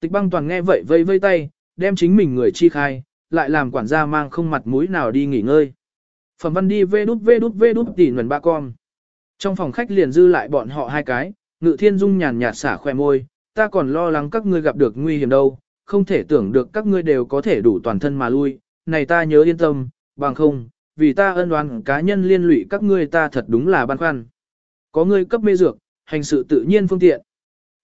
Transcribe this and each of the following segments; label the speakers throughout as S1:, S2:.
S1: Tịch băng toàn nghe vậy vây vây tay, đem chính mình người chi khai, lại làm quản gia mang không mặt mũi nào đi nghỉ ngơi. Phẩm văn đi vê đút vê đút vê đút tỉ nguồn ba con. Trong phòng khách liền dư lại bọn họ hai cái, ngự thiên dung nhàn nhạt xả khoe môi, ta còn lo lắng các ngươi gặp được nguy hiểm đâu, không thể tưởng được các ngươi đều có thể đủ toàn thân mà lui, này ta nhớ yên tâm, bằng không, vì ta ân oán cá nhân liên lụy các ngươi ta thật đúng là băn khoăn. Có ngươi cấp mê dược, hành sự tự nhiên phương tiện.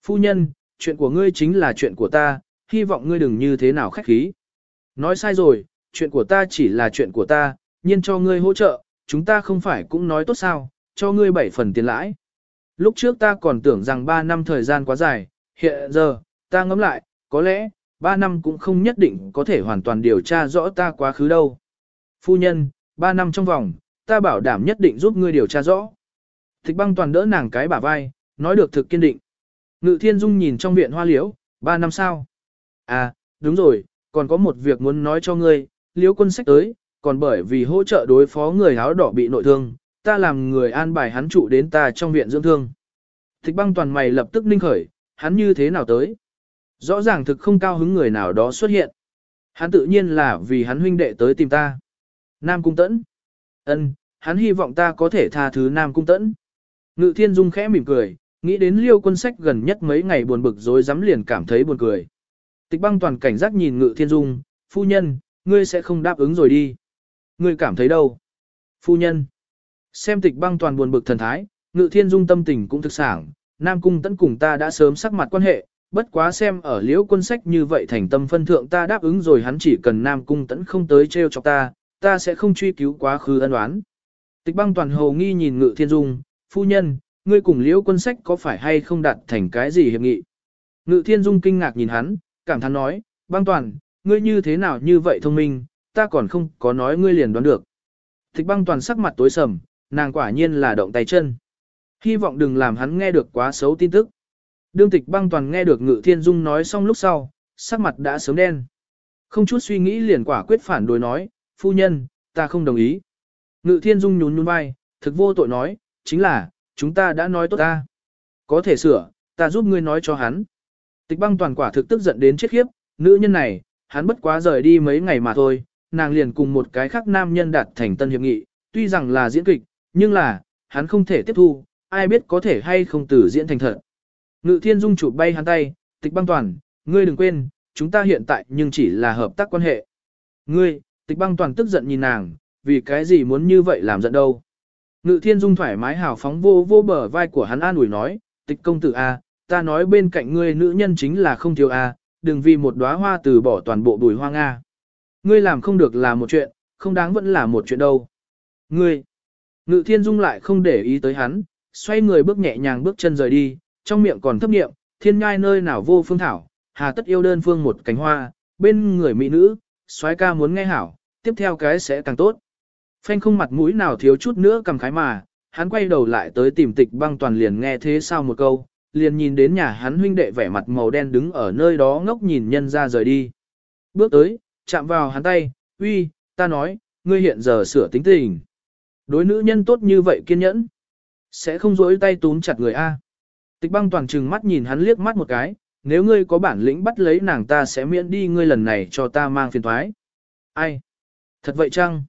S1: Phu nhân, chuyện của ngươi chính là chuyện của ta, hy vọng ngươi đừng như thế nào khách khí. Nói sai rồi, chuyện của ta chỉ là chuyện của ta, nhiên cho ngươi hỗ trợ, chúng ta không phải cũng nói tốt sao, cho ngươi bảy phần tiền lãi. Lúc trước ta còn tưởng rằng 3 năm thời gian quá dài, hiện giờ, ta ngẫm lại, có lẽ, 3 năm cũng không nhất định có thể hoàn toàn điều tra rõ ta quá khứ đâu. Phu nhân, 3 năm trong vòng, ta bảo đảm nhất định giúp ngươi điều tra rõ. Thích băng toàn đỡ nàng cái bả vai, nói được thực kiên định. Ngự thiên dung nhìn trong viện hoa liễu, ba năm sao? À, đúng rồi, còn có một việc muốn nói cho ngươi, liễu quân sách tới, còn bởi vì hỗ trợ đối phó người áo đỏ bị nội thương, ta làm người an bài hắn trụ đến ta trong viện dưỡng thương. Thích băng toàn mày lập tức ninh khởi, hắn như thế nào tới? Rõ ràng thực không cao hứng người nào đó xuất hiện. Hắn tự nhiên là vì hắn huynh đệ tới tìm ta. Nam Cung Tẫn. Ân, hắn hy vọng ta có thể tha thứ Nam Cung Tẫn. Ngự Thiên Dung khẽ mỉm cười, nghĩ đến liêu quân sách gần nhất mấy ngày buồn bực rồi dám liền cảm thấy buồn cười. Tịch băng toàn cảnh giác nhìn Ngự Thiên Dung, phu nhân, ngươi sẽ không đáp ứng rồi đi. Ngươi cảm thấy đâu? Phu nhân. Xem tịch băng toàn buồn bực thần thái, Ngự Thiên Dung tâm tình cũng thực sảng, Nam Cung Tẫn cùng ta đã sớm sắc mặt quan hệ, bất quá xem ở liễu quân sách như vậy thành tâm phân thượng ta đáp ứng rồi hắn chỉ cần Nam Cung Tẫn không tới treo chọc ta, ta sẽ không truy cứu quá khứ ân oán. Tịch băng toàn hồ nghi nhìn Ngự Thiên Dung, phu nhân, ngươi cùng liễu quân sách có phải hay không đạt thành cái gì hiệp nghị? Ngự Thiên Dung kinh ngạc nhìn hắn, cảm thán nói, băng toàn, ngươi như thế nào như vậy thông minh, ta còn không có nói ngươi liền đoán được. Thích băng toàn sắc mặt tối sầm, nàng quả nhiên là động tay chân. Hy vọng đừng làm hắn nghe được quá xấu tin tức. Đương tịch băng toàn nghe được Ngự Thiên Dung nói xong lúc sau, sắc mặt đã sớm đen. Không chút suy nghĩ liền quả quyết phản đối nói, phu nhân, ta không đồng ý. Ngự Thiên Dung nhún nhún vai, thực vô tội nói, chính là, chúng ta đã nói tốt ta. Có thể sửa, ta giúp ngươi nói cho hắn. Tịch băng toàn quả thực tức giận đến chết khiếp, nữ nhân này, hắn bất quá rời đi mấy ngày mà thôi, nàng liền cùng một cái khác nam nhân đạt thành tân hiệp nghị, tuy rằng là diễn kịch, nhưng là, hắn không thể tiếp thu, ai biết có thể hay không tử diễn thành thật. Ngự thiên dung chụp bay hắn tay, tịch băng toàn, ngươi đừng quên, chúng ta hiện tại nhưng chỉ là hợp tác quan hệ. Ngươi, tịch băng toàn tức giận nhìn nàng, vì cái gì muốn như vậy làm giận đâu. Ngự thiên dung thoải mái hào phóng vô vô bờ vai của hắn an ủi nói, tịch công tử A, ta nói bên cạnh ngươi nữ nhân chính là không thiếu A, đừng vì một đóa hoa từ bỏ toàn bộ bùi hoa Nga. Ngươi làm không được là một chuyện, không đáng vẫn là một chuyện đâu. Ngươi, ngự thiên dung lại không để ý tới hắn, xoay người bước nhẹ nhàng bước chân rời đi, trong miệng còn thấp niệm, thiên ngai nơi nào vô phương thảo, hà tất yêu đơn phương một cánh hoa, bên người mỹ nữ, soái ca muốn nghe hảo, tiếp theo cái sẽ càng tốt. Phanh không mặt mũi nào thiếu chút nữa cầm khái mà, hắn quay đầu lại tới tìm tịch băng toàn liền nghe thế sao một câu, liền nhìn đến nhà hắn huynh đệ vẻ mặt màu đen đứng ở nơi đó ngốc nhìn nhân ra rời đi. Bước tới, chạm vào hắn tay, uy, ta nói, ngươi hiện giờ sửa tính tình. Đối nữ nhân tốt như vậy kiên nhẫn, sẽ không dối tay túm chặt người A. Tịch băng toàn trừng mắt nhìn hắn liếc mắt một cái, nếu ngươi có bản lĩnh bắt lấy nàng ta sẽ miễn đi ngươi lần này cho ta mang phiền thoái. Ai? Thật vậy chăng?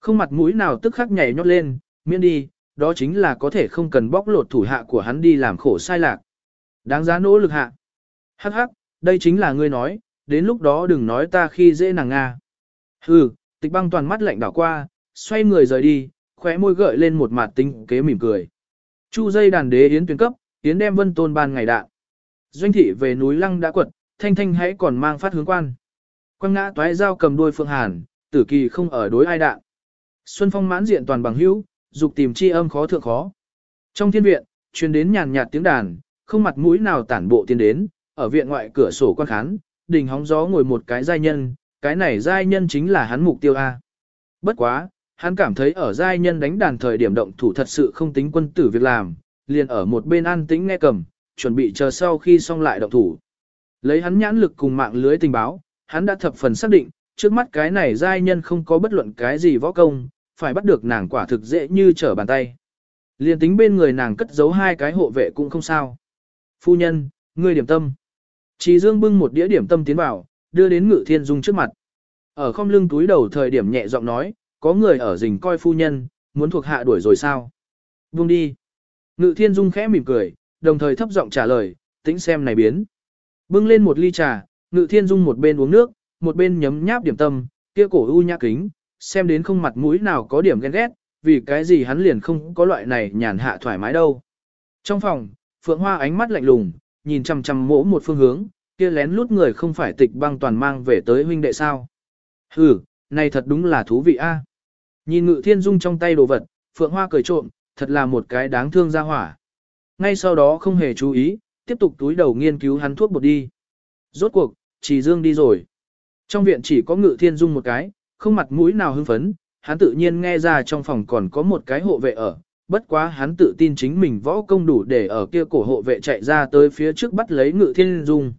S1: Không mặt mũi nào tức khắc nhảy nhót lên, miễn đi, đó chính là có thể không cần bóc lột thủ hạ của hắn đi làm khổ sai lạc. Đáng giá nỗ lực hạ. Hắc hắc, đây chính là ngươi nói, đến lúc đó đừng nói ta khi dễ nàng Nga. Hừ, tịch băng toàn mắt lạnh đảo qua, xoay người rời đi, khóe môi gợi lên một mặt tinh kế mỉm cười. Chu dây đàn đế yến tuyến cấp, yến đem vân tôn ban ngày đạn. Doanh thị về núi lăng đã quật, thanh thanh hãy còn mang phát hướng quan. Quang ngã toái dao cầm đuôi phượng hàn, tử kỳ không ở đối ai đạn. Xuân phong mãn diện toàn bằng hữu, dục tìm chi âm khó thượng khó. Trong thiên viện, truyền đến nhàn nhạt tiếng đàn, không mặt mũi nào tản bộ tiến đến, ở viện ngoại cửa sổ quan khán, đình hóng gió ngồi một cái giai nhân, cái này giai nhân chính là hắn mục tiêu A. Bất quá, hắn cảm thấy ở giai nhân đánh đàn thời điểm động thủ thật sự không tính quân tử việc làm, liền ở một bên an tĩnh nghe cầm, chuẩn bị chờ sau khi xong lại động thủ. Lấy hắn nhãn lực cùng mạng lưới tình báo, hắn đã thập phần xác định, trước mắt cái này giai nhân không có bất luận cái gì võ công, phải bắt được nàng quả thực dễ như trở bàn tay. Liền tính bên người nàng cất giấu hai cái hộ vệ cũng không sao. Phu nhân, ngươi điểm tâm. Chỉ dương bưng một đĩa điểm tâm tiến vào, đưa đến ngự thiên dung trước mặt. Ở không lưng túi đầu thời điểm nhẹ giọng nói, có người ở rình coi phu nhân, muốn thuộc hạ đuổi rồi sao? Buông đi. Ngự thiên dung khẽ mỉm cười, đồng thời thấp giọng trả lời, tĩnh xem này biến. Bưng lên một ly trà, ngự thiên dung một bên uống nước, một bên nhấm nháp điểm tâm, kia cổ u nhã kính, xem đến không mặt mũi nào có điểm ghen ghét, vì cái gì hắn liền không có loại này nhàn hạ thoải mái đâu. Trong phòng, Phượng Hoa ánh mắt lạnh lùng, nhìn chằm chằm mỗ một phương hướng, kia lén lút người không phải tịch băng toàn mang về tới huynh đệ sao. Hừ, này thật đúng là thú vị a. Nhìn ngự thiên dung trong tay đồ vật, Phượng Hoa cười trộm, thật là một cái đáng thương ra hỏa. Ngay sau đó không hề chú ý, tiếp tục túi đầu nghiên cứu hắn thuốc bột đi. Rốt cuộc, chỉ dương đi rồi. Trong viện chỉ có ngự thiên dung một cái, không mặt mũi nào hưng phấn, hắn tự nhiên nghe ra trong phòng còn có một cái hộ vệ ở, bất quá hắn tự tin chính mình võ công đủ để ở kia cổ hộ vệ chạy ra tới phía trước bắt lấy ngự thiên dung.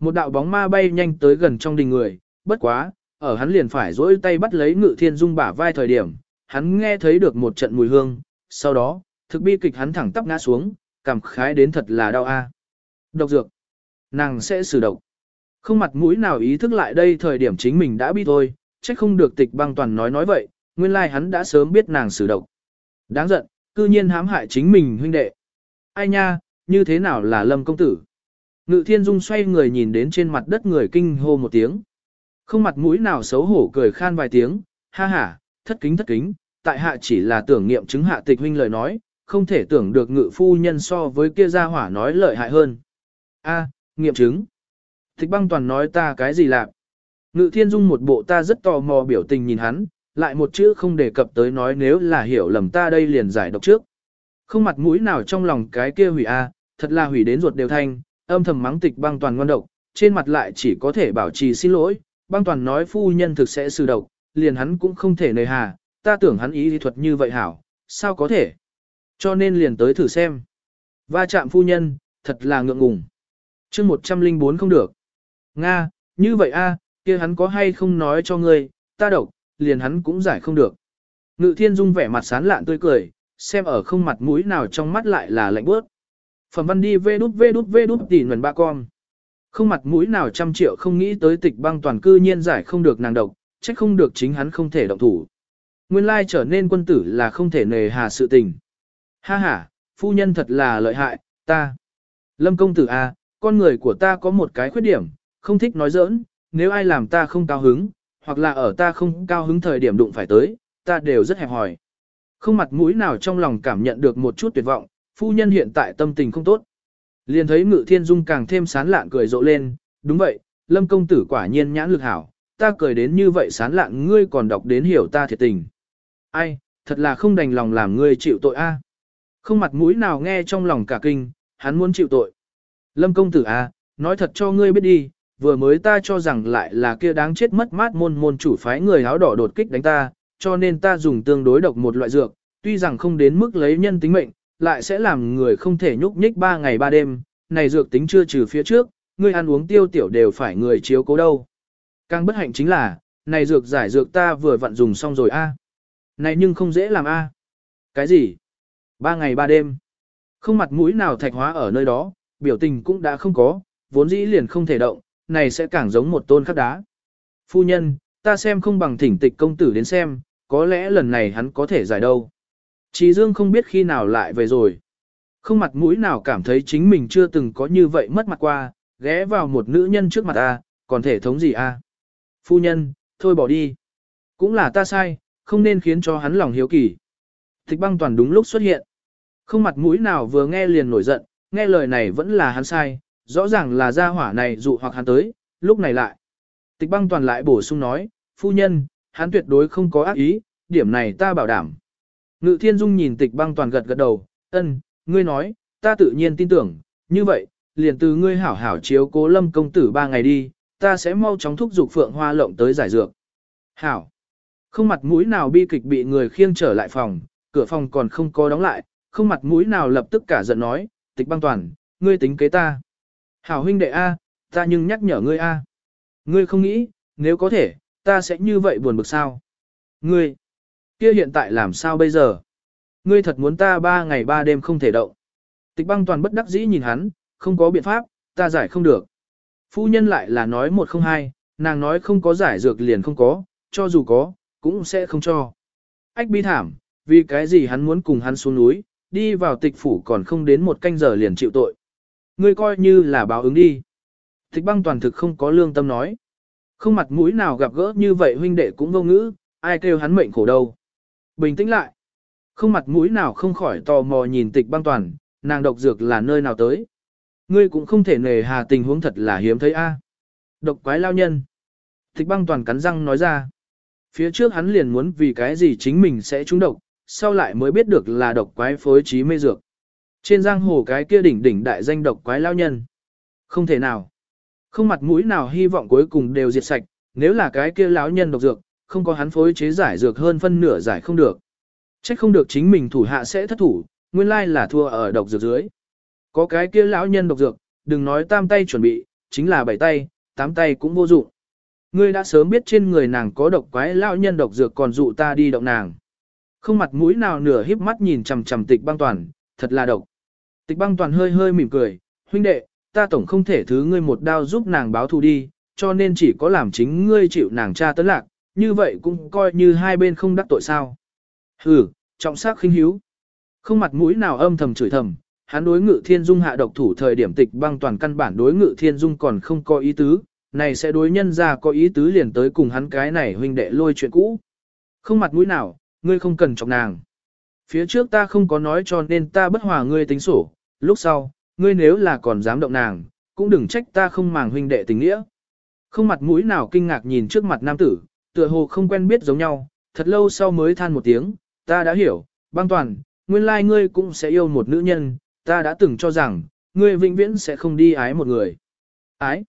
S1: Một đạo bóng ma bay nhanh tới gần trong đình người, bất quá, ở hắn liền phải dỗi tay bắt lấy ngự thiên dung bả vai thời điểm, hắn nghe thấy được một trận mùi hương, sau đó, thực bi kịch hắn thẳng tắp ngã xuống, cảm khái đến thật là đau a. Độc dược. Nàng sẽ xử độc. Không mặt mũi nào ý thức lại đây thời điểm chính mình đã bi thôi, trách không được tịch băng toàn nói nói vậy, nguyên lai like hắn đã sớm biết nàng xử độc. Đáng giận, cư nhiên hãm hại chính mình huynh đệ. Ai nha, như thế nào là lâm công tử? Ngự thiên dung xoay người nhìn đến trên mặt đất người kinh hô một tiếng. Không mặt mũi nào xấu hổ cười khan vài tiếng, ha ha, thất kính thất kính, tại hạ chỉ là tưởng nghiệm chứng hạ tịch huynh lời nói, không thể tưởng được ngự phu nhân so với kia gia hỏa nói lợi hại hơn. A, nghiệm chứng. Tịch băng toàn nói ta cái gì lạc. Ngự thiên dung một bộ ta rất tò mò biểu tình nhìn hắn, lại một chữ không đề cập tới nói nếu là hiểu lầm ta đây liền giải độc trước. Không mặt mũi nào trong lòng cái kia hủy a, thật là hủy đến ruột đều thanh, âm thầm mắng tịch băng toàn ngon độc, trên mặt lại chỉ có thể bảo trì xin lỗi, băng toàn nói phu nhân thực sẽ xử độc, liền hắn cũng không thể nề hà, ta tưởng hắn ý thuật như vậy hảo, sao có thể. Cho nên liền tới thử xem. Va chạm phu nhân, thật là ngượng ngùng. chương 104 không được. Nga, như vậy a, kia hắn có hay không nói cho ngươi, ta độc, liền hắn cũng giải không được. Ngự thiên dung vẻ mặt sán lạn tươi cười, xem ở không mặt mũi nào trong mắt lại là lạnh bớt. Phẩm văn đi vê đút vê đút vê đút tỉ nguồn ba con. Không mặt mũi nào trăm triệu không nghĩ tới tịch băng toàn cư nhiên giải không được nàng độc, trách không được chính hắn không thể động thủ. Nguyên lai trở nên quân tử là không thể nề hà sự tình. Ha ha, phu nhân thật là lợi hại, ta. Lâm công tử a, à, con người của ta có một cái khuyết điểm, không thích nói giỡn, nếu ai làm ta không cao hứng, hoặc là ở ta không cao hứng thời điểm đụng phải tới, ta đều rất hẹp hòi. Không mặt mũi nào trong lòng cảm nhận được một chút tuyệt vọng, phu nhân hiện tại tâm tình không tốt. Liền thấy ngự thiên dung càng thêm sán lạn cười rộ lên, đúng vậy, lâm công tử quả nhiên nhãn lực hảo, ta cười đến như vậy sán lạn ngươi còn đọc đến hiểu ta thiệt tình. Ai, thật là không đành lòng làm ngươi chịu tội a. Không mặt mũi nào nghe trong lòng cả kinh, hắn muốn chịu tội. Lâm công tử a, nói thật cho ngươi biết đi, vừa mới ta cho rằng lại là kia đáng chết mất mát môn môn chủ phái người áo đỏ đột kích đánh ta, cho nên ta dùng tương đối độc một loại dược, tuy rằng không đến mức lấy nhân tính mệnh, lại sẽ làm người không thể nhúc nhích ba ngày ba đêm, này dược tính chưa trừ phía trước, ngươi ăn uống tiêu tiểu đều phải người chiếu cố đâu. Càng bất hạnh chính là, này dược giải dược ta vừa vặn dùng xong rồi a. Này nhưng không dễ làm a. Cái gì? Ba ngày ba đêm. Không mặt mũi nào thạch hóa ở nơi đó, biểu tình cũng đã không có, vốn dĩ liền không thể động, này sẽ càng giống một tôn khắc đá. Phu nhân, ta xem không bằng thỉnh tịch công tử đến xem, có lẽ lần này hắn có thể giải đâu. Trí Dương không biết khi nào lại về rồi. Không mặt mũi nào cảm thấy chính mình chưa từng có như vậy mất mặt qua, ghé vào một nữ nhân trước mặt a, còn thể thống gì a? Phu nhân, thôi bỏ đi. Cũng là ta sai, không nên khiến cho hắn lòng hiếu kỳ. Tịch băng toàn đúng lúc xuất hiện. Không mặt mũi nào vừa nghe liền nổi giận, nghe lời này vẫn là hắn sai, rõ ràng là gia hỏa này dụ hoặc hắn tới, lúc này lại. Tịch băng toàn lại bổ sung nói, phu nhân, hắn tuyệt đối không có ác ý, điểm này ta bảo đảm. Ngự thiên dung nhìn tịch băng toàn gật gật đầu, ân, ngươi nói, ta tự nhiên tin tưởng, như vậy, liền từ ngươi hảo hảo chiếu cố lâm công tử ba ngày đi, ta sẽ mau chóng thúc giục phượng hoa lộng tới giải dược. Hảo, không mặt mũi nào bi kịch bị người khiêng trở lại phòng, cửa phòng còn không có đóng lại, không mặt mũi nào lập tức cả giận nói, tịch băng toàn, ngươi tính kế ta. Hảo huynh đệ A, ta nhưng nhắc nhở ngươi A. Ngươi không nghĩ, nếu có thể, ta sẽ như vậy buồn bực sao? Ngươi, kia hiện tại làm sao bây giờ? Ngươi thật muốn ta ba ngày ba đêm không thể động. Tịch băng toàn bất đắc dĩ nhìn hắn, không có biện pháp, ta giải không được. Phu nhân lại là nói một không hai, nàng nói không có giải dược liền không có, cho dù có, cũng sẽ không cho. Ách bi thảm, vì cái gì hắn muốn cùng hắn xuống núi, đi vào tịch phủ còn không đến một canh giờ liền chịu tội. Ngươi coi như là báo ứng đi. Thích băng toàn thực không có lương tâm nói. Không mặt mũi nào gặp gỡ như vậy huynh đệ cũng vô ngữ, ai kêu hắn mệnh khổ đâu. Bình tĩnh lại. Không mặt mũi nào không khỏi tò mò nhìn tịch băng toàn, nàng độc dược là nơi nào tới. Ngươi cũng không thể nề hà tình huống thật là hiếm thấy a. Độc quái lao nhân. Tịch băng toàn cắn răng nói ra. Phía trước hắn liền muốn vì cái gì chính mình sẽ trúng độc, sau lại mới biết được là độc quái phối trí mê dược. Trên giang hồ cái kia đỉnh đỉnh đại danh độc quái lao nhân. Không thể nào. Không mặt mũi nào hy vọng cuối cùng đều diệt sạch, nếu là cái kia lão nhân độc dược, không có hắn phối chế giải dược hơn phân nửa giải không được. Trách không được chính mình thủ hạ sẽ thất thủ, nguyên lai là thua ở độc dược dưới. Có cái kia lão nhân độc dược, đừng nói tam tay chuẩn bị, chính là bảy tay, tám tay cũng vô dụng. Ngươi đã sớm biết trên người nàng có độc quái lão nhân độc dược còn dụ ta đi động nàng. Không mặt mũi nào nửa híp mắt nhìn chằm chằm tịch băng toàn, thật là độc. Tịch băng toàn hơi hơi mỉm cười, huynh đệ, ta tổng không thể thứ ngươi một đao giúp nàng báo thù đi, cho nên chỉ có làm chính ngươi chịu nàng tra tấn lạc, như vậy cũng coi như hai bên không đắc tội sao. Hừ, trọng sắc khinh hiếu. Không mặt mũi nào âm thầm chửi thầm, hắn đối ngự thiên dung hạ độc thủ thời điểm tịch băng toàn căn bản đối ngự thiên dung còn không có ý tứ, này sẽ đối nhân ra có ý tứ liền tới cùng hắn cái này huynh đệ lôi chuyện cũ. Không mặt mũi nào, ngươi không cần chọc nàng. Phía trước ta không có nói cho nên ta bất hòa ngươi tính sổ, lúc sau, ngươi nếu là còn dám động nàng, cũng đừng trách ta không màng huynh đệ tình nghĩa. Không mặt mũi nào kinh ngạc nhìn trước mặt nam tử, tựa hồ không quen biết giống nhau, thật lâu sau mới than một tiếng, ta đã hiểu, băng toàn, nguyên lai ngươi cũng sẽ yêu một nữ nhân, ta đã từng cho rằng, ngươi vĩnh viễn sẽ không đi ái một người. Ái?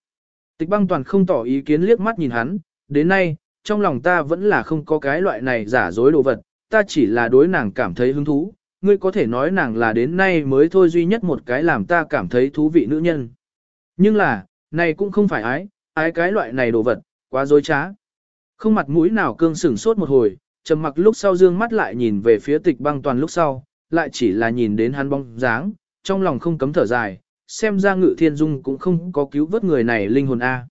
S1: Tịch băng toàn không tỏ ý kiến liếc mắt nhìn hắn, đến nay, trong lòng ta vẫn là không có cái loại này giả dối đồ vật, ta chỉ là đối nàng cảm thấy hứng thú, ngươi có thể nói nàng là đến nay mới thôi duy nhất một cái làm ta cảm thấy thú vị nữ nhân. Nhưng là, này cũng không phải ái, ái cái loại này đồ vật, quá dối trá. Không mặt mũi nào cương sửng sốt một hồi, trầm mặc lúc sau dương mắt lại nhìn về phía tịch băng toàn lúc sau, lại chỉ là nhìn đến hắn bóng dáng, trong lòng không cấm thở dài, xem ra ngự thiên dung cũng không có cứu vớt người này linh hồn A.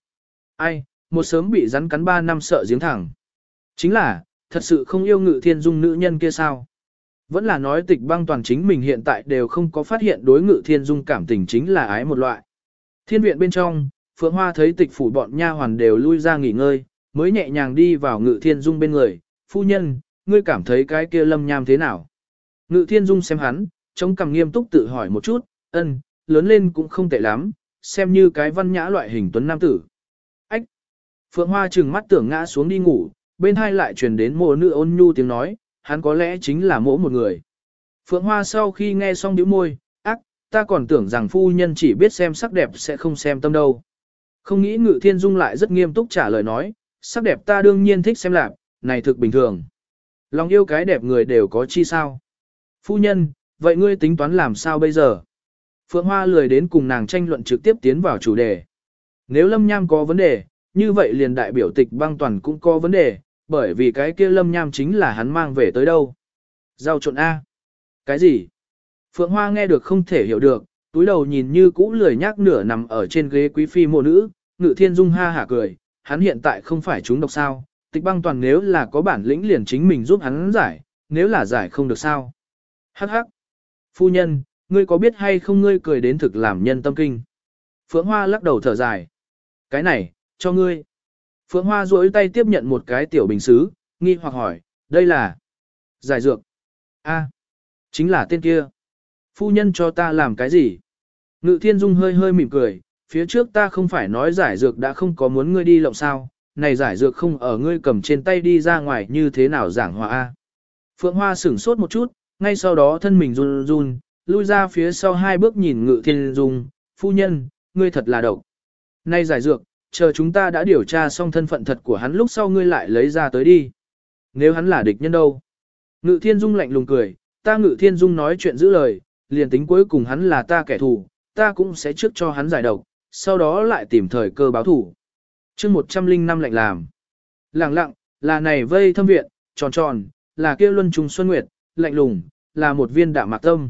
S1: Ai, một sớm bị rắn cắn ba năm sợ giếng thẳng. Chính là, thật sự không yêu ngự thiên dung nữ nhân kia sao? Vẫn là nói tịch băng toàn chính mình hiện tại đều không có phát hiện đối ngự thiên dung cảm tình chính là ái một loại. Thiên viện bên trong, Phượng Hoa thấy tịch phủ bọn nha hoàn đều lui ra nghỉ ngơi, mới nhẹ nhàng đi vào ngự thiên dung bên người. Phu nhân, ngươi cảm thấy cái kia lâm nham thế nào? Ngự thiên dung xem hắn, chống cằm nghiêm túc tự hỏi một chút, ân, lớn lên cũng không tệ lắm, xem như cái văn nhã loại hình tuấn nam tử. Ách! Phượng Hoa trừng mắt tưởng ngã xuống đi ngủ, bên hai lại truyền đến mộ nữ ôn nhu tiếng nói, hắn có lẽ chính là mỗ một người. Phượng Hoa sau khi nghe xong điếu môi, ác, ta còn tưởng rằng phu nhân chỉ biết xem sắc đẹp sẽ không xem tâm đâu. Không nghĩ ngự thiên dung lại rất nghiêm túc trả lời nói, sắc đẹp ta đương nhiên thích xem lạc, này thực bình thường. Lòng yêu cái đẹp người đều có chi sao. Phu nhân, vậy ngươi tính toán làm sao bây giờ? Phượng Hoa lười đến cùng nàng tranh luận trực tiếp tiến vào chủ đề. Nếu Lâm Nham có vấn đề, như vậy liền đại biểu tịch băng toàn cũng có vấn đề, bởi vì cái kia Lâm Nham chính là hắn mang về tới đâu. Giao trộn A. Cái gì? Phượng Hoa nghe được không thể hiểu được, túi đầu nhìn như cũ lười nhác nửa nằm ở trên ghế quý phi mộ nữ, ngự thiên dung ha hả cười, hắn hiện tại không phải chúng độc sao, tịch băng toàn nếu là có bản lĩnh liền chính mình giúp hắn giải, nếu là giải không được sao. Hắc hắc. Phu nhân, ngươi có biết hay không ngươi cười đến thực làm nhân tâm kinh. Phượng Hoa lắc đầu thở dài. Cái này, cho ngươi. Phượng Hoa duỗi tay tiếp nhận một cái tiểu bình xứ, nghi hoặc hỏi, đây là giải dược. A, chính là tên kia. Phu nhân cho ta làm cái gì? Ngự thiên dung hơi hơi mỉm cười, phía trước ta không phải nói giải dược đã không có muốn ngươi đi lộng sao, này giải dược không ở ngươi cầm trên tay đi ra ngoài như thế nào giảng hòa A. Phượng Hoa sửng sốt một chút, ngay sau đó thân mình run run, lui ra phía sau hai bước nhìn ngự thiên dung, phu nhân, ngươi thật là độc. Này giải dược, chờ chúng ta đã điều tra xong thân phận thật của hắn lúc sau ngươi lại lấy ra tới đi. Nếu hắn là địch nhân đâu? Ngự thiên dung lạnh lùng cười, ta ngự thiên dung nói chuyện giữ lời, liền tính cuối cùng hắn là ta kẻ thù, ta cũng sẽ trước cho hắn giải độc, sau đó lại tìm thời cơ báo thủ. chương 105 lạnh làm. Lặng lặng, là này vây thâm viện, tròn tròn, là kia luân trùng xuân nguyệt, lạnh lùng, là một viên đạm mạc tâm.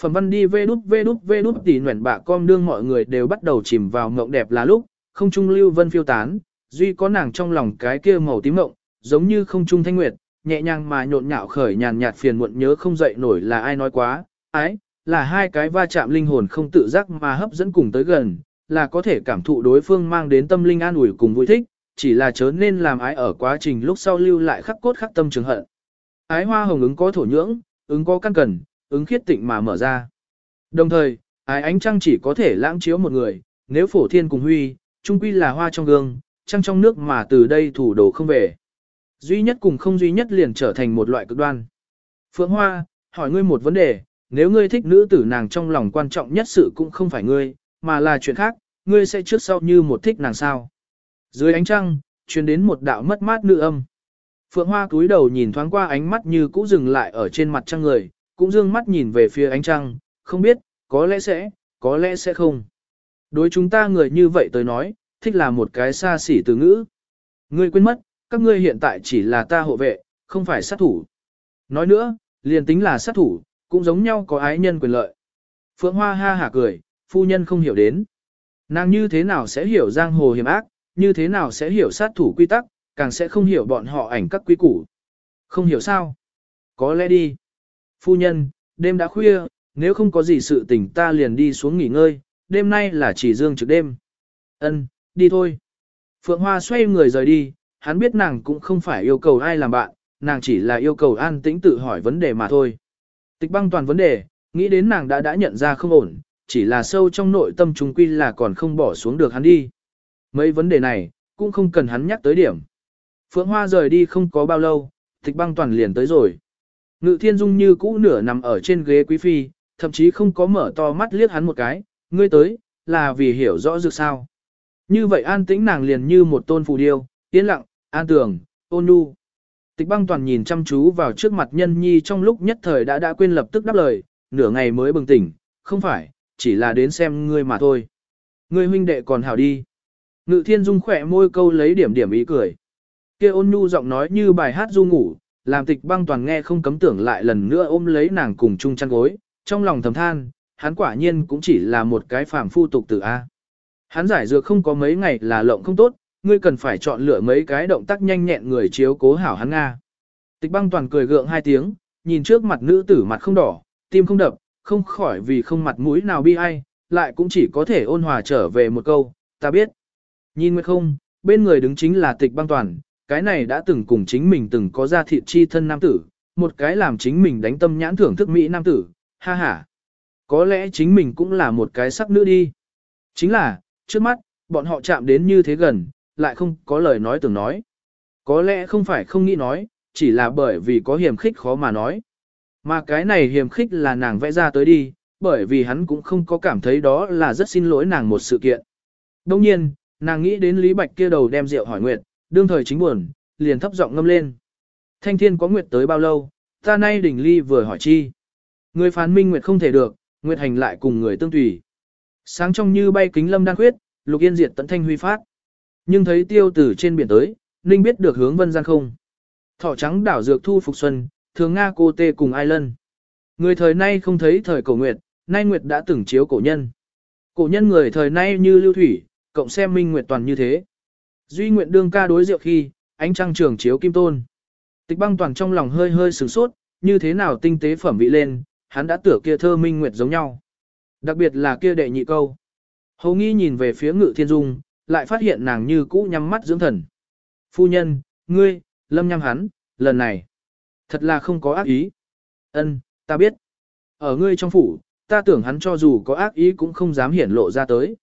S1: Phẩm văn đi vê đút vê đút vê đút tỉ nguyện bạ com đương mọi người đều bắt đầu chìm vào mộng đẹp là lúc, không trung lưu vân phiêu tán, duy có nàng trong lòng cái kia màu tím mộng, giống như không trung thanh nguyệt, nhẹ nhàng mà nhộn nhạo khởi nhàn nhạt phiền muộn nhớ không dậy nổi là ai nói quá, ái, là hai cái va chạm linh hồn không tự giác mà hấp dẫn cùng tới gần, là có thể cảm thụ đối phương mang đến tâm linh an ủi cùng vui thích, chỉ là chớ nên làm ái ở quá trình lúc sau lưu lại khắc cốt khắc tâm trường hận. Ái hoa hồng ứng có thổ nhưỡng, ứng có căn cần, ứng khiết tịnh mà mở ra. Đồng thời, ái ánh trăng chỉ có thể lãng chiếu một người, nếu phổ thiên cùng huy, trung quy là hoa trong gương, trăng trong nước mà từ đây thủ đồ không về. Duy nhất cùng không duy nhất liền trở thành một loại cực đoan. Phượng Hoa, hỏi ngươi một vấn đề, nếu ngươi thích nữ tử nàng trong lòng quan trọng nhất sự cũng không phải ngươi, mà là chuyện khác, ngươi sẽ trước sau như một thích nàng sao. Dưới ánh trăng, truyền đến một đạo mất mát nữ âm. Phượng Hoa cúi đầu nhìn thoáng qua ánh mắt như cũ dừng lại ở trên mặt trăng người, cũng dương mắt nhìn về phía ánh trăng, không biết, có lẽ sẽ, có lẽ sẽ không. Đối chúng ta người như vậy tới nói, thích là một cái xa xỉ từ ngữ. Ngươi quên mất, các ngươi hiện tại chỉ là ta hộ vệ, không phải sát thủ. Nói nữa, liền tính là sát thủ, cũng giống nhau có ái nhân quyền lợi. Phượng Hoa ha hả cười, phu nhân không hiểu đến. Nàng như thế nào sẽ hiểu giang hồ hiểm ác, như thế nào sẽ hiểu sát thủ quy tắc, càng sẽ không hiểu bọn họ ảnh các quy củ. Không hiểu sao? Có lẽ đi. Phu nhân, đêm đã khuya, nếu không có gì sự tình ta liền đi xuống nghỉ ngơi, đêm nay là chỉ dương trực đêm. Ân, đi thôi. Phượng Hoa xoay người rời đi, hắn biết nàng cũng không phải yêu cầu ai làm bạn, nàng chỉ là yêu cầu an tĩnh tự hỏi vấn đề mà thôi. Tịch băng toàn vấn đề, nghĩ đến nàng đã đã nhận ra không ổn, chỉ là sâu trong nội tâm trung quy là còn không bỏ xuống được hắn đi. Mấy vấn đề này, cũng không cần hắn nhắc tới điểm. Phượng Hoa rời đi không có bao lâu, tịch băng toàn liền tới rồi. Ngự thiên dung như cũ nửa nằm ở trên ghế quý phi, thậm chí không có mở to mắt liếc hắn một cái, ngươi tới, là vì hiểu rõ dược sao. Như vậy an tĩnh nàng liền như một tôn phù điêu, yên lặng, an tường, ôn nhu. Tịch băng toàn nhìn chăm chú vào trước mặt nhân nhi trong lúc nhất thời đã đã quên lập tức đáp lời, nửa ngày mới bừng tỉnh, không phải, chỉ là đến xem ngươi mà thôi. Ngươi huynh đệ còn hảo đi. Ngự thiên dung khỏe môi câu lấy điểm điểm ý cười. kia ôn nhu giọng nói như bài hát du ngủ, làm tịch băng toàn nghe không cấm tưởng lại lần nữa ôm lấy nàng cùng chung chăn gối, trong lòng thầm than, hắn quả nhiên cũng chỉ là một cái phàm phu tục tử A. Hắn giải dược không có mấy ngày là lộng không tốt, ngươi cần phải chọn lựa mấy cái động tác nhanh nhẹn người chiếu cố hảo hắn Nga. Tịch băng toàn cười gượng hai tiếng, nhìn trước mặt nữ tử mặt không đỏ, tim không đập, không khỏi vì không mặt mũi nào bi ai, lại cũng chỉ có thể ôn hòa trở về một câu, ta biết. Nhìn nguyệt không, bên người đứng chính là tịch băng toàn, cái này đã từng cùng chính mình từng có ra thịt chi thân nam tử, một cái làm chính mình đánh tâm nhãn thưởng thức Mỹ nam tử, ha ha. Có lẽ chính mình cũng là một cái sắc nữ đi. Chính là, trước mắt, bọn họ chạm đến như thế gần, lại không có lời nói từng nói. Có lẽ không phải không nghĩ nói, chỉ là bởi vì có hiểm khích khó mà nói. Mà cái này hiểm khích là nàng vẽ ra tới đi, bởi vì hắn cũng không có cảm thấy đó là rất xin lỗi nàng một sự kiện. Đông nhiên, nàng nghĩ đến Lý Bạch kia đầu đem rượu hỏi Nguyệt, đương thời chính buồn, liền thấp giọng ngâm lên. Thanh thiên có Nguyệt tới bao lâu, ta nay đỉnh ly vừa hỏi chi. Người phán minh Nguyệt không thể được, Nguyệt hành lại cùng người tương tùy. Sáng trong như bay kính lâm đan khuyết, lục yên diệt tận thanh huy phát. Nhưng thấy tiêu tử trên biển tới, Ninh biết được hướng vân gian không. Thỏ trắng đảo dược thu phục xuân, thường Nga cô tê cùng ai lân. Người thời nay không thấy thời cổ nguyệt, nay nguyệt đã từng chiếu cổ nhân. Cổ nhân người thời nay như lưu thủy, cộng xem minh nguyệt toàn như thế. Duy nguyện đương ca đối diệu khi, ánh trăng trường chiếu kim tôn. Tịch băng toàn trong lòng hơi hơi sửng sốt, như thế nào tinh tế phẩm vị lên, hắn đã tưởng kia thơ minh nguyệt giống nhau. Đặc biệt là kia đệ nhị câu. Hầu nghi nhìn về phía ngự thiên dung, lại phát hiện nàng như cũ nhắm mắt dưỡng thần. Phu nhân, ngươi, lâm nhăm hắn, lần này. Thật là không có ác ý. Ân, ta biết. Ở ngươi trong phủ, ta tưởng hắn cho dù có ác ý cũng không dám hiển lộ ra tới.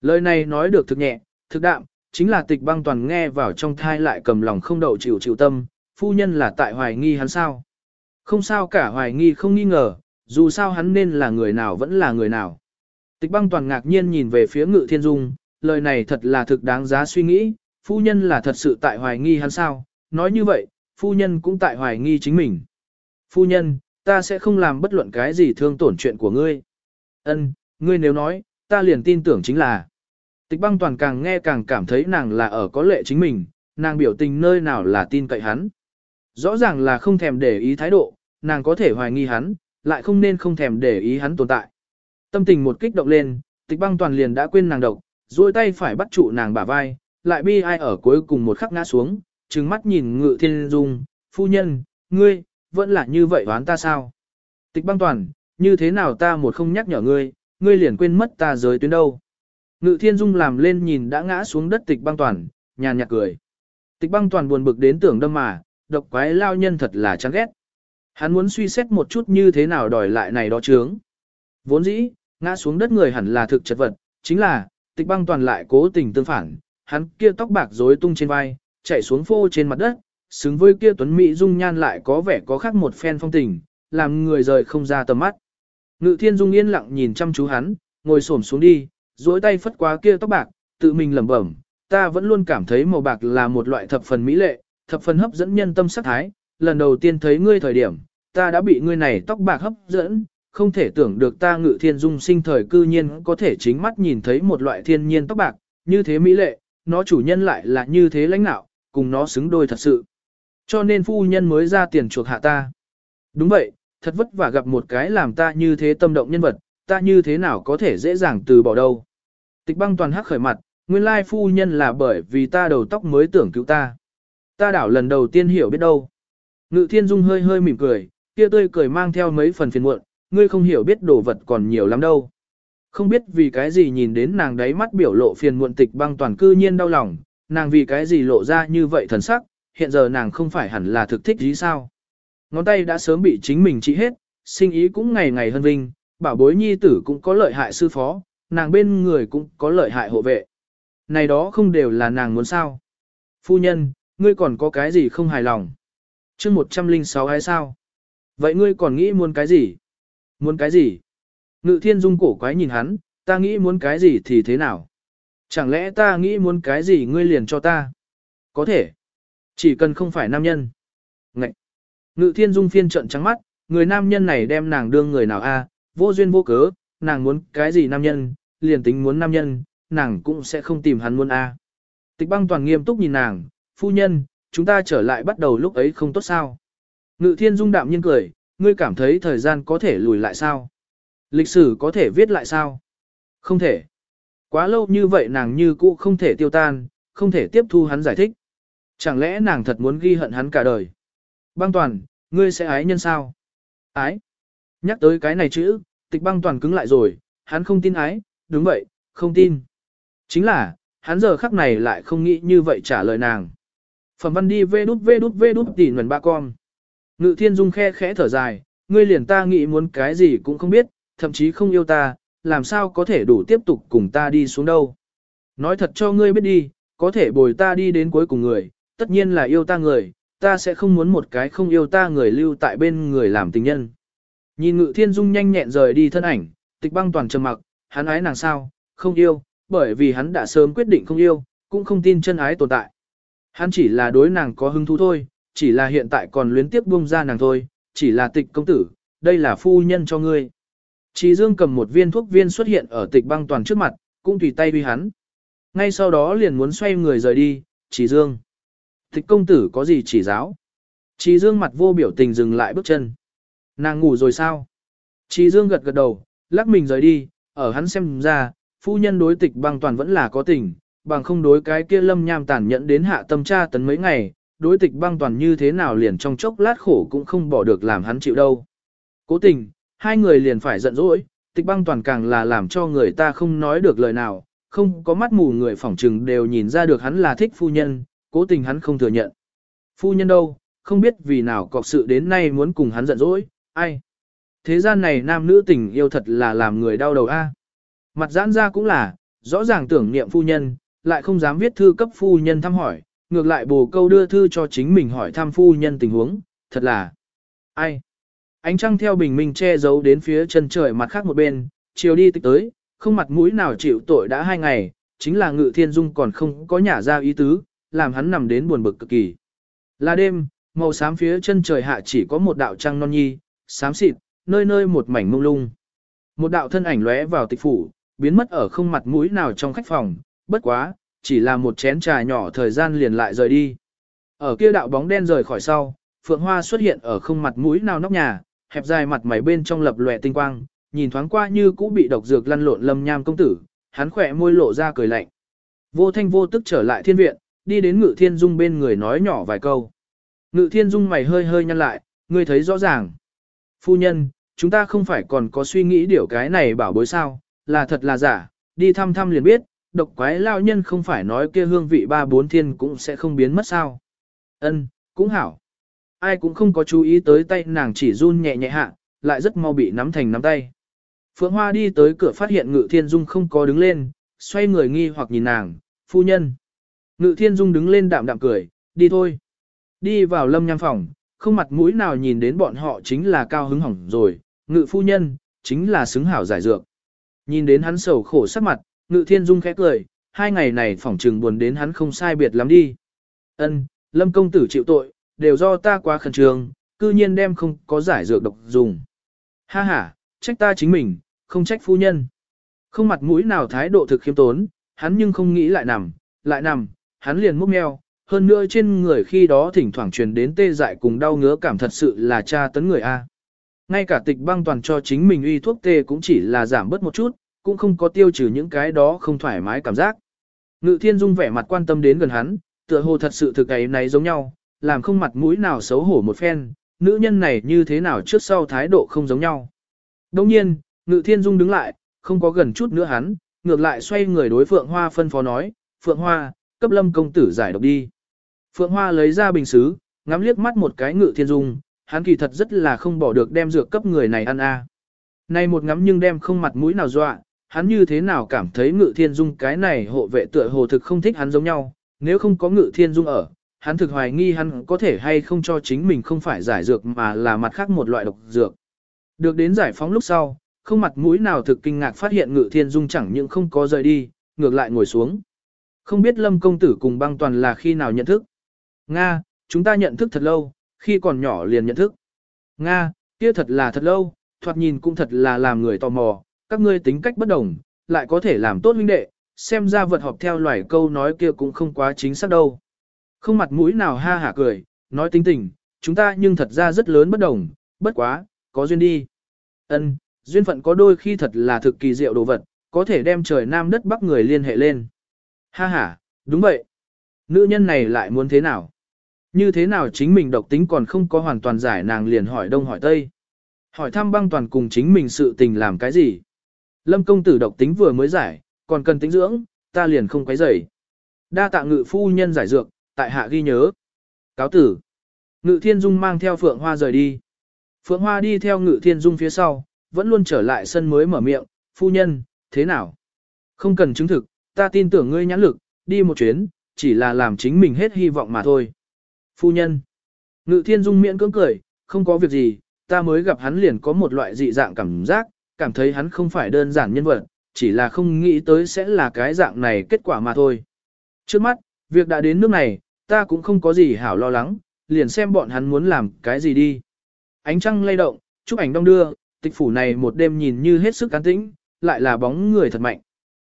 S1: Lời này nói được thực nhẹ, thực đạm, chính là tịch băng toàn nghe vào trong thai lại cầm lòng không đậu chịu chịu tâm, phu nhân là tại hoài nghi hắn sao. Không sao cả hoài nghi không nghi ngờ, dù sao hắn nên là người nào vẫn là người nào. Tịch băng toàn ngạc nhiên nhìn về phía ngự thiên dung, lời này thật là thực đáng giá suy nghĩ, phu nhân là thật sự tại hoài nghi hắn sao, nói như vậy, phu nhân cũng tại hoài nghi chính mình. Phu nhân, ta sẽ không làm bất luận cái gì thương tổn chuyện của ngươi. Ân, ngươi nếu nói, ta liền tin tưởng chính là. Tịch băng toàn càng nghe càng cảm thấy nàng là ở có lệ chính mình, nàng biểu tình nơi nào là tin cậy hắn. Rõ ràng là không thèm để ý thái độ, nàng có thể hoài nghi hắn, lại không nên không thèm để ý hắn tồn tại. Tâm tình một kích động lên, tịch băng toàn liền đã quên nàng độc, duỗi tay phải bắt trụ nàng bả vai, lại bi ai ở cuối cùng một khắc ngã xuống, trừng mắt nhìn ngự thiên dung, phu nhân, ngươi, vẫn là như vậy đoán ta sao? Tịch băng toàn, như thế nào ta một không nhắc nhở ngươi, ngươi liền quên mất ta giới tuyến đâu. Ngự thiên dung làm lên nhìn đã ngã xuống đất tịch băng toàn, nhàn nhạt cười. Tịch băng toàn buồn bực đến tưởng đâm mà, độc quái lao nhân thật là chán ghét. Hắn muốn suy xét một chút như thế nào đòi lại này đó chướng. Vốn dĩ, ngã xuống đất người hẳn là thực chật vật, chính là, tịch băng toàn lại cố tình tương phản, hắn kia tóc bạc rối tung trên vai, chạy xuống phô trên mặt đất, xứng với kia tuấn mỹ dung nhan lại có vẻ có khác một phen phong tình, làm người rời không ra tầm mắt. Ngự thiên dung yên lặng nhìn chăm chú hắn, ngồi xổm xuống đi, duỗi tay phất qua kia tóc bạc, tự mình lẩm bẩm, ta vẫn luôn cảm thấy màu bạc là một loại thập phần mỹ lệ, thập phần hấp dẫn nhân tâm sắc thái, lần đầu tiên thấy ngươi thời điểm, ta đã bị ngươi này tóc bạc hấp dẫn, không thể tưởng được ta ngự thiên dung sinh thời cư nhiên có thể chính mắt nhìn thấy một loại thiên nhiên tóc bạc, như thế mỹ lệ, nó chủ nhân lại là như thế lãnh nạo, cùng nó xứng đôi thật sự. Cho nên phu nhân mới ra tiền chuộc hạ ta. Đúng vậy, thật vất vả gặp một cái làm ta như thế tâm động nhân vật, ta như thế nào có thể dễ dàng từ bỏ đâu. Tịch băng toàn hắc khởi mặt, nguyên lai phu nhân là bởi vì ta đầu tóc mới tưởng cứu ta. Ta đảo lần đầu tiên hiểu biết đâu. Ngự thiên dung hơi hơi mỉm cười, kia tươi cười mang theo mấy phần phiền muộn, ngươi không hiểu biết đồ vật còn nhiều lắm đâu. Không biết vì cái gì nhìn đến nàng đáy mắt biểu lộ phiền muộn tịch băng toàn cư nhiên đau lòng, nàng vì cái gì lộ ra như vậy thần sắc, hiện giờ nàng không phải hẳn là thực thích gì sao. Ngón tay đã sớm bị chính mình trị hết, sinh ý cũng ngày ngày hơn vinh, bảo bối nhi tử cũng có lợi hại sư phó, nàng bên người cũng có lợi hại hộ vệ. Này đó không đều là nàng muốn sao. Phu nhân, ngươi còn có cái gì không hài lòng? chương 106 hay sao? Vậy ngươi còn nghĩ muốn cái gì? Muốn cái gì? Ngự thiên dung cổ quái nhìn hắn, ta nghĩ muốn cái gì thì thế nào? Chẳng lẽ ta nghĩ muốn cái gì ngươi liền cho ta? Có thể. Chỉ cần không phải nam nhân. Ngậy. Ngự thiên dung phiên trận trắng mắt, người nam nhân này đem nàng đương người nào a? vô duyên vô cớ, nàng muốn cái gì nam nhân, liền tính muốn nam nhân, nàng cũng sẽ không tìm hắn muốn a. Tịch băng toàn nghiêm túc nhìn nàng, phu nhân, chúng ta trở lại bắt đầu lúc ấy không tốt sao. Ngự thiên dung đạm nhiên cười, ngươi cảm thấy thời gian có thể lùi lại sao? Lịch sử có thể viết lại sao? Không thể. Quá lâu như vậy nàng như cũ không thể tiêu tan, không thể tiếp thu hắn giải thích. Chẳng lẽ nàng thật muốn ghi hận hắn cả đời? Băng toàn, ngươi sẽ ái nhân sao? Ái. Nhắc tới cái này chữ, tịch băng toàn cứng lại rồi, hắn không tin ái, đúng vậy, không tin. Chính là, hắn giờ khắc này lại không nghĩ như vậy trả lời nàng. Phẩm văn đi vê đút vê đút vê đút tỉ nguồn ba con. Ngự thiên dung khe khẽ thở dài, ngươi liền ta nghĩ muốn cái gì cũng không biết, thậm chí không yêu ta, làm sao có thể đủ tiếp tục cùng ta đi xuống đâu. Nói thật cho ngươi biết đi, có thể bồi ta đi đến cuối cùng người, tất nhiên là yêu ta người, ta sẽ không muốn một cái không yêu ta người lưu tại bên người làm tình nhân. Nhìn ngự thiên dung nhanh nhẹn rời đi thân ảnh, tịch băng toàn trầm mặc, hắn ái nàng sao, không yêu, bởi vì hắn đã sớm quyết định không yêu, cũng không tin chân ái tồn tại. Hắn chỉ là đối nàng có hứng thú thôi, chỉ là hiện tại còn luyến tiếp buông ra nàng thôi, chỉ là tịch công tử, đây là phu nhân cho ngươi. Trí Dương cầm một viên thuốc viên xuất hiện ở tịch băng toàn trước mặt, cũng tùy tay uy hắn. Ngay sau đó liền muốn xoay người rời đi, Trí Dương. Tịch công tử có gì chỉ giáo? Trí Dương mặt vô biểu tình dừng lại bước chân. Nàng ngủ rồi sao? Trí Dương gật gật đầu, lắc mình rời đi, ở hắn xem ra, phu nhân đối tịch băng toàn vẫn là có tình, bằng không đối cái kia lâm nham tàn nhẫn đến hạ tâm tra tấn mấy ngày, đối tịch băng toàn như thế nào liền trong chốc lát khổ cũng không bỏ được làm hắn chịu đâu. Cố tình, hai người liền phải giận dỗi, tịch băng toàn càng là làm cho người ta không nói được lời nào, không có mắt mù người phỏng trừng đều nhìn ra được hắn là thích phu nhân, cố tình hắn không thừa nhận. Phu nhân đâu, không biết vì nào cọc sự đến nay muốn cùng hắn giận dỗi, ai. Thế gian này nam nữ tình yêu thật là làm người đau đầu a. Mặt giãn ra cũng là, rõ ràng tưởng niệm phu nhân, lại không dám viết thư cấp phu nhân thăm hỏi, ngược lại bồ câu đưa thư cho chính mình hỏi thăm phu nhân tình huống, thật là ai. Ánh trăng theo bình minh che giấu đến phía chân trời mặt khác một bên, chiều đi tích tới, không mặt mũi nào chịu tội đã hai ngày, chính là ngự thiên dung còn không có nhả ra ý tứ, làm hắn nằm đến buồn bực cực kỳ. Là đêm, màu xám phía chân trời hạ chỉ có một đạo trăng non nhi, xám xịt, nơi nơi một mảnh mông lung. Một đạo thân ảnh lóe vào tịch phủ, biến mất ở không mặt mũi nào trong khách phòng, bất quá, chỉ là một chén trà nhỏ thời gian liền lại rời đi. Ở kia đạo bóng đen rời khỏi sau, Phượng Hoa xuất hiện ở không mặt mũi nào nóc nhà, hẹp dài mặt mày bên trong lập lòe tinh quang, nhìn thoáng qua như cũ bị độc dược lăn lộn lâm nham công tử, hắn khỏe môi lộ ra cười lạnh. Vô thanh vô tức trở lại thiên viện, đi đến ngự thiên dung bên người nói nhỏ vài câu. Ngự thiên dung mày hơi hơi nhăn lại, ngươi thấy rõ ràng. Phu nhân, chúng ta không phải còn có suy nghĩ điều cái này bảo bối sao, là thật là giả, đi thăm thăm liền biết, độc quái lao nhân không phải nói kia hương vị ba bốn thiên cũng sẽ không biến mất sao. Ân, cũng hảo. Ai cũng không có chú ý tới tay nàng chỉ run nhẹ nhẹ hạ, lại rất mau bị nắm thành nắm tay. Phượng Hoa đi tới cửa phát hiện Ngự Thiên Dung không có đứng lên, xoay người nghi hoặc nhìn nàng, phu nhân. Ngự Thiên Dung đứng lên đạm đạm cười, đi thôi. Đi vào lâm nham phòng, không mặt mũi nào nhìn đến bọn họ chính là cao hứng hỏng rồi, ngự phu nhân, chính là xứng hảo giải dược. Nhìn đến hắn sầu khổ sắc mặt, ngự thiên dung khẽ cười, hai ngày này phỏng trừng buồn đến hắn không sai biệt lắm đi. Ân, lâm công tử chịu tội, đều do ta quá khẩn trương, cư nhiên đem không có giải dược độc dùng. Ha ha, trách ta chính mình, không trách phu nhân. Không mặt mũi nào thái độ thực khiêm tốn, hắn nhưng không nghĩ lại nằm, lại nằm, hắn liền múc meo, hơn nữa trên người khi đó thỉnh thoảng truyền đến tê dại cùng đau ngứa cảm thật sự là tra tấn người A. Ngay cả tịch băng toàn cho chính mình uy thuốc tê cũng chỉ là giảm bớt một chút, cũng không có tiêu trừ những cái đó không thoải mái cảm giác. Ngự thiên dung vẻ mặt quan tâm đến gần hắn, tựa hồ thật sự thực ấy này giống nhau, làm không mặt mũi nào xấu hổ một phen, nữ nhân này như thế nào trước sau thái độ không giống nhau. Đồng nhiên, ngự thiên dung đứng lại, không có gần chút nữa hắn, ngược lại xoay người đối Phượng Hoa phân phó nói, Phượng Hoa, cấp lâm công tử giải độc đi. Phượng Hoa lấy ra bình xứ, ngắm liếc mắt một cái ngự thiên dung, hắn kỳ thật rất là không bỏ được đem dược cấp người này ăn a. À. Này một ngắm nhưng đem không mặt mũi nào dọa, hắn như thế nào cảm thấy ngự thiên dung cái này hộ vệ tựa hồ thực không thích hắn giống nhau, nếu không có ngự thiên dung ở, hắn thực hoài nghi hắn có thể hay không cho chính mình không phải giải dược mà là mặt khác một loại độc dược. Được đến giải phóng lúc sau, không mặt mũi nào thực kinh ngạc phát hiện ngự thiên dung chẳng những không có rời đi, ngược lại ngồi xuống. Không biết lâm công tử cùng băng toàn là khi nào nhận thức. Nga, chúng ta nhận thức thật lâu, khi còn nhỏ liền nhận thức. Nga, kia thật là thật lâu, thoạt nhìn cũng thật là làm người tò mò, các ngươi tính cách bất đồng, lại có thể làm tốt huynh đệ, xem ra vật họp theo loài câu nói kia cũng không quá chính xác đâu. Không mặt mũi nào ha hả cười, nói tính tình, chúng ta nhưng thật ra rất lớn bất đồng, bất quá, có duyên đi. Ân, duyên phận có đôi khi thật là thực kỳ diệu đồ vật, có thể đem trời nam đất bắc người liên hệ lên. Ha ha, đúng vậy. Nữ nhân này lại muốn thế nào? Như thế nào chính mình độc tính còn không có hoàn toàn giải nàng liền hỏi đông hỏi tây. Hỏi thăm băng toàn cùng chính mình sự tình làm cái gì? Lâm công tử độc tính vừa mới giải, còn cần tính dưỡng, ta liền không quấy rầy. Đa tạ ngự phu nhân giải dược, tại hạ ghi nhớ. Cáo tử. Ngự thiên dung mang theo phượng hoa rời đi. Phượng hoa đi theo ngự thiên dung phía sau, vẫn luôn trở lại sân mới mở miệng, phu nhân, thế nào? Không cần chứng thực, ta tin tưởng ngươi nhãn lực, đi một chuyến, chỉ là làm chính mình hết hy vọng mà thôi. Phu nhân. Ngự thiên dung miễn cưỡng cười, không có việc gì, ta mới gặp hắn liền có một loại dị dạng cảm giác, cảm thấy hắn không phải đơn giản nhân vật, chỉ là không nghĩ tới sẽ là cái dạng này kết quả mà thôi. Trước mắt, việc đã đến nước này, ta cũng không có gì hảo lo lắng, liền xem bọn hắn muốn làm cái gì đi. Ánh trăng lay động, chúc ảnh đông đưa, tịch phủ này một đêm nhìn như hết sức cán tĩnh, lại là bóng người thật mạnh.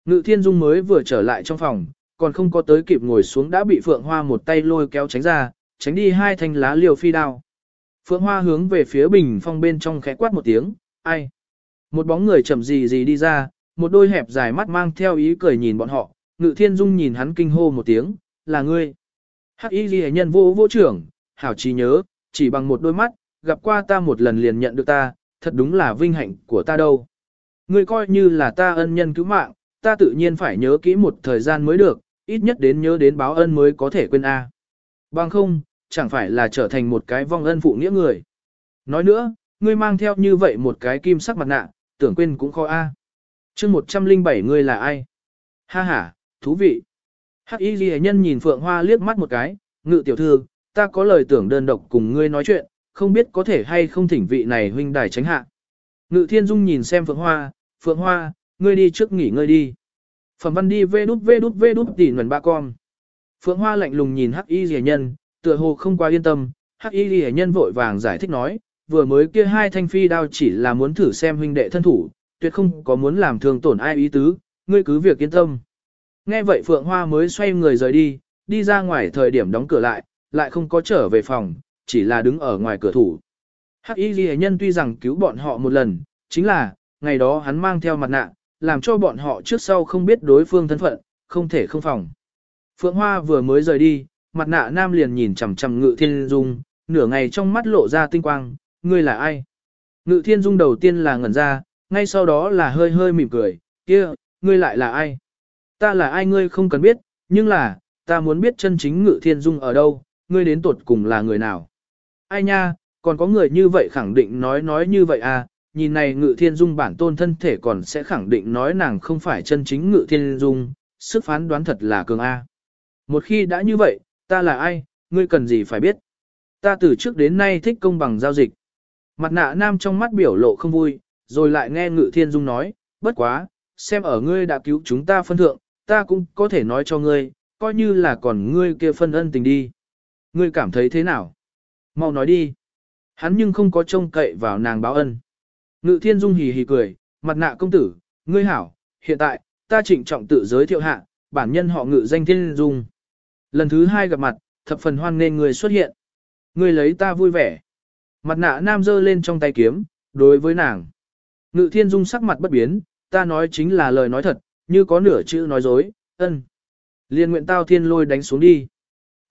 S1: Ngự thiên dung mới vừa trở lại trong phòng, còn không có tới kịp ngồi xuống đã bị Phượng Hoa một tay lôi kéo tránh ra, tránh đi hai thanh lá liều phi đao. Phượng Hoa hướng về phía bình phong bên trong khẽ quát một tiếng, ai? Một bóng người chậm gì gì đi ra, một đôi hẹp dài mắt mang theo ý cười nhìn bọn họ, ngự thiên dung nhìn hắn kinh hô một tiếng, là ngươi. Hắc y ghi nhân vô vô trưởng, hảo trí nhớ, chỉ bằng một đôi mắt, gặp qua ta một lần liền nhận được ta, thật đúng là vinh hạnh của ta đâu. Ngươi coi như là ta ân nhân cứu mạng, ta tự nhiên phải nhớ kỹ một thời gian mới được, ít nhất đến nhớ đến báo ân mới có thể quên A. Bằng không, chẳng phải là trở thành một cái vong ân phụ nghĩa người. Nói nữa, ngươi mang theo như vậy một cái kim sắc mặt nạ, tưởng quên cũng khó A. À. chương 107 ngươi là ai? Ha ha, thú vị. Hắc y ghi nhân nhìn Phượng Hoa liếc mắt một cái, ngự tiểu thư, ta có lời tưởng đơn độc cùng ngươi nói chuyện, không biết có thể hay không thỉnh vị này huynh đài tránh hạ. Ngự thiên dung nhìn xem Phượng Hoa, Phượng Hoa, ngươi đi trước nghỉ ngơi đi. Phẩm văn đi vê đút vê đút vê đút tỉ nguồn ba con. Phượng Hoa lạnh lùng nhìn Hắc y ghi nhân, tựa hồ không quá yên tâm, Hắc y ghi nhân vội vàng giải thích nói, vừa mới kia hai thanh phi đao chỉ là muốn thử xem huynh đệ thân thủ, tuyệt không có muốn làm thương tổn ai ý tứ, ngươi cứ việc yên tâm. Nghe vậy Phượng Hoa mới xoay người rời đi, đi ra ngoài thời điểm đóng cửa lại, lại không có trở về phòng, chỉ là đứng ở ngoài cửa thủ. Hắc Y Ghi Nhân tuy rằng cứu bọn họ một lần, chính là, ngày đó hắn mang theo mặt nạ, làm cho bọn họ trước sau không biết đối phương thân phận, không thể không phòng. Phượng Hoa vừa mới rời đi, mặt nạ nam liền nhìn chằm chằm Ngự Thiên Dung, nửa ngày trong mắt lộ ra tinh quang, ngươi là ai? Ngự Thiên Dung đầu tiên là ngẩn ra, ngay sau đó là hơi hơi mỉm cười, kia, ngươi lại là ai? Ta là ai ngươi không cần biết, nhưng là, ta muốn biết chân chính Ngự Thiên Dung ở đâu, ngươi đến tuột cùng là người nào? Ai nha, còn có người như vậy khẳng định nói nói như vậy à, nhìn này Ngự Thiên Dung bản tôn thân thể còn sẽ khẳng định nói nàng không phải chân chính Ngự Thiên Dung, sức phán đoán thật là cường A. Một khi đã như vậy, ta là ai, ngươi cần gì phải biết. Ta từ trước đến nay thích công bằng giao dịch. Mặt nạ nam trong mắt biểu lộ không vui, rồi lại nghe Ngự Thiên Dung nói, bất quá, xem ở ngươi đã cứu chúng ta phân thượng, ta cũng có thể nói cho ngươi, coi như là còn ngươi kia phân ân tình đi. Ngươi cảm thấy thế nào? Mau nói đi. Hắn nhưng không có trông cậy vào nàng báo ân. Ngự Thiên Dung hì hì cười, mặt nạ công tử, ngươi hảo, hiện tại, ta trịnh trọng tự giới thiệu hạ, bản nhân họ Ngự danh Thiên Dung. Lần thứ hai gặp mặt, thập phần hoan nên người xuất hiện. ngươi lấy ta vui vẻ. Mặt nạ nam giơ lên trong tay kiếm, đối với nàng. Ngự thiên dung sắc mặt bất biến, ta nói chính là lời nói thật, như có nửa chữ nói dối, ân. Liên nguyện tao thiên lôi đánh xuống đi.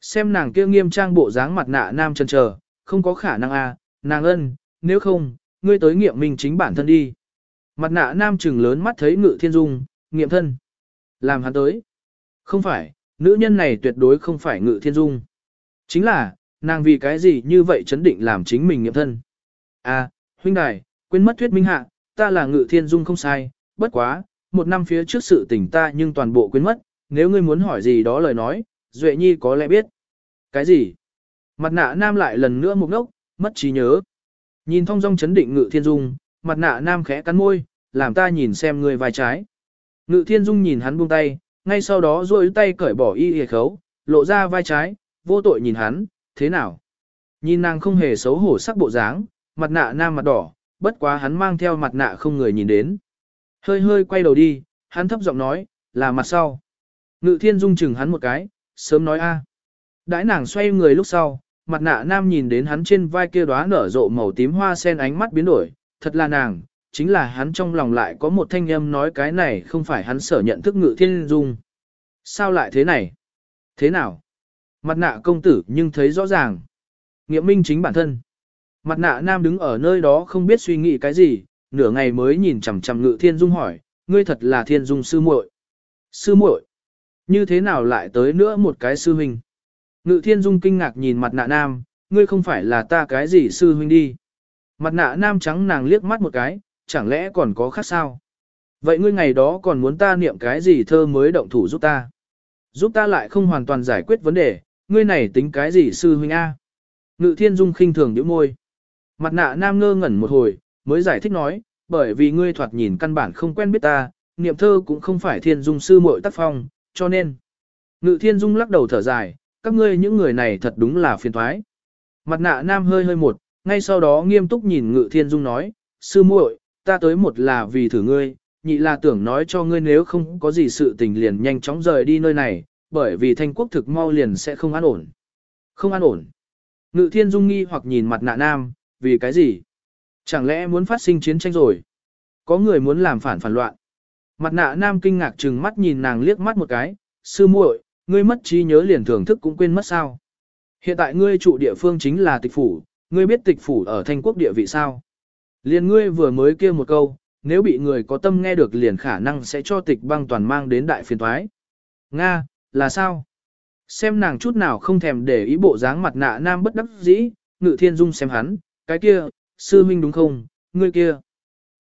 S1: Xem nàng kia nghiêm trang bộ dáng mặt nạ nam chân chờ, không có khả năng à, nàng ân, nếu không, ngươi tới nghiệm mình chính bản thân đi. Mặt nạ nam trừng lớn mắt thấy ngự thiên dung, nghiệm thân. Làm hắn tới. Không phải, nữ nhân này tuyệt đối không phải ngự thiên dung. Chính là, nàng vì cái gì như vậy chấn định làm chính mình nghiệm thân. À, huynh đài, quên mất thuyết minh hạ, ta là ngự thiên dung không sai, bất quá, một năm phía trước sự tình ta nhưng toàn bộ quên mất, nếu ngươi muốn hỏi gì đó lời nói, Duệ Nhi có lẽ biết. Cái gì? Mặt nạ nam lại lần nữa mục nốc, mất trí nhớ. Nhìn thông dong chấn định ngự thiên dung, mặt nạ nam khẽ cắn môi, làm ta nhìn xem người vai trái. Ngự thiên dung nhìn hắn buông tay, ngay sau đó duỗi tay cởi bỏ y hề khấu, lộ ra vai trái, vô tội nhìn hắn, thế nào? Nhìn nàng không hề xấu hổ sắc bộ dáng, mặt nạ nam mặt đỏ, bất quá hắn mang theo mặt nạ không người nhìn đến. Hơi hơi quay đầu đi, hắn thấp giọng nói, là mặt sau. Ngự thiên dung chừng hắn một cái, sớm nói a. À. Đãi nàng xoay người lúc sau, mặt nạ nam nhìn đến hắn trên vai kia đóa nở rộ màu tím hoa sen ánh mắt biến đổi, thật là nàng, chính là hắn trong lòng lại có một thanh âm nói cái này không phải hắn sở nhận thức ngự thiên dung. Sao lại thế này? Thế nào? Mặt nạ công tử nhưng thấy rõ ràng. Nghiệm minh chính bản thân. Mặt nạ nam đứng ở nơi đó không biết suy nghĩ cái gì, nửa ngày mới nhìn chằm chằm ngự thiên dung hỏi, ngươi thật là thiên dung sư muội. Sư muội? Như thế nào lại tới nữa một cái sư huynh? Ngự thiên dung kinh ngạc nhìn mặt nạ nam, ngươi không phải là ta cái gì sư huynh đi. Mặt nạ nam trắng nàng liếc mắt một cái, chẳng lẽ còn có khác sao? Vậy ngươi ngày đó còn muốn ta niệm cái gì thơ mới động thủ giúp ta? Giúp ta lại không hoàn toàn giải quyết vấn đề, ngươi này tính cái gì sư huynh A? Ngự thiên dung khinh thường nhíu môi. Mặt nạ nam ngơ ngẩn một hồi, mới giải thích nói, bởi vì ngươi thoạt nhìn căn bản không quen biết ta, niệm thơ cũng không phải thiên dung sư muội tác phong, cho nên. Ngự thiên dung lắc đầu thở dài, các ngươi những người này thật đúng là phiền thoái. Mặt nạ nam hơi hơi một, ngay sau đó nghiêm túc nhìn ngự thiên dung nói, sư muội, ta tới một là vì thử ngươi, nhị là tưởng nói cho ngươi nếu không có gì sự tình liền nhanh chóng rời đi nơi này, bởi vì thanh quốc thực mau liền sẽ không an ổn. Không an ổn. Ngự thiên dung nghi hoặc nhìn mặt nạ nam, vì cái gì? Chẳng lẽ muốn phát sinh chiến tranh rồi? Có người muốn làm phản phản loạn. Mặt nạ nam kinh ngạc trừng mắt nhìn nàng liếc mắt một cái, sư muội, ngươi mất trí nhớ liền thưởng thức cũng quên mất sao. Hiện tại ngươi trụ địa phương chính là tịch phủ, ngươi biết tịch phủ ở thanh quốc địa vị sao? Liền ngươi vừa mới kêu một câu, nếu bị người có tâm nghe được liền khả năng sẽ cho tịch băng toàn mang đến đại phiền thoái. Nga, là sao? Xem nàng chút nào không thèm để ý bộ dáng mặt nạ nam bất đắc dĩ, ngự thiên dung xem hắn, cái kia, sư minh đúng không, ngươi kia.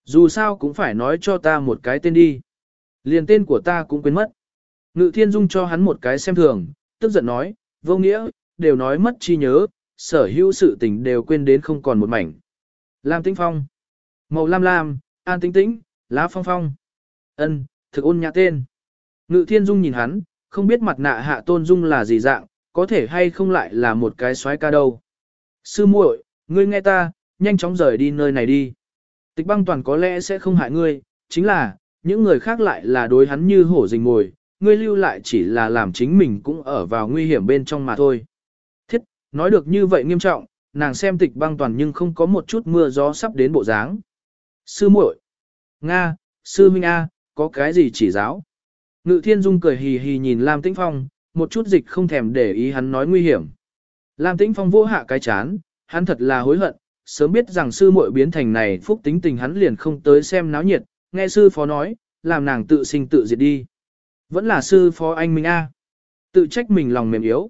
S1: Dù sao cũng phải nói cho ta một cái tên đi. Liền tên của ta cũng quên mất. Ngự thiên dung cho hắn một cái xem thường, tức giận nói, vô nghĩa, đều nói mất chi nhớ, sở hữu sự tình đều quên đến không còn một mảnh. Lam Tĩnh Phong. Màu lam lam, an tĩnh tĩnh, lá phong phong. Ân, thực ôn nhã tên. Ngự thiên dung nhìn hắn, không biết mặt nạ hạ tôn dung là gì dạng, có thể hay không lại là một cái xoái ca đâu. Sư muội, ngươi nghe ta, nhanh chóng rời đi nơi này đi. Tịch băng toàn có lẽ sẽ không hại ngươi, chính là, những người khác lại là đối hắn như hổ rình mồi, ngươi lưu lại chỉ là làm chính mình cũng ở vào nguy hiểm bên trong mà thôi. Thiết, nói được như vậy nghiêm trọng, nàng xem tịch băng toàn nhưng không có một chút mưa gió sắp đến bộ dáng. Sư muội, Nga, sư minh A, có cái gì chỉ giáo. Ngự thiên dung cười hì hì nhìn Lam Tĩnh Phong, một chút dịch không thèm để ý hắn nói nguy hiểm. Lam Tĩnh Phong vô hạ cái chán, hắn thật là hối hận, sớm biết rằng sư muội biến thành này phúc tính tình hắn liền không tới xem náo nhiệt, nghe sư phó nói, làm nàng tự sinh tự diệt đi. Vẫn là sư phó anh Minh A. Tự trách mình lòng mềm yếu.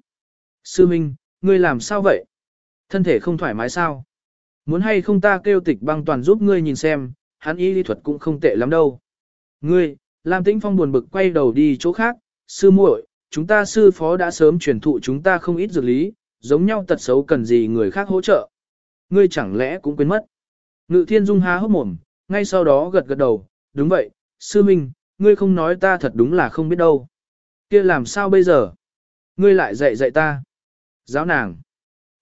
S1: Sư Minh, ngươi làm sao vậy? Thân thể không thoải mái sao? Muốn hay không ta kêu tịch băng toàn giúp ngươi nhìn xem, hắn y lý thuật cũng không tệ lắm đâu. Ngươi, Lam Tĩnh Phong buồn bực quay đầu đi chỗ khác, sư muội, chúng ta sư phó đã sớm truyền thụ chúng ta không ít dược lý, giống nhau tật xấu cần gì người khác hỗ trợ. Ngươi chẳng lẽ cũng quên mất. Ngự thiên dung há hốc mồm, ngay sau đó gật gật đầu, đúng vậy, sư minh, ngươi không nói ta thật đúng là không biết đâu. kia làm sao bây giờ? Ngươi lại dạy dạy ta. Giáo nàng.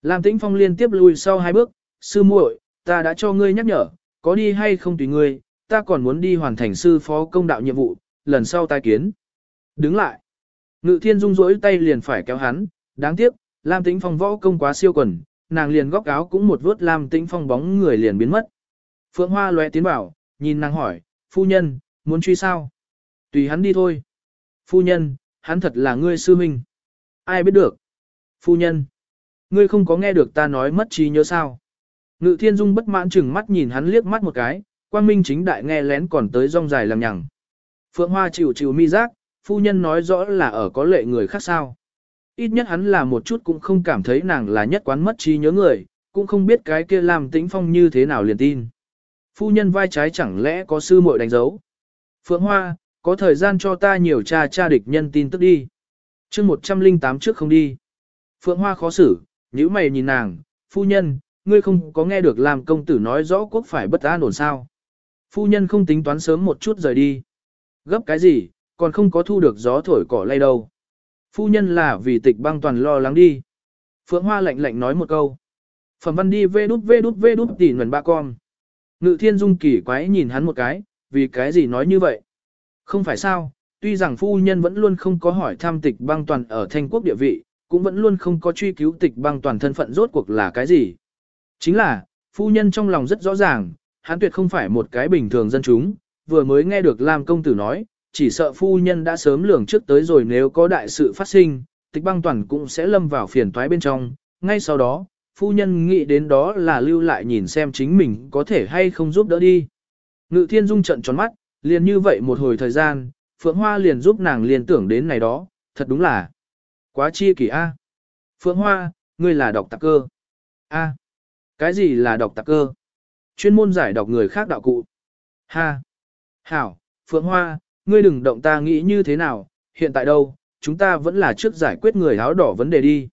S1: Lam Tĩnh Phong liên tiếp lùi sau hai bước, sư muội, ta đã cho ngươi nhắc nhở, có đi hay không tùy ngươi, ta còn muốn đi hoàn thành sư phó công đạo nhiệm vụ, lần sau tai kiến. Đứng lại. Ngự thiên dung rỗi tay liền phải kéo hắn, đáng tiếc, Lam Tĩnh Phong võ công quá siêu quần, nàng liền góc áo cũng một vớt Lam Tĩnh Phong bóng người liền biến mất. Phượng Hoa lóe tiến bảo, nhìn nàng hỏi, phu nhân, muốn truy sao? Tùy hắn đi thôi. Phu nhân, hắn thật là ngươi sư minh. Ai biết được? Phu nhân, ngươi không có nghe được ta nói mất trí nhớ sao? Ngự thiên dung bất mãn chừng mắt nhìn hắn liếc mắt một cái, quang minh chính đại nghe lén còn tới rong dài làm nhằng. Phượng Hoa chịu chịu mi giác, phu nhân nói rõ là ở có lệ người khác sao. Ít nhất hắn là một chút cũng không cảm thấy nàng là nhất quán mất trí nhớ người, cũng không biết cái kia làm tĩnh phong như thế nào liền tin. Phu nhân vai trái chẳng lẽ có sư muội đánh dấu. Phượng Hoa, có thời gian cho ta nhiều tra tra địch nhân tin tức đi. chương 108 trước không đi. Phượng Hoa khó xử, Nếu mày nhìn nàng, phu nhân, ngươi không có nghe được làm công tử nói rõ quốc phải bất an ổn sao. Phu nhân không tính toán sớm một chút rời đi. Gấp cái gì, còn không có thu được gió thổi cỏ lay đâu. Phu nhân là vì tịch băng toàn lo lắng đi. Phượng Hoa lạnh lạnh nói một câu. Phẩm văn đi vê đút vê đút vê đút tỉ nguồn ba con. Ngự thiên dung kỳ quái nhìn hắn một cái, vì cái gì nói như vậy? Không phải sao, tuy rằng phu nhân vẫn luôn không có hỏi thăm tịch băng toàn ở thanh quốc địa vị, cũng vẫn luôn không có truy cứu tịch băng toàn thân phận rốt cuộc là cái gì. Chính là, phu nhân trong lòng rất rõ ràng, hắn tuyệt không phải một cái bình thường dân chúng, vừa mới nghe được Lam công tử nói, chỉ sợ phu nhân đã sớm lường trước tới rồi nếu có đại sự phát sinh, tịch băng toàn cũng sẽ lâm vào phiền toái bên trong, ngay sau đó, phu nhân nghĩ đến đó là lưu lại nhìn xem chính mình có thể hay không giúp đỡ đi. Ngự thiên dung trận tròn mắt, liền như vậy một hồi thời gian, Phượng Hoa liền giúp nàng liền tưởng đến này đó, thật đúng là quá chi kỳ a. Phượng Hoa, ngươi là độc tạc cơ. A. Cái gì là độc tạc cơ? Chuyên môn giải độc người khác đạo cụ. Ha. Hảo, Phượng Hoa, ngươi đừng động ta nghĩ như thế nào, hiện tại đâu, chúng ta vẫn là trước giải quyết người áo đỏ vấn đề đi.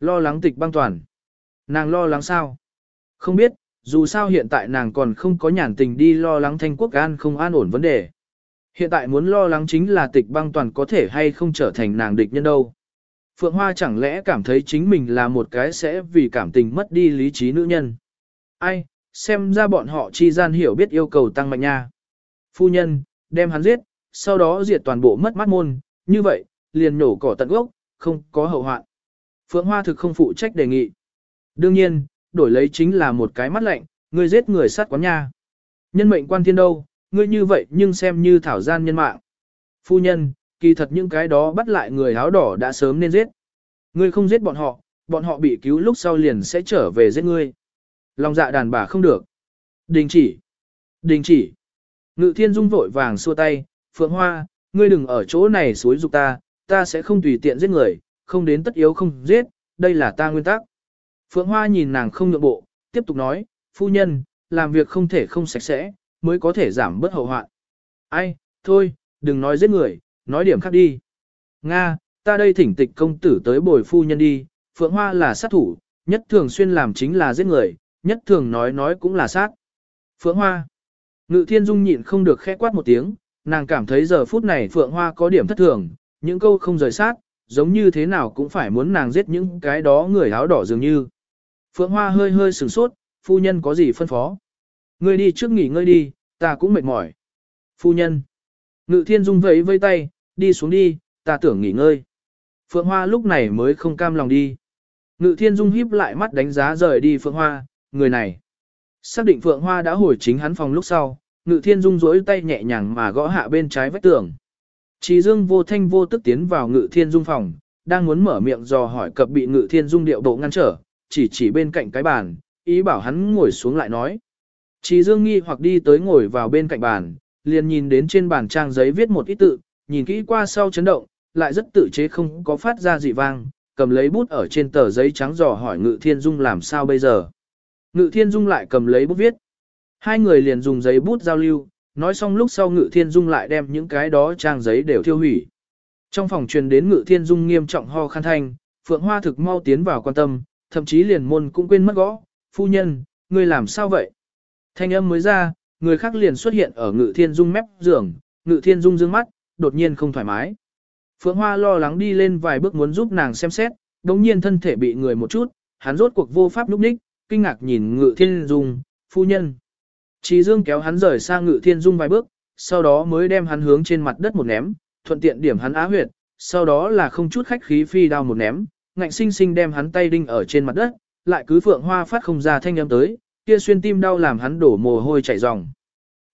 S1: Lo lắng tịch băng toàn. Nàng lo lắng sao? Không biết, dù sao hiện tại nàng còn không có nhàn tình đi lo lắng thanh quốc an không an ổn vấn đề. Hiện tại muốn lo lắng chính là tịch băng toàn có thể hay không trở thành nàng địch nhân đâu. Phượng Hoa chẳng lẽ cảm thấy chính mình là một cái sẽ vì cảm tình mất đi lý trí nữ nhân. Ai, xem ra bọn họ chi gian hiểu biết yêu cầu tăng mạnh nha. Phu nhân, đem hắn giết, sau đó diệt toàn bộ mất mắt môn, như vậy, liền nổ cỏ tận gốc, không có hậu hoạn. Phượng Hoa thực không phụ trách đề nghị. Đương nhiên, đổi lấy chính là một cái mắt lạnh, ngươi giết người sát quán nha. Nhân mệnh quan thiên đâu, ngươi như vậy nhưng xem như thảo gian nhân mạng. Phu nhân, kỳ thật những cái đó bắt lại người áo đỏ đã sớm nên giết. Ngươi không giết bọn họ, bọn họ bị cứu lúc sau liền sẽ trở về giết ngươi. Lòng dạ đàn bà không được. Đình chỉ. Đình chỉ. Ngự thiên dung vội vàng xua tay, Phượng Hoa, ngươi đừng ở chỗ này xối dục ta, ta sẽ không tùy tiện giết người, không đến tất yếu không giết, đây là ta nguyên tắc. Phượng Hoa nhìn nàng không nhượng bộ, tiếp tục nói, phu nhân, làm việc không thể không sạch sẽ, mới có thể giảm bớt hậu hoạn. Ai, thôi, đừng nói giết người, nói điểm khác đi. Nga, ta đây thỉnh tịch công tử tới bồi phu nhân đi, Phượng Hoa là sát thủ, nhất thường xuyên làm chính là giết người, nhất thường nói nói cũng là sát. Phượng Hoa. Ngự thiên dung nhịn không được khẽ quát một tiếng, nàng cảm thấy giờ phút này Phượng Hoa có điểm thất thường, những câu không rời sát, giống như thế nào cũng phải muốn nàng giết những cái đó người áo đỏ dường như. Phượng Hoa hơi hơi sửng sốt, phu nhân có gì phân phó. Ngươi đi trước nghỉ ngơi đi, ta cũng mệt mỏi. Phu nhân. Ngự thiên dung vẫy vây tay, đi xuống đi, ta tưởng nghỉ ngơi. Phượng Hoa lúc này mới không cam lòng đi. Ngự thiên dung híp lại mắt đánh giá rời đi Phượng Hoa, người này. Xác định Phượng Hoa đã hồi chính hắn phòng lúc sau, Ngự Thiên Dung duỗi tay nhẹ nhàng mà gõ hạ bên trái vách tường. Trí Dương vô thanh vô tức tiến vào Ngự Thiên Dung phòng, đang muốn mở miệng dò hỏi cập bị Ngự Thiên Dung điệu bộ ngăn trở, chỉ chỉ bên cạnh cái bàn, ý bảo hắn ngồi xuống lại nói. Trí Dương nghi hoặc đi tới ngồi vào bên cạnh bàn, liền nhìn đến trên bàn trang giấy viết một ít tự, nhìn kỹ qua sau chấn động, lại rất tự chế không có phát ra gì vang, cầm lấy bút ở trên tờ giấy trắng dò hỏi Ngự Thiên Dung làm sao bây giờ. Ngự Thiên Dung lại cầm lấy bút viết. Hai người liền dùng giấy bút giao lưu, nói xong lúc sau Ngự Thiên Dung lại đem những cái đó trang giấy đều thiêu hủy. Trong phòng truyền đến Ngự Thiên Dung nghiêm trọng ho khăn thanh, Phượng Hoa thực mau tiến vào quan tâm, thậm chí liền môn cũng quên mất gõ, phu nhân, ngươi làm sao vậy? Thanh âm mới ra, người khác liền xuất hiện ở Ngự Thiên Dung mép giường, Ngự Thiên Dung dương mắt, đột nhiên không thoải mái. Phượng Hoa lo lắng đi lên vài bước muốn giúp nàng xem xét, đồng nhiên thân thể bị người một chút, hắn rốt cuộc vô pháp núp ních, kinh ngạc nhìn Ngự Thiên Dung, phu nhân. Trí Dương kéo hắn rời sang Ngự Thiên Dung vài bước, sau đó mới đem hắn hướng trên mặt đất một ném, thuận tiện điểm hắn á huyệt, sau đó là không chút khách khí phi đao một ném, ngạnh sinh sinh đem hắn tay đinh ở trên mặt đất, lại cứ Phượng Hoa phát không ra thanh âm tới, kia xuyên tim đau làm hắn đổ mồ hôi chảy ròng.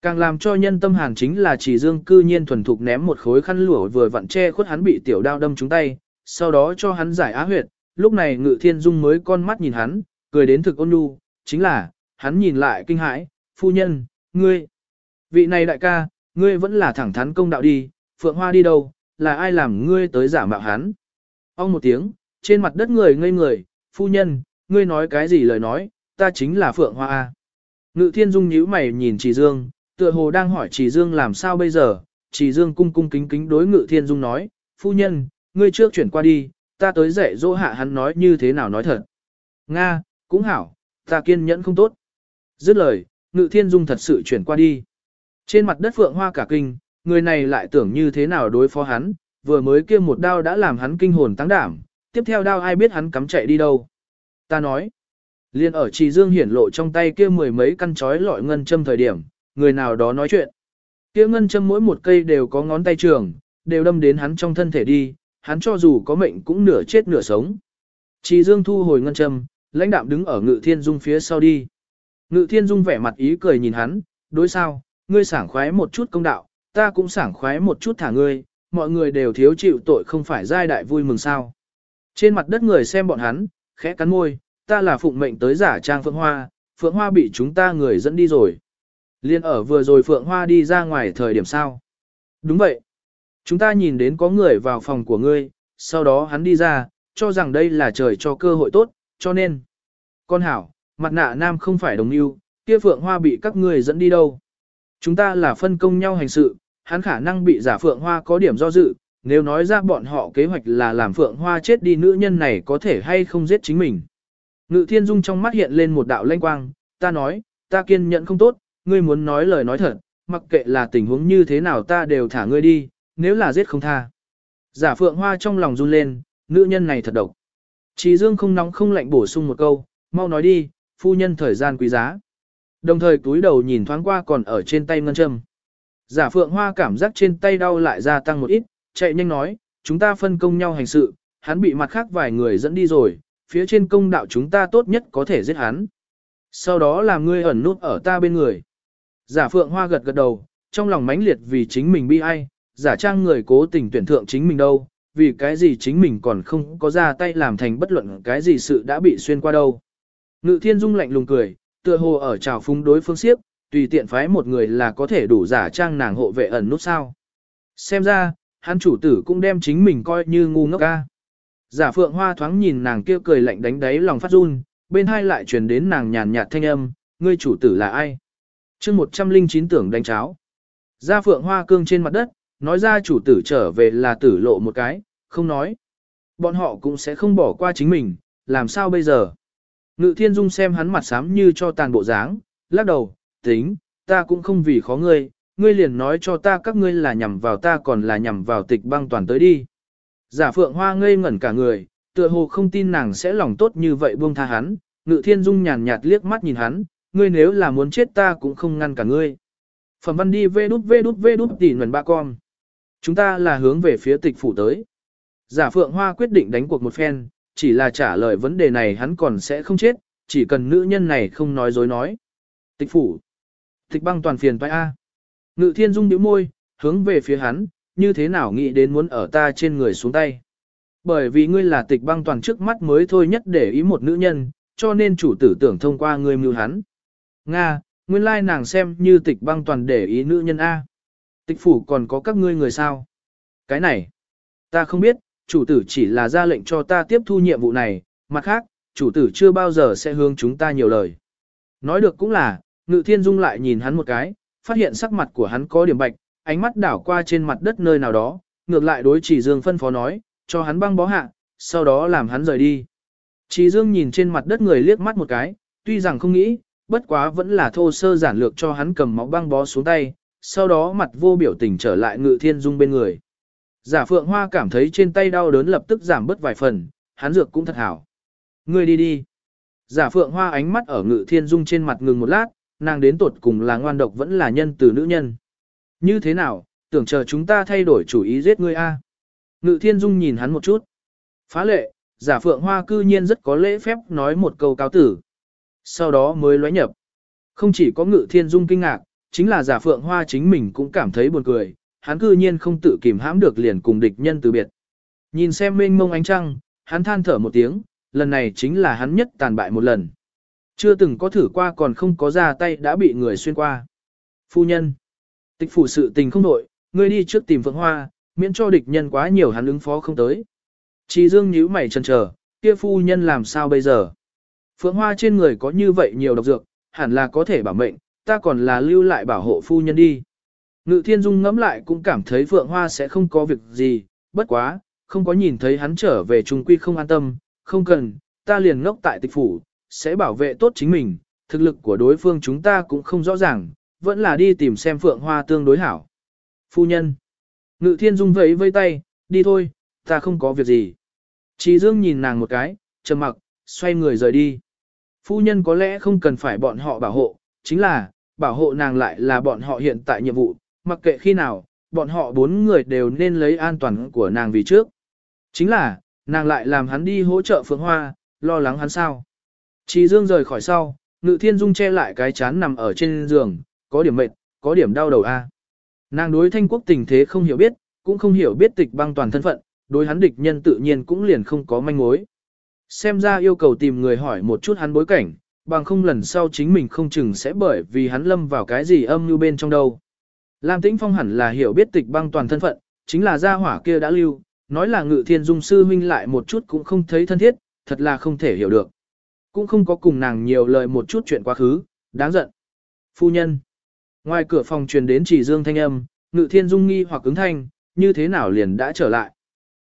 S1: Càng làm cho nhân tâm hàn chính là chỉ dương cư nhiên thuần thục ném một khối khăn lụa vừa vặn che khuất hắn bị tiểu đao đâm trúng tay, sau đó cho hắn giải á huyệt, lúc này ngự thiên dung mới con mắt nhìn hắn, cười đến thực ôn nhu, chính là, hắn nhìn lại kinh hãi, phu nhân, ngươi, vị này đại ca, ngươi vẫn là thẳng thắn công đạo đi, phượng hoa đi đâu, là ai làm ngươi tới giả mạo hắn. Ông một tiếng, trên mặt đất người ngây người, phu nhân, ngươi nói cái gì lời nói, ta chính là phượng hoa. Ngự thiên dung nhíu mày nhìn chỉ dương, tựa hồ đang hỏi Trì Dương làm sao bây giờ, Trì Dương cung cung kính kính đối Ngự Thiên Dung nói, phu nhân, ngươi trước chuyển qua đi, ta tới dạy dỗ hạ hắn nói như thế nào nói thật. Nga, cũng hảo, ta kiên nhẫn không tốt. Dứt lời, Ngự Thiên Dung thật sự chuyển qua đi. Trên mặt đất phượng hoa cả kinh, người này lại tưởng như thế nào đối phó hắn, vừa mới kia một đao đã làm hắn kinh hồn tăng đảm, tiếp theo đao ai biết hắn cắm chạy đi đâu. Ta nói, liền ở Trì Dương hiển lộ trong tay kia mười mấy căn chói lọi ngân châm thời điểm, người nào đó nói chuyện. Kia ngân châm mỗi một cây đều có ngón tay trường, đều đâm đến hắn trong thân thể đi, hắn cho dù có mệnh cũng nửa chết nửa sống. trì Dương thu hồi ngân châm, lãnh đạm đứng ở Ngự Thiên Dung phía sau đi. Ngự Thiên Dung vẻ mặt ý cười nhìn hắn, đối sao, ngươi sảng khoái một chút công đạo, ta cũng sảng khoái một chút thả ngươi, mọi người đều thiếu chịu tội không phải giai đại vui mừng sao. Trên mặt đất người xem bọn hắn, khẽ cắn môi, ta là phụng mệnh tới giả trang Phượng Hoa, Phượng Hoa bị chúng ta người dẫn đi rồi. Liên ở vừa rồi Phượng Hoa đi ra ngoài thời điểm sao? Đúng vậy. Chúng ta nhìn đến có người vào phòng của ngươi, sau đó hắn đi ra, cho rằng đây là trời cho cơ hội tốt, cho nên. Con hảo, mặt nạ nam không phải đồng yêu, kia Phượng Hoa bị các ngươi dẫn đi đâu. Chúng ta là phân công nhau hành sự, hắn khả năng bị giả Phượng Hoa có điểm do dự, nếu nói ra bọn họ kế hoạch là làm Phượng Hoa chết đi nữ nhân này có thể hay không giết chính mình. Ngự thiên dung trong mắt hiện lên một đạo lanh quang, ta nói, ta kiên nhẫn không tốt, ngươi muốn nói lời nói thật, mặc kệ là tình huống như thế nào ta đều thả ngươi đi, nếu là giết không tha. Giả phượng hoa trong lòng run lên, nữ nhân này thật độc. Chỉ dương không nóng không lạnh bổ sung một câu, mau nói đi, phu nhân thời gian quý giá. Đồng thời túi đầu nhìn thoáng qua còn ở trên tay ngân châm. Giả phượng hoa cảm giác trên tay đau lại gia tăng một ít, chạy nhanh nói, chúng ta phân công nhau hành sự, hắn bị mặt khác vài người dẫn đi rồi, phía trên công đạo chúng ta tốt nhất có thể giết hắn. Sau đó là ngươi ẩn nút ở ta bên người. Giả phượng hoa gật gật đầu, trong lòng mãnh liệt vì chính mình bi ai, giả trang người cố tình tuyển thượng chính mình đâu, vì cái gì chính mình còn không có ra tay làm thành bất luận cái gì sự đã bị xuyên qua đâu. Ngự thiên dung lạnh lùng cười, tựa hồ ở trào phúng đối phương siếp, tùy tiện phái một người là có thể đủ giả trang nàng hộ vệ ẩn nút sao. Xem ra, hắn chủ tử cũng đem chính mình coi như ngu ngốc ca. Giả phượng hoa thoáng nhìn nàng kia cười lạnh đánh đáy lòng phát run, bên hai lại truyền đến nàng nhàn nhạt thanh âm, ngươi chủ tử là ai? chương 109 tưởng đánh cháo. gia phượng hoa cương trên mặt đất, nói ra chủ tử trở về là tử lộ một cái, không nói. Bọn họ cũng sẽ không bỏ qua chính mình, làm sao bây giờ? Ngự thiên dung xem hắn mặt xám như cho tàn bộ dáng, lắc đầu, tính, ta cũng không vì khó ngươi, ngươi liền nói cho ta các ngươi là nhằm vào ta còn là nhằm vào tịch băng toàn tới đi. Giả phượng hoa ngây ngẩn cả người, tựa hồ không tin nàng sẽ lòng tốt như vậy buông tha hắn, ngự thiên dung nhàn nhạt liếc mắt nhìn hắn, ngươi nếu là muốn chết ta cũng không ngăn cả ngươi. Phẩm văn đi vê đút vê đút vê đút tỉ nguồn ba con. Chúng ta là hướng về phía tịch phủ tới. Giả Phượng Hoa quyết định đánh cuộc một phen, chỉ là trả lời vấn đề này hắn còn sẽ không chết, chỉ cần nữ nhân này không nói dối nói. Tịch phủ. Tịch băng toàn phiền toái A. Ngự thiên dung nhíu môi, hướng về phía hắn, như thế nào nghĩ đến muốn ở ta trên người xuống tay. Bởi vì ngươi là tịch băng toàn trước mắt mới thôi nhất để ý một nữ nhân, cho nên chủ tử tưởng thông qua ngươi mưu hắn. Nga, nguyên lai nàng xem như tịch băng toàn để ý nữ nhân A. Tịch phủ còn có các ngươi người sao? Cái này, ta không biết, chủ tử chỉ là ra lệnh cho ta tiếp thu nhiệm vụ này, mặt khác, chủ tử chưa bao giờ sẽ hướng chúng ta nhiều lời. Nói được cũng là, ngự thiên dung lại nhìn hắn một cái, phát hiện sắc mặt của hắn có điểm bạch, ánh mắt đảo qua trên mặt đất nơi nào đó, ngược lại đối chỉ dương phân phó nói, cho hắn băng bó hạ, sau đó làm hắn rời đi. Chỉ dương nhìn trên mặt đất người liếc mắt một cái, tuy rằng không nghĩ, bất quá vẫn là thô sơ giản lược cho hắn cầm máu băng bó xuống tay, sau đó mặt vô biểu tình trở lại ngự thiên dung bên người. Giả phượng hoa cảm thấy trên tay đau đớn lập tức giảm bớt vài phần, hắn dược cũng thật hảo. Ngươi đi đi. Giả phượng hoa ánh mắt ở ngự thiên dung trên mặt ngừng một lát, nàng đến tột cùng là ngoan độc vẫn là nhân từ nữ nhân. Như thế nào, tưởng chờ chúng ta thay đổi chủ ý giết ngươi a? Ngự thiên dung nhìn hắn một chút. Phá lệ, giả phượng hoa cư nhiên rất có lễ phép nói một câu cáo tử. Sau đó mới lóe nhập. Không chỉ có ngự thiên dung kinh ngạc, chính là giả phượng hoa chính mình cũng cảm thấy buồn cười, hắn cư nhiên không tự kìm hãm được liền cùng địch nhân từ biệt. Nhìn xem mênh mông ánh trăng, hắn than thở một tiếng, lần này chính là hắn nhất tàn bại một lần. Chưa từng có thử qua còn không có ra tay đã bị người xuyên qua. Phu nhân. Tịch phủ sự tình không nội, ngươi đi trước tìm Phượng Hoa, miễn cho địch nhân quá nhiều hắn ứng phó không tới. Chỉ dương nhíu mày chần chờ, kia phu nhân làm sao bây giờ? Phượng Hoa trên người có như vậy nhiều độc dược, hẳn là có thể bảo mệnh, ta còn là lưu lại bảo hộ phu nhân đi. Ngự thiên dung ngẫm lại cũng cảm thấy Phượng Hoa sẽ không có việc gì, bất quá, không có nhìn thấy hắn trở về trung quy không an tâm, không cần, ta liền ngốc tại tịch phủ, sẽ bảo vệ tốt chính mình, thực lực của đối phương chúng ta cũng không rõ ràng, vẫn là đi tìm xem Phượng Hoa tương đối hảo. Phu nhân. Ngự thiên dung vẫy vây tay, đi thôi, ta không có việc gì. Chỉ Dương nhìn nàng một cái, trầm mặc, xoay người rời đi. Phu nhân có lẽ không cần phải bọn họ bảo hộ, chính là, bảo hộ nàng lại là bọn họ hiện tại nhiệm vụ, mặc kệ khi nào, bọn họ bốn người đều nên lấy an toàn của nàng vì trước. Chính là, nàng lại làm hắn đi hỗ trợ Phượng Hoa, lo lắng hắn sao. Chỉ Dương rời khỏi sau, Ngự Thiên Dung che lại cái chán nằm ở trên giường, có điểm mệt, có điểm đau đầu a. À. Nàng đối thanh quốc tình thế không hiểu biết, cũng không hiểu biết tịch băng toàn thân phận, đối hắn địch nhân tự nhiên cũng liền không có manh mối. Xem ra yêu cầu tìm người hỏi một chút hắn bối cảnh, bằng không lần sau chính mình không chừng sẽ bởi vì hắn lâm vào cái gì âm như bên trong đâu. Lam Tĩnh Phong hẳn là hiểu biết tịch băng toàn thân phận, chính là gia hỏa kia đã lưu, nói là ngự thiên dung sư huynh lại một chút cũng không thấy thân thiết, thật là không thể hiểu được. Cũng không có cùng nàng nhiều lời một chút chuyện quá khứ, đáng giận. Phu nhân. Ngoài cửa phòng truyền đến chỉ dương thanh âm, ngự thiên dung nghi hoặc ứng thanh, như thế nào liền đã trở lại.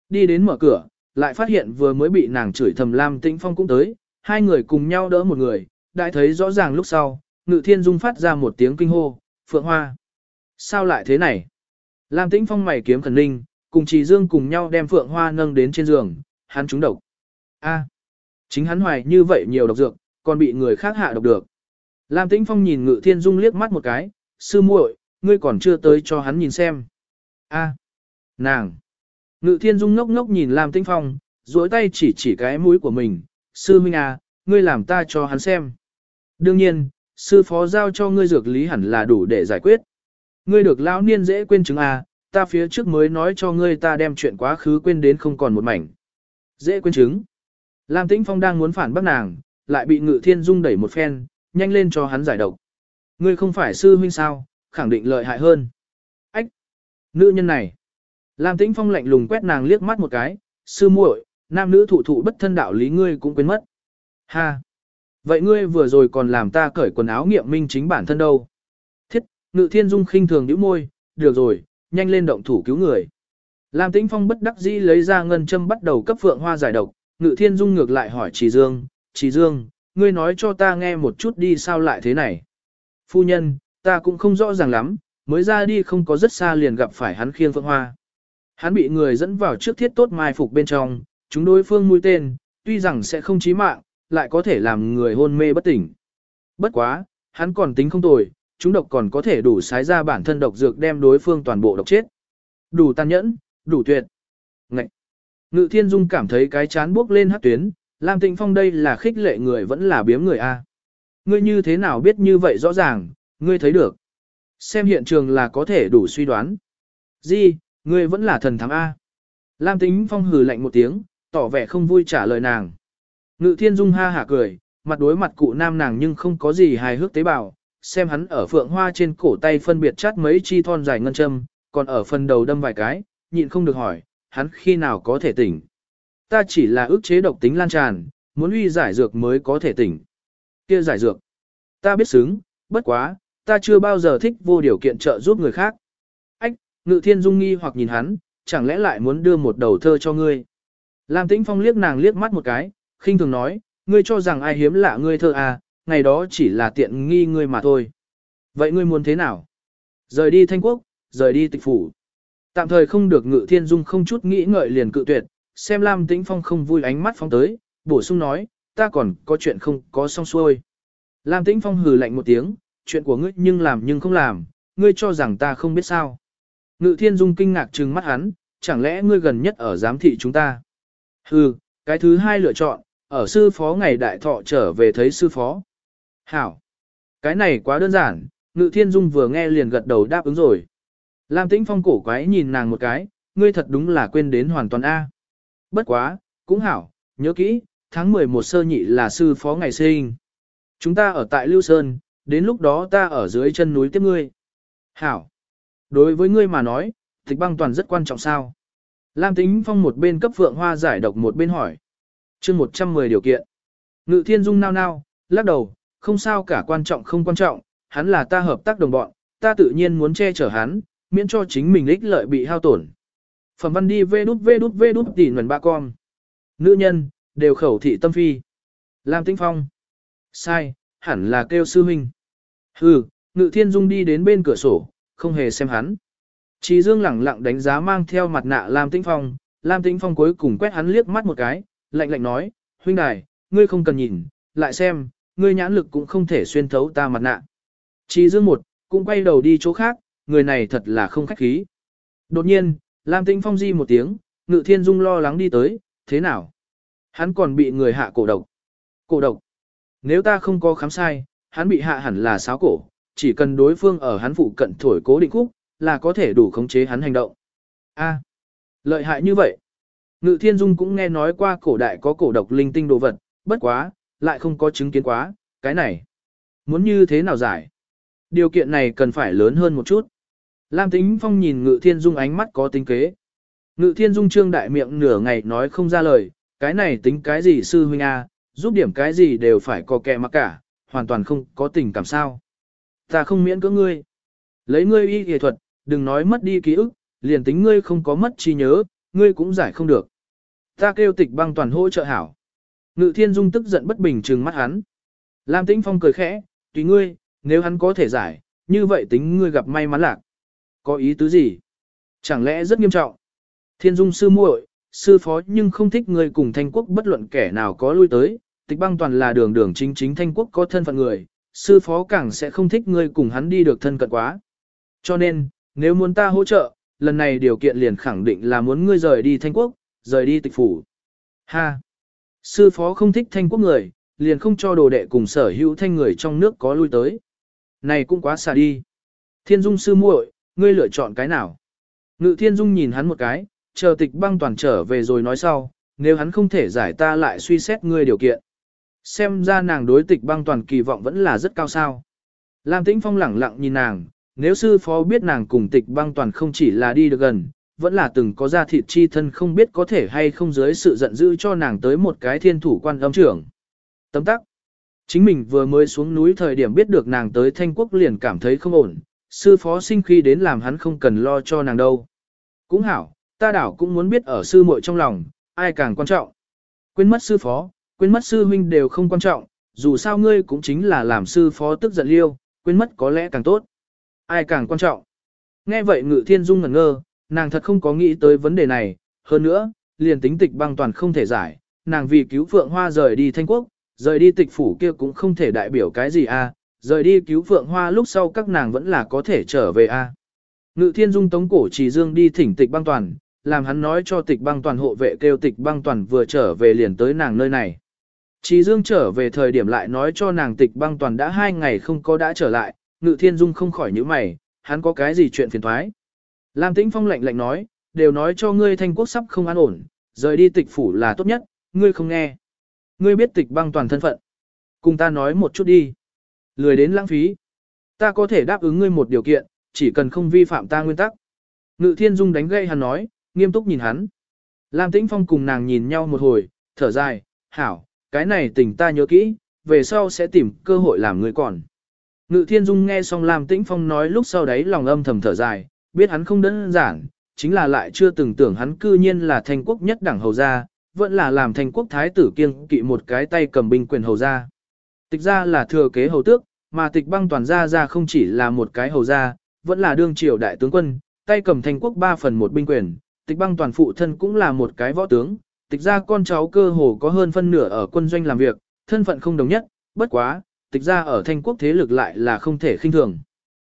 S1: Đi đến mở cửa, lại phát hiện vừa mới bị nàng chửi thầm Lam Tĩnh Phong cũng tới, hai người cùng nhau đỡ một người, đại thấy rõ ràng lúc sau, ngự thiên dung phát ra một tiếng kinh hô, phượng hoa. Sao lại thế này? Lam Tĩnh Phong mày kiếm khẩn ninh, cùng Trì Dương cùng nhau đem Phượng Hoa nâng đến trên giường, hắn trúng độc. A, chính hắn hoài như vậy nhiều độc dược, còn bị người khác hạ độc được. Lam Tĩnh Phong nhìn Ngự Thiên Dung liếc mắt một cái, sư muội, ngươi còn chưa tới cho hắn nhìn xem. A, nàng. Ngự Thiên Dung ngốc ngốc nhìn Lam Tĩnh Phong, duỗi tay chỉ chỉ cái mũi của mình, sư minh à, ngươi làm ta cho hắn xem. Đương nhiên, sư phó giao cho ngươi dược lý hẳn là đủ để giải quyết. Ngươi được lão niên dễ quên chứng à, ta phía trước mới nói cho ngươi ta đem chuyện quá khứ quên đến không còn một mảnh. Dễ quên chứng. Lam Tĩnh Phong đang muốn phản bác nàng, lại bị Ngự Thiên Dung đẩy một phen, nhanh lên cho hắn giải độc. Ngươi không phải sư huynh sao, khẳng định lợi hại hơn. Ách! Nữ nhân này! Lam Tĩnh Phong lạnh lùng quét nàng liếc mắt một cái, sư muội, nam nữ thụ thụ bất thân đạo lý ngươi cũng quên mất. Ha! Vậy ngươi vừa rồi còn làm ta cởi quần áo nghiệm minh chính bản thân đâu? Thiết! Ngự Thiên Dung khinh thường nhíu môi, được rồi, nhanh lên động thủ cứu người. Lam Tĩnh Phong bất đắc dĩ lấy ra ngân châm bắt đầu cấp Phượng Hoa giải độc, Ngự Thiên Dung ngược lại hỏi Trì Dương, Trì Dương, ngươi nói cho ta nghe một chút đi sao lại thế này. Phu nhân, ta cũng không rõ ràng lắm, mới ra đi không có rất xa liền gặp phải hắn khiêng Phượng Hoa. Hắn bị người dẫn vào trước thiết tốt mai phục bên trong, chúng đối phương mũi tên, tuy rằng sẽ không chí mạng, lại có thể làm người hôn mê bất tỉnh. Bất quá, hắn còn tính không tồi, chúng độc còn có thể đủ sái ra bản thân độc dược đem đối phương toàn bộ độc chết. Đủ tàn nhẫn, đủ tuyệt. Ngậy! Ngự thiên dung cảm thấy cái chán bước lên hát tuyến, Lam Tịnh Phong đây là khích lệ người vẫn là biếm người a. Ngươi như thế nào biết như vậy rõ ràng, ngươi thấy được. Xem hiện trường là có thể đủ suy đoán. Di, ngươi vẫn là thần thám A. Lam Tĩnh Phong hừ lạnh một tiếng, tỏ vẻ không vui trả lời nàng. Ngự thiên dung ha hả cười, mặt đối mặt cụ nam nàng nhưng không có gì hài hước tế bào, xem hắn ở phượng hoa trên cổ tay phân biệt chát mấy chi thon dài ngân châm, còn ở phần đầu đâm vài cái, nhịn không được hỏi, hắn khi nào có thể tỉnh. Ta chỉ là ức chế độc tính lan tràn, muốn uy giải dược mới có thể tỉnh. Kia giải dược. Ta biết xứng, bất quá, ta chưa bao giờ thích vô điều kiện trợ giúp người khác. Ách, ngự thiên dung nghi hoặc nhìn hắn, chẳng lẽ lại muốn đưa một đầu thơ cho ngươi. Lam tĩnh phong liếc nàng liếc mắt một cái, khinh thường nói, ngươi cho rằng ai hiếm lạ ngươi thơ à, ngày đó chỉ là tiện nghi ngươi mà thôi. Vậy ngươi muốn thế nào? Rời đi thanh quốc, rời đi tịch phủ. Tạm thời không được ngự thiên dung không chút nghĩ ngợi liền cự tuyệt, xem Lam Tĩnh Phong không vui ánh mắt phong tới, bổ sung nói, ta còn có chuyện không có xong xuôi. Lam Tĩnh Phong hừ lạnh một tiếng, chuyện của ngươi nhưng làm nhưng không làm, ngươi cho rằng ta không biết sao. Ngự thiên dung kinh ngạc trừng mắt hắn, chẳng lẽ ngươi gần nhất ở giám thị chúng ta. Hừ, cái thứ hai lựa chọn, ở sư phó ngày đại thọ trở về thấy sư phó. Hảo, cái này quá đơn giản, ngự thiên dung vừa nghe liền gật đầu đáp ứng rồi. Lam tĩnh phong cổ quái nhìn nàng một cái, ngươi thật đúng là quên đến hoàn toàn A. Bất quá, cũng hảo, nhớ kỹ, tháng 11 sơ nhị là sư phó ngày sinh. Chúng ta ở tại Lưu Sơn, đến lúc đó ta ở dưới chân núi tiếp ngươi. Hảo. Đối với ngươi mà nói, tịch băng toàn rất quan trọng sao. Lam Tĩnh Phong một bên cấp Phượng Hoa giải độc một bên hỏi. chương 110 điều kiện. Ngự Thiên Dung nao nao, lắc đầu, không sao cả quan trọng không quan trọng, hắn là ta hợp tác đồng bọn, ta tự nhiên muốn che chở hắn, miễn cho chính mình ích lợi bị hao tổn. Phẩm văn đi vê đút vê đút vê đút tỉ nguồn ba con. Nữ nhân, đều khẩu thị tâm phi. Lam Tĩnh Phong. Sai, hẳn là kêu sư huynh. Hừ, Ngự Thiên Dung đi đến bên cửa sổ, không hề xem hắn. Trí Dương lẳng lặng đánh giá mang theo mặt nạ Lam Tĩnh Phong, Lam Tĩnh Phong cuối cùng quét hắn liếc mắt một cái, lạnh lạnh nói, huynh đài, ngươi không cần nhìn, lại xem, ngươi nhãn lực cũng không thể xuyên thấu ta mặt nạ. Trí Dương một, cũng quay đầu đi chỗ khác, người này thật là không khách khí. Đột nhiên, Lam Tĩnh Phong di một tiếng, Ngự Thiên Dung lo lắng đi tới, thế nào? Hắn còn bị người hạ cổ độc. Cổ độc. Nếu ta không có khám sai, hắn bị hạ hẳn là sáo cổ, chỉ cần đối phương ở hắn phụ cận thổi cố định khúc, là có thể đủ khống chế hắn hành động. A, lợi hại như vậy. Ngự Thiên Dung cũng nghe nói qua cổ đại có cổ độc linh tinh đồ vật, bất quá, lại không có chứng kiến quá, cái này. Muốn như thế nào giải? Điều kiện này cần phải lớn hơn một chút. Lam Tĩnh Phong nhìn Ngự Thiên Dung ánh mắt có tính kế. Ngự Thiên Dung trương đại miệng nửa ngày nói không ra lời, cái này tính cái gì sư huynh a, giúp điểm cái gì đều phải có kẻ mặc cả, hoàn toàn không có tình cảm sao. Ta không miễn cưỡng ngươi. Lấy ngươi y y thuật, đừng nói mất đi ký ức, liền tính ngươi không có mất trí nhớ, ngươi cũng giải không được. Ta kêu tịch băng toàn hỗ trợ hảo. Ngự thiên dung tức giận bất bình trừng mắt hắn. Lam tĩnh phong cười khẽ, tùy ngươi, nếu hắn có thể giải, như vậy tính ngươi gặp may mắn lạc. Có ý tứ gì? Chẳng lẽ rất nghiêm trọng? Thiên dung sư muội, sư phó nhưng không thích ngươi cùng thanh quốc bất luận kẻ nào có lui tới, tịch băng toàn là đường đường chính chính thanh quốc có thân phận người, sư phó càng sẽ không thích ngươi cùng hắn đi được thân cận quá. Cho nên, nếu muốn ta hỗ trợ, lần này điều kiện liền khẳng định là muốn ngươi rời đi thanh quốc, rời đi tịch phủ. Ha! Sư phó không thích thanh quốc người, liền không cho đồ đệ cùng sở hữu thanh người trong nước có lui tới. Này cũng quá xa đi. Thiên dung sư muội, ngươi lựa chọn cái nào? Ngự thiên dung nhìn hắn một cái, chờ tịch băng toàn trở về rồi nói sau, nếu hắn không thể giải ta lại suy xét ngươi điều kiện. Xem ra nàng đối tịch băng toàn kỳ vọng vẫn là rất cao sao. Lam tĩnh phong lẳng lặng nhìn nàng, nếu sư phó biết nàng cùng tịch băng toàn không chỉ là đi được gần, vẫn là từng có ra thịt chi thân không biết có thể hay không dưới sự giận dữ cho nàng tới một cái thiên thủ quan âm trưởng. Tấm tắc. Chính mình vừa mới xuống núi thời điểm biết được nàng tới thanh quốc liền cảm thấy không ổn, sư phó sinh khi đến làm hắn không cần lo cho nàng đâu. Cũng hảo, ta đảo cũng muốn biết ở sư muội trong lòng, ai càng quan trọng. Quên mất sư phó, quên mất sư huynh đều không quan trọng, dù sao ngươi cũng chính là làm sư phó tức giận liêu, quên mất có lẽ càng tốt. Ai càng quan trọng. Nghe vậy ngự thiên dung ngẩn ngơ, nàng thật không có nghĩ tới vấn đề này, hơn nữa, liền tính tịch băng toàn không thể giải, nàng vì cứu Phượng Hoa rời đi Thanh Quốc, rời đi tịch phủ kia cũng không thể đại biểu cái gì a, à, rời đi cứu Phượng Hoa lúc sau các nàng vẫn là có thể trở về a. À. Ngự thiên dung tống cổ chỉ dương đi thỉnh tịch băng toàn, làm hắn nói cho tịch băng toàn hộ vệ kêu tịch băng toàn vừa trở về liền tới nàng nơi này. Chỉ dương trở về thời điểm lại nói cho nàng tịch băng toàn đã hai ngày không có đã trở lại, ngự thiên dung không khỏi nhíu mày, hắn có cái gì chuyện phiền thoái. Lam Tĩnh Phong lạnh lạnh nói, đều nói cho ngươi thanh quốc sắp không an ổn, rời đi tịch phủ là tốt nhất, ngươi không nghe. Ngươi biết tịch băng toàn thân phận. Cùng ta nói một chút đi. Lười đến lãng phí. Ta có thể đáp ứng ngươi một điều kiện, chỉ cần không vi phạm ta nguyên tắc. Ngự thiên dung đánh gậy hắn nói, nghiêm túc nhìn hắn. Lam Tĩnh Phong cùng nàng nhìn nhau một hồi, thở dài, hảo, cái này tình ta nhớ kỹ, về sau sẽ tìm cơ hội làm người còn. Ngự thiên dung nghe xong Lam Tĩnh Phong nói lúc sau đấy lòng âm thầm thở dài, biết hắn không đơn giản, chính là lại chưa từng tưởng hắn cư nhiên là thành quốc nhất đẳng hầu gia, vẫn là làm thành quốc thái tử kiêng kỵ một cái tay cầm binh quyền hầu gia. Tịch ra là thừa kế hầu tước, mà tịch băng toàn gia ra không chỉ là một cái hầu gia, vẫn là đương triều đại tướng quân, tay cầm thành quốc ba phần một binh quyền, tịch băng toàn phụ thân cũng là một cái võ tướng, tịch ra con cháu cơ hồ có hơn phân nửa ở quân doanh làm việc, thân phận không đồng nhất, bất quá, tịch ra ở thanh quốc thế lực lại là không thể khinh thường.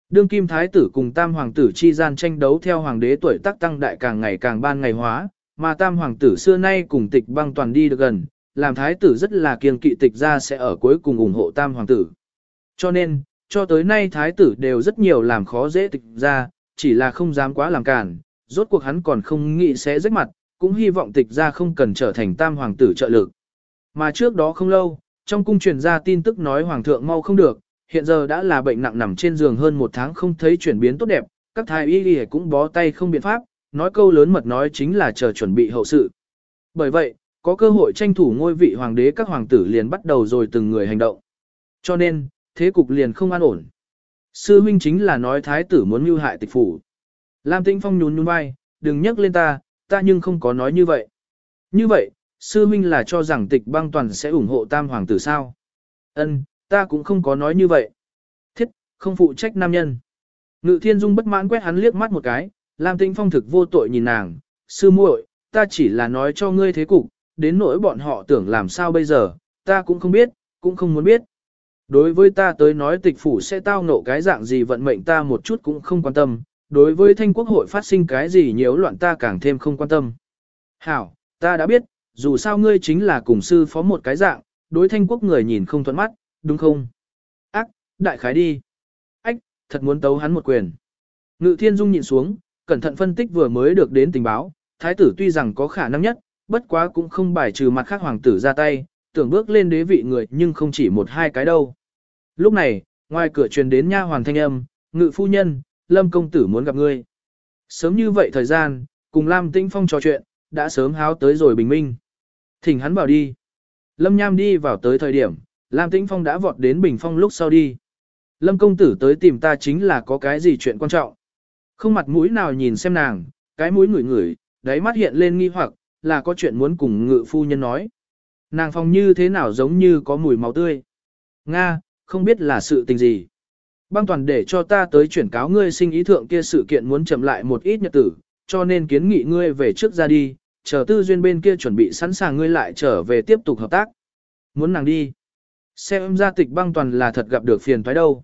S1: Đương kim thái tử cùng tam hoàng tử chi gian tranh đấu theo hoàng đế tuổi tác tăng đại càng ngày càng ban ngày hóa, mà tam hoàng tử xưa nay cùng tịch băng toàn đi được gần, làm thái tử rất là kiêng kỵ tịch ra sẽ ở cuối cùng ủng hộ tam hoàng tử. Cho nên, cho tới nay thái tử đều rất nhiều làm khó dễ tịch ra, chỉ là không dám quá làm cản, rốt cuộc hắn còn không nghĩ sẽ rách mặt, cũng hy vọng tịch ra không cần trở thành tam hoàng tử trợ lực. Mà trước đó không lâu, trong cung truyền ra tin tức nói hoàng thượng mau không được, hiện giờ đã là bệnh nặng nằm trên giường hơn một tháng không thấy chuyển biến tốt đẹp, các thái y y cũng bó tay không biện pháp, nói câu lớn mật nói chính là chờ chuẩn bị hậu sự. Bởi vậy, có cơ hội tranh thủ ngôi vị hoàng đế các hoàng tử liền bắt đầu rồi từng người hành động. Cho nên, thế cục liền không an ổn. Sư huynh chính là nói thái tử muốn mưu hại tịch phủ. Lam Tĩnh Phong nhún nhún vai, đừng nhắc lên ta, ta nhưng không có nói như vậy. Như vậy, sư huynh là cho rằng tịch băng toàn sẽ ủng hộ tam hoàng tử sao? Ân, ta cũng không có nói như vậy. Thiết, không phụ trách nam nhân. Ngự thiên dung bất mãn quét hắn liếc mắt một cái, Lam Tĩnh Phong thực vô tội nhìn nàng, sư muội, ta chỉ là nói cho ngươi thế cục, đến nỗi bọn họ tưởng làm sao bây giờ, ta cũng không biết, cũng không muốn biết. Đối với ta tới nói tịch phủ sẽ tao nộ cái dạng gì vận mệnh ta một chút cũng không quan tâm, đối với thanh quốc hội phát sinh cái gì nhiễu loạn ta càng thêm không quan tâm. Hảo, ta đã biết, dù sao ngươi chính là cùng sư phó một cái dạng, đối thanh quốc người nhìn không thuận mắt, đúng không? Ác, đại khái đi. Ách, thật muốn tấu hắn một quyền. Ngự thiên dung nhìn xuống, cẩn thận phân tích vừa mới được đến tình báo, thái tử tuy rằng có khả năng nhất, bất quá cũng không bài trừ mặt khác hoàng tử ra tay, tưởng bước lên đế vị người nhưng không chỉ một hai cái đâu. Lúc này, ngoài cửa truyền đến nha hoàng thanh âm, ngự phu nhân, lâm công tử muốn gặp ngươi. Sớm như vậy thời gian, cùng Lam Tĩnh Phong trò chuyện, đã sớm háo tới rồi bình minh. Thỉnh hắn bảo đi. Lâm Nham đi vào tới thời điểm, Lam Tĩnh Phong đã vọt đến bình phong lúc sau đi. Lâm công tử tới tìm ta chính là có cái gì chuyện quan trọng. Không mặt mũi nào nhìn xem nàng, cái mũi ngửi ngửi, đáy mắt hiện lên nghi hoặc, là có chuyện muốn cùng ngự phu nhân nói. Nàng phong như thế nào giống như có mùi máu tươi. Nga, không biết là sự tình gì. Băng toàn để cho ta tới chuyển cáo ngươi sinh ý thượng kia sự kiện muốn chậm lại một ít nhật tử, cho nên kiến nghị ngươi về trước ra đi, chờ tư duyên bên kia chuẩn bị sẵn sàng ngươi lại trở về tiếp tục hợp tác. Muốn nàng đi. Xem ra tịch băng toàn là thật gặp được phiền toái đâu.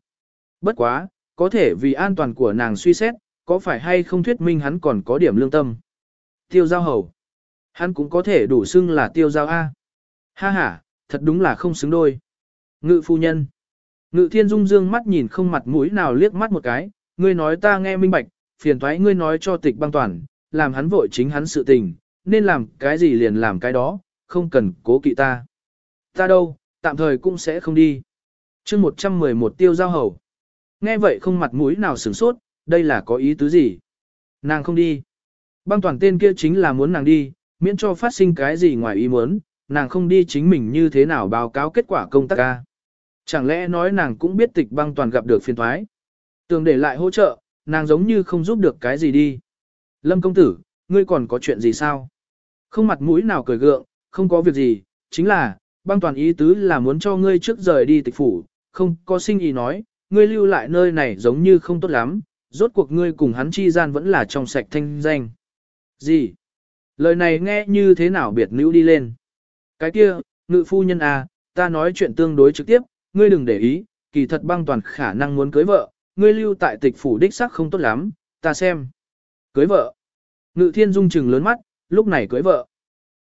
S1: Bất quá, có thể vì an toàn của nàng suy xét, có phải hay không thuyết minh hắn còn có điểm lương tâm. Tiêu giao hầu. Hắn cũng có thể đủ xưng là tiêu giao A. Ha ha, thật đúng là không xứng đôi. Ngự phu nhân. Ngự thiên dung dương mắt nhìn không mặt mũi nào liếc mắt một cái, ngươi nói ta nghe minh bạch, phiền thoái ngươi nói cho tịch băng toàn, làm hắn vội chính hắn sự tình, nên làm cái gì liền làm cái đó, không cần cố kỵ ta. Ta đâu, tạm thời cũng sẽ không đi. chương 111 tiêu giao hầu. Nghe vậy không mặt mũi nào sửng sốt, đây là có ý tứ gì? Nàng không đi. Băng toàn tên kia chính là muốn nàng đi, miễn cho phát sinh cái gì ngoài ý muốn, nàng không đi chính mình như thế nào báo cáo kết quả công tác ca. Chẳng lẽ nói nàng cũng biết tịch băng toàn gặp được phiền thoái. Tường để lại hỗ trợ, nàng giống như không giúp được cái gì đi. Lâm công tử, ngươi còn có chuyện gì sao? Không mặt mũi nào cười gượng, không có việc gì, chính là, băng toàn ý tứ là muốn cho ngươi trước rời đi tịch phủ, không có sinh ý nói, ngươi lưu lại nơi này giống như không tốt lắm, rốt cuộc ngươi cùng hắn chi gian vẫn là trong sạch thanh danh. Gì? Lời này nghe như thế nào biệt nữ đi lên? Cái kia, ngự phu nhân à, ta nói chuyện tương đối trực tiếp, ngươi đừng để ý, kỳ thật băng toàn khả năng muốn cưới vợ, ngươi lưu tại tịch phủ đích sắc không tốt lắm, ta xem. Cưới vợ. Ngự thiên dung chừng lớn mắt, lúc này cưới vợ.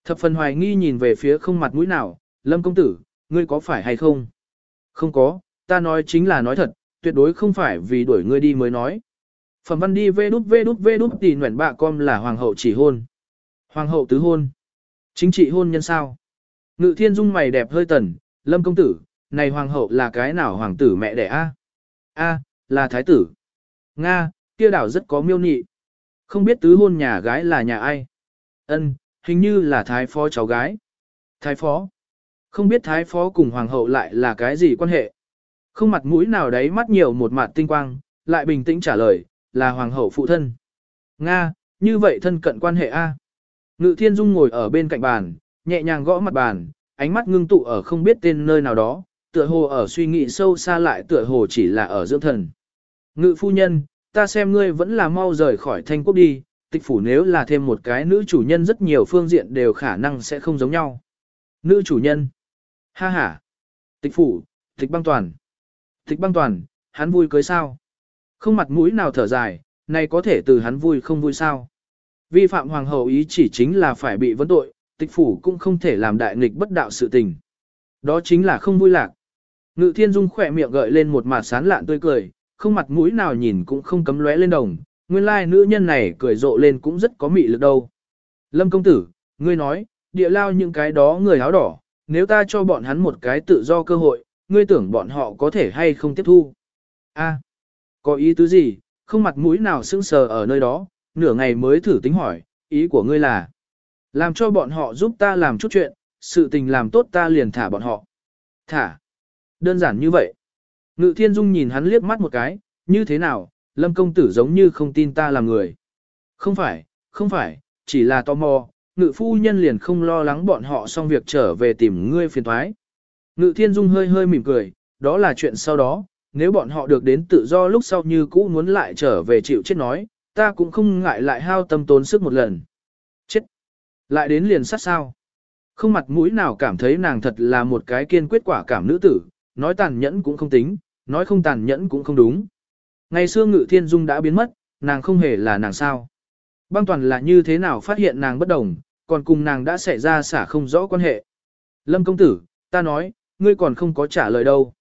S1: Thập phần hoài nghi nhìn về phía không mặt mũi nào, lâm công tử, ngươi có phải hay không? Không có, ta nói chính là nói thật, tuyệt đối không phải vì đuổi ngươi đi mới nói. Phẩm văn đi vê đút vê đút vê đút tỉ nguyện bạ com là hoàng hậu chỉ hôn. Hoàng hậu tứ hôn. Chính trị hôn nhân sao? Ngự thiên dung mày đẹp hơi tần, lâm công tử, này hoàng hậu là cái nào hoàng tử mẹ đẻ a? A, là thái tử. Nga, kia đảo rất có miêu nị. Không biết tứ hôn nhà gái là nhà ai? Ân, hình như là thái phó cháu gái. Thái phó. Không biết thái phó cùng hoàng hậu lại là cái gì quan hệ. Không mặt mũi nào đấy mắt nhiều một mặt tinh quang, lại bình tĩnh trả lời, là hoàng hậu phụ thân. Nga, như vậy thân cận quan hệ A. Ngự thiên dung ngồi ở bên cạnh bàn, nhẹ nhàng gõ mặt bàn, ánh mắt ngưng tụ ở không biết tên nơi nào đó, tựa hồ ở suy nghĩ sâu xa lại tựa hồ chỉ là ở dưỡng thần. Ngự phu nhân, ta xem ngươi vẫn là mau rời khỏi thanh quốc đi, tịch phủ nếu là thêm một cái nữ chủ nhân rất nhiều phương diện đều khả năng sẽ không giống nhau. Nữ chủ nhân. Ha ha. Tịch phủ, tịch băng toàn. Tịch băng toàn, hắn vui cưới sao? Không mặt mũi nào thở dài, này có thể từ hắn vui không vui sao? Vi phạm hoàng hậu ý chỉ chính là phải bị vấn tội, tịch phủ cũng không thể làm đại nghịch bất đạo sự tình. Đó chính là không vui lạc. Ngự thiên dung khỏe miệng gợi lên một mặt sán lạn tươi cười, không mặt mũi nào nhìn cũng không cấm lóe lên đồng, nguyên lai nữ nhân này cười rộ lên cũng rất có mị lực đâu. Lâm công tử, ngươi nói, địa lao những cái đó người áo đỏ, nếu ta cho bọn hắn một cái tự do cơ hội, ngươi tưởng bọn họ có thể hay không tiếp thu. A, có ý tứ gì, không mặt mũi nào sững sờ ở nơi đó, nửa ngày mới thử tính hỏi, ý của ngươi là, làm cho bọn họ giúp ta làm chút chuyện, sự tình làm tốt ta liền thả bọn họ. Thả. Đơn giản như vậy. Ngự thiên dung nhìn hắn liếc mắt một cái, như thế nào, lâm công tử giống như không tin ta là người. Không phải, không phải, chỉ là tò mò, ngự phu nhân liền không lo lắng bọn họ xong việc trở về tìm ngươi phiền thoái. Ngự thiên dung hơi hơi mỉm cười, đó là chuyện sau đó, nếu bọn họ được đến tự do lúc sau như cũ muốn lại trở về chịu chết nói, ta cũng không ngại lại hao tâm tốn sức một lần. Chết! Lại đến liền sát sao? Không mặt mũi nào cảm thấy nàng thật là một cái kiên quyết quả cảm nữ tử, nói tàn nhẫn cũng không tính, nói không tàn nhẫn cũng không đúng. Ngày xưa ngự thiên dung đã biến mất, nàng không hề là nàng sao. Băng toàn là như thế nào phát hiện nàng bất đồng, còn cùng nàng đã xảy ra xả không rõ quan hệ. Lâm công tử, ta nói, ngươi còn không có trả lời đâu.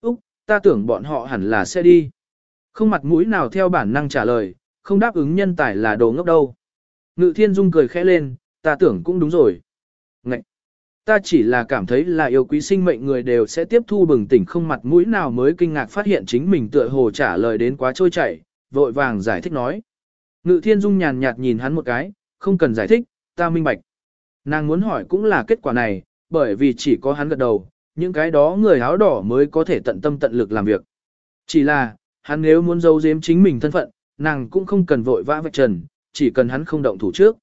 S1: Úc, ta tưởng bọn họ hẳn là sẽ đi. Không mặt mũi nào theo bản năng trả lời, không đáp ứng nhân tài là đồ ngốc đâu. Ngự thiên dung cười khẽ lên, ta tưởng cũng đúng rồi. Ngậy! Ta chỉ là cảm thấy là yêu quý sinh mệnh người đều sẽ tiếp thu bừng tỉnh không mặt mũi nào mới kinh ngạc phát hiện chính mình tựa hồ trả lời đến quá trôi chảy, vội vàng giải thích nói. Ngự thiên dung nhàn nhạt nhìn hắn một cái, không cần giải thích, ta minh bạch. Nàng muốn hỏi cũng là kết quả này, bởi vì chỉ có hắn gật đầu, những cái đó người áo đỏ mới có thể tận tâm tận lực làm việc. Chỉ là, hắn nếu muốn giấu giếm chính mình thân phận, nàng cũng không cần vội vã vạch trần, chỉ cần hắn không động thủ trước.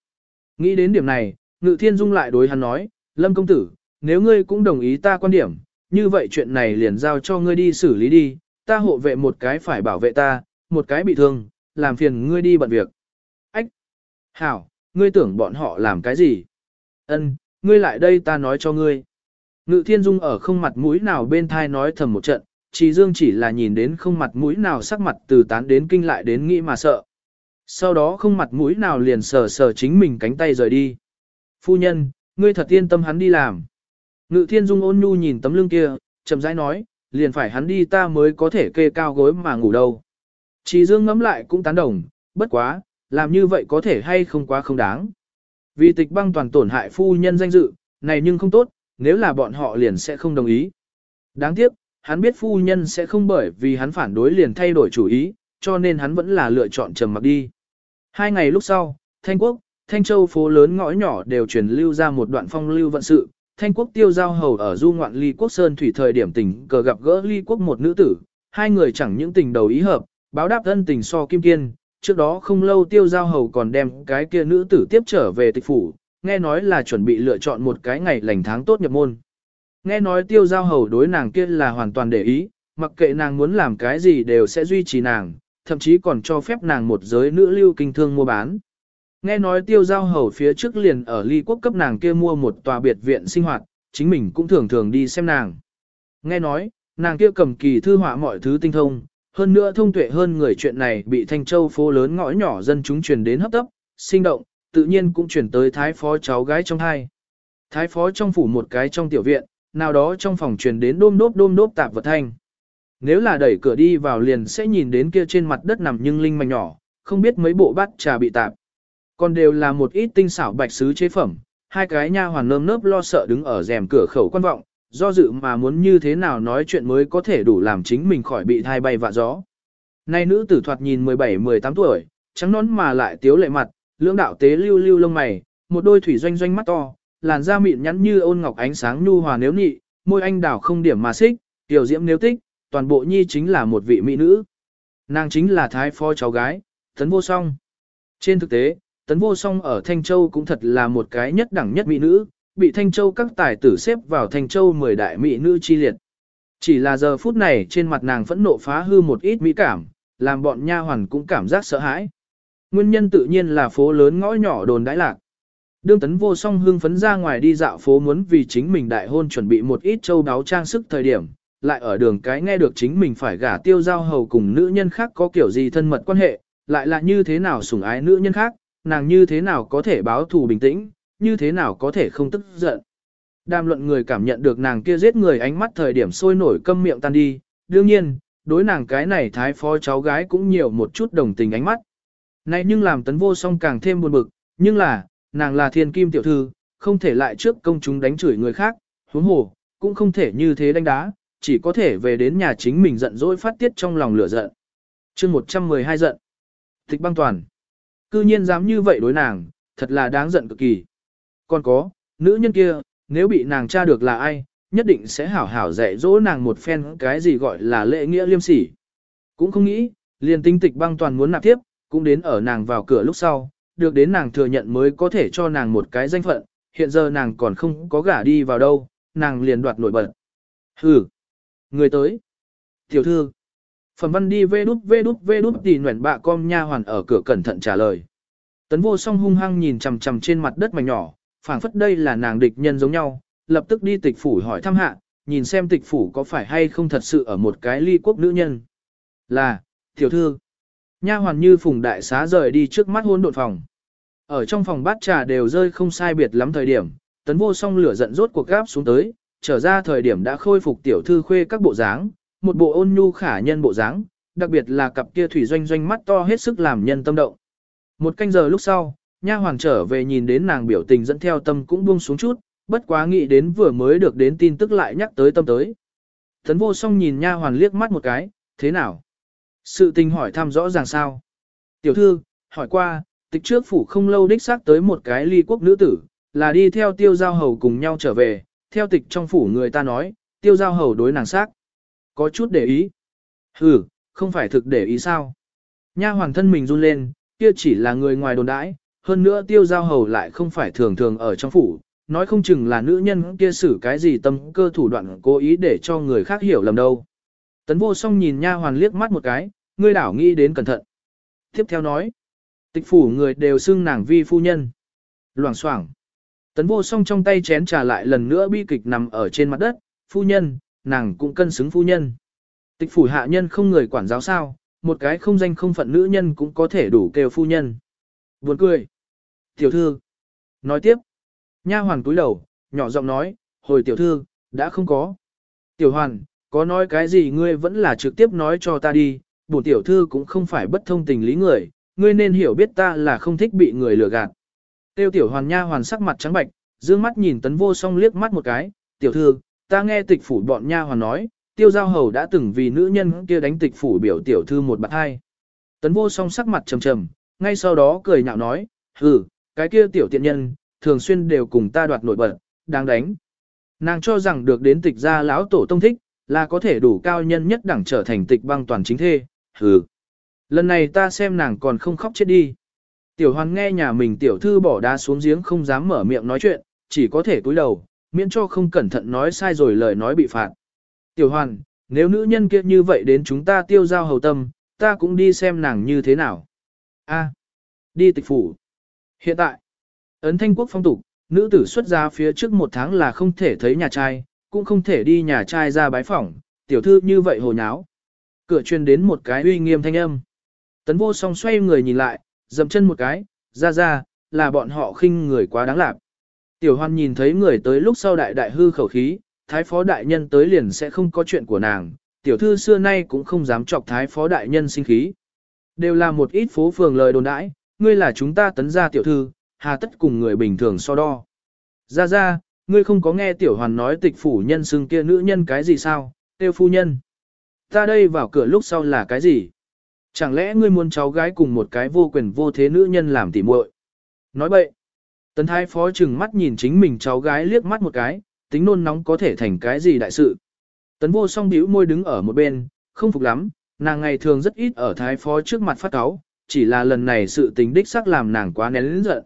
S1: Nghĩ đến điểm này, Ngự Thiên Dung lại đối hắn nói, Lâm công tử, nếu ngươi cũng đồng ý ta quan điểm, như vậy chuyện này liền giao cho ngươi đi xử lý đi, ta hộ vệ một cái phải bảo vệ ta, một cái bị thương, làm phiền ngươi đi bận việc. Ách! Hảo, ngươi tưởng bọn họ làm cái gì? Ân, ngươi lại đây ta nói cho ngươi. Ngự thiên dung ở không mặt mũi nào bên thai nói thầm một trận, chỉ dương chỉ là nhìn đến không mặt mũi nào sắc mặt từ tán đến kinh lại đến nghĩ mà sợ. Sau đó không mặt mũi nào liền sờ sờ chính mình cánh tay rời đi. Phu nhân, ngươi thật yên tâm hắn đi làm. Ngự thiên dung ôn nhu nhìn tấm lưng kia, chậm rãi nói, liền phải hắn đi ta mới có thể kê cao gối mà ngủ đâu. Chỉ dương ngẫm lại cũng tán đồng, bất quá, làm như vậy có thể hay không quá không đáng. Vì tịch băng toàn tổn hại phu nhân danh dự, này nhưng không tốt, nếu là bọn họ liền sẽ không đồng ý. Đáng tiếc, hắn biết phu nhân sẽ không bởi vì hắn phản đối liền thay đổi chủ ý, cho nên hắn vẫn là lựa chọn trầm mặc đi. Hai ngày lúc sau, Thanh Quốc, Thanh Châu phố lớn ngõ nhỏ đều truyền lưu ra một đoạn phong lưu vận sự. Thanh Quốc tiêu giao hầu ở du ngoạn ly quốc sơn thủy thời điểm tình cờ gặp gỡ ly quốc một nữ tử, hai người chẳng những tình đầu ý hợp, báo đáp thân tình so kim kiên. Trước đó không lâu tiêu giao hầu còn đem cái kia nữ tử tiếp trở về tịch phủ, nghe nói là chuẩn bị lựa chọn một cái ngày lành tháng tốt nhập môn. Nghe nói tiêu giao hầu đối nàng kia là hoàn toàn để ý, mặc kệ nàng muốn làm cái gì đều sẽ duy trì nàng, thậm chí còn cho phép nàng một giới nữ lưu kinh thương mua bán. Nghe nói tiêu giao hầu phía trước liền ở ly quốc cấp nàng kia mua một tòa biệt viện sinh hoạt, chính mình cũng thường thường đi xem nàng. Nghe nói, nàng kia cầm kỳ thư họa mọi thứ tinh thông, hơn nữa thông tuệ hơn người chuyện này bị Thanh Châu phố lớn ngõ nhỏ dân chúng truyền đến hấp tấp, sinh động, tự nhiên cũng chuyển tới thái phó cháu gái trong hai. Thái phó trong phủ một cái trong tiểu viện, nào đó trong phòng truyền đến đôm đốp đôm đốp tạp vật thanh. Nếu là đẩy cửa đi vào liền sẽ nhìn đến kia trên mặt đất nằm nhưng linh mảnh nhỏ, không biết mấy bộ bát trà bị tạp. Còn đều là một ít tinh xảo bạch sứ chế phẩm, hai cái nha hoàn nơm nớp lo sợ đứng ở rèm cửa khẩu quan vọng, do dự mà muốn như thế nào nói chuyện mới có thể đủ làm chính mình khỏi bị thai bay vạ gió. Nay nữ tử thoạt nhìn 17-18 tuổi, trắng nón mà lại tiếu lệ mặt, lưỡng đạo tế lưu lưu lông mày, một đôi thủy doanh doanh mắt to, làn da mịn nhắn như ôn ngọc ánh sáng nhu hòa nếu nhị, môi anh đảo không điểm mà xích, tiểu diễm nếu tích, toàn bộ nhi chính là một vị mỹ nữ. Nàng chính là thái phó cháu gái, tấn vô song. Trên thực tế, tấn vô song ở Thanh Châu cũng thật là một cái nhất đẳng nhất mỹ nữ, bị Thanh Châu các tài tử xếp vào Thanh Châu 10 đại mỹ nữ chi liệt. Chỉ là giờ phút này trên mặt nàng phẫn nộ phá hư một ít mỹ cảm, làm bọn nha hoàn cũng cảm giác sợ hãi. Nguyên nhân tự nhiên là phố lớn ngõ nhỏ đồn đãi lạc. Đương tấn vô song hương phấn ra ngoài đi dạo phố muốn vì chính mình đại hôn chuẩn bị một ít châu đáo trang sức thời điểm, lại ở đường cái nghe được chính mình phải gả tiêu giao hầu cùng nữ nhân khác có kiểu gì thân mật quan hệ, lại là như thế nào sủng ái nữ nhân khác, nàng như thế nào có thể báo thù bình tĩnh, như thế nào có thể không tức giận. Đàm luận người cảm nhận được nàng kia giết người ánh mắt thời điểm sôi nổi câm miệng tan đi, đương nhiên, đối nàng cái này thái phó cháu gái cũng nhiều một chút đồng tình ánh mắt. Này nhưng làm tấn vô song càng thêm buồn bực, nhưng là, nàng là thiên kim tiểu thư, không thể lại trước công chúng đánh chửi người khác, huống hồ, cũng không thể như thế đánh đá, chỉ có thể về đến nhà chính mình giận dỗi phát tiết trong lòng lửa giận. chương 112 giận. Thích băng toàn. Cư nhiên dám như vậy đối nàng, thật là đáng giận cực kỳ. Còn có, nữ nhân kia, nếu bị nàng tra được là ai, nhất định sẽ hảo hảo dạy dỗ nàng một phen cái gì gọi là lễ nghĩa liêm sỉ. Cũng không nghĩ, liền tinh tịch băng toàn muốn nạp tiếp, cũng đến ở nàng vào cửa lúc sau, được đến nàng thừa nhận mới có thể cho nàng một cái danh phận, hiện giờ nàng còn không có gả đi vào đâu, nàng liền đoạt nổi bật. Hừ, người tới. Tiểu thư, Phẩm văn đi vê đút vê đút vê đút tỉ nguyện bạ com nha hoàn ở cửa cẩn thận trả lời. Tấn vô song hung hăng nhìn chằm chằm trên mặt đất mảnh nhỏ, phảng phất đây là nàng địch nhân giống nhau, lập tức đi tịch phủ hỏi thăm hạ, nhìn xem tịch phủ có phải hay không thật sự ở một cái ly quốc nữ nhân. Là, tiểu thư. Nha hoàn như phùng đại xá rời đi trước mắt hôn đột phòng. Ở trong phòng bát trà đều rơi không sai biệt lắm thời điểm, tấn vô song lửa giận rốt cuộc gáp xuống tới, trở ra thời điểm đã khôi phục tiểu thư khuê các bộ dáng, một bộ ôn nhu khả nhân bộ dáng, đặc biệt là cặp kia thủy doanh doanh mắt to hết sức làm nhân tâm động. Một canh giờ lúc sau, nha hoàng trở về nhìn đến nàng biểu tình dẫn theo tâm cũng buông xuống chút, bất quá nghĩ đến vừa mới được đến tin tức lại nhắc tới tâm tới. Thấn vô song nhìn nha hoàn liếc mắt một cái, thế nào? Sự tình hỏi thăm rõ ràng sao? Tiểu thư, hỏi qua, tịch trước phủ không lâu đích xác tới một cái ly quốc nữ tử, là đi theo tiêu giao hầu cùng nhau trở về, theo tịch trong phủ người ta nói, tiêu giao hầu đối nàng xác có chút để ý. Ừ, không phải thực để ý sao? Nha hoàng thân mình run lên, kia chỉ là người ngoài đồn đãi, hơn nữa tiêu giao hầu lại không phải thường thường ở trong phủ, nói không chừng là nữ nhân kia xử cái gì tâm cơ thủ đoạn cố ý để cho người khác hiểu lầm đâu. Tấn vô song nhìn nha hoàn liếc mắt một cái, ngươi đảo nghĩ đến cẩn thận. Tiếp theo nói, tịch phủ người đều xưng nàng vi phu nhân. Loảng xoảng. Tấn vô song trong tay chén trà lại lần nữa bi kịch nằm ở trên mặt đất, phu nhân, nàng cũng cân xứng phu nhân. Tịch phủ hạ nhân không người quản giáo sao, một cái không danh không phận nữ nhân cũng có thể đủ kêu phu nhân. Buồn cười. Tiểu thư. Nói tiếp. Nha hoàn túi đầu, nhỏ giọng nói, hồi tiểu thư, đã không có. Tiểu hoàn, có nói cái gì ngươi vẫn là trực tiếp nói cho ta đi, bổn tiểu thư cũng không phải bất thông tình lý người, ngươi nên hiểu biết ta là không thích bị người lừa gạt. Tiêu tiểu hoàn nha hoàn sắc mặt trắng bạch, dương mắt nhìn tấn vô song liếc mắt một cái, tiểu thư, ta nghe tịch phủ bọn nha hoàn nói, tiêu giao hầu đã từng vì nữ nhân kia đánh tịch phủ biểu tiểu thư một bạc hai. Tấn vô song sắc mặt trầm trầm, ngay sau đó cười nhạo nói, hừ, cái kia tiểu tiện nhân, thường xuyên đều cùng ta đoạt nổi bật, đáng đánh. Nàng cho rằng được đến tịch gia lão tổ tông thích, là có thể đủ cao nhân nhất đẳng trở thành tịch băng toàn chính thê, hừ. Lần này ta xem nàng còn không khóc chết đi. Tiểu hoàn nghe nhà mình tiểu thư bỏ đá xuống giếng không dám mở miệng nói chuyện, chỉ có thể cúi đầu, miễn cho không cẩn thận nói sai rồi lời nói bị phạt. Tiểu hoàn, nếu nữ nhân kia như vậy đến chúng ta tiêu giao hầu tâm, ta cũng đi xem nàng như thế nào. A, đi tịch phủ. Hiện tại, ấn thanh quốc phong tục, nữ tử xuất ra phía trước một tháng là không thể thấy nhà trai, cũng không thể đi nhà trai ra bái phỏng, tiểu thư như vậy hồ nháo. Cửa truyền đến một cái uy nghiêm thanh âm. Tấn vô song xoay người nhìn lại, dậm chân một cái, ra ra, là bọn họ khinh người quá đáng lạc. Tiểu hoan nhìn thấy người tới lúc sau đại đại hư khẩu khí, thái phó đại nhân tới liền sẽ không có chuyện của nàng, tiểu thư xưa nay cũng không dám chọc thái phó đại nhân sinh khí. Đều là một ít phố phường lời đồn đãi, ngươi là chúng ta tấn gia tiểu thư, hà tất cùng người bình thường so đo. Ra ra, ngươi không có nghe tiểu hoàn nói tịch phủ nhân xưng kia nữ nhân cái gì sao, tiêu phu nhân. Ta đây vào cửa lúc sau là cái gì? Chẳng lẽ ngươi muốn cháu gái cùng một cái vô quyền vô thế nữ nhân làm tỉ muội? Nói bậy. Tấn thái phó chừng mắt nhìn chính mình cháu gái liếc mắt một cái, tính nôn nóng có thể thành cái gì đại sự. Tấn vô song bĩu môi đứng ở một bên, không phục lắm, nàng ngày thường rất ít ở thái phó trước mặt phát cáo, chỉ là lần này sự tình đích xác làm nàng quá nén lĩnh giận.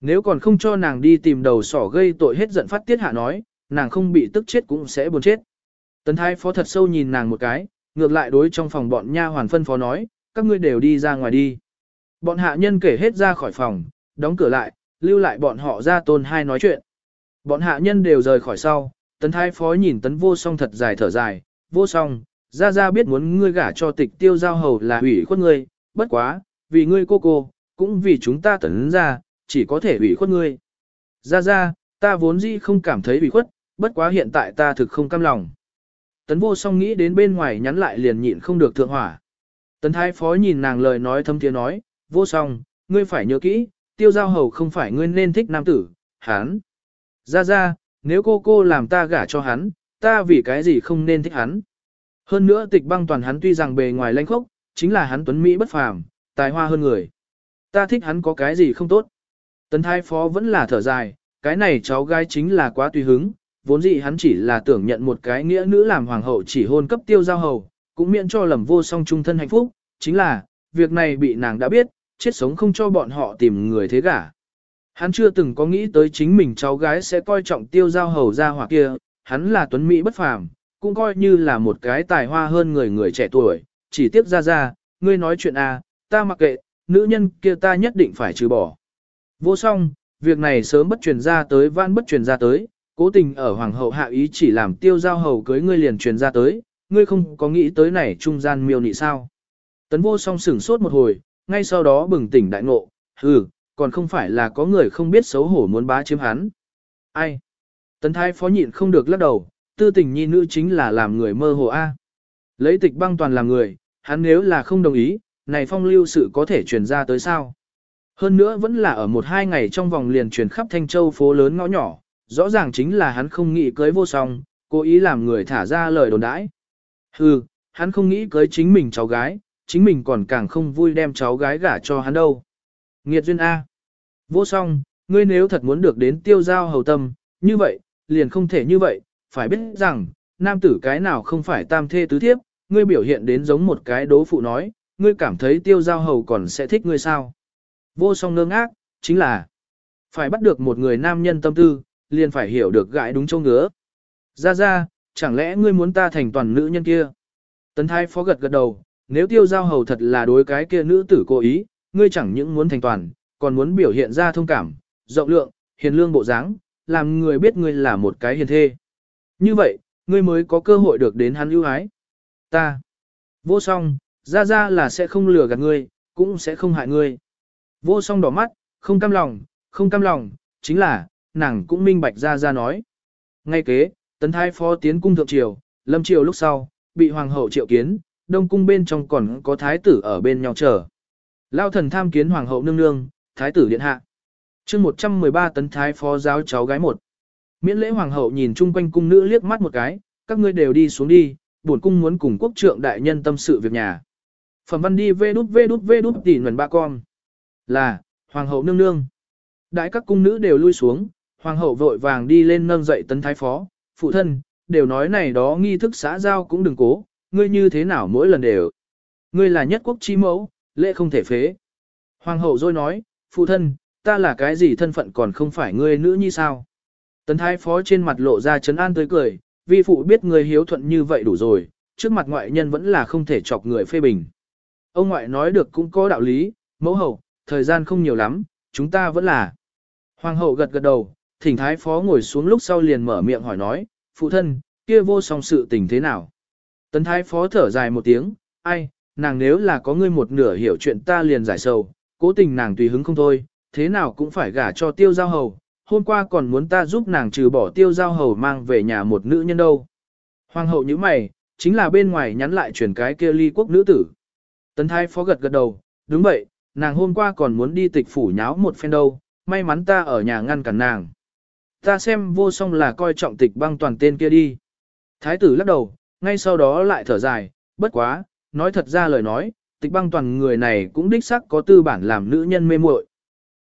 S1: Nếu còn không cho nàng đi tìm đầu sỏ gây tội hết giận phát tiết hạ nói, nàng không bị tức chết cũng sẽ buồn chết. Tấn thái phó thật sâu nhìn nàng một cái, ngược lại đối trong phòng bọn nha hoàn phân phó nói, các ngươi đều đi ra ngoài đi. Bọn hạ nhân kể hết ra khỏi phòng, đóng cửa lại, lưu lại bọn họ ra tôn hai nói chuyện. Bọn hạ nhân đều rời khỏi sau, tấn thái phó nhìn tấn vô song thật dài thở dài, vô song, ra ra biết muốn ngươi gả cho tịch tiêu giao hầu là hủy khuất ngươi, bất quá, vì ngươi cô cô, cũng vì chúng ta tấn ra, chỉ có thể hủy khuất ngươi. Ra ra, ta vốn dĩ không cảm thấy hủy khuất, bất quá hiện tại ta thực không cam lòng. Tấn vô song nghĩ đến bên ngoài nhắn lại liền nhịn không được thượng hỏa. Tấn thái phó nhìn nàng lời nói thâm tiếng nói, vô song, ngươi phải nhớ kỹ, tiêu giao hầu không phải ngươi nên thích nam tử, hắn. Ra ra, nếu cô cô làm ta gả cho hắn, ta vì cái gì không nên thích hắn. Hơn nữa tịch băng toàn hắn tuy rằng bề ngoài lanh khốc, chính là hắn tuấn Mỹ bất phàm, tài hoa hơn người. Ta thích hắn có cái gì không tốt. Tấn thái phó vẫn là thở dài, cái này cháu gái chính là quá tùy hứng, vốn dĩ hắn chỉ là tưởng nhận một cái nghĩa nữ làm hoàng hậu chỉ hôn cấp tiêu giao hầu, cũng miễn cho lầm vô song trung thân hạnh phúc, chính là, việc này bị nàng đã biết, chết sống không cho bọn họ tìm người thế gả. Hắn chưa từng có nghĩ tới chính mình cháu gái sẽ coi trọng tiêu giao hầu ra hoặc kia, hắn là tuấn Mỹ bất phàm, cũng coi như là một cái tài hoa hơn người người trẻ tuổi, chỉ tiếp ra ra, ngươi nói chuyện à, ta mặc kệ, nữ nhân kia ta nhất định phải trừ bỏ. Vô song, việc này sớm bất truyền ra tới van bất truyền ra tới, cố tình ở hoàng hậu hạ ý chỉ làm tiêu giao hầu cưới ngươi liền truyền ra tới, ngươi không có nghĩ tới này trung gian miêu nị sao. Tấn vô song sửng sốt một hồi, ngay sau đó bừng tỉnh đại ngộ, hừ, còn không phải là có người không biết xấu hổ muốn bá chiếm hắn. Ai? Tấn thái phó nhịn không được lắc đầu, tư tình nhi nữ chính là làm người mơ hồ A. Lấy tịch băng toàn làm người, hắn nếu là không đồng ý, này phong lưu sự có thể truyền ra tới sao? Hơn nữa vẫn là ở một hai ngày trong vòng liền truyền khắp Thanh Châu phố lớn ngõ nhỏ, rõ ràng chính là hắn không nghĩ cưới vô song, cố ý làm người thả ra lời đồn đãi. Hừ, hắn không nghĩ cưới chính mình cháu gái, chính mình còn càng không vui đem cháu gái gả cho hắn đâu. Nghiệt duyên A. Vô song, ngươi nếu thật muốn được đến tiêu giao hầu tâm, như vậy, liền không thể như vậy, phải biết rằng, nam tử cái nào không phải tam thê tứ thiếp, ngươi biểu hiện đến giống một cái đố phụ nói, ngươi cảm thấy tiêu giao hầu còn sẽ thích ngươi sao. Vô song ngơ ngác, chính là, phải bắt được một người nam nhân tâm tư, liền phải hiểu được gãi đúng châu ngứa. Ra ra, chẳng lẽ ngươi muốn ta thành toàn nữ nhân kia? Tấn thái phó gật gật đầu, nếu tiêu giao hầu thật là đối cái kia nữ tử cố ý, ngươi chẳng những muốn thành toàn, còn muốn biểu hiện ra thông cảm, rộng lượng, hiền lương bộ dáng, làm người biết ngươi là một cái hiền thê. Như vậy, ngươi mới có cơ hội được đến hắn ưu ái. Ta, vô song, ra ra là sẽ không lừa gạt ngươi, cũng sẽ không hại ngươi. Vô song đỏ mắt, không cam lòng, không cam lòng, chính là, nàng cũng minh bạch ra ra nói. Ngay kế, tấn thái phó tiến cung thượng triều, lâm triều lúc sau, bị hoàng hậu triệu kiến, đông cung bên trong còn có thái tử ở bên nhau chờ. Lao thần tham kiến hoàng hậu nương nương, thái tử điện hạ. chương 113 tấn thái phó giáo cháu gái một. Miễn lễ hoàng hậu nhìn chung quanh cung nữ liếc mắt một cái, các ngươi đều đi xuống đi, bổn cung muốn cùng quốc trượng đại nhân tâm sự việc nhà. Phẩm văn đi vê đút vê đút vê đút tỉ nguồn ba con. Là, hoàng hậu nương nương. Đại các cung nữ đều lui xuống, hoàng hậu vội vàng đi lên nâng dậy tấn thái phó, phụ thân, đều nói này đó nghi thức xã giao cũng đừng cố, ngươi như thế nào mỗi lần đều. Ngươi là nhất quốc chi mẫu, lễ không thể phế. Hoàng hậu rồi nói, phụ thân, ta là cái gì thân phận còn không phải ngươi nữ như sao. Tấn thái phó trên mặt lộ ra chấn an tới cười, vi phụ biết ngươi hiếu thuận như vậy đủ rồi, trước mặt ngoại nhân vẫn là không thể chọc người phê bình. Ông ngoại nói được cũng có đạo lý, mẫu hậu, thời gian không nhiều lắm, chúng ta vẫn là. Hoàng hậu gật gật đầu, thỉnh thái phó ngồi xuống lúc sau liền mở miệng hỏi nói, phụ thân, kia vô song sự tình thế nào? Tấn thái phó thở dài một tiếng, ai, nàng nếu là có ngươi một nửa hiểu chuyện ta liền giải sầu, cố tình nàng tùy hứng không thôi, thế nào cũng phải gả cho tiêu giao hầu, hôm qua còn muốn ta giúp nàng trừ bỏ tiêu giao hầu mang về nhà một nữ nhân đâu. Hoàng hậu như mày, chính là bên ngoài nhắn lại chuyển cái kia ly quốc nữ tử. Tấn thái phó gật gật đầu, đúng vậy, nàng hôm qua còn muốn đi tịch phủ nháo một phen đâu, may mắn ta ở nhà ngăn cản nàng. Ta xem vô song là coi trọng tịch băng toàn tên kia đi. Thái tử lắc đầu, ngay sau đó lại thở dài, bất quá, nói thật ra lời nói, tịch băng toàn người này cũng đích sắc có tư bản làm nữ nhân mê muội.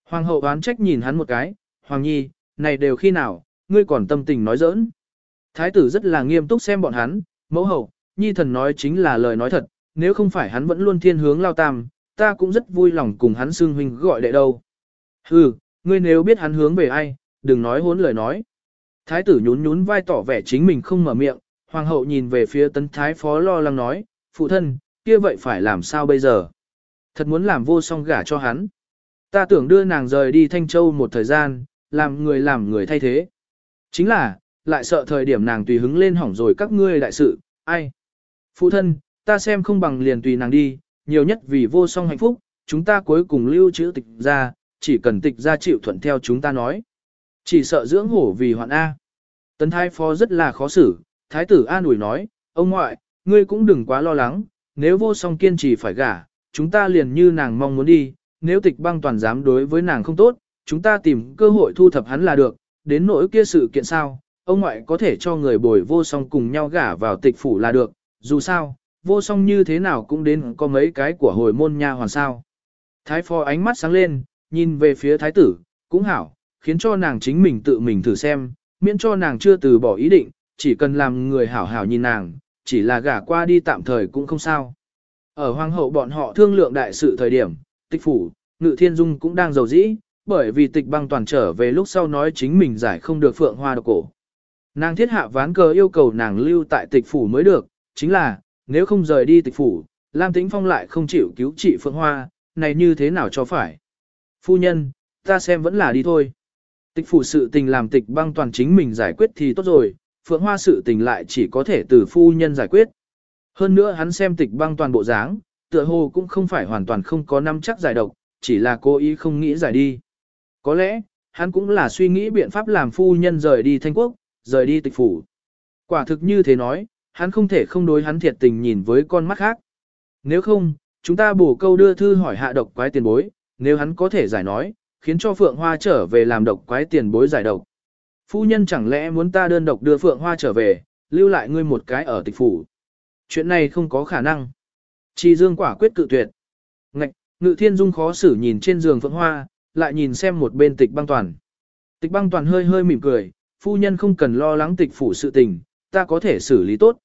S1: Hoàng hậu oán trách nhìn hắn một cái, Hoàng nhi, này đều khi nào, ngươi còn tâm tình nói giỡn. Thái tử rất là nghiêm túc xem bọn hắn, mẫu hậu, nhi thần nói chính là lời nói thật, nếu không phải hắn vẫn luôn thiên hướng lao tam, ta cũng rất vui lòng cùng hắn xương huynh gọi đệ đâu. Hừ, ngươi nếu biết hắn hướng về ai, đừng nói hốn lời nói. Thái tử nhún nhún vai tỏ vẻ chính mình không mở miệng, hoàng hậu nhìn về phía tấn thái phó lo lắng nói, phụ thân, kia vậy phải làm sao bây giờ? Thật muốn làm vô song gả cho hắn. Ta tưởng đưa nàng rời đi Thanh Châu một thời gian, làm người làm người thay thế. Chính là, lại sợ thời điểm nàng tùy hứng lên hỏng rồi các ngươi đại sự, ai? Phụ thân, ta xem không bằng liền tùy nàng đi, nhiều nhất vì vô song hạnh phúc, chúng ta cuối cùng lưu trữ tịch ra, chỉ cần tịch ra chịu thuận theo chúng ta nói. Chỉ sợ dưỡng hổ vì hoạn A. Tấn thái phó rất là khó xử, thái tử an ủi nói, ông ngoại, ngươi cũng đừng quá lo lắng, nếu vô song kiên trì phải gả, chúng ta liền như nàng mong muốn đi, nếu tịch băng toàn dám đối với nàng không tốt, chúng ta tìm cơ hội thu thập hắn là được, đến nỗi kia sự kiện sao, ông ngoại có thể cho người bồi vô song cùng nhau gả vào tịch phủ là được, dù sao, vô song như thế nào cũng đến có mấy cái của hồi môn nha hoàn sao. Thái phó ánh mắt sáng lên, nhìn về phía thái tử, cũng hảo, khiến cho nàng chính mình tự mình thử xem, miễn cho nàng chưa từ bỏ ý định, chỉ cần làm người hảo hảo nhìn nàng, chỉ là gả qua đi tạm thời cũng không sao. Ở hoàng hậu bọn họ thương lượng đại sự thời điểm, tịch phủ, ngự thiên dung cũng đang giàu dĩ, bởi vì tịch băng toàn trở về lúc sau nói chính mình giải không được phượng hoa độc cổ. Nàng thiết hạ ván cờ yêu cầu nàng lưu tại tịch phủ mới được, chính là, nếu không rời đi tịch phủ, Lam Tĩnh Phong lại không chịu cứu trị phượng hoa, này như thế nào cho phải. Phu nhân, ta xem vẫn là đi thôi. Tịch phủ sự tình làm tịch băng toàn chính mình giải quyết thì tốt rồi, phượng hoa sự tình lại chỉ có thể từ phu nhân giải quyết. Hơn nữa hắn xem tịch băng toàn bộ dáng, tựa hồ cũng không phải hoàn toàn không có năm chắc giải độc, chỉ là cố ý không nghĩ giải đi. Có lẽ, hắn cũng là suy nghĩ biện pháp làm phu nhân rời đi thanh quốc, rời đi tịch phủ. Quả thực như thế nói, hắn không thể không đối hắn thiệt tình nhìn với con mắt khác. Nếu không, chúng ta bổ câu đưa thư hỏi hạ độc quái tiền bối, nếu hắn có thể giải nói, khiến cho Phượng Hoa trở về làm độc quái tiền bối giải độc. Phu nhân chẳng lẽ muốn ta đơn độc đưa Phượng Hoa trở về, lưu lại ngươi một cái ở tịch phủ. Chuyện này không có khả năng. Chỉ Dương quả quyết cự tuyệt. Ngạch, Ngự Thiên Dung khó xử nhìn trên giường Phượng Hoa, lại nhìn xem một bên tịch băng toàn. Tịch băng toàn hơi hơi mỉm cười, phu nhân không cần lo lắng tịch phủ sự tình, ta có thể xử lý tốt.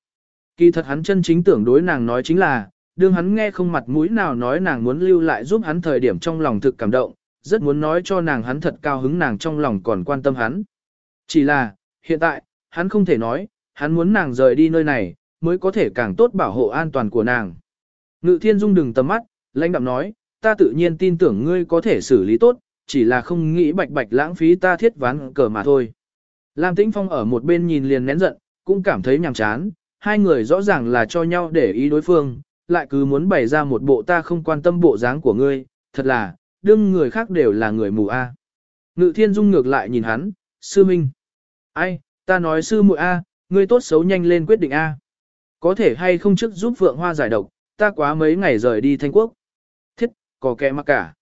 S1: Kỳ thật hắn chân chính tưởng đối nàng nói chính là, đương hắn nghe không mặt mũi nào nói nàng muốn lưu lại giúp hắn thời điểm trong lòng thực cảm động, rất muốn nói cho nàng hắn thật cao hứng nàng trong lòng còn quan tâm hắn. Chỉ là, hiện tại, hắn không thể nói, hắn muốn nàng rời đi nơi này, mới có thể càng tốt bảo hộ an toàn của nàng. Ngự thiên dung đừng tầm mắt, lãnh đạm nói, ta tự nhiên tin tưởng ngươi có thể xử lý tốt, chỉ là không nghĩ bạch bạch lãng phí ta thiết ván cờ mà thôi. Lam Tĩnh Phong ở một bên nhìn liền nén giận, cũng cảm thấy nhàm chán, hai người rõ ràng là cho nhau để ý đối phương, lại cứ muốn bày ra một bộ ta không quan tâm bộ dáng của ngươi, thật là, đương người khác đều là người mù a. Ngự Thiên Dung ngược lại nhìn hắn, sư minh. Ai, ta nói sư muội a, ngươi tốt xấu nhanh lên quyết định a. Có thể hay không trước giúp Phượng Hoa giải độc, ta quá mấy ngày rời đi Thanh Quốc. Thiết, có kẻ mặc cả.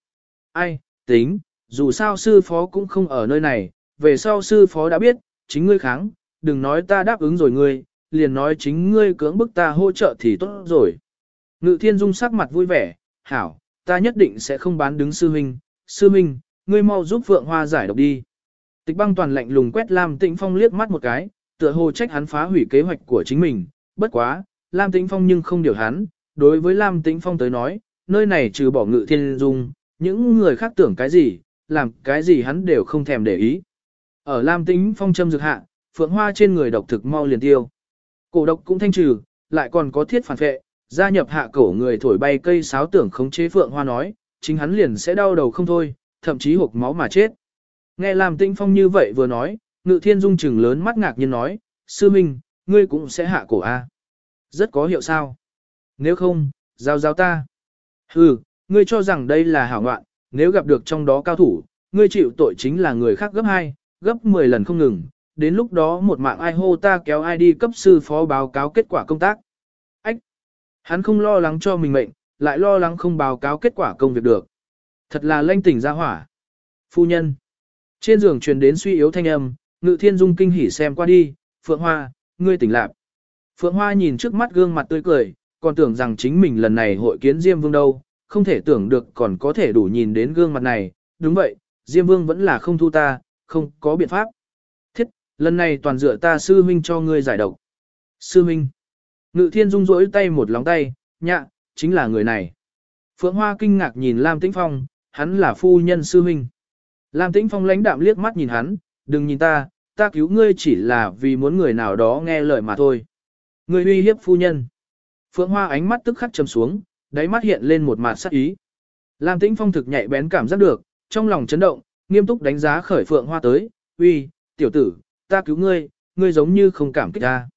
S1: Ai, tính, dù sao sư phó cũng không ở nơi này, về sau sư phó đã biết, chính ngươi kháng, đừng nói ta đáp ứng rồi ngươi, liền nói chính ngươi cưỡng bức ta hỗ trợ thì tốt rồi. Ngự thiên dung sắc mặt vui vẻ, hảo, ta nhất định sẽ không bán đứng sư huynh, sư huynh, ngươi mau giúp Phượng Hoa giải độc đi. Tịch băng toàn lạnh lùng quét Lam Tĩnh Phong liếc mắt một cái, tựa hồ trách hắn phá hủy kế hoạch của chính mình, bất quá, Lam Tĩnh Phong nhưng không điều hắn, đối với Lam Tĩnh Phong tới nói, nơi này trừ bỏ ngự thiên dung, những người khác tưởng cái gì, làm cái gì hắn đều không thèm để ý. Ở Lam Tĩnh Phong châm dược hạ, phượng hoa trên người độc thực mau liền tiêu. Cổ độc cũng thanh trừ, lại còn có thiết phản vệ, gia nhập hạ cổ người thổi bay cây sáo tưởng khống chế phượng hoa nói, chính hắn liền sẽ đau đầu không thôi, thậm chí hộc máu mà chết. Nghe làm Tĩnh Phong như vậy vừa nói, Ngự Thiên Dung chừng lớn mắt ngạc nhiên nói, sư minh, ngươi cũng sẽ hạ cổ a Rất có hiệu sao? Nếu không, giao giao ta. Hừ, ngươi cho rằng đây là hảo ngoạn, nếu gặp được trong đó cao thủ, ngươi chịu tội chính là người khác gấp 2, gấp 10 lần không ngừng, đến lúc đó một mạng ai hô ta kéo ai đi cấp sư phó báo cáo kết quả công tác. ách Hắn không lo lắng cho mình mệnh, lại lo lắng không báo cáo kết quả công việc được. Thật là lanh tỉnh ra hỏa. Phu nhân. Trên giường truyền đến suy yếu thanh âm, ngự thiên dung kinh hỉ xem qua đi, Phượng Hoa, ngươi tỉnh lạc. Phượng Hoa nhìn trước mắt gương mặt tươi cười, còn tưởng rằng chính mình lần này hội kiến Diêm Vương đâu, không thể tưởng được còn có thể đủ nhìn đến gương mặt này. Đúng vậy, Diêm Vương vẫn là không thu ta, không có biện pháp. Thiết, lần này toàn dựa ta sư huynh cho ngươi giải độc. Sư huynh. Ngự thiên dung rỗi tay một lóng tay, nhạ, chính là người này. Phượng Hoa kinh ngạc nhìn Lam Tĩnh Phong, hắn là phu nhân sư huynh. Lam Tĩnh Phong lãnh đạm liếc mắt nhìn hắn, đừng nhìn ta, ta cứu ngươi chỉ là vì muốn người nào đó nghe lời mà thôi. Ngươi uy hiếp phu nhân. Phượng Hoa ánh mắt tức khắc trầm xuống, đáy mắt hiện lên một mạt sắc ý. Lam Tĩnh Phong thực nhạy bén cảm giác được, trong lòng chấn động, nghiêm túc đánh giá khởi Phượng Hoa tới, uy, tiểu tử, ta cứu ngươi, ngươi giống như không cảm kích ta.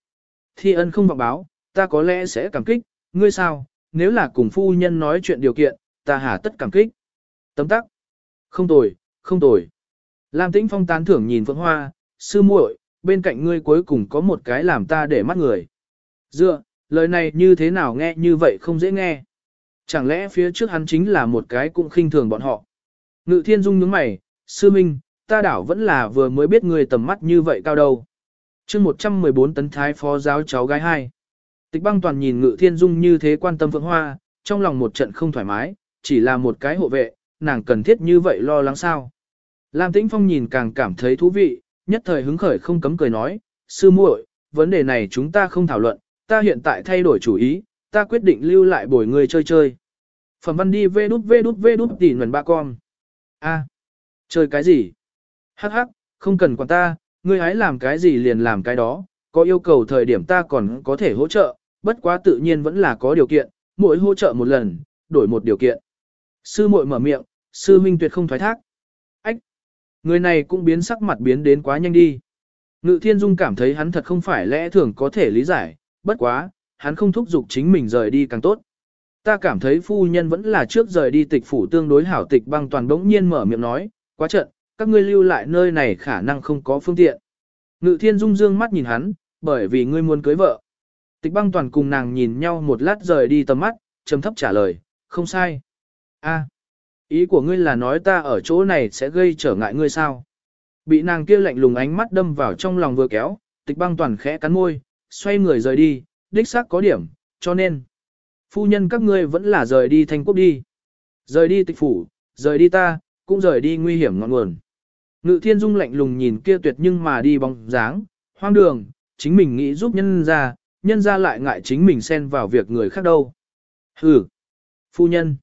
S1: Thi ân không vọng báo, ta có lẽ sẽ cảm kích, ngươi sao, nếu là cùng phu nhân nói chuyện điều kiện, ta hà tất cảm kích. Tấm tắc. Không tồi, không tồi. Lam Tĩnh Phong tán thưởng nhìn Phượng Hoa, sư muội, bên cạnh ngươi cuối cùng có một cái làm ta để mắt người. Dựa, lời này như thế nào nghe như vậy không dễ nghe. Chẳng lẽ phía trước hắn chính là một cái cũng khinh thường bọn họ. Ngự thiên dung nhướng mày, sư minh, ta đảo vẫn là vừa mới biết người tầm mắt như vậy cao đâu. chương 114 tấn thái phó giáo cháu gái hai. Tịch băng toàn nhìn ngự thiên dung như thế quan tâm Phượng Hoa, trong lòng một trận không thoải mái, chỉ là một cái hộ vệ, nàng cần thiết như vậy lo lắng sao. Lam Tĩnh Phong nhìn càng cảm thấy thú vị, nhất thời hứng khởi không cấm cười nói, sư muội, vấn đề này chúng ta không thảo luận, ta hiện tại thay đổi chủ ý, ta quyết định lưu lại bồi người chơi chơi. Phẩm văn đi vê đút vê đút vê đút tỉ nguồn ba con. A, chơi cái gì? Hắc hắc, không cần quản ta, ngươi hãy làm cái gì liền làm cái đó, có yêu cầu thời điểm ta còn có thể hỗ trợ, bất quá tự nhiên vẫn là có điều kiện, mỗi hỗ trợ một lần, đổi một điều kiện. Sư muội mở miệng, sư huynh tuyệt không thoái thác. Ách! Người này cũng biến sắc mặt biến đến quá nhanh đi. Ngự thiên dung cảm thấy hắn thật không phải lẽ thường có thể lý giải, bất quá, hắn không thúc giục chính mình rời đi càng tốt. Ta cảm thấy phu nhân vẫn là trước rời đi tịch phủ tương đối hảo tịch băng toàn đống nhiên mở miệng nói, quá trận, các ngươi lưu lại nơi này khả năng không có phương tiện. Ngự thiên dung dương mắt nhìn hắn, bởi vì ngươi muốn cưới vợ. Tịch băng toàn cùng nàng nhìn nhau một lát rời đi tầm mắt, trầm thấp trả lời, không sai. A, ý của ngươi là nói ta ở chỗ này sẽ gây trở ngại ngươi sao? Bị nàng kia lạnh lùng ánh mắt đâm vào trong lòng vừa kéo, tịch băng toàn khẽ cắn môi, xoay người rời đi, đích xác có điểm, cho nên. Phu nhân các ngươi vẫn là rời đi thanh quốc đi. Rời đi tịch phủ, rời đi ta, cũng rời đi nguy hiểm ngọn nguồn. Ngự thiên dung lạnh lùng nhìn kia tuyệt nhưng mà đi bóng dáng, hoang đường, chính mình nghĩ giúp nhân ra, nhân ra lại ngại chính mình xen vào việc người khác đâu. Hừ, phu nhân.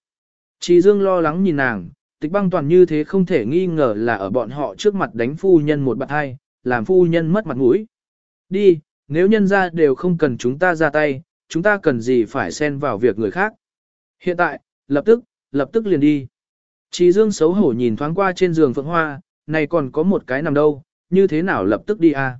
S1: Chị Dương lo lắng nhìn nàng, tịch băng toàn như thế không thể nghi ngờ là ở bọn họ trước mặt đánh phu nhân một bạn hai, làm phu nhân mất mặt mũi. Đi, nếu nhân ra đều không cần chúng ta ra tay, chúng ta cần gì phải xen vào việc người khác. Hiện tại, lập tức, lập tức liền đi. Chị Dương xấu hổ nhìn thoáng qua trên giường Phượng Hoa, này còn có một cái nằm đâu, như thế nào lập tức đi à?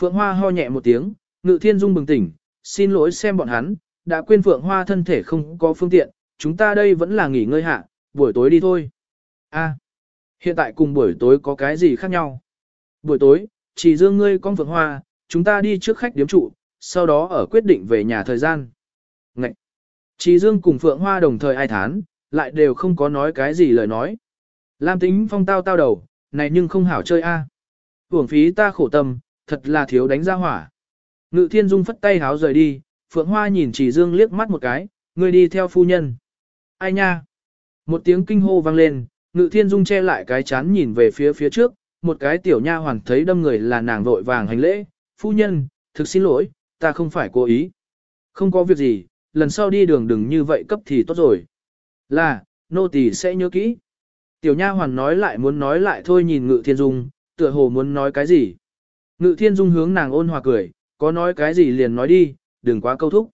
S1: Phượng Hoa ho nhẹ một tiếng, Ngự Thiên Dung bừng tỉnh, xin lỗi xem bọn hắn, đã quên Phượng Hoa thân thể không có phương tiện, chúng ta đây vẫn là nghỉ ngơi hạ, buổi tối đi thôi. A, hiện tại cùng buổi tối có cái gì khác nhau? Buổi tối, chỉ dương ngươi con Phượng Hoa, chúng ta đi trước khách điếm trụ, sau đó ở quyết định về nhà thời gian. Ngậy! Chỉ dương cùng Phượng Hoa đồng thời ai thán, lại đều không có nói cái gì lời nói. Lam tính phong tao tao đầu, này nhưng không hảo chơi a. À. Hưởng phí ta khổ tâm, thật là thiếu đánh ra hỏa. Ngự thiên dung phất tay háo rời đi, Phượng Hoa nhìn chỉ dương liếc mắt một cái, ngươi đi theo phu nhân. Ai nha? Một tiếng kinh hô vang lên, ngự thiên dung che lại cái chán nhìn về phía phía trước, một cái tiểu nha hoàn thấy đâm người là nàng vội vàng hành lễ, phu nhân, thực xin lỗi, ta không phải cố ý. Không có việc gì, lần sau đi đường đừng như vậy cấp thì tốt rồi. Là, nô tỳ sẽ nhớ kỹ. Tiểu nha hoàn nói lại muốn nói lại thôi nhìn ngự thiên dung, tựa hồ muốn nói cái gì. Ngự thiên dung hướng nàng ôn hòa cười, có nói cái gì liền nói đi, đừng quá câu thúc.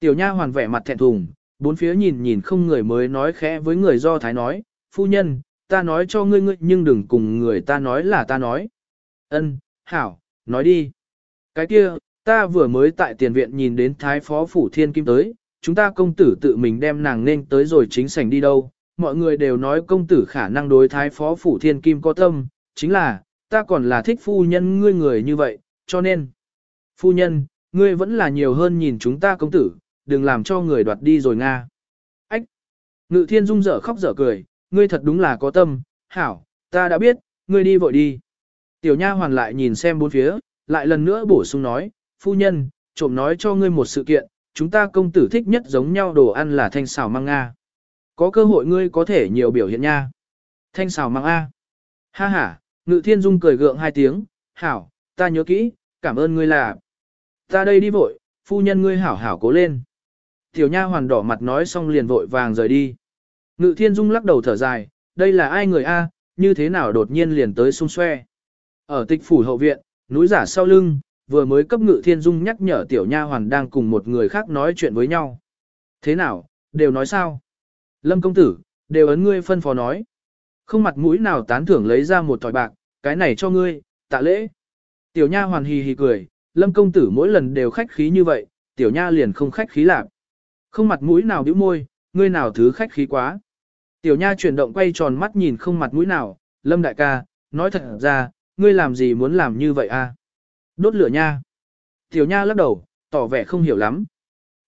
S1: Tiểu nha hoàn vẻ mặt thẹn thùng, bốn phía nhìn nhìn không người mới nói khẽ với người do thái nói, phu nhân, ta nói cho ngươi ngươi nhưng đừng cùng người ta nói là ta nói. Ân, hảo, nói đi. Cái kia, ta vừa mới tại tiền viện nhìn đến thái phó phủ thiên kim tới, chúng ta công tử tự mình đem nàng nên tới rồi chính sảnh đi đâu. Mọi người đều nói công tử khả năng đối thái phó phủ thiên kim có tâm, chính là, ta còn là thích phu nhân ngươi người như vậy, cho nên. Phu nhân, ngươi vẫn là nhiều hơn nhìn chúng ta công tử, đừng làm cho người đoạt đi rồi Nga. Ách! Ngự thiên dung dở khóc dở cười, ngươi thật đúng là có tâm, hảo, ta đã biết, ngươi đi vội đi. Tiểu nha hoàn lại nhìn xem bốn phía, lại lần nữa bổ sung nói, phu nhân, trộm nói cho ngươi một sự kiện, chúng ta công tử thích nhất giống nhau đồ ăn là thanh xào măng Nga. Có cơ hội ngươi có thể nhiều biểu hiện nha. Thanh xào măng A. Ha ha, ngự thiên dung cười gượng hai tiếng, hảo, ta nhớ kỹ, cảm ơn ngươi là. Ta đây đi vội, phu nhân ngươi hảo hảo cố lên. Tiểu nha hoàn đỏ mặt nói xong liền vội vàng rời đi. Ngự thiên dung lắc đầu thở dài, đây là ai người A, như thế nào đột nhiên liền tới xung xoe. Ở tịch phủ hậu viện, núi giả sau lưng, vừa mới cấp ngự thiên dung nhắc nhở tiểu nha hoàn đang cùng một người khác nói chuyện với nhau. Thế nào, đều nói sao? Lâm công tử, đều ấn ngươi phân phó nói. Không mặt mũi nào tán thưởng lấy ra một tỏi bạc, cái này cho ngươi, tạ lễ. Tiểu nha hoàn hì hì cười, lâm công tử mỗi lần đều khách khí như vậy, tiểu nha liền không khách khí lạc. Không mặt mũi nào bĩu môi, ngươi nào thứ khách khí quá. Tiểu nha chuyển động quay tròn mắt nhìn không mặt mũi nào, lâm đại ca, nói thật ra, ngươi làm gì muốn làm như vậy a? Đốt lửa nha. Tiểu nha lắc đầu, tỏ vẻ không hiểu lắm.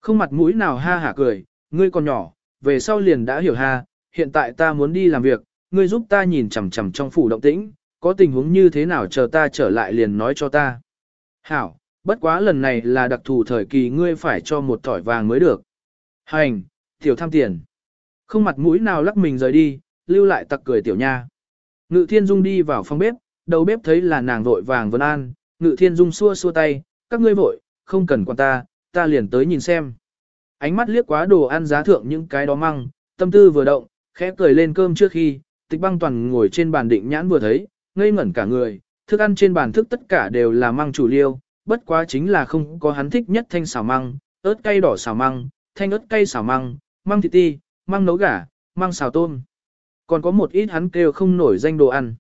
S1: Không mặt mũi nào ha hả cười, ngươi còn nhỏ, về sau liền đã hiểu ha, hiện tại ta muốn đi làm việc, ngươi giúp ta nhìn chằm chằm trong phủ động tĩnh, có tình huống như thế nào chờ ta trở lại liền nói cho ta. Hảo, bất quá lần này là đặc thù thời kỳ ngươi phải cho một thỏi vàng mới được. Hành, tiểu tham tiền. Không mặt mũi nào lắc mình rời đi, lưu lại tặc cười tiểu nha. Ngự thiên dung đi vào phòng bếp, đầu bếp thấy là nàng vội vàng vân an, ngự thiên dung xua xua tay, các ngươi vội, không cần quan ta, ta liền tới nhìn xem. Ánh mắt liếc quá đồ ăn giá thượng những cái đó măng, tâm tư vừa động, khẽ cười lên cơm trước khi, tịch băng toàn ngồi trên bàn định nhãn vừa thấy, ngây ngẩn cả người, thức ăn trên bàn thức tất cả đều là măng chủ liêu, bất quá chính là không có hắn thích nhất thanh xào măng, ớt cay đỏ xào măng, thanh ớt cay xào măng, măng thịt ti, măng nấu gà, măng xào tôm. Còn có một ít hắn kêu không nổi danh đồ ăn.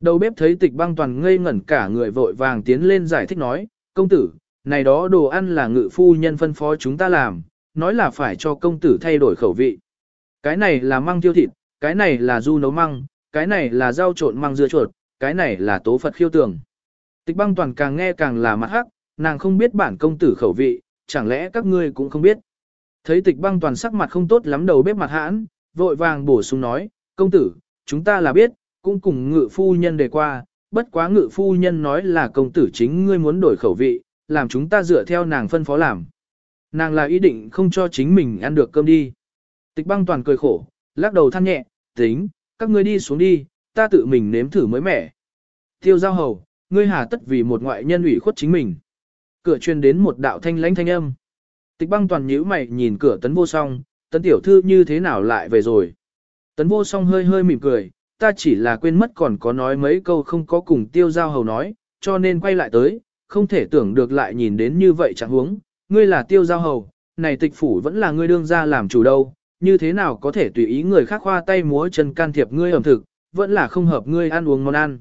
S1: Đầu bếp thấy tịch băng toàn ngây ngẩn cả người vội vàng tiến lên giải thích nói, công tử, này đó đồ ăn là ngự phu nhân phân phó chúng ta làm, nói là phải cho công tử thay đổi khẩu vị. Cái này là măng tiêu thịt, cái này là du nấu măng, cái này là rau trộn măng dưa chuột, cái này là tố Phật khiêu tường. Tịch băng toàn càng nghe càng là mặt hắc, nàng không biết bản công tử khẩu vị, chẳng lẽ các ngươi cũng không biết. Thấy tịch băng toàn sắc mặt không tốt lắm đầu bếp mặt hãn, vội vàng bổ sung nói, công tử, chúng ta là biết, cũng cùng ngự phu nhân đề qua, bất quá ngự phu nhân nói là công tử chính ngươi muốn đổi khẩu vị, làm chúng ta dựa theo nàng phân phó làm. Nàng là ý định không cho chính mình ăn được cơm đi. Tịch băng toàn cười khổ, lắc đầu than nhẹ, tính, các ngươi đi xuống đi, ta tự mình nếm thử mới mẻ. Tiêu giao hầu, ngươi hà tất vì một ngoại nhân ủy khuất chính mình. Cửa truyền đến một đạo thanh lãnh thanh âm. Tịch băng toàn nhíu mày nhìn cửa tấn vô song, tấn tiểu thư như thế nào lại về rồi. Tấn vô song hơi hơi mỉm cười, ta chỉ là quên mất còn có nói mấy câu không có cùng tiêu giao hầu nói, cho nên quay lại tới, không thể tưởng được lại nhìn đến như vậy chẳng huống. Ngươi là tiêu giao hầu, này tịch phủ vẫn là ngươi đương ra làm chủ đâu, như thế nào có thể tùy ý người khác khoa tay múa chân can thiệp ngươi ẩm thực, vẫn là không hợp ngươi ăn uống món ăn.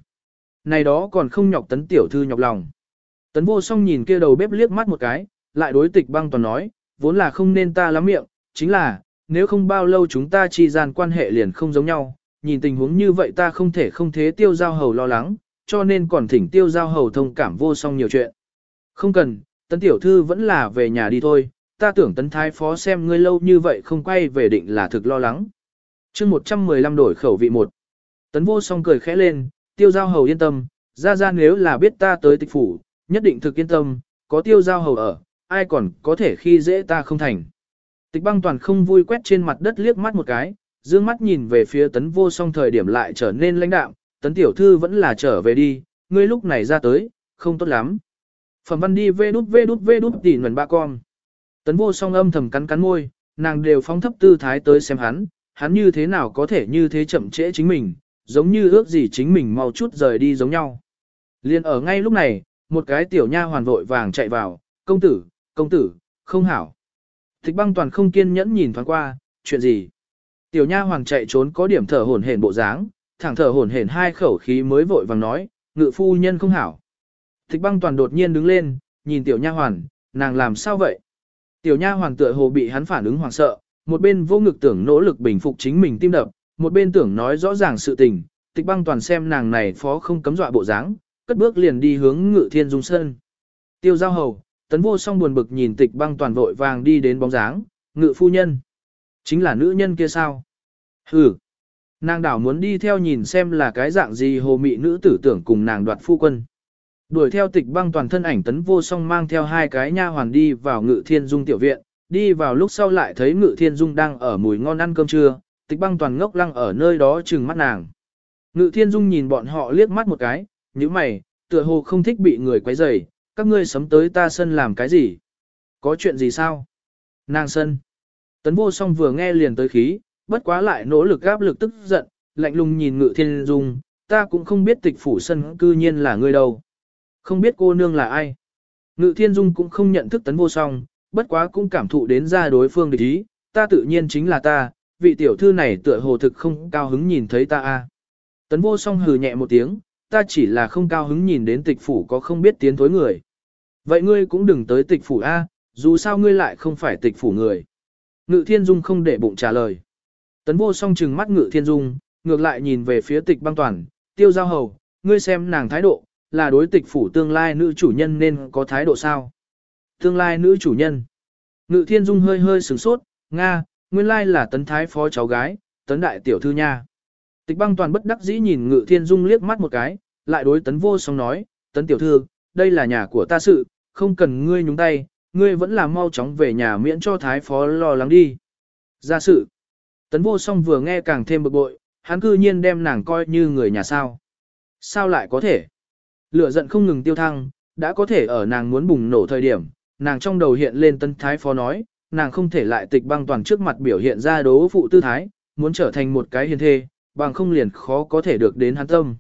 S1: Này đó còn không nhọc tấn tiểu thư nhọc lòng. Tấn vô song nhìn kia đầu bếp liếc mắt một cái, lại đối tịch băng toàn nói, vốn là không nên ta lắm miệng, chính là, nếu không bao lâu chúng ta chi gian quan hệ liền không giống nhau, nhìn tình huống như vậy ta không thể không thế tiêu giao hầu lo lắng, cho nên còn thỉnh tiêu giao hầu thông cảm vô song nhiều chuyện. Không cần, tấn tiểu thư vẫn là về nhà đi thôi, ta tưởng tấn thái phó xem ngươi lâu như vậy không quay về định là thực lo lắng. chương 115 đổi khẩu vị một. Tấn vô song cười khẽ lên, tiêu giao hầu yên tâm, ra ra nếu là biết ta tới tịch phủ, nhất định thực yên tâm, có tiêu giao hầu ở, ai còn có thể khi dễ ta không thành. Tịch băng toàn không vui quét trên mặt đất liếc mắt một cái, dương mắt nhìn về phía tấn vô song thời điểm lại trở nên lãnh đạm, tấn tiểu thư vẫn là trở về đi, ngươi lúc này ra tới, không tốt lắm. Phẩm văn đi vê đút vê đút vê đút tỉ nguồn ba con. Tấn vô song âm thầm cắn cắn môi, nàng đều phóng thấp tư thái tới xem hắn, hắn như thế nào có thể như thế chậm trễ chính mình, giống như ước gì chính mình mau chút rời đi giống nhau. Liên ở ngay lúc này, một cái tiểu nha hoàn vội vàng chạy vào, công tử, công tử, không hảo. Thích băng toàn không kiên nhẫn nhìn thoáng qua, chuyện gì? Tiểu nha hoàng chạy trốn có điểm thở hổn hển bộ dáng, thẳng thở hổn hển hai khẩu khí mới vội vàng nói, ngự phu nhân không hảo. Thích băng toàn đột nhiên đứng lên, nhìn tiểu nha hoàn, nàng làm sao vậy? Tiểu nha hoàn tựa hồ bị hắn phản ứng hoảng sợ, một bên vô ngực tưởng nỗ lực bình phục chính mình tim đập, một bên tưởng nói rõ ràng sự tình, tịch băng toàn xem nàng này phó không cấm dọa bộ dáng, cất bước liền đi hướng ngự thiên dung sơn. Tiêu giao hầu, tấn vô song buồn bực nhìn tịch băng toàn vội vàng đi đến bóng dáng, ngự phu nhân. Chính là nữ nhân kia sao? Hừ. Nàng đảo muốn đi theo nhìn xem là cái dạng gì hồ mị nữ tử tưởng cùng nàng đoạt phu quân. Đuổi theo tịch băng toàn thân ảnh tấn vô song mang theo hai cái nha hoàn đi vào ngự thiên dung tiểu viện, đi vào lúc sau lại thấy ngự thiên dung đang ở mùi ngon ăn cơm trưa, tịch băng toàn ngốc lăng ở nơi đó trừng mắt nàng. Ngự thiên dung nhìn bọn họ liếc mắt một cái, như mày, tựa hồ không thích bị người quấy rầy, các ngươi sấm tới ta sân làm cái gì? Có chuyện gì sao? Nàng sân. Tấn vô song vừa nghe liền tới khí, bất quá lại nỗ lực gáp lực tức giận, lạnh lùng nhìn ngự thiên dung, ta cũng không biết tịch phủ sân cư nhiên là ngươi đâu. Không biết cô nương là ai. Ngự thiên dung cũng không nhận thức tấn vô song, bất quá cũng cảm thụ đến ra đối phương địch ý, ta tự nhiên chính là ta, vị tiểu thư này tựa hồ thực không cao hứng nhìn thấy ta a. Tấn vô song hừ nhẹ một tiếng, ta chỉ là không cao hứng nhìn đến tịch phủ có không biết tiến thối người. Vậy ngươi cũng đừng tới tịch phủ A, dù sao ngươi lại không phải tịch phủ người. Ngự thiên dung không để bụng trả lời. Tấn vô song chừng mắt ngự thiên dung, ngược lại nhìn về phía tịch băng toàn, tiêu giao hầu, ngươi xem nàng thái độ, là đối tịch phủ tương lai nữ chủ nhân nên có thái độ sao? Tương lai nữ chủ nhân. Ngự thiên dung hơi hơi sửng sốt, Nga, nguyên lai là tấn thái phó cháu gái, tấn đại tiểu thư nha. Tịch băng toàn bất đắc dĩ nhìn ngự thiên dung liếc mắt một cái, lại đối tấn vô song nói, tấn tiểu thư, đây là nhà của ta sự, không cần ngươi nhúng tay, ngươi vẫn là mau chóng về nhà miễn cho thái phó lo lắng đi. Ra sự. Tấn vô song vừa nghe càng thêm bực bội, hắn cư nhiên đem nàng coi như người nhà sao. Sao lại có thể? Lửa giận không ngừng tiêu thăng, đã có thể ở nàng muốn bùng nổ thời điểm, nàng trong đầu hiện lên tân thái phó nói, nàng không thể lại tịch băng toàn trước mặt biểu hiện ra đố phụ tư thái, muốn trở thành một cái hiền thê, bằng không liền khó có thể được đến hắn tâm.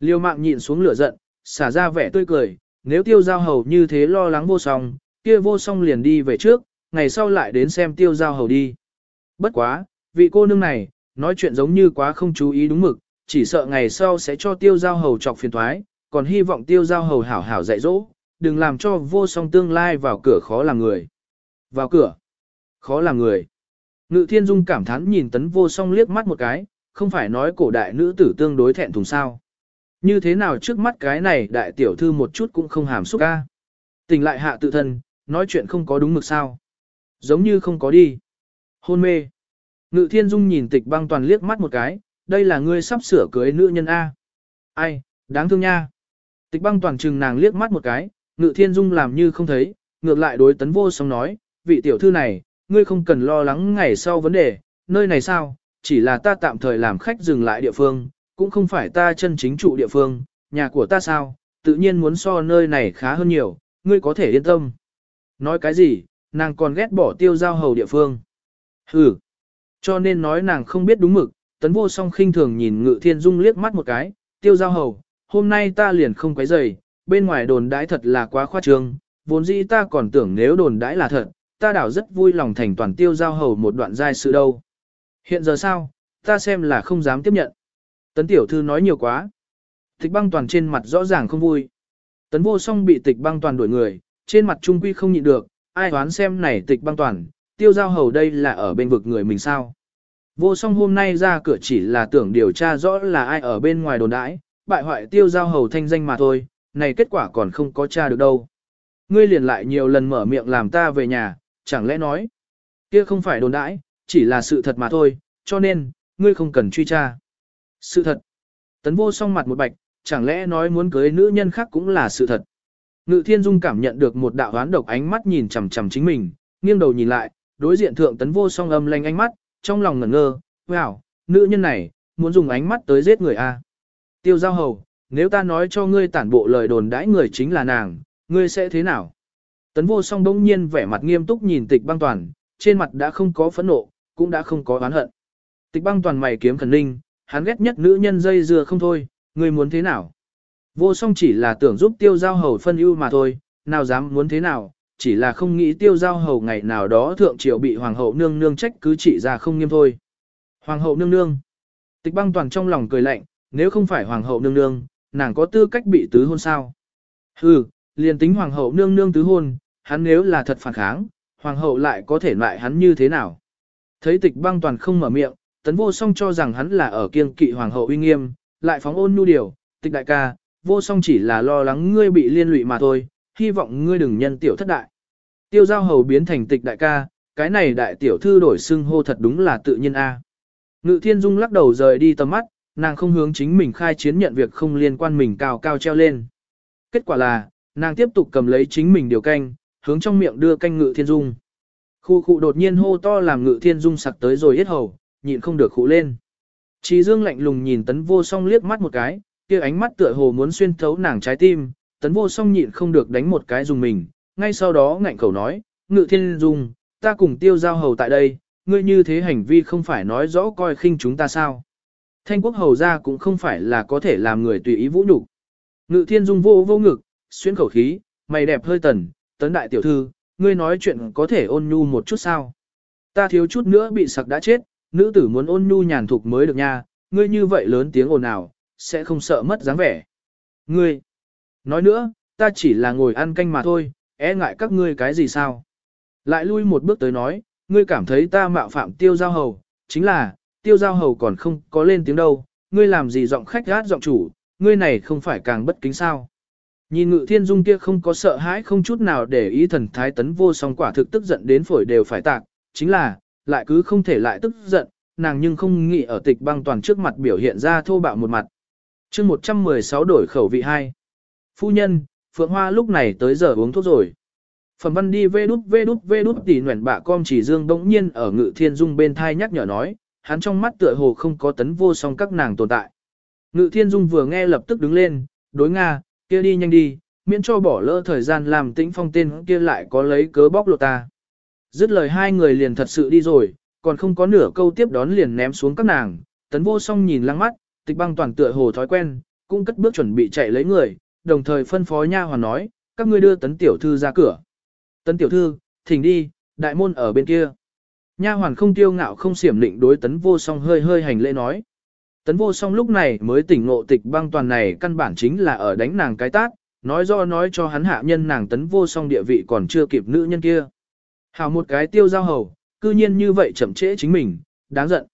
S1: Liêu mạng nhịn xuống lửa giận, xả ra vẻ tươi cười, nếu tiêu giao hầu như thế lo lắng vô song, kia vô song liền đi về trước, ngày sau lại đến xem tiêu giao hầu đi. Bất quá, vị cô nương này, nói chuyện giống như quá không chú ý đúng mực, chỉ sợ ngày sau sẽ cho tiêu giao hầu chọc phiền thoái, còn hy vọng tiêu giao hầu hảo hảo dạy dỗ, đừng làm cho vô song tương lai vào cửa khó làm người. Vào cửa, khó làm người. Ngự thiên dung cảm thán nhìn tấn vô song liếc mắt một cái, không phải nói cổ đại nữ tử tương đối thẹn thùng sao. Như thế nào trước mắt cái này đại tiểu thư một chút cũng không hàm xúc ca. Tình lại hạ tự thân, nói chuyện không có đúng mực sao. Giống như không có đi. Hôn mê. Ngự thiên dung nhìn tịch băng toàn liếc mắt một cái, đây là ngươi sắp sửa cưới nữ nhân A. Ai, đáng thương nha. Tịch băng toàn trừng nàng liếc mắt một cái, ngự thiên dung làm như không thấy, ngược lại đối tấn vô song nói, vị tiểu thư này, ngươi không cần lo lắng ngày sau vấn đề, nơi này sao, chỉ là ta tạm thời làm khách dừng lại địa phương, cũng không phải ta chân chính trụ địa phương, nhà của ta sao, tự nhiên muốn so nơi này khá hơn nhiều, ngươi có thể yên tâm. Nói cái gì, nàng còn ghét bỏ tiêu giao hầu địa phương. Ừ, cho nên nói nàng không biết đúng mực, tấn vô song khinh thường nhìn ngự thiên dung liếc mắt một cái, tiêu giao hầu, hôm nay ta liền không quấy rầy, bên ngoài đồn đãi thật là quá khoa trương, vốn dĩ ta còn tưởng nếu đồn đãi là thật, ta đảo rất vui lòng thành toàn tiêu giao hầu một đoạn giai sự đâu. Hiện giờ sao, ta xem là không dám tiếp nhận. Tấn tiểu thư nói nhiều quá. Tịch băng toàn trên mặt rõ ràng không vui. Tấn vô song bị tịch băng toàn đuổi người, trên mặt trung quy không nhịn được, ai đoán xem này tịch băng toàn, tiêu giao hầu đây là ở bên vực người mình sao. Vô song hôm nay ra cửa chỉ là tưởng điều tra rõ là ai ở bên ngoài đồn đãi, bại hoại tiêu giao hầu thanh danh mà thôi, này kết quả còn không có tra được đâu. Ngươi liền lại nhiều lần mở miệng làm ta về nhà, chẳng lẽ nói, kia không phải đồn đãi, chỉ là sự thật mà thôi, cho nên, ngươi không cần truy tra. Sự thật. Tấn vô song mặt một bạch, chẳng lẽ nói muốn cưới nữ nhân khác cũng là sự thật. Ngự thiên dung cảm nhận được một đạo hoán độc ánh mắt nhìn chằm chằm chính mình, nghiêng đầu nhìn lại, đối diện thượng tấn vô song âm lanh ánh mắt, trong lòng ngẩn ngơ, wow, nữ nhân này, muốn dùng ánh mắt tới giết người a. Tiêu giao hầu, nếu ta nói cho ngươi tản bộ lời đồn đãi người chính là nàng, ngươi sẽ thế nào? Tấn vô song đông nhiên vẻ mặt nghiêm túc nhìn tịch băng toàn, trên mặt đã không có phẫn nộ, cũng đã không có oán hận. Tịch băng toàn mày kiếm khẩn ninh, hắn ghét nhất nữ nhân dây dưa không thôi, ngươi muốn thế nào? Vô song chỉ là tưởng giúp tiêu giao hầu phân ưu mà thôi, nào dám muốn thế nào, chỉ là không nghĩ tiêu giao hầu ngày nào đó thượng triều bị hoàng hậu nương nương trách cứ trị ra không nghiêm thôi. Hoàng hậu nương nương. Tịch băng toàn trong lòng cười lạnh, nếu không phải hoàng hậu nương nương, nàng có tư cách bị tứ hôn sao? Hừ, liền tính hoàng hậu nương nương tứ hôn, hắn nếu là thật phản kháng, hoàng hậu lại có thể loại hắn như thế nào? Thấy tịch băng toàn không mở miệng, tấn vô song cho rằng hắn là ở kiêng kỵ hoàng hậu uy nghiêm, lại phóng ôn nhu điều, tịch đại ca, vô song chỉ là lo lắng ngươi bị liên lụy mà thôi, hy vọng ngươi đừng nhân tiểu thất đại. Tiêu giao hầu biến thành tịch đại ca, cái này đại tiểu thư đổi xưng hô thật đúng là tự nhiên a. Ngự thiên dung lắc đầu rời đi tầm mắt, nàng không hướng chính mình khai chiến nhận việc không liên quan mình cao cao treo lên. Kết quả là, nàng tiếp tục cầm lấy chính mình điều canh, hướng trong miệng đưa canh ngự thiên dung. Khu khu đột nhiên hô to làm ngự thiên dung sặc tới rồi hết hầu, nhịn không được khụ lên. Trí dương lạnh lùng nhìn tấn vô song liếc mắt một cái, kia ánh mắt tựa hồ muốn xuyên thấu nàng trái tim, tấn vô song nhịn không được đánh một cái dùng mình, ngay sau đó ngạnh khẩu nói, ngự thiên dung, ta cùng tiêu giao hầu tại đây, ngươi như thế hành vi không phải nói rõ coi khinh chúng ta sao. Thanh quốc hầu ra cũng không phải là có thể làm người tùy ý vũ nhục. Ngự thiên dung vô vô ngực, xuyên khẩu khí, mày đẹp hơi tần, tấn đại tiểu thư, ngươi nói chuyện có thể ôn nhu một chút sao. Ta thiếu chút nữa bị sặc đã chết, nữ tử muốn ôn nhu nhàn thục mới được nha, ngươi như vậy lớn tiếng ồn ào, sẽ không sợ mất dáng vẻ. Ngươi, nói nữa, ta chỉ là ngồi ăn canh mà thôi, e ngại các ngươi cái gì sao. Lại lui một bước tới nói, ngươi cảm thấy ta mạo phạm tiêu giao hầu, chính là, tiêu giao hầu còn không có lên tiếng đâu, ngươi làm gì giọng khách gát giọng chủ, ngươi này không phải càng bất kính sao. Nhìn ngự thiên dung kia không có sợ hãi không chút nào để ý thần thái tấn vô song quả thực tức giận đến phổi đều phải tạc, chính là, lại cứ không thể lại tức giận, nàng nhưng không nghĩ ở tịch băng toàn trước mặt biểu hiện ra thô bạo một mặt. chương 116 đổi khẩu vị 2. Phu nhân, Phượng Hoa lúc này tới giờ uống thuốc rồi. Phẩm văn đi vê đút vê đút vê đút tỉ nguyện bạ com chỉ dương bỗng nhiên ở ngự thiên dung bên thai nhắc nhở nói, hắn trong mắt tựa hồ không có tấn vô song các nàng tồn tại. Ngự thiên dung vừa nghe lập tức đứng lên, đối Nga, kia đi nhanh đi, miễn cho bỏ lỡ thời gian làm tĩnh phong tên kia lại có lấy cớ bóc lột ta. Dứt lời hai người liền thật sự đi rồi, còn không có nửa câu tiếp đón liền ném xuống các nàng, tấn vô song nhìn lăng mắt, tịch băng toàn tựa hồ thói quen, cũng cất bước chuẩn bị chạy lấy người, đồng thời phân phó nha hoàn nói, các ngươi đưa tấn tiểu thư ra cửa. Tấn tiểu thư, thỉnh đi, đại môn ở bên kia. Nha hoàn không tiêu ngạo không xiểm định đối tấn vô song hơi hơi hành lễ nói. Tấn vô song lúc này mới tỉnh ngộ tịch băng toàn này căn bản chính là ở đánh nàng cái tát, nói do nói cho hắn hạ nhân nàng tấn vô song địa vị còn chưa kịp nữ nhân kia. Hào một cái tiêu giao hầu, cư nhiên như vậy chậm trễ chính mình, đáng giận.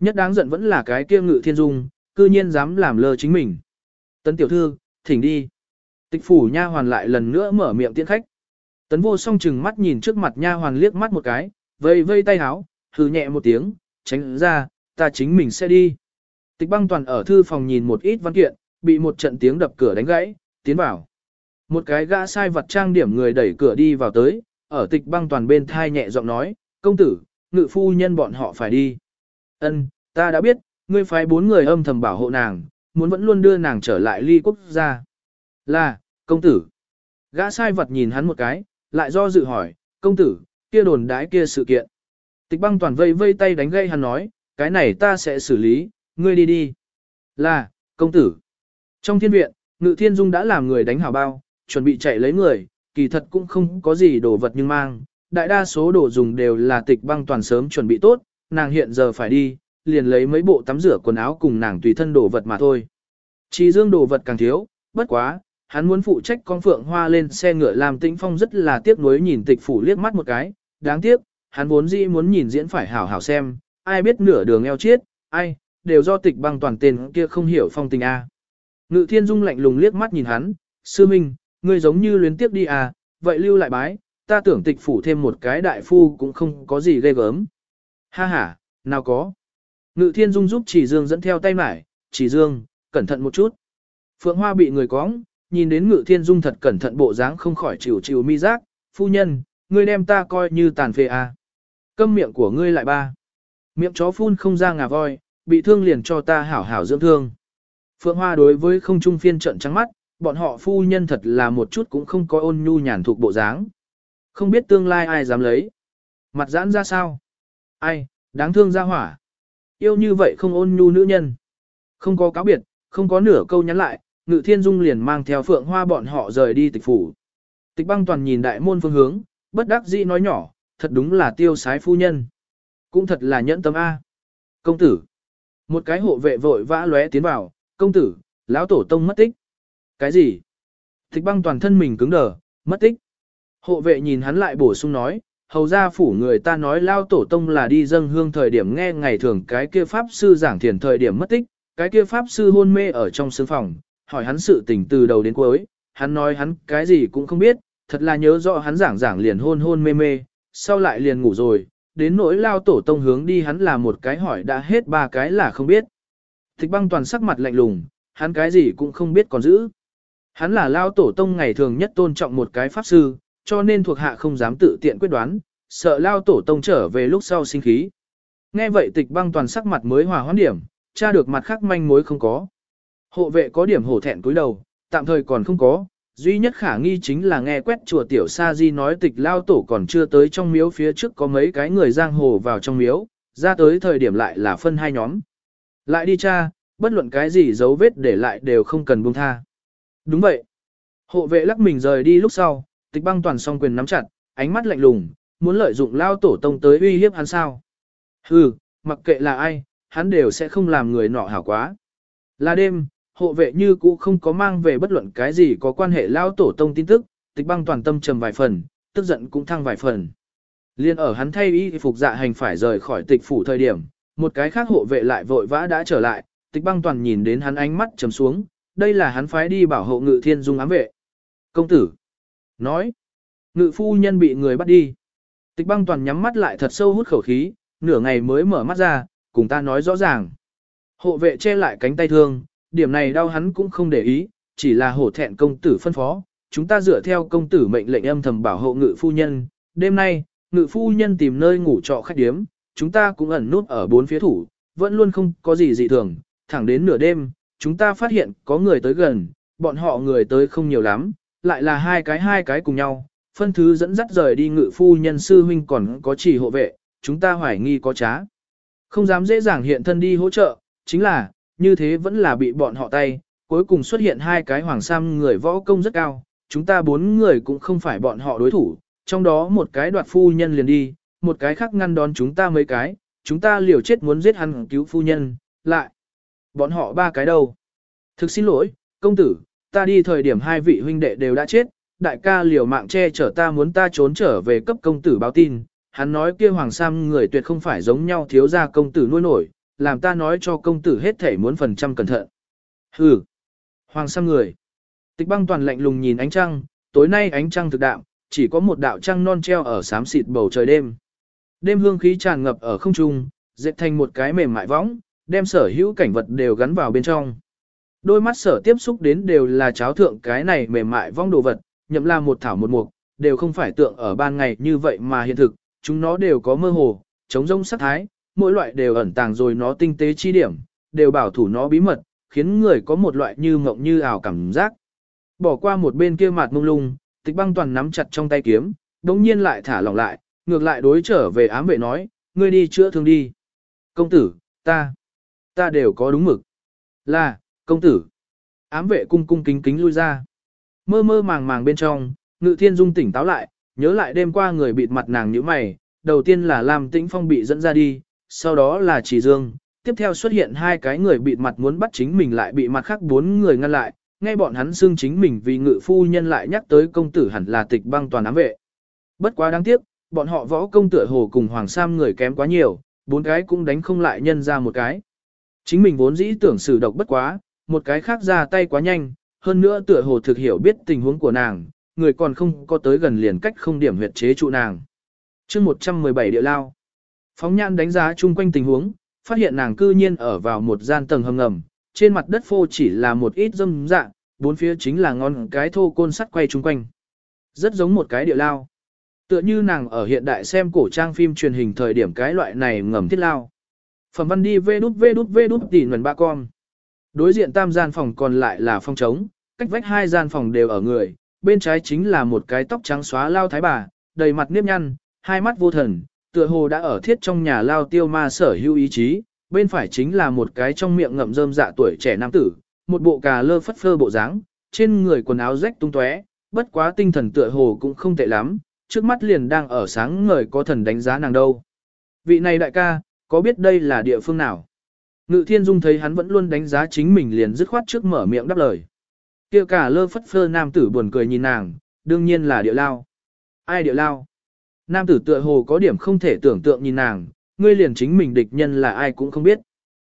S1: Nhất đáng giận vẫn là cái kia ngự thiên dung, cư nhiên dám làm lơ chính mình. Tấn tiểu thư, thỉnh đi. Tịch phủ nha hoàn lại lần nữa mở miệng tiễn khách. Tấn vô song chừng mắt nhìn trước mặt nha hoàn liếc mắt một cái, vây vây tay háo, hừ nhẹ một tiếng, tránh ra, ta chính mình sẽ đi. Tịch băng toàn ở thư phòng nhìn một ít văn kiện, bị một trận tiếng đập cửa đánh gãy, tiến vào. Một cái gã sai vật trang điểm người đẩy cửa đi vào tới, ở tịch băng toàn bên thai nhẹ giọng nói, công tử, ngự phu nhân bọn họ phải đi. Ân, ta đã biết, ngươi phái bốn người âm thầm bảo hộ nàng, muốn vẫn luôn đưa nàng trở lại ly quốc gia. Là, công tử. Gã sai vật nhìn hắn một cái, lại do dự hỏi, công tử, kia đồn đái kia sự kiện. Tịch băng toàn vây vây tay đánh gây hắn nói, cái này ta sẽ xử lý, ngươi đi đi. Là, công tử. Trong thiên viện, ngự thiên dung đã làm người đánh hảo bao, chuẩn bị chạy lấy người, kỳ thật cũng không có gì đồ vật nhưng mang. Đại đa số đồ dùng đều là tịch băng toàn sớm chuẩn bị tốt, nàng hiện giờ phải đi, liền lấy mấy bộ tắm rửa quần áo cùng nàng tùy thân đồ vật mà thôi. Chỉ dương đồ vật càng thiếu, bất quá, hắn muốn phụ trách con phượng hoa lên xe ngựa làm tĩnh phong rất là tiếc nuối nhìn tịch phủ liếc mắt một cái, đáng tiếc, hắn vốn dĩ muốn nhìn diễn phải hảo hảo xem, ai biết nửa đường eo chết, ai, đều do tịch băng toàn tên kia không hiểu phong tình a. Ngự thiên dung lạnh lùng liếc mắt nhìn hắn, sư minh, ngươi giống như luyến tiếp đi à, vậy lưu lại bái, ta tưởng tịch phủ thêm một cái đại phu cũng không có gì ghê gớm. Ha ha, nào có. Ngự thiên dung giúp chỉ dương dẫn theo tay mải, chỉ dương, cẩn thận một chút. Phượng Hoa bị người cóng, nhìn đến ngự thiên dung thật cẩn thận bộ dáng không khỏi chịu chịu mi giác, phu nhân, ngươi đem ta coi như tàn phê à. Câm miệng của ngươi lại ba. Miệng chó phun không ra ngà voi, bị thương liền cho ta hảo hảo dưỡng thương. Phượng Hoa đối với không trung phiên trận trắng mắt, bọn họ phu nhân thật là một chút cũng không có ôn nhu nhàn thuộc bộ dáng. Không biết tương lai ai dám lấy. Mặt giãn ra sao? Ai, đáng thương ra hỏa. Yêu như vậy không ôn nhu nữ nhân. Không có cáo biệt, không có nửa câu nhắn lại, Ngự Thiên Dung liền mang theo Phượng Hoa bọn họ rời đi tịch phủ. Tịch băng toàn nhìn đại môn phương hướng, bất đắc dĩ nói nhỏ, thật đúng là tiêu sái phu nhân. Cũng thật là nhẫn tâm A. Công tử. Một cái hộ vệ vội vã lóe tiến vào, công tử, lão tổ tông mất tích. Cái gì? Thích băng toàn thân mình cứng đờ, mất tích. Hộ vệ nhìn hắn lại bổ sung nói, hầu ra phủ người ta nói lao tổ tông là đi dâng hương thời điểm nghe ngày thường cái kia pháp sư giảng thiền thời điểm mất tích, cái kia pháp sư hôn mê ở trong sương phòng, hỏi hắn sự tình từ đầu đến cuối, hắn nói hắn cái gì cũng không biết, thật là nhớ rõ hắn giảng giảng liền hôn hôn mê mê, sau lại liền ngủ rồi, đến nỗi lao tổ tông hướng đi hắn là một cái hỏi đã hết ba cái là không biết. Tịch băng toàn sắc mặt lạnh lùng, hắn cái gì cũng không biết còn giữ. Hắn là lao tổ tông ngày thường nhất tôn trọng một cái pháp sư, cho nên thuộc hạ không dám tự tiện quyết đoán, sợ lao tổ tông trở về lúc sau sinh khí. Nghe vậy tịch băng toàn sắc mặt mới hòa hoãn điểm, tra được mặt khác manh mối không có. Hộ vệ có điểm hổ thẹn cúi đầu, tạm thời còn không có, duy nhất khả nghi chính là nghe quét chùa tiểu sa di nói tịch lao tổ còn chưa tới trong miếu phía trước có mấy cái người giang hồ vào trong miếu, ra tới thời điểm lại là phân hai nhóm. Lại đi cha, bất luận cái gì dấu vết để lại đều không cần buông tha. Đúng vậy. Hộ vệ lắc mình rời đi lúc sau, tịch băng toàn song quyền nắm chặt, ánh mắt lạnh lùng, muốn lợi dụng lao tổ tông tới uy hiếp hắn sao. Hừ, mặc kệ là ai, hắn đều sẽ không làm người nọ hảo quá. Là đêm, hộ vệ như cũ không có mang về bất luận cái gì có quan hệ lao tổ tông tin tức, tịch băng toàn tâm trầm vài phần, tức giận cũng thăng vài phần. Liên ở hắn thay y phục dạ hành phải rời khỏi tịch phủ thời điểm, một cái khác hộ vệ lại vội vã đã trở lại, tịch băng toàn nhìn đến hắn ánh mắt trầm xuống, đây là hắn phái đi bảo hộ ngự thiên dung ám vệ. Công tử, nói, ngự phu nhân bị người bắt đi. Tịch băng toàn nhắm mắt lại thật sâu hút khẩu khí, nửa ngày mới mở mắt ra, cùng ta nói rõ ràng. Hộ vệ che lại cánh tay thương, điểm này đau hắn cũng không để ý, chỉ là hổ thẹn công tử phân phó. Chúng ta dựa theo công tử mệnh lệnh âm thầm bảo hộ ngự phu nhân. Đêm nay, ngự phu nhân tìm nơi ngủ trọ khách điếm, chúng ta cũng ẩn nút ở bốn phía thủ, vẫn luôn không có gì dị thường. Thẳng đến nửa đêm, chúng ta phát hiện có người tới gần, bọn họ người tới không nhiều lắm, lại là hai cái hai cái cùng nhau. Phân thứ dẫn dắt rời đi ngự phu nhân sư huynh còn có chỉ hộ vệ, chúng ta hoài nghi có trá. Không dám dễ dàng hiện thân đi hỗ trợ, chính là, như thế vẫn là bị bọn họ tay, cuối cùng xuất hiện hai cái hoàng sam người võ công rất cao, chúng ta bốn người cũng không phải bọn họ đối thủ, trong đó một cái đoạt phu nhân liền đi, một cái khác ngăn đón chúng ta mấy cái, chúng ta liều chết muốn giết hắn cứu phu nhân, lại. Bọn họ ba cái đâu? Thực xin lỗi, công tử, ta đi thời điểm hai vị huynh đệ đều đã chết, đại ca liều mạng che chở ta muốn ta trốn trở về cấp công tử báo tin, hắn nói kia hoàng sam người tuyệt không phải giống nhau thiếu gia công tử nuôi nổi, làm ta nói cho công tử hết thể muốn phần trăm cẩn thận. Hừ, hoàng sam người. Tịch băng toàn lạnh lùng nhìn ánh trăng, tối nay ánh trăng thực đạo, chỉ có một đạo trăng non treo ở xám xịt bầu trời đêm. Đêm hương khí tràn ngập ở không trung, dệt thành một cái mềm mại võng, đem sở hữu cảnh vật đều gắn vào bên trong. Đôi mắt sở tiếp xúc đến đều là cháo thượng cái này mềm mại vong đồ vật, nhậm là một thảo một mục, đều không phải tượng ở ban ngày như vậy mà hiện thực, chúng nó đều có mơ hồ, chống rông sắc thái, mỗi loại đều ẩn tàng rồi nó tinh tế chi điểm, đều bảo thủ nó bí mật, khiến người có một loại như mộng như ảo cảm giác. Bỏ qua một bên kia mặt mông lung, tịch băng toàn nắm chặt trong tay kiếm, đồng nhiên lại thả lỏng lại, ngược lại đối trở về ám vệ nói, ngươi đi chữa thương đi. Công tử, ta, ta đều có đúng mực. Là, công tử. Ám vệ cung cung kính kính lui ra. Mơ mơ màng màng bên trong, ngự thiên dung tỉnh táo lại, nhớ lại đêm qua người bịt mặt nàng như mày, đầu tiên là làm Tĩnh Phong bị dẫn ra đi, sau đó là Chỉ Dương, tiếp theo xuất hiện hai cái người bịt mặt muốn bắt chính mình lại bị mặt khác bốn người ngăn lại, ngay bọn hắn xưng chính mình vì ngự phu nhân lại nhắc tới công tử hẳn là tịch băng toàn ám vệ. Bất quá đáng tiếc, bọn họ võ công tựa hồ cùng Hoàng Sam người kém quá nhiều, bốn cái cũng đánh không lại nhân ra một cái. Chính mình vốn dĩ tưởng xử độc bất quá, một cái khác ra tay quá nhanh, hơn nữa tựa hồ thực hiểu biết tình huống của nàng, người còn không có tới gần liền cách không điểm huyệt chế trụ nàng. chương 117 địa lao. Phóng nhãn đánh giá chung quanh tình huống, phát hiện nàng cư nhiên ở vào một gian tầng hầm ngầm, trên mặt đất phô chỉ là một ít dâm dạ, bốn phía chính là ngon cái thô côn sắt quay chung quanh. Rất giống một cái địa lao. Tựa như nàng ở hiện đại xem cổ trang phim truyền hình thời điểm cái loại này ngầm thiết lao. Phẩm văn đi vê đút vê đút vê đút tỉ nguồn ba con. Đối diện tam gian phòng còn lại là phòng trống, cách vách hai gian phòng đều ở người, bên trái chính là một cái tóc trắng xóa lao thái bà, đầy mặt nếp nhăn, hai mắt vô thần, tựa hồ đã ở thiết trong nhà lao tiêu ma sở hữu ý chí, bên phải chính là một cái trong miệng ngậm rơm dạ tuổi trẻ nam tử, một bộ cà lơ phất phơ bộ dáng, trên người quần áo rách tung tóe, bất quá tinh thần tựa hồ cũng không tệ lắm, trước mắt liền đang ở sáng ngời có thần đánh giá nàng đâu. Vị này đại ca, có biết đây là địa phương nào? Ngự thiên dung thấy hắn vẫn luôn đánh giá chính mình liền dứt khoát trước mở miệng đáp lời. Kia cả lơ phất phơ nam tử buồn cười nhìn nàng, đương nhiên là địa lao. Ai địa lao? Nam tử tựa hồ có điểm không thể tưởng tượng nhìn nàng, ngươi liền chính mình địch nhân là ai cũng không biết.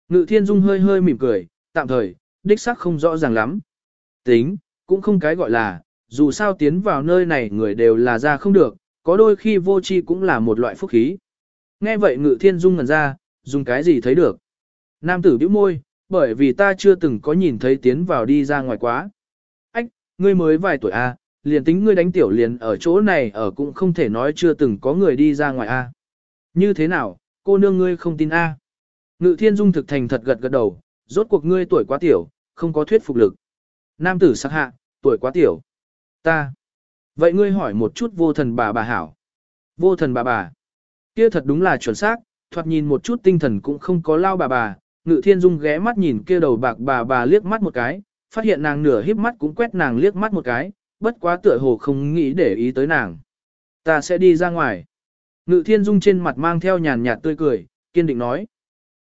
S1: Ngự thiên dung hơi hơi mỉm cười, tạm thời, đích xác không rõ ràng lắm. Tính, cũng không cái gọi là, dù sao tiến vào nơi này người đều là ra không được, có đôi khi vô chi cũng là một loại phúc khí. Nghe vậy ngự thiên dung ngần ra, dùng cái gì thấy được. Nam tử bĩu môi, bởi vì ta chưa từng có nhìn thấy tiến vào đi ra ngoài quá. Ách, ngươi mới vài tuổi à, liền tính ngươi đánh tiểu liền ở chỗ này ở cũng không thể nói chưa từng có người đi ra ngoài a. À. Như thế nào, cô nương ngươi không tin a? Ngự thiên dung thực thành thật gật gật đầu, rốt cuộc ngươi tuổi quá tiểu, không có thuyết phục lực. Nam tử sắc hạ, tuổi quá tiểu. Ta. Vậy ngươi hỏi một chút vô thần bà bà hảo. Vô thần bà bà. Kia thật đúng là chuẩn xác, thoạt nhìn một chút tinh thần cũng không có lao bà bà. Ngự thiên dung ghé mắt nhìn kia đầu bạc bà bà liếc mắt một cái, phát hiện nàng nửa híp mắt cũng quét nàng liếc mắt một cái, bất quá tựa hồ không nghĩ để ý tới nàng. Ta sẽ đi ra ngoài. Ngự thiên dung trên mặt mang theo nhàn nhạt tươi cười, kiên định nói.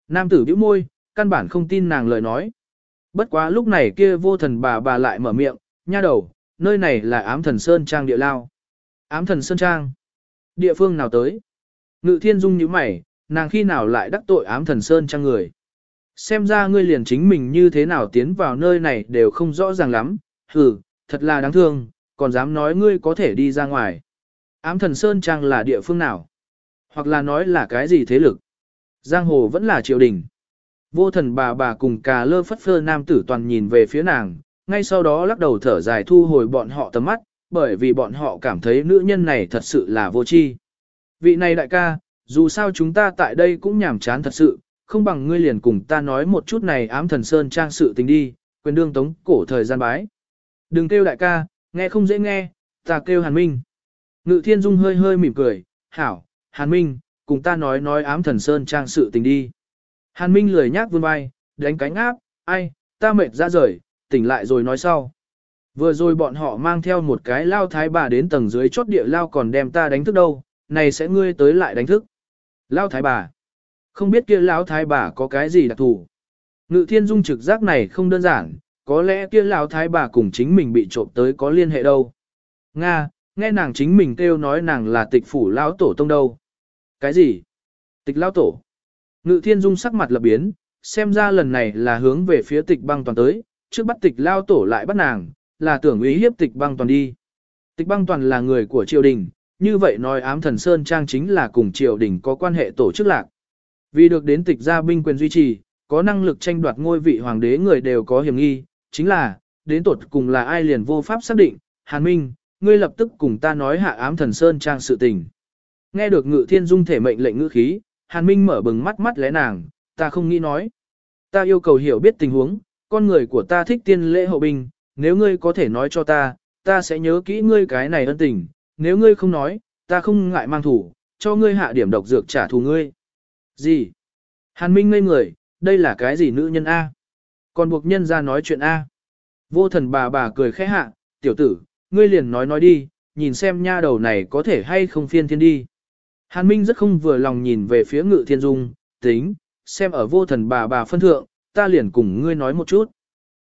S1: Nam tử bĩu môi, căn bản không tin nàng lời nói. Bất quá lúc này kia vô thần bà bà lại mở miệng, nha đầu, nơi này là ám thần Sơn Trang địa lao. Ám thần Sơn Trang. Địa phương nào tới? Ngự thiên dung như mày, nàng khi nào lại đắc tội ám thần Sơn Trang người? Xem ra ngươi liền chính mình như thế nào tiến vào nơi này đều không rõ ràng lắm, hừ, thật là đáng thương, còn dám nói ngươi có thể đi ra ngoài. Ám thần Sơn Trang là địa phương nào? Hoặc là nói là cái gì thế lực? Giang hồ vẫn là triều đình. Vô thần bà bà cùng cà lơ phất phơ nam tử toàn nhìn về phía nàng, ngay sau đó lắc đầu thở dài thu hồi bọn họ tầm mắt, bởi vì bọn họ cảm thấy nữ nhân này thật sự là vô tri. Vị này đại ca, dù sao chúng ta tại đây cũng nhảm chán thật sự, không bằng ngươi liền cùng ta nói một chút này ám thần sơn trang sự tình đi, quyền đương tống cổ thời gian bái. Đừng kêu đại ca, nghe không dễ nghe, ta kêu Hàn Minh. Ngự thiên dung hơi hơi mỉm cười, hảo, Hàn Minh, cùng ta nói nói ám thần sơn trang sự tình đi. Hàn Minh lười nhác vươn vai, đánh cánh áp, ai, ta mệt ra rời, tỉnh lại rồi nói sau. Vừa rồi bọn họ mang theo một cái lao thái bà đến tầng dưới chốt địa lao còn đem ta đánh thức đâu, này sẽ ngươi tới lại đánh thức. Lao thái bà. Không biết kia lão thái bà có cái gì đặc thù. Ngự thiên dung trực giác này không đơn giản, có lẽ kia lão thái bà cùng chính mình bị trộm tới có liên hệ đâu. Nga, nghe nàng chính mình kêu nói nàng là tịch phủ lão tổ tông đâu. Cái gì? Tịch lão tổ. Ngự thiên dung sắc mặt lập biến, xem ra lần này là hướng về phía tịch băng toàn tới, trước bắt tịch lao tổ lại bắt nàng, là tưởng ý hiếp tịch băng toàn đi. Tịch băng toàn là người của triều đình, như vậy nói ám thần Sơn Trang chính là cùng triều đình có quan hệ tổ chức lạc. Vì được đến tịch gia binh quyền duy trì, có năng lực tranh đoạt ngôi vị hoàng đế người đều có hiểm nghi, chính là, đến tột cùng là ai liền vô pháp xác định, Hàn Minh, ngươi lập tức cùng ta nói hạ ám thần Sơn Trang sự tình. Nghe được ngự thiên dung thể mệnh lệnh ngữ khí, Hàn Minh mở bừng mắt mắt lẽ nàng, ta không nghĩ nói. Ta yêu cầu hiểu biết tình huống, con người của ta thích tiên lễ hậu binh, nếu ngươi có thể nói cho ta, ta sẽ nhớ kỹ ngươi cái này ân tình, nếu ngươi không nói, ta không ngại mang thủ, cho ngươi hạ điểm độc dược trả thù ngươi. Gì? Hàn Minh ngây người, đây là cái gì nữ nhân A? Còn buộc nhân ra nói chuyện A. Vô thần bà bà cười khẽ hạ, tiểu tử, ngươi liền nói nói đi, nhìn xem nha đầu này có thể hay không phiên thiên đi. Hàn Minh rất không vừa lòng nhìn về phía ngự thiên dung, tính, xem ở vô thần bà bà phân thượng, ta liền cùng ngươi nói một chút.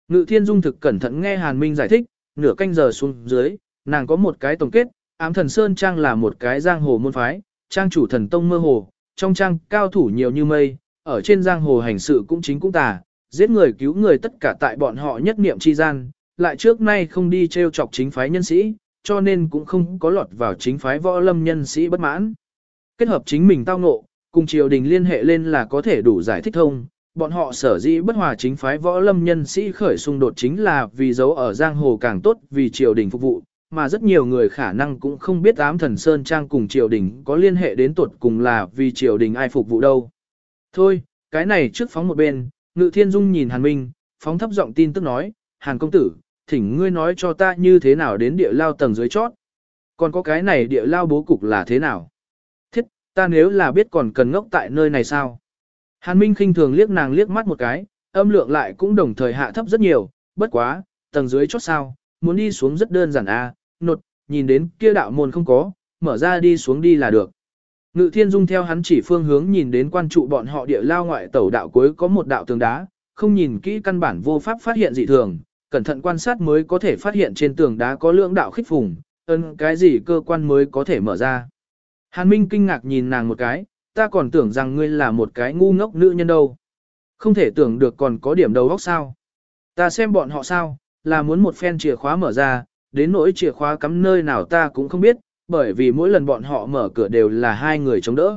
S1: Ngự thiên dung thực cẩn thận nghe Hàn Minh giải thích, nửa canh giờ xuống dưới, nàng có một cái tổng kết, ám thần Sơn Trang là một cái giang hồ môn phái, trang chủ thần tông mơ hồ, trong trang cao thủ nhiều như mây, ở trên giang hồ hành sự cũng chính cũng tà, giết người cứu người tất cả tại bọn họ nhất niệm chi gian, lại trước nay không đi treo chọc chính phái nhân sĩ, cho nên cũng không có lọt vào chính phái võ lâm nhân sĩ bất mãn. Kết hợp chính mình tao ngộ, cùng triều đình liên hệ lên là có thể đủ giải thích thông, bọn họ sở dĩ bất hòa chính phái võ lâm nhân sĩ khởi xung đột chính là vì giấu ở giang hồ càng tốt vì triều đình phục vụ, mà rất nhiều người khả năng cũng không biết ám thần Sơn Trang cùng triều đình có liên hệ đến tuột cùng là vì triều đình ai phục vụ đâu. Thôi, cái này trước phóng một bên, Ngự Thiên Dung nhìn Hàn Minh, phóng thấp giọng tin tức nói, Hàn công tử, thỉnh ngươi nói cho ta như thế nào đến địa lao tầng dưới chót. Còn có cái này địa lao bố cục là thế nào? Thiết, ta nếu là biết còn cần ngốc tại nơi này sao? Hàn Minh khinh thường liếc nàng liếc mắt một cái, âm lượng lại cũng đồng thời hạ thấp rất nhiều, bất quá, tầng dưới chót sao, muốn đi xuống rất đơn giản a, à, nột, nhìn đến kia đạo môn không có, mở ra đi xuống đi là được. Ngự thiên dung theo hắn chỉ phương hướng nhìn đến quan trụ bọn họ địa lao ngoại tẩu đạo cuối có một đạo tường đá, không nhìn kỹ căn bản vô pháp phát hiện dị thường, cẩn thận quan sát mới có thể phát hiện trên tường đá có lượng đạo khích phùng, ơn cái gì cơ quan mới có thể mở ra. Hàn Minh kinh ngạc nhìn nàng một cái, ta còn tưởng rằng ngươi là một cái ngu ngốc nữ nhân đâu. Không thể tưởng được còn có điểm đầu óc sao. Ta xem bọn họ sao, là muốn một phen chìa khóa mở ra, đến nỗi chìa khóa cắm nơi nào ta cũng không biết, bởi vì mỗi lần bọn họ mở cửa đều là hai người chống đỡ.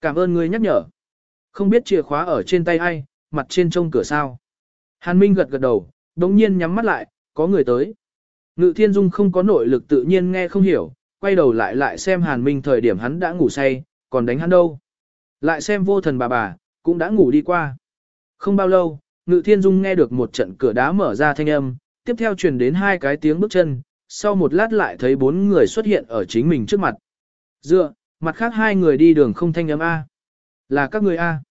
S1: Cảm ơn ngươi nhắc nhở. Không biết chìa khóa ở trên tay ai, mặt trên trông cửa sao. Hàn Minh gật gật đầu, đống nhiên nhắm mắt lại, có người tới. Ngự thiên dung không có nội lực tự nhiên nghe không hiểu, quay đầu lại lại xem Hàn Minh thời điểm hắn đã ngủ say, còn đánh hắn đâu. Lại xem vô thần bà bà, cũng đã ngủ đi qua. Không bao lâu, Ngự Thiên Dung nghe được một trận cửa đá mở ra thanh âm, tiếp theo truyền đến hai cái tiếng bước chân, sau một lát lại thấy bốn người xuất hiện ở chính mình trước mặt. Dựa, mặt khác hai người đi đường không thanh âm A. Là các người A.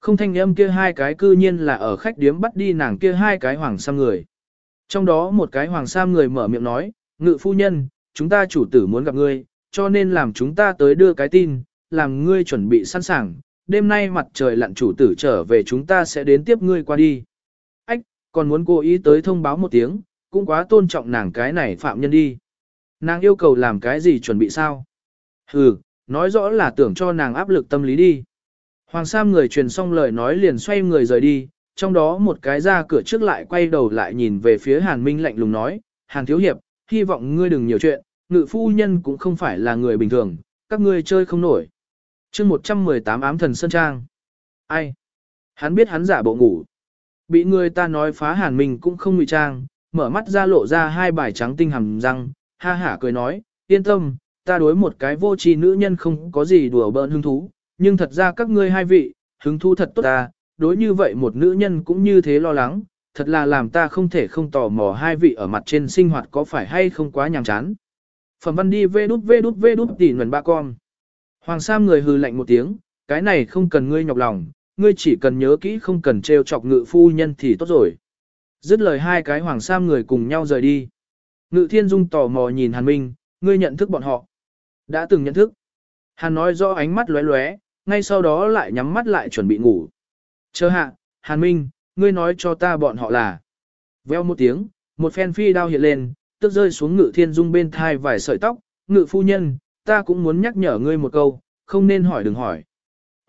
S1: Không thanh âm kia hai cái cư nhiên là ở khách điếm bắt đi nàng kia hai cái hoàng sam người. Trong đó một cái hoàng sam người mở miệng nói, ngự phu nhân, chúng ta chủ tử muốn gặp ngươi, cho nên làm chúng ta tới đưa cái tin, làm ngươi chuẩn bị sẵn sàng, đêm nay mặt trời lặn chủ tử trở về chúng ta sẽ đến tiếp ngươi qua đi. Ách, còn muốn cố ý tới thông báo một tiếng, cũng quá tôn trọng nàng cái này phạm nhân đi. Nàng yêu cầu làm cái gì chuẩn bị sao? Hừ, nói rõ là tưởng cho nàng áp lực tâm lý đi. Hoàng Sam người truyền xong lời nói liền xoay người rời đi, trong đó một cái ra cửa trước lại quay đầu lại nhìn về phía Hàn Minh lạnh lùng nói, Hàn Thiếu Hiệp, hy vọng ngươi đừng nhiều chuyện, ngự phu nhân cũng không phải là người bình thường, các ngươi chơi không nổi chương 118 ám thần Sơn Trang. Ai? Hắn biết hắn giả bộ ngủ. Bị người ta nói phá hàn minh cũng không ngụy trang, mở mắt ra lộ ra hai bài trắng tinh hầm răng, ha hả cười nói, yên tâm, ta đối một cái vô tri nữ nhân không có gì đùa bỡn hứng thú, nhưng thật ra các ngươi hai vị, hứng thú thật tốt ta, đối như vậy một nữ nhân cũng như thế lo lắng, thật là làm ta không thể không tò mò hai vị ở mặt trên sinh hoạt có phải hay không quá nhàm chán. Phẩm văn đi vê đút vê đút vê đút tỉ nguồn ba con. Hoàng Sam người hừ lạnh một tiếng, cái này không cần ngươi nhọc lòng, ngươi chỉ cần nhớ kỹ không cần trêu chọc ngự phu nhân thì tốt rồi. Dứt lời hai cái Hoàng Sam người cùng nhau rời đi. Ngự thiên dung tò mò nhìn Hàn Minh, ngươi nhận thức bọn họ. Đã từng nhận thức. Hàn nói do ánh mắt lóe lóe, ngay sau đó lại nhắm mắt lại chuẩn bị ngủ. Chờ hạ, Hàn Minh, ngươi nói cho ta bọn họ là. Veo một tiếng, một phen phi đao hiện lên, tức rơi xuống ngự thiên dung bên thai vài sợi tóc, ngự phu nhân, ta cũng muốn nhắc nhở ngươi một câu, không nên hỏi đừng hỏi.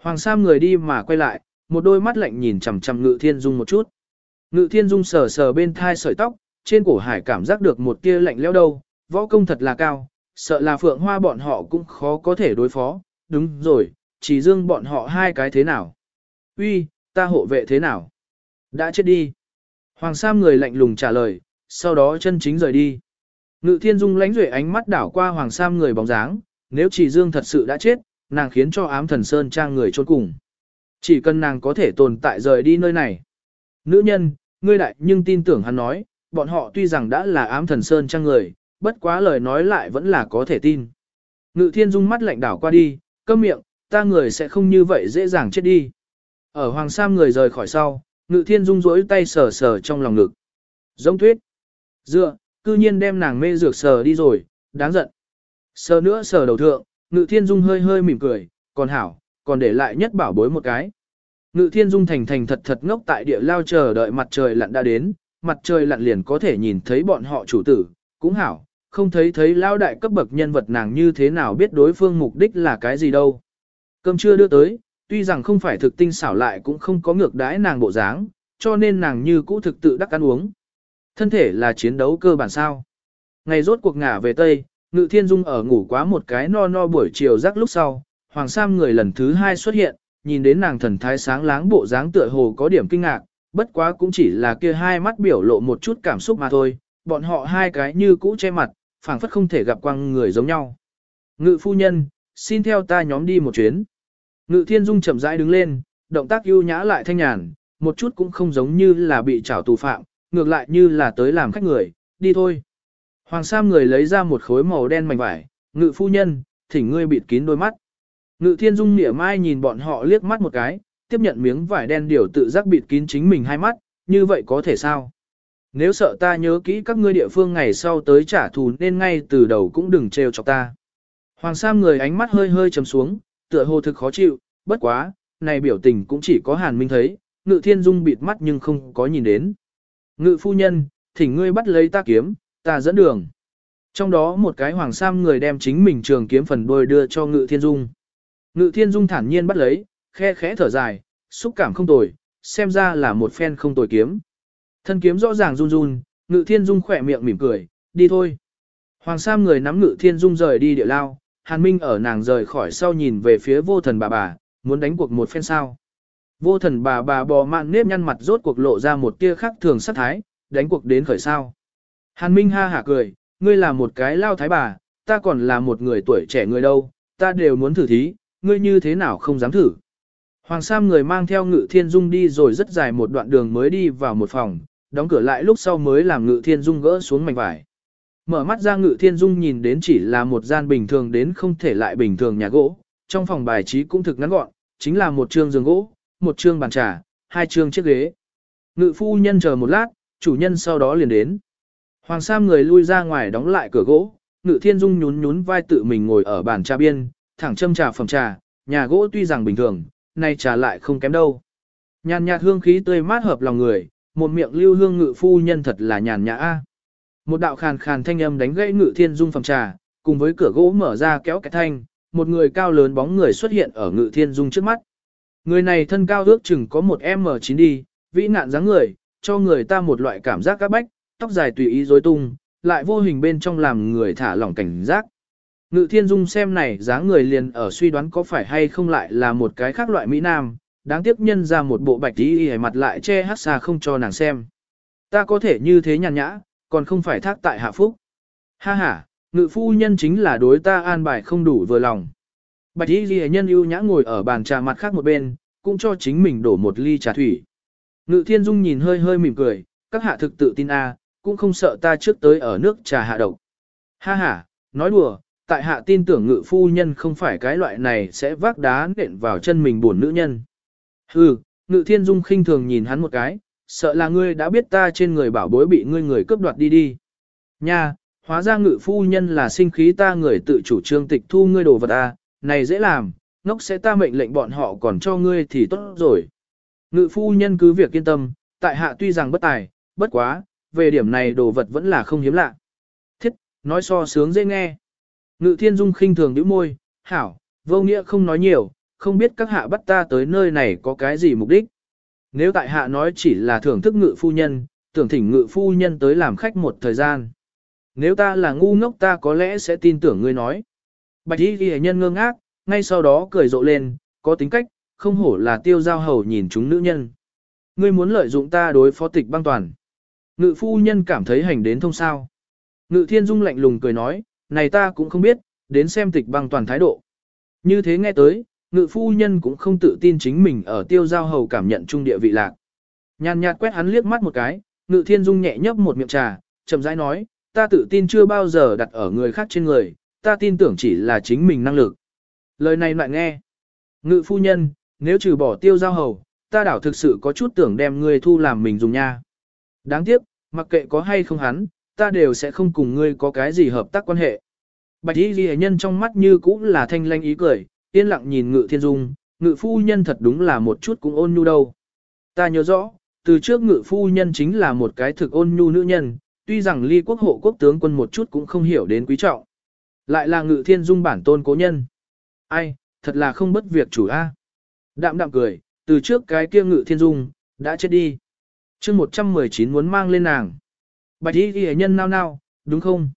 S1: Hoàng Sam người đi mà quay lại, một đôi mắt lạnh nhìn chằm chằm Ngự Thiên Dung một chút. Ngự Thiên Dung sờ sờ bên thai sợi tóc, trên cổ hải cảm giác được một tia lạnh lẽo đâu, võ công thật là cao, sợ là phượng hoa bọn họ cũng khó có thể đối phó, đúng rồi, chỉ dương bọn họ hai cái thế nào. Uy, ta hộ vệ thế nào? Đã chết đi. Hoàng Sam người lạnh lùng trả lời, sau đó chân chính rời đi. Ngự Thiên Dung lánh duệ ánh mắt đảo qua Hoàng Sam người bóng dáng, nếu chỉ dương thật sự đã chết, nàng khiến cho ám thần Sơn Trang người trốn cùng. Chỉ cần nàng có thể tồn tại rời đi nơi này. Nữ nhân, ngươi đại nhưng tin tưởng hắn nói, bọn họ tuy rằng đã là ám thần Sơn Trang người, bất quá lời nói lại vẫn là có thể tin. Ngự thiên dung mắt lạnh đảo qua đi, câm miệng, ta người sẽ không như vậy dễ dàng chết đi. Ở Hoàng Sam người rời khỏi sau, ngự thiên dung rỗi tay sờ sờ trong lòng ngực. Giống thuyết. Dựa, cư nhiên đem nàng mê dược sờ đi rồi, đáng giận. Sờ nữa sờ đầu thượng, Ngự Thiên Dung hơi hơi mỉm cười, còn hảo, còn để lại nhất bảo bối một cái. Ngự Thiên Dung thành thành thật thật ngốc tại địa lao chờ đợi mặt trời lặn đã đến, mặt trời lặn liền có thể nhìn thấy bọn họ chủ tử, cũng hảo, không thấy thấy lao đại cấp bậc nhân vật nàng như thế nào biết đối phương mục đích là cái gì đâu. Cơm chưa đưa tới, tuy rằng không phải thực tinh xảo lại cũng không có ngược đãi nàng bộ dáng, cho nên nàng như cũ thực tự đắc ăn uống. Thân thể là chiến đấu cơ bản sao. Ngày rốt cuộc ngả về Tây, Ngự Thiên Dung ở ngủ quá một cái no no buổi chiều rắc lúc sau, Hoàng Sam người lần thứ hai xuất hiện, nhìn đến nàng thần thái sáng láng bộ dáng tựa hồ có điểm kinh ngạc, bất quá cũng chỉ là kia hai mắt biểu lộ một chút cảm xúc mà thôi, bọn họ hai cái như cũ che mặt, phảng phất không thể gặp quang người giống nhau. Ngự phu nhân, xin theo ta nhóm đi một chuyến. Ngự Thiên Dung chậm rãi đứng lên, động tác ưu nhã lại thanh nhàn, một chút cũng không giống như là bị trảo tù phạm, ngược lại như là tới làm khách người, đi thôi. Hoàng Sam người lấy ra một khối màu đen mảnh vải, ngự phu nhân, thỉnh ngươi bịt kín đôi mắt. Ngự thiên dung nghĩa mai nhìn bọn họ liếc mắt một cái, tiếp nhận miếng vải đen điều tự giác bịt kín chính mình hai mắt, như vậy có thể sao? Nếu sợ ta nhớ kỹ các ngươi địa phương ngày sau tới trả thù nên ngay từ đầu cũng đừng trêu chọc ta. Hoàng Sam người ánh mắt hơi hơi trầm xuống, tựa hồ thực khó chịu, bất quá, này biểu tình cũng chỉ có Hàn Minh thấy, Ngự Thiên Dung bịt mắt nhưng không có nhìn đến. Ngự phu nhân, thỉnh ngươi bắt lấy ta kiếm, ta dẫn đường. Trong đó một cái hoàng sam người đem chính mình trường kiếm phần đôi đưa cho Ngự Thiên Dung. Ngự Thiên Dung thản nhiên bắt lấy, khe khẽ thở dài, xúc cảm không tồi, xem ra là một phen không tồi kiếm. Thân kiếm rõ ràng run run, Ngự Thiên Dung khỏe miệng mỉm cười, đi thôi. Hoàng Sam người nắm Ngự Thiên Dung rời đi địa lao, Hàn Minh ở nàng rời khỏi sau nhìn về phía vô thần bà bà, muốn đánh cuộc một phen sao. Vô thần bà bà bò mạn nếp nhăn mặt rốt cuộc lộ ra một tia khắc thường sắc thái, đánh cuộc đến khởi sao. Hàn Minh ha hả cười, ngươi là một cái lao thái bà, ta còn là một người tuổi trẻ người đâu, ta đều muốn thử thí, ngươi như thế nào không dám thử. Hoàng Sam người mang theo Ngự Thiên Dung đi rồi rất dài một đoạn đường mới đi vào một phòng, đóng cửa lại lúc sau mới làm Ngự Thiên Dung gỡ xuống mảnh vải. Mở mắt ra Ngự Thiên Dung nhìn đến chỉ là một gian bình thường đến không thể lại bình thường nhà gỗ, trong phòng bài trí cũng thực ngắn gọn, chính là một trường giường gỗ, một trường bàn trà, hai trường chiếc ghế. Ngự phu nhân chờ một lát, chủ nhân sau đó liền đến. Hoàng Sam người lui ra ngoài đóng lại cửa gỗ, Ngự Thiên Dung nhún nhún vai tự mình ngồi ở bàn trà biên, thẳng châm trà phẩm trà, nhà gỗ tuy rằng bình thường, nay trà lại không kém đâu. Nhàn nhạt hương khí tươi mát hợp lòng người, một miệng lưu hương ngự phu nhân thật là nhàn nhã a. Một đạo khàn khàn thanh âm đánh gãy Ngự Thiên Dung phẩm trà, cùng với cửa gỗ mở ra kéo cái thanh, một người cao lớn bóng người xuất hiện ở Ngự Thiên Dung trước mắt. Người này thân cao ước chừng có một M9 đi, vĩ nạn dáng người, cho người ta một loại cảm giác các bách, tóc dài tùy ý rối tung, lại vô hình bên trong làm người thả lỏng cảnh giác. Ngự thiên dung xem này dáng người liền ở suy đoán có phải hay không lại là một cái khác loại Mỹ Nam, đáng tiếc nhân ra một bộ bạch tí y mặt lại che hát xa không cho nàng xem. Ta có thể như thế nhàn nhã, còn không phải thác tại hạ phúc. Ha ha, ngự phu nhân chính là đối ta an bài không đủ vừa lòng. Bạch y ghi nhân ưu nhã ngồi ở bàn trà mặt khác một bên, cũng cho chính mình đổ một ly trà thủy. Ngự thiên dung nhìn hơi hơi mỉm cười, các hạ thực tự tin a, cũng không sợ ta trước tới ở nước trà hạ độc. Ha ha, nói đùa, tại hạ tin tưởng ngự phu nhân không phải cái loại này sẽ vác đá nện vào chân mình buồn nữ nhân. Hừ, ngự thiên dung khinh thường nhìn hắn một cái, sợ là ngươi đã biết ta trên người bảo bối bị ngươi người cướp đoạt đi đi. Nha, hóa ra ngự phu nhân là sinh khí ta người tự chủ trương tịch thu ngươi đồ vật à, này dễ làm, ngốc sẽ ta mệnh lệnh bọn họ còn cho ngươi thì tốt rồi. Ngự phu nhân cứ việc yên tâm, tại hạ tuy rằng bất tài, bất quá, về điểm này đồ vật vẫn là không hiếm lạ. Thiết, nói so sướng dễ nghe. Ngự thiên dung khinh thường nhíu môi, hảo, vô nghĩa không nói nhiều, không biết các hạ bắt ta tới nơi này có cái gì mục đích. Nếu tại hạ nói chỉ là thưởng thức ngự phu nhân, tưởng thỉnh ngự phu nhân tới làm khách một thời gian. Nếu ta là ngu ngốc ta có lẽ sẽ tin tưởng ngươi nói. Bạch y ghi nhân ngơ ngác, ngay sau đó cười rộ lên, có tính cách, không hổ là tiêu giao hầu nhìn chúng nữ nhân. Ngươi muốn lợi dụng ta đối phó tịch băng toàn. Ngự phu nhân cảm thấy hành đến thông sao. Ngự thiên dung lạnh lùng cười nói, này ta cũng không biết, đến xem tịch băng toàn thái độ. Như thế nghe tới, ngự phu nhân cũng không tự tin chính mình ở tiêu giao hầu cảm nhận trung địa vị lạc. Nhàn nhạt quét hắn liếc mắt một cái, ngự thiên dung nhẹ nhấp một miệng trà, chậm rãi nói, ta tự tin chưa bao giờ đặt ở người khác trên người, ta tin tưởng chỉ là chính mình năng lực. Lời này lại nghe. Ngự phu nhân, nếu trừ bỏ tiêu giao hầu, ta đảo thực sự có chút tưởng đem ngươi thu làm mình dùng nha. Đáng tiếc, mặc kệ có hay không hắn, ta đều sẽ không cùng ngươi có cái gì hợp tác quan hệ. Bạch y ghi nhân trong mắt như cũng là thanh lanh ý cười, yên lặng nhìn ngự thiên dung, ngự phu nhân thật đúng là một chút cũng ôn nhu đâu. Ta nhớ rõ, từ trước ngự phu nhân chính là một cái thực ôn nhu nữ nhân, tuy rằng ly quốc hộ quốc tướng quân một chút cũng không hiểu đến quý trọng. Lại là ngự thiên dung bản tôn cố nhân. Ai, thật là không bất việc chủ a. Đạm đạm cười, từ trước cái kia ngự thiên dung, đã chết đi. chương 119 muốn mang lên nàng. Bạch y ghi nhân nao nao, đúng không?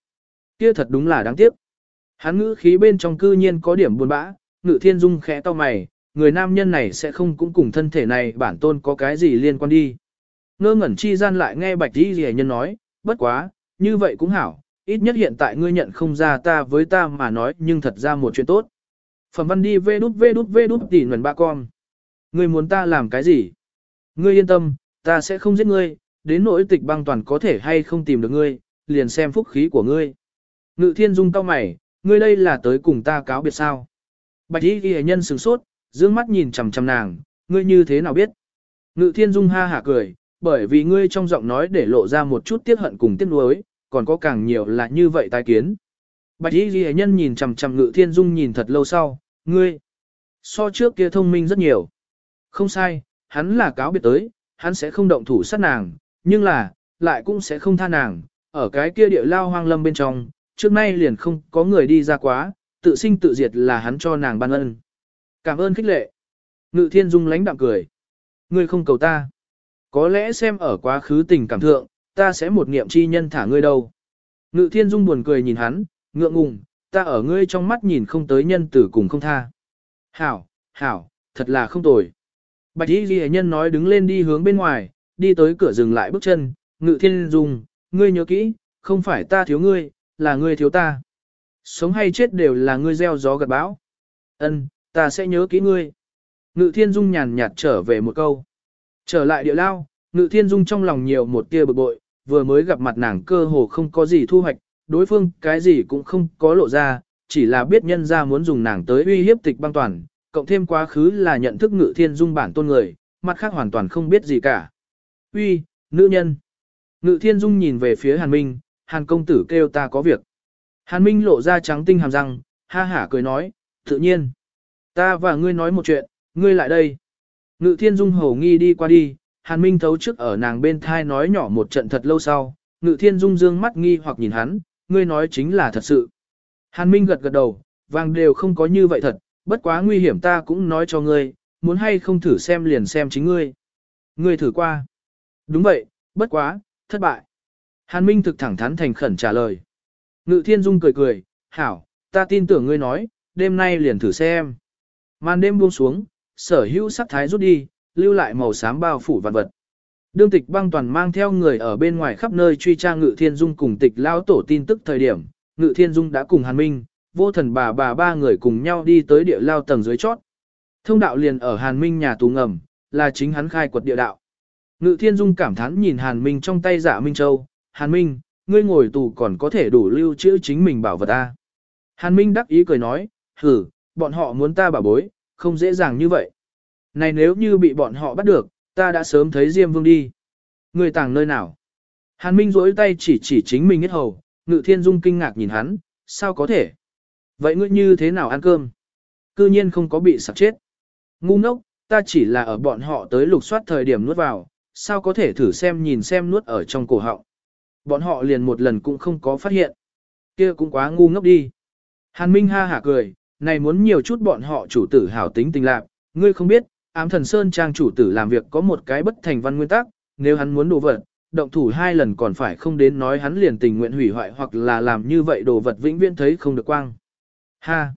S1: Kia thật đúng là đáng tiếc. Hắn ngữ khí bên trong cư nhiên có điểm buồn bã, ngự thiên dung khẽ to mày, người nam nhân này sẽ không cũng cùng thân thể này bản tôn có cái gì liên quan đi. Ngơ ngẩn chi gian lại nghe bạch y ghi nhân nói, bất quá, như vậy cũng hảo, ít nhất hiện tại ngươi nhận không ra ta với ta mà nói nhưng thật ra một chuyện tốt. Phẩm văn đi vê đút vê đút vê đút tỉ nguồn ba con. Ngươi muốn ta làm cái gì? Ngươi yên tâm, ta sẽ không giết ngươi, đến nỗi tịch băng toàn có thể hay không tìm được ngươi, liền xem phúc khí của ngươi. Ngự thiên dung cao mày, ngươi đây là tới cùng ta cáo biệt sao. Bạch y ghi nhân sửng sốt, dương mắt nhìn chằm chằm nàng, ngươi như thế nào biết. Ngự thiên dung ha hả cười, bởi vì ngươi trong giọng nói để lộ ra một chút tiếc hận cùng tiếc nuối, còn có càng nhiều là như vậy tai kiến. Bạch y ghi nhân nhìn chằm chằm ngự thiên dung nhìn thật lâu sau, ngươi, so trước kia thông minh rất nhiều. Không sai, hắn là cáo biệt tới, hắn sẽ không động thủ sát nàng, nhưng là, lại cũng sẽ không tha nàng, ở cái kia địa lao hoang lâm bên trong, trước nay liền không có người đi ra quá, tự sinh tự diệt là hắn cho nàng ban ân. Cảm ơn khích lệ. Ngự thiên dung lánh đạm cười. Ngươi không cầu ta. Có lẽ xem ở quá khứ tình cảm thượng, ta sẽ một niệm chi nhân thả ngươi đâu. Ngự thiên dung buồn cười nhìn hắn, ngượng ngùng, ta ở ngươi trong mắt nhìn không tới nhân tử cùng không tha. Hảo, hảo, thật là không tồi. Bạch y ghi nhân nói đứng lên đi hướng bên ngoài, đi tới cửa dừng lại bước chân, ngự thiên dung, ngươi nhớ kỹ, không phải ta thiếu ngươi, là ngươi thiếu ta. Sống hay chết đều là ngươi gieo gió gặt bão. Ân, ta sẽ nhớ kỹ ngươi. Ngự thiên dung nhàn nhạt trở về một câu. Trở lại địa lao, ngự thiên dung trong lòng nhiều một tia bực bội, vừa mới gặp mặt nàng cơ hồ không có gì thu hoạch, đối phương cái gì cũng không có lộ ra, chỉ là biết nhân ra muốn dùng nàng tới uy hiếp tịch băng toàn, cộng thêm quá khứ là nhận thức ngự thiên dung bản tôn người, mặt khác hoàn toàn không biết gì cả. Uy, nữ nhân. Ngự thiên dung nhìn về phía hàn minh, hàn công tử kêu ta có việc. Hàn minh lộ ra trắng tinh hàm răng, ha hả cười nói, tự nhiên. Ta và ngươi nói một chuyện, ngươi lại đây. Ngự thiên dung hầu nghi đi qua đi, hàn minh thấu trước ở nàng bên thai nói nhỏ một trận thật lâu sau, ngự thiên dung dương mắt nghi hoặc nhìn hắn, ngươi nói chính là thật sự. Hàn minh gật gật đầu, vàng đều không có như vậy thật, bất quá nguy hiểm ta cũng nói cho ngươi, muốn hay không thử xem liền xem chính ngươi. Ngươi thử qua. Đúng vậy, bất quá, thất bại. Hàn Minh thực thẳng thắn thành khẩn trả lời. Ngự Thiên Dung cười cười, hảo, ta tin tưởng ngươi nói, đêm nay liền thử xem. Màn đêm buông xuống, sở hữu sắc thái rút đi, lưu lại màu xám bao phủ vạn vật. Đương tịch băng toàn mang theo người ở bên ngoài khắp nơi truy tra Ngự Thiên Dung cùng tịch lao tổ tin tức thời điểm, Ngự Thiên Dung đã cùng Hàn Minh, vô thần bà bà ba người cùng nhau đi tới địa lao tầng dưới chót. Thông đạo liền ở Hàn Minh nhà tù ngầm, là chính hắn khai quật địa đạo. Ngự Thiên Dung cảm thán nhìn Hàn Minh trong tay dạ Minh Châu, Hàn Minh, ngươi ngồi tù còn có thể đủ lưu trữ chính mình bảo vật ta. Hàn Minh đắc ý cười nói, hử, bọn họ muốn ta bảo bối, không dễ dàng như vậy. Này nếu như bị bọn họ bắt được, ta đã sớm thấy Diêm Vương đi. Ngươi tàng nơi nào? Hàn Minh rỗi tay chỉ chỉ chính mình hết hầu, Ngự Thiên Dung kinh ngạc nhìn hắn, sao có thể? Vậy ngươi như thế nào ăn cơm? Cư nhiên không có bị sặc chết. Ngu ngốc, ta chỉ là ở bọn họ tới lục soát thời điểm nuốt vào, sao có thể thử xem nhìn xem nuốt ở trong cổ họng. Bọn họ liền một lần cũng không có phát hiện. Kia cũng quá ngu ngốc đi. Hàn Minh ha hả cười, này muốn nhiều chút bọn họ chủ tử hảo tính tình lạc, ngươi không biết, ám thần Sơn Trang chủ tử làm việc có một cái bất thành văn nguyên tắc, nếu hắn muốn đồ vật, động thủ hai lần còn phải không đến nói hắn liền tình nguyện hủy hoại hoặc là làm như vậy đồ vật vĩnh viễn thấy không được quang. Ha!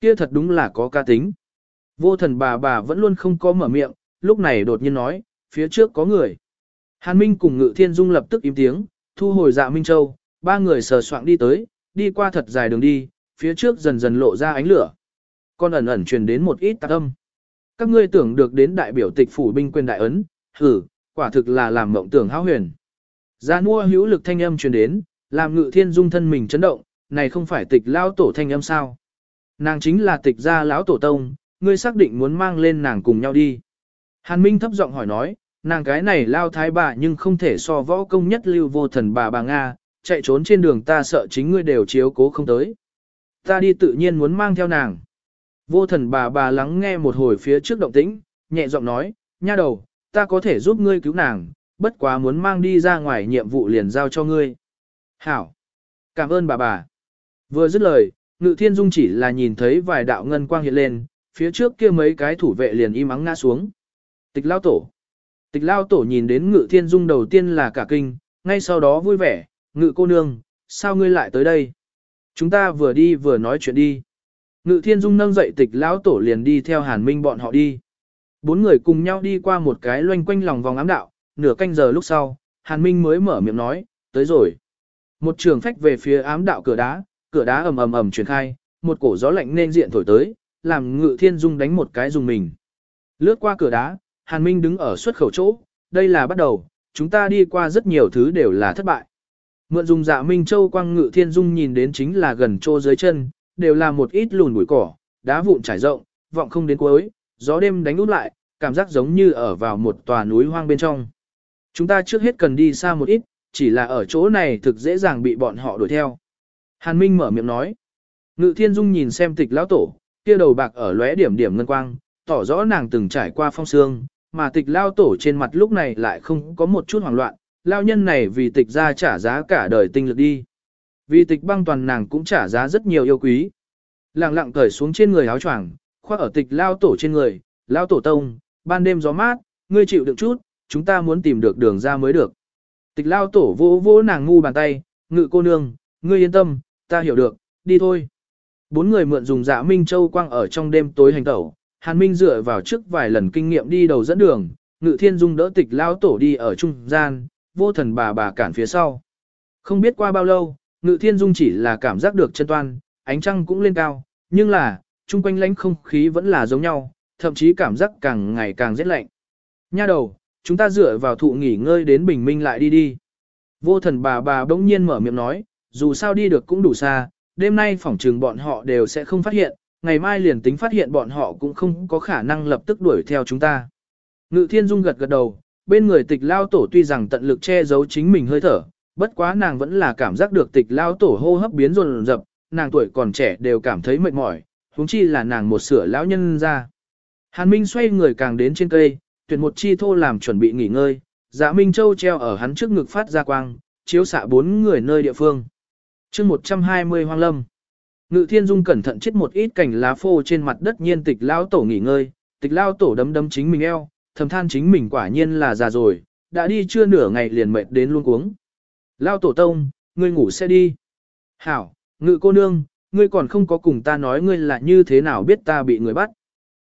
S1: Kia thật đúng là có ca tính. Vô thần bà bà vẫn luôn không có mở miệng, lúc này đột nhiên nói, phía trước có người. Hàn Minh cùng Ngự Thiên Dung lập tức im tiếng, thu hồi dạ Minh Châu, ba người sờ soạng đi tới, đi qua thật dài đường đi, phía trước dần dần lộ ra ánh lửa. Còn ẩn ẩn truyền đến một ít tạc âm. Các ngươi tưởng được đến đại biểu tịch phủ binh quyền đại ấn, hử, quả thực là làm mộng tưởng hão huyền. Dạ gia mua hữu lực thanh âm truyền đến, làm Ngự Thiên Dung thân mình chấn động, này không phải tịch lao tổ thanh âm sao. Nàng chính là tịch gia lão tổ tông, ngươi xác định muốn mang lên nàng cùng nhau đi. Hàn Minh thấp giọng hỏi nói, nàng cái này lao thái bà nhưng không thể so võ công nhất lưu vô thần bà bà Nga, chạy trốn trên đường ta sợ chính ngươi đều chiếu cố không tới. Ta đi tự nhiên muốn mang theo nàng. Vô thần bà bà lắng nghe một hồi phía trước động tĩnh, nhẹ giọng nói, nha đầu, ta có thể giúp ngươi cứu nàng, bất quá muốn mang đi ra ngoài nhiệm vụ liền giao cho ngươi. Hảo! Cảm ơn bà bà. Vừa dứt lời, Ngự Thiên Dung chỉ là nhìn thấy vài đạo ngân quang hiện lên, phía trước kia mấy cái thủ vệ liền im ắng ngã xuống. Tịch Lao Tổ. Tịch Lao Tổ nhìn đến Ngự Thiên Dung đầu tiên là cả kinh, ngay sau đó vui vẻ, Ngự cô nương, sao ngươi lại tới đây? Chúng ta vừa đi vừa nói chuyện đi. Ngự Thiên Dung nâng dậy tịch Lão Tổ liền đi theo Hàn Minh bọn họ đi. Bốn người cùng nhau đi qua một cái loanh quanh lòng vòng ám đạo, nửa canh giờ lúc sau, Hàn Minh mới mở miệng nói, tới rồi. Một trường phách về phía ám đạo cửa đá, cửa đá ầm ầm ầm truyền khai, một cổ gió lạnh nên diện thổi tới, làm Ngự Thiên Dung đánh một cái dùng mình. Lướt qua cửa đá, Hàn Minh đứng ở xuất khẩu chỗ, đây là bắt đầu, chúng ta đi qua rất nhiều thứ đều là thất bại. Mượn dùng dạ Minh Châu quang Ngự Thiên Dung nhìn đến chính là gần chỗ dưới chân, đều là một ít lùn bụi cỏ, đá vụn trải rộng, vọng không đến cuối, gió đêm đánh út lại, cảm giác giống như ở vào một tòa núi hoang bên trong. Chúng ta trước hết cần đi xa một ít, chỉ là ở chỗ này thực dễ dàng bị bọn họ đuổi theo. Hàn Minh mở miệng nói. Ngự Thiên Dung nhìn xem tịch lão tổ, kia đầu bạc ở lóe điểm điểm ngân quang, tỏ rõ nàng từng trải qua phong sương, mà tịch lao tổ trên mặt lúc này lại không có một chút hoảng loạn, lao nhân này vì tịch ra trả giá cả đời tinh lực đi. Vì tịch băng toàn nàng cũng trả giá rất nhiều yêu quý. Lặng lặng cởi xuống trên người áo choàng, khoác ở tịch lao tổ trên người, lao tổ tông, ban đêm gió mát, ngươi chịu được chút, chúng ta muốn tìm được đường ra mới được. Tịch lao tổ vỗ vỗ nàng ngu bàn tay, ngự cô nương, ngươi yên tâm, ta hiểu được, đi thôi. Bốn người mượn dùng dạ Minh Châu quang ở trong đêm tối hành tẩu, Hàn Minh dựa vào trước vài lần kinh nghiệm đi đầu dẫn đường, Ngự Thiên Dung đỡ tịch lao tổ đi ở trung gian, vô thần bà bà cản phía sau. Không biết qua bao lâu, Ngự Thiên Dung chỉ là cảm giác được chân toan, ánh trăng cũng lên cao, nhưng là, chung quanh lãnh không khí vẫn là giống nhau, thậm chí cảm giác càng ngày càng rét lạnh. Nha đầu, chúng ta dựa vào thụ nghỉ ngơi đến bình minh lại đi đi. Vô thần bà bà bỗng nhiên mở miệng nói, dù sao đi được cũng đủ xa, đêm nay phỏng trừng bọn họ đều sẽ không phát hiện, ngày mai liền tính phát hiện bọn họ cũng không có khả năng lập tức đuổi theo chúng ta. Ngự thiên dung gật gật đầu, bên người tịch lao tổ tuy rằng tận lực che giấu chính mình hơi thở, bất quá nàng vẫn là cảm giác được tịch lao tổ hô hấp biến rồn rập, nàng tuổi còn trẻ đều cảm thấy mệt mỏi, huống chi là nàng một sửa lão nhân ra. Hàn Minh xoay người càng đến trên cây, tuyển một chi thô làm chuẩn bị nghỉ ngơi, dạ Minh Châu treo ở hắn trước ngực phát ra quang, chiếu xạ bốn người nơi địa phương. chương 120 hoang lâm. Ngự thiên dung cẩn thận chết một ít cành lá phô trên mặt đất nhiên tịch lao tổ nghỉ ngơi, tịch lao tổ đấm đấm chính mình eo, thầm than chính mình quả nhiên là già rồi, đã đi chưa nửa ngày liền mệt đến luôn cuống. Lao tổ tông, ngươi ngủ sẽ đi. Hảo, ngự cô nương, ngươi còn không có cùng ta nói ngươi là như thế nào biết ta bị người bắt.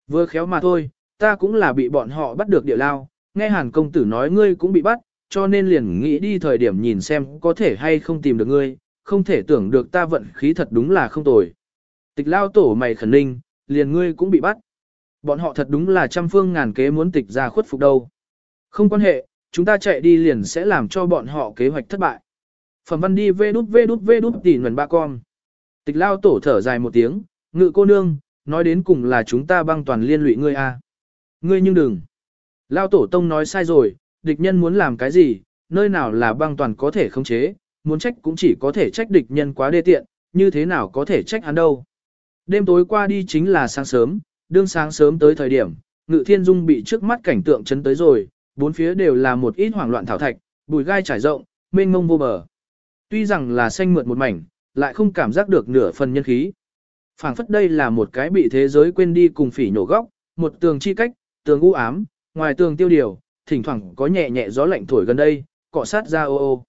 S1: Vừa khéo mà thôi, ta cũng là bị bọn họ bắt được địa lao, nghe hàn công tử nói ngươi cũng bị bắt, cho nên liền nghĩ đi thời điểm nhìn xem có thể hay không tìm được ngươi, không thể tưởng được ta vận khí thật đúng là không tồi. Tịch lao tổ mày khẩn ninh, liền ngươi cũng bị bắt. Bọn họ thật đúng là trăm phương ngàn kế muốn tịch ra khuất phục đâu. Không quan hệ, chúng ta chạy đi liền sẽ làm cho bọn họ kế hoạch thất bại. Phẩm văn đi vê đút vê đút vê đút tỉ nguồn ba con. Tịch lao tổ thở dài một tiếng, ngự cô nương, nói đến cùng là chúng ta băng toàn liên lụy ngươi a. À. Ngươi nhưng đừng. Lao tổ tông nói sai rồi, địch nhân muốn làm cái gì, nơi nào là băng toàn có thể khống chế, muốn trách cũng chỉ có thể trách địch nhân quá đê tiện, như thế nào có thể trách hắn đâu. Đêm tối qua đi chính là sáng sớm, đương sáng sớm tới thời điểm, ngự thiên dung bị trước mắt cảnh tượng chấn tới rồi, bốn phía đều là một ít hoảng loạn thảo thạch, bùi gai trải rộng, mênh mông vô bờ. Tuy rằng là xanh mượt một mảnh, lại không cảm giác được nửa phần nhân khí. phảng phất đây là một cái bị thế giới quên đi cùng phỉ nhổ góc, một tường chi cách, tường u ám, ngoài tường tiêu điều, thỉnh thoảng có nhẹ nhẹ gió lạnh thổi gần đây, cọ sát ra ô ô.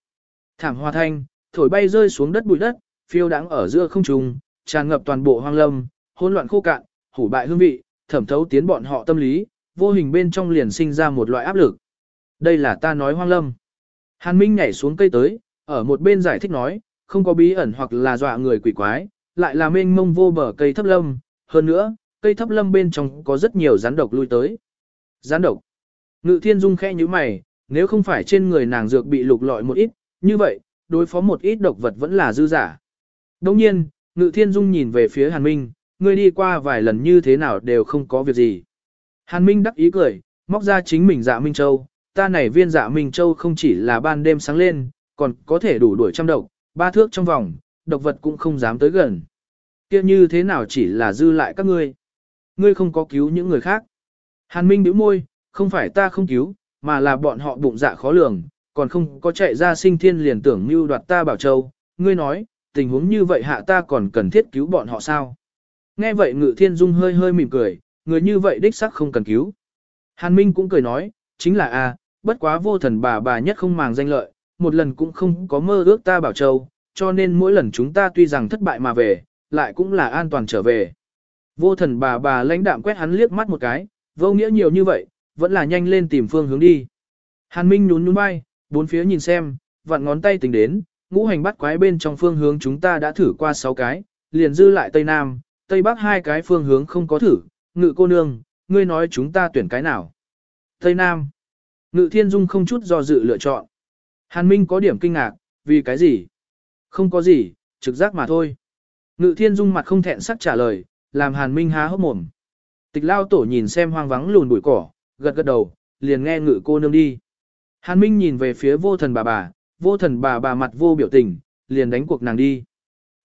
S1: Thảm hoa thanh, thổi bay rơi xuống đất bụi đất, phiêu đãng ở giữa không trung, tràn ngập toàn bộ hoang lâm, hỗn loạn khô cạn, hủ bại hương vị, thẩm thấu tiến bọn họ tâm lý, vô hình bên trong liền sinh ra một loại áp lực. Đây là ta nói hoang lâm. Hàn Minh nhảy xuống cây tới, ở một bên giải thích nói, không có bí ẩn hoặc là dọa người quỷ quái, lại là mênh mông vô bờ cây thấp lâm, hơn nữa, cây thấp lâm bên trong có rất nhiều rắn độc lui tới. Rắn độc. Ngự thiên dung khẽ như mày, nếu không phải trên người nàng dược bị lục lọi một ít, như vậy, đối phó một ít độc vật vẫn là dư giả. Đồng nhiên, ngự thiên dung nhìn về phía Hàn Minh, ngươi đi qua vài lần như thế nào đều không có việc gì. Hàn Minh đắc ý cười, móc ra chính mình dạ Minh Châu, ta này viên dạ Minh Châu không chỉ là ban đêm sáng lên, còn có thể đủ đuổi trăm độc, ba thước trong vòng, độc vật cũng không dám tới gần. kia như thế nào chỉ là dư lại các ngươi. Ngươi không có cứu những người khác. Hàn Minh bĩu môi, không phải ta không cứu, mà là bọn họ bụng dạ khó lường, còn không có chạy ra sinh thiên liền tưởng mưu đoạt ta bảo châu. Ngươi nói, tình huống như vậy hạ ta còn cần thiết cứu bọn họ sao? Nghe vậy ngự thiên dung hơi hơi mỉm cười, người như vậy đích sắc không cần cứu. Hàn Minh cũng cười nói, chính là a, bất quá vô thần bà bà nhất không màng danh lợi, một lần cũng không có mơ ước ta bảo châu, cho nên mỗi lần chúng ta tuy rằng thất bại mà về, lại cũng là an toàn trở về. Vô thần bà bà lãnh đạm quét hắn liếc mắt một cái, vô nghĩa nhiều như vậy, vẫn là nhanh lên tìm phương hướng đi. Hàn Minh nhún nhún vai, bốn phía nhìn xem, vặn ngón tay tính đến, ngũ hành bắt quái bên trong phương hướng chúng ta đã thử qua 6 cái, liền dư lại Tây Nam, Tây Bắc hai cái phương hướng không có thử, ngự cô nương, ngươi nói chúng ta tuyển cái nào. Tây Nam, ngự thiên dung không chút do dự lựa chọn. Hàn Minh có điểm kinh ngạc, vì cái gì? Không có gì, trực giác mà thôi. Ngự thiên dung mặt không thẹn sắc trả lời, làm Hàn Minh há hốc mồm. Tịch lao tổ nhìn xem hoang vắng lùn bụi cỏ, gật gật đầu, liền nghe ngự cô nương đi. Hàn Minh nhìn về phía vô thần bà bà, vô thần bà bà mặt vô biểu tình, liền đánh cuộc nàng đi.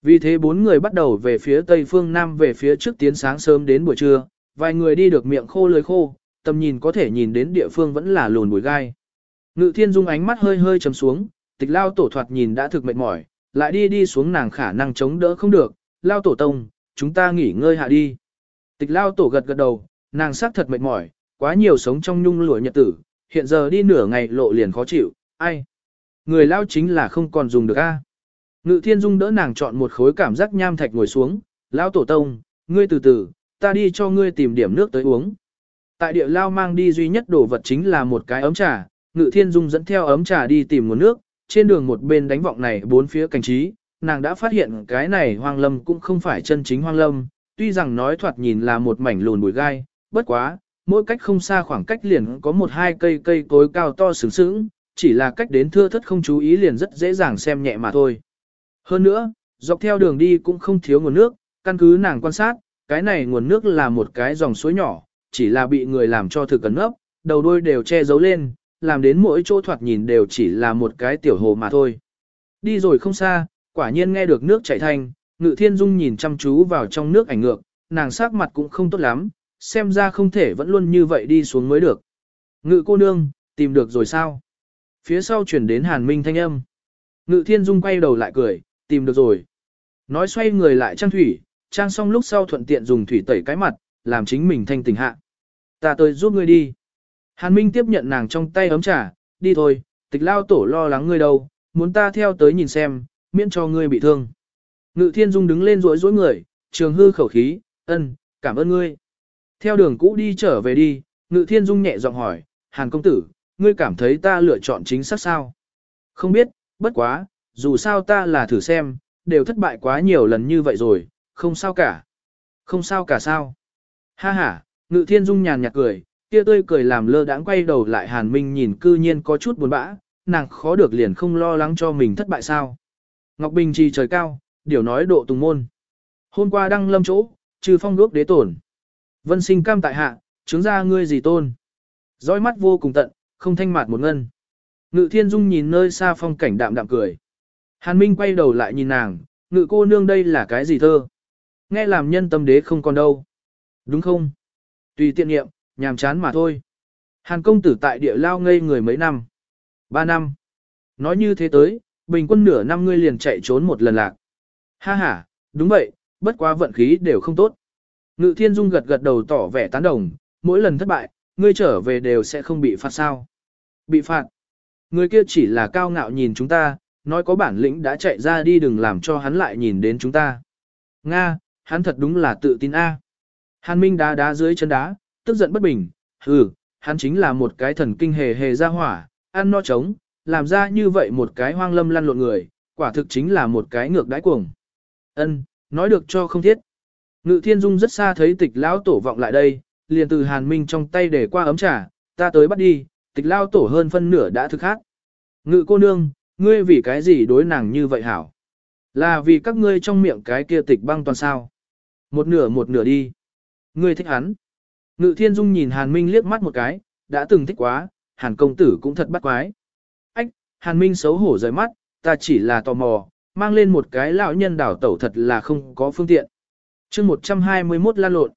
S1: Vì thế bốn người bắt đầu về phía tây phương nam về phía trước tiến sáng sớm đến buổi trưa, vài người đi được miệng khô lưỡi khô, tầm nhìn có thể nhìn đến địa phương vẫn là lùn bụi gai. Ngự thiên dung ánh mắt hơi hơi chấm xuống, tịch lao tổ thoạt nhìn đã thực mệt mỏi, lại đi đi xuống nàng khả năng chống đỡ không được, lao tổ tông, chúng ta nghỉ ngơi hạ đi. Tịch lao tổ gật gật đầu, nàng xác thật mệt mỏi, quá nhiều sống trong nhung lụa nhật tử, hiện giờ đi nửa ngày lộ liền khó chịu, ai. Người lao chính là không còn dùng được a. Ngự thiên dung đỡ nàng chọn một khối cảm giác nham thạch ngồi xuống, lão tổ tông, ngươi từ từ, ta đi cho ngươi tìm điểm nước tới uống. Tại địa lao mang đi duy nhất đồ vật chính là một cái ấm trà, ngự thiên dung dẫn theo ấm trà đi tìm nguồn nước, trên đường một bên đánh vọng này bốn phía cảnh trí, nàng đã phát hiện cái này hoang lâm cũng không phải chân chính hoang lâm, tuy rằng nói thoạt nhìn là một mảnh lùn bụi gai, bất quá, mỗi cách không xa khoảng cách liền có một hai cây cây cối cao to sướng sướng, chỉ là cách đến thưa thất không chú ý liền rất dễ dàng xem nhẹ mà thôi. Hơn nữa, dọc theo đường đi cũng không thiếu nguồn nước, căn cứ nàng quan sát, cái này nguồn nước là một cái dòng suối nhỏ, chỉ là bị người làm cho thực cẩn ngốc, đầu đuôi đều che giấu lên, làm đến mỗi chỗ thoạt nhìn đều chỉ là một cái tiểu hồ mà thôi. Đi rồi không xa, quả nhiên nghe được nước chảy thanh, ngự thiên dung nhìn chăm chú vào trong nước ảnh ngược, nàng sắc mặt cũng không tốt lắm, xem ra không thể vẫn luôn như vậy đi xuống mới được. Ngự cô nương, tìm được rồi sao? Phía sau chuyển đến hàn minh thanh âm. Ngự thiên dung quay đầu lại cười, tìm được rồi. Nói xoay người lại trang thủy, trang xong lúc sau thuận tiện dùng thủy tẩy cái mặt, làm chính mình thanh tỉnh hạ. Ta tới giúp ngươi đi. Hàn Minh tiếp nhận nàng trong tay ấm trà, đi thôi, tịch lao tổ lo lắng ngươi đâu, muốn ta theo tới nhìn xem, miễn cho ngươi bị thương. Ngự thiên dung đứng lên rối rối người, trường hư khẩu khí, ân, cảm ơn ngươi. Theo đường cũ đi trở về đi, ngự thiên dung nhẹ giọng hỏi, Hàn công tử, ngươi cảm thấy ta lựa chọn chính xác sao? Không biết, bất quá, dù sao ta là thử xem, đều thất bại quá nhiều lần như vậy rồi, không sao cả. Không sao cả sao. Ha ha, ngự thiên dung nhàn nhạt cười, kia tươi cười làm lơ đãng quay đầu lại hàn minh nhìn cư nhiên có chút buồn bã, nàng khó được liền không lo lắng cho mình thất bại sao. Ngọc Bình trì trời cao, điều nói độ tùng môn. Hôm qua đăng lâm chỗ, trừ phong đuốc đế tổn. Vân sinh cam tại hạ, chứng ra ngươi gì tôn. Dõi mắt vô cùng tận, không thanh mạt một ngân. Ngự thiên dung nhìn nơi xa phong cảnh đạm đạm cười. Hàn Minh quay đầu lại nhìn nàng, ngự cô nương đây là cái gì thơ? Nghe làm nhân tâm đế không còn đâu. Đúng không? Tùy tiện nghiệm, nhàm chán mà thôi. Hàn công tử tại địa lao ngây người mấy năm. Ba năm. Nói như thế tới, bình quân nửa năm ngươi liền chạy trốn một lần lạc. Ha ha, đúng vậy, bất quá vận khí đều không tốt. Ngự thiên dung gật gật đầu tỏ vẻ tán đồng, mỗi lần thất bại, ngươi trở về đều sẽ không bị phạt sao. Bị phạt. Người kia chỉ là cao ngạo nhìn chúng ta, nói có bản lĩnh đã chạy ra đi đừng làm cho hắn lại nhìn đến chúng ta. Nga, hắn thật đúng là tự tin A. Hàn Minh đá đá dưới chân đá, tức giận bất bình, hừ, hắn chính là một cái thần kinh hề hề ra hỏa, ăn no trống, làm ra như vậy một cái hoang lâm lăn lộn người, quả thực chính là một cái ngược đãi cuồng. Ân, nói được cho không thiết. Ngự thiên dung rất xa thấy tịch lão tổ vọng lại đây, liền từ hàn minh trong tay để qua ấm trà, ta tới bắt đi, tịch lao tổ hơn phân nửa đã thực hát. Ngự cô nương, ngươi vì cái gì đối nàng như vậy hảo? Là vì các ngươi trong miệng cái kia tịch băng toàn sao? Một nửa một nửa đi. Ngươi thích hắn. Ngự thiên dung nhìn hàn minh liếc mắt một cái, đã từng thích quá, hàn công tử cũng thật bắt quái. Ách, hàn minh xấu hổ rời mắt, ta chỉ là tò mò, mang lên một cái lão nhân đảo tẩu thật là không có phương tiện chương 121 lan lộn.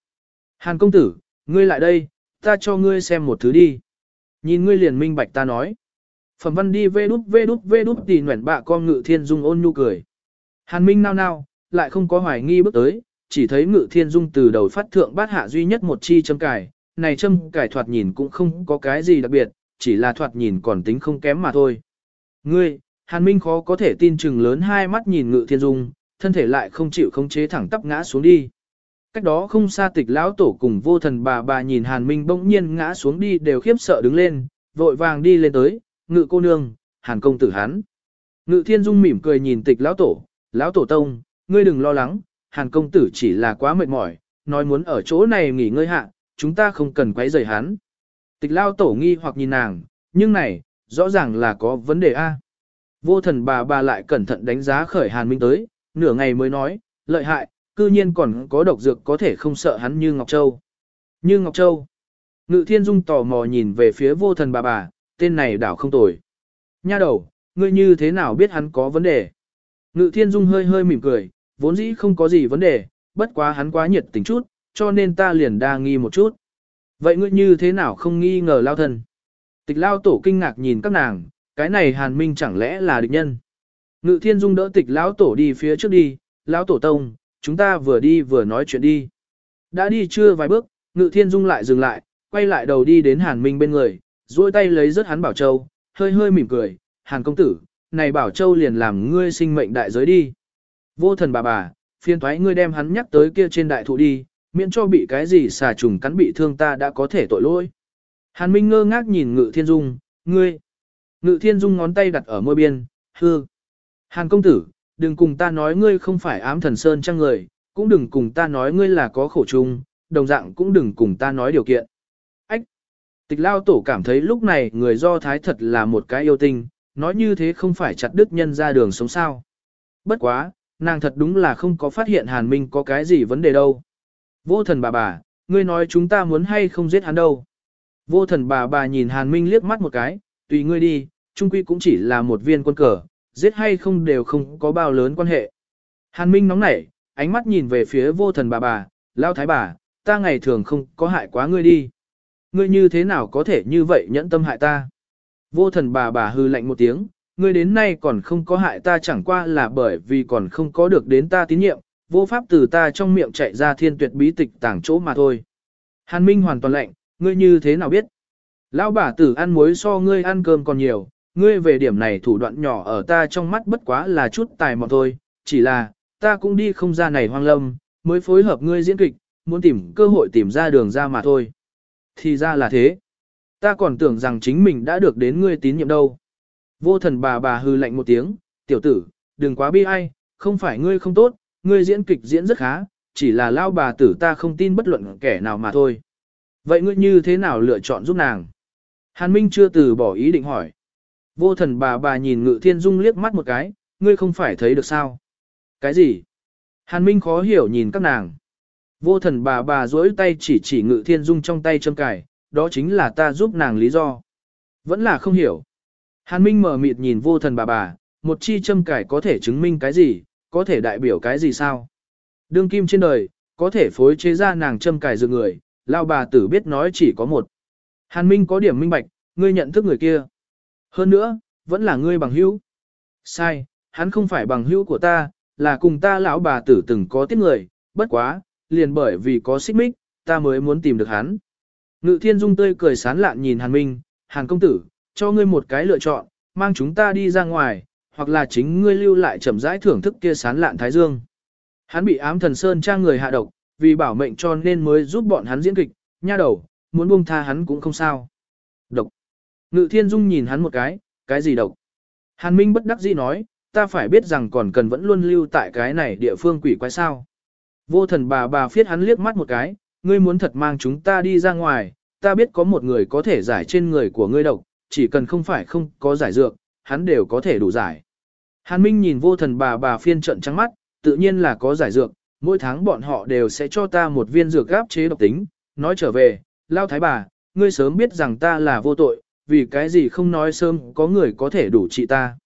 S1: Hàn công tử, ngươi lại đây, ta cho ngươi xem một thứ đi. Nhìn ngươi liền minh bạch ta nói. Phẩm văn đi vê đút vê đút vê đút Tì nguyện bạ con ngự thiên dung ôn nhu cười. Hàn minh nao nao, lại không có hoài nghi bước tới, chỉ thấy ngự thiên dung từ đầu phát thượng bát hạ duy nhất một chi châm cải. Này châm cải thoạt nhìn cũng không có cái gì đặc biệt, chỉ là thoạt nhìn còn tính không kém mà thôi. Ngươi, Hàn Minh khó có thể tin chừng lớn hai mắt nhìn ngự thiên dung, thân thể lại không chịu khống chế thẳng tắp ngã xuống đi. Cách đó không xa tịch lão tổ cùng vô thần bà bà nhìn Hàn Minh bỗng nhiên ngã xuống đi đều khiếp sợ đứng lên, vội vàng đi lên tới, ngự cô nương, Hàn công tử hắn. Ngự thiên dung mỉm cười nhìn tịch lão tổ, lão tổ tông, ngươi đừng lo lắng, Hàn công tử chỉ là quá mệt mỏi, nói muốn ở chỗ này nghỉ ngơi hạ, chúng ta không cần quấy rầy hắn. Tịch lão tổ nghi hoặc nhìn nàng, nhưng này, rõ ràng là có vấn đề A. Vô thần bà bà lại cẩn thận đánh giá khởi Hàn Minh tới, nửa ngày mới nói, lợi hại, cư nhiên còn có độc dược có thể không sợ hắn như Ngọc Châu. Như Ngọc Châu. Ngự thiên dung tò mò nhìn về phía vô thần bà bà, tên này đảo không tồi. Nha đầu, ngươi như thế nào biết hắn có vấn đề? Ngự thiên dung hơi hơi mỉm cười, vốn dĩ không có gì vấn đề, bất quá hắn quá nhiệt tình chút, cho nên ta liền đa nghi một chút. Vậy ngươi như thế nào không nghi ngờ lao thần? Tịch lao tổ kinh ngạc nhìn các nàng, cái này hàn minh chẳng lẽ là địch nhân. Ngự thiên dung đỡ tịch lão tổ đi phía trước đi, lão tổ tông, chúng ta vừa đi vừa nói chuyện đi. Đã đi chưa vài bước, ngự thiên dung lại dừng lại, quay lại đầu đi đến hàn minh bên người, duỗi tay lấy rất hắn bảo châu, hơi hơi mỉm cười, hàn công tử, này bảo châu liền làm ngươi sinh mệnh đại giới đi. Vô thần bà bà, phiên thoái ngươi đem hắn nhắc tới kia trên đại thụ đi, miễn cho bị cái gì xà trùng cắn bị thương ta đã có thể tội lỗi. Hàn Minh ngơ ngác nhìn Ngự Thiên Dung, ngươi. Ngự Thiên Dung ngón tay đặt ở môi biên, hư. Hàn công tử, đừng cùng ta nói ngươi không phải ám thần sơn trang người, cũng đừng cùng ta nói ngươi là có khổ chung, đồng dạng cũng đừng cùng ta nói điều kiện. Ách! Tịch lao tổ cảm thấy lúc này người do thái thật là một cái yêu tinh, nói như thế không phải chặt đức nhân ra đường sống sao. Bất quá, nàng thật đúng là không có phát hiện Hàn Minh có cái gì vấn đề đâu. Vô thần bà bà, ngươi nói chúng ta muốn hay không giết hắn đâu. Vô thần bà bà nhìn Hàn Minh liếc mắt một cái, tùy ngươi đi, trung quy cũng chỉ là một viên quân cờ, giết hay không đều không có bao lớn quan hệ. Hàn Minh nóng nảy, ánh mắt nhìn về phía vô thần bà bà, lao thái bà, ta ngày thường không có hại quá ngươi đi. Ngươi như thế nào có thể như vậy nhẫn tâm hại ta? Vô thần bà bà hư lạnh một tiếng, ngươi đến nay còn không có hại ta chẳng qua là bởi vì còn không có được đến ta tín nhiệm, vô pháp từ ta trong miệng chạy ra thiên tuyệt bí tịch tàng chỗ mà thôi. Hàn Minh hoàn toàn lạnh, ngươi như thế nào biết? Lão bà tử ăn muối so ngươi ăn cơm còn nhiều, ngươi về điểm này thủ đoạn nhỏ ở ta trong mắt bất quá là chút tài mọn thôi, chỉ là, ta cũng đi không ra này hoang lâm, mới phối hợp ngươi diễn kịch, muốn tìm cơ hội tìm ra đường ra mà thôi. Thì ra là thế. Ta còn tưởng rằng chính mình đã được đến ngươi tín nhiệm đâu. Vô thần bà bà hư lạnh một tiếng, tiểu tử, đừng quá bi ai, không phải ngươi không tốt, ngươi diễn kịch diễn rất khá, chỉ là lao bà tử ta không tin bất luận kẻ nào mà thôi. Vậy ngươi như thế nào lựa chọn giúp nàng? Hàn Minh chưa từ bỏ ý định hỏi. Vô thần bà bà nhìn Ngự Thiên Dung liếc mắt một cái, ngươi không phải thấy được sao? Cái gì? Hàn Minh khó hiểu nhìn các nàng. Vô thần bà bà duỗi tay chỉ chỉ Ngự Thiên Dung trong tay châm cải, đó chính là ta giúp nàng lý do. Vẫn là không hiểu. Hàn Minh mở mịt nhìn vô thần bà bà, một chi châm cải có thể chứng minh cái gì, có thể đại biểu cái gì sao? Đương kim trên đời, có thể phối chế ra nàng châm cải dược người, lao bà tử biết nói chỉ có một. Hàn Minh có điểm minh bạch, ngươi nhận thức người kia. Hơn nữa, vẫn là ngươi bằng hữu. Sai, hắn không phải bằng hữu của ta, là cùng ta lão bà tử từng có tiết người, bất quá, liền bởi vì có xích mích, ta mới muốn tìm được hắn. Ngự thiên dung tươi cười sán lạn nhìn Hàn Minh, Hàn công tử, cho ngươi một cái lựa chọn, mang chúng ta đi ra ngoài, hoặc là chính ngươi lưu lại chậm rãi thưởng thức kia sán lạn thái dương. Hắn bị ám thần sơn trang người hạ độc, vì bảo mệnh cho nên mới giúp bọn hắn diễn kịch, nha đầu, muốn buông tha hắn cũng không sao. Ngự thiên dung nhìn hắn một cái, cái gì độc? Hàn Minh bất đắc dĩ nói, ta phải biết rằng còn cần vẫn luôn lưu tại cái này địa phương quỷ quái sao. Vô thần bà bà phiết hắn liếc mắt một cái, ngươi muốn thật mang chúng ta đi ra ngoài, ta biết có một người có thể giải trên người của ngươi độc, chỉ cần không phải không có giải dược, hắn đều có thể đủ giải. Hàn Minh nhìn vô thần bà bà phiên trận trắng mắt, tự nhiên là có giải dược, mỗi tháng bọn họ đều sẽ cho ta một viên dược gáp chế độc tính, nói trở về, lao thái bà, ngươi sớm biết rằng ta là vô tội, vì cái gì không nói sớm có người có thể đủ trị ta.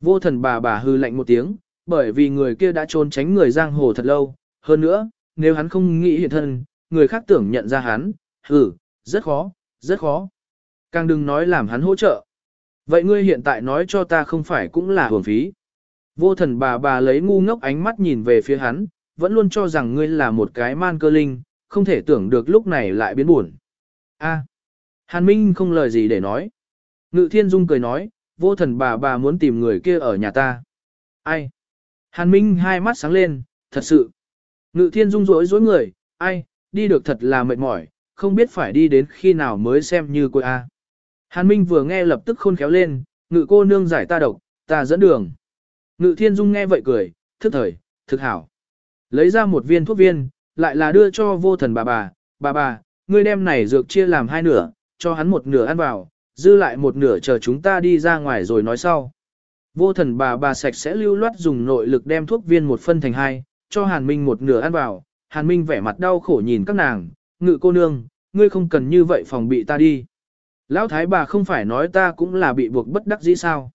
S1: Vô thần bà bà hư lạnh một tiếng, bởi vì người kia đã trốn tránh người giang hồ thật lâu, hơn nữa, nếu hắn không nghĩ hiện thân, người khác tưởng nhận ra hắn, ừ rất khó, rất khó. Càng đừng nói làm hắn hỗ trợ. Vậy ngươi hiện tại nói cho ta không phải cũng là hưởng phí. Vô thần bà bà lấy ngu ngốc ánh mắt nhìn về phía hắn, vẫn luôn cho rằng ngươi là một cái man cơ linh, không thể tưởng được lúc này lại biến buồn. A. Hàn Minh không lời gì để nói. Ngự Thiên Dung cười nói, vô thần bà bà muốn tìm người kia ở nhà ta. Ai? Hàn Minh hai mắt sáng lên, thật sự. Ngự Thiên Dung rối rối người, ai, đi được thật là mệt mỏi, không biết phải đi đến khi nào mới xem như cô A. Hàn Minh vừa nghe lập tức khôn khéo lên, ngự cô nương giải ta độc, ta dẫn đường. Ngự Thiên Dung nghe vậy cười, thức thời, thực hảo. Lấy ra một viên thuốc viên, lại là đưa cho vô thần bà bà, bà bà, ngươi đem này dược chia làm hai nửa, cho hắn một nửa ăn vào, dư lại một nửa chờ chúng ta đi ra ngoài rồi nói sau. Vô thần bà bà sạch sẽ lưu loát dùng nội lực đem thuốc viên một phân thành hai, cho Hàn Minh một nửa ăn vào, Hàn Minh vẻ mặt đau khổ nhìn các nàng, ngự cô nương, ngươi không cần như vậy phòng bị ta đi. Lão thái bà không phải nói ta cũng là bị buộc bất đắc dĩ sao.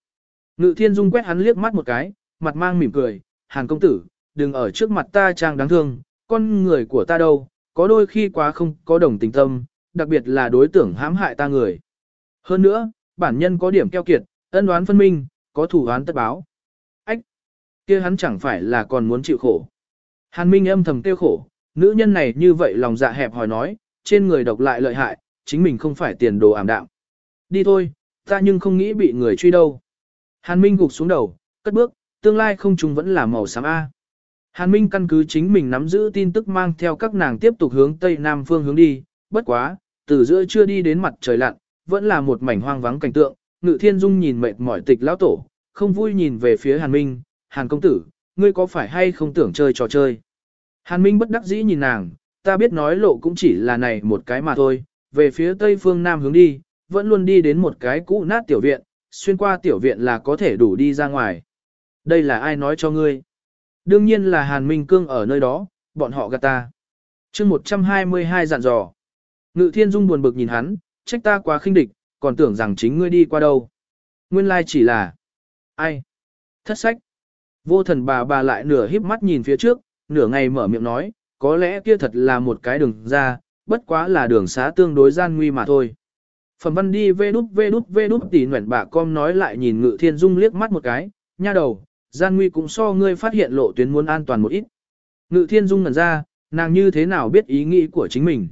S1: Ngự thiên dung quét hắn liếc mắt một cái, mặt mang mỉm cười, Hàn công tử, đừng ở trước mặt ta trang đáng thương, con người của ta đâu, có đôi khi quá không có đồng tình tâm, đặc biệt là đối tượng hãm hại ta người. Hơn nữa, bản nhân có điểm keo kiệt, ân đoán phân minh, có thủ đoán tất báo. Ách! kia hắn chẳng phải là còn muốn chịu khổ. Hàn Minh âm thầm tiêu khổ, nữ nhân này như vậy lòng dạ hẹp hỏi nói, trên người độc lại lợi hại, chính mình không phải tiền đồ ảm đạm. Đi thôi, ta nhưng không nghĩ bị người truy đâu. Hàn Minh gục xuống đầu, cất bước, tương lai không trùng vẫn là màu xám A. Hàn Minh căn cứ chính mình nắm giữ tin tức mang theo các nàng tiếp tục hướng Tây Nam phương hướng đi, bất quá, từ giữa chưa đi đến mặt trời lặn, vẫn là một mảnh hoang vắng cảnh tượng, Ngự Thiên Dung nhìn mệt mỏi tịch lão tổ, không vui nhìn về phía Hàn Minh, Hàn công tử, ngươi có phải hay không tưởng chơi trò chơi? Hàn Minh bất đắc dĩ nhìn nàng, ta biết nói lộ cũng chỉ là này một cái mà thôi, về phía tây phương nam hướng đi, vẫn luôn đi đến một cái cũ nát tiểu viện, xuyên qua tiểu viện là có thể đủ đi ra ngoài. Đây là ai nói cho ngươi? Đương nhiên là Hàn Minh Cương ở nơi đó, bọn họ gạt ta. chương 122 dặn dò. Ngự thiên dung buồn bực nhìn hắn, trách ta quá khinh địch, còn tưởng rằng chính ngươi đi qua đâu. Nguyên lai chỉ là... Ai? Thất sách. Vô thần bà bà lại nửa híp mắt nhìn phía trước, nửa ngày mở miệng nói, có lẽ kia thật là một cái đường ra, bất quá là đường xá tương đối gian nguy mà thôi. Phẩm văn đi vê đút vê đút vê đút tỉ nguyện bà com nói lại nhìn ngự thiên dung liếc mắt một cái, nha đầu, gian nguy cũng so ngươi phát hiện lộ tuyến muốn an toàn một ít. Ngự thiên dung ngẩn ra, nàng như thế nào biết ý nghĩ của chính mình.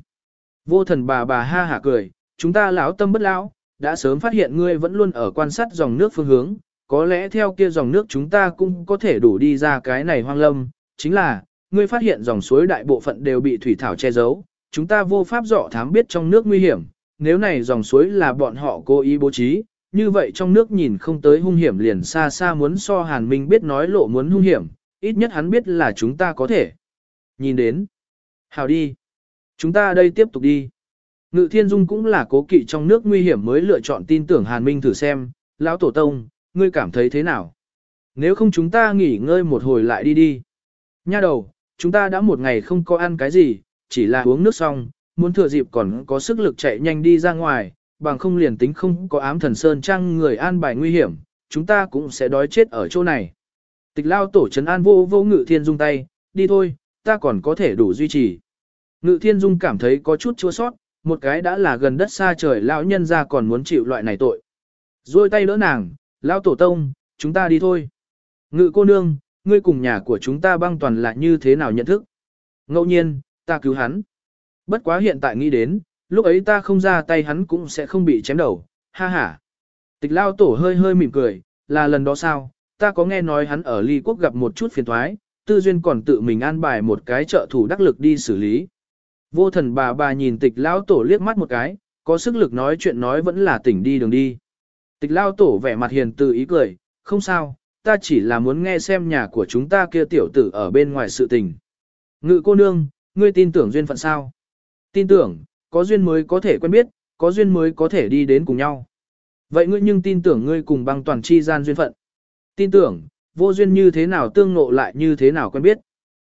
S1: Vô thần bà bà ha hả cười, chúng ta lão tâm bất lão, đã sớm phát hiện ngươi vẫn luôn ở quan sát dòng nước phương hướng, có lẽ theo kia dòng nước chúng ta cũng có thể đủ đi ra cái này hoang lâm, chính là, ngươi phát hiện dòng suối đại bộ phận đều bị thủy thảo che giấu, chúng ta vô pháp dọ thám biết trong nước nguy hiểm, nếu này dòng suối là bọn họ cố ý bố trí, như vậy trong nước nhìn không tới hung hiểm liền xa xa muốn so hàn minh biết nói lộ muốn hung hiểm, ít nhất hắn biết là chúng ta có thể. Nhìn đến. Hào đi. Chúng ta đây tiếp tục đi. Ngự thiên dung cũng là cố kỵ trong nước nguy hiểm mới lựa chọn tin tưởng hàn minh thử xem, lão tổ tông, ngươi cảm thấy thế nào? Nếu không chúng ta nghỉ ngơi một hồi lại đi đi. Nha đầu, chúng ta đã một ngày không có ăn cái gì, chỉ là uống nước xong, muốn thừa dịp còn có sức lực chạy nhanh đi ra ngoài, bằng không liền tính không có ám thần sơn trang người an bài nguy hiểm, chúng ta cũng sẽ đói chết ở chỗ này. Tịch lao tổ trấn an vô vô ngự thiên dung tay, đi thôi, ta còn có thể đủ duy trì. Ngự thiên dung cảm thấy có chút chua sót, một cái đã là gần đất xa trời lão nhân ra còn muốn chịu loại này tội. Rồi tay đỡ nàng, lão tổ tông, chúng ta đi thôi. Ngự cô nương, ngươi cùng nhà của chúng ta băng toàn là như thế nào nhận thức. Ngẫu nhiên, ta cứu hắn. Bất quá hiện tại nghĩ đến, lúc ấy ta không ra tay hắn cũng sẽ không bị chém đầu, ha ha. Tịch lao tổ hơi hơi mỉm cười, là lần đó sao, ta có nghe nói hắn ở ly quốc gặp một chút phiền thoái, tư duyên còn tự mình an bài một cái trợ thủ đắc lực đi xử lý. Vô thần bà bà nhìn tịch lao tổ liếc mắt một cái, có sức lực nói chuyện nói vẫn là tỉnh đi đường đi. Tịch lao tổ vẻ mặt hiền từ ý cười, không sao, ta chỉ là muốn nghe xem nhà của chúng ta kia tiểu tử ở bên ngoài sự tình. Ngự cô nương, ngươi tin tưởng duyên phận sao? Tin tưởng, có duyên mới có thể quen biết, có duyên mới có thể đi đến cùng nhau. Vậy ngươi nhưng tin tưởng ngươi cùng băng toàn chi gian duyên phận. Tin tưởng, vô duyên như thế nào tương ngộ lại như thế nào quen biết.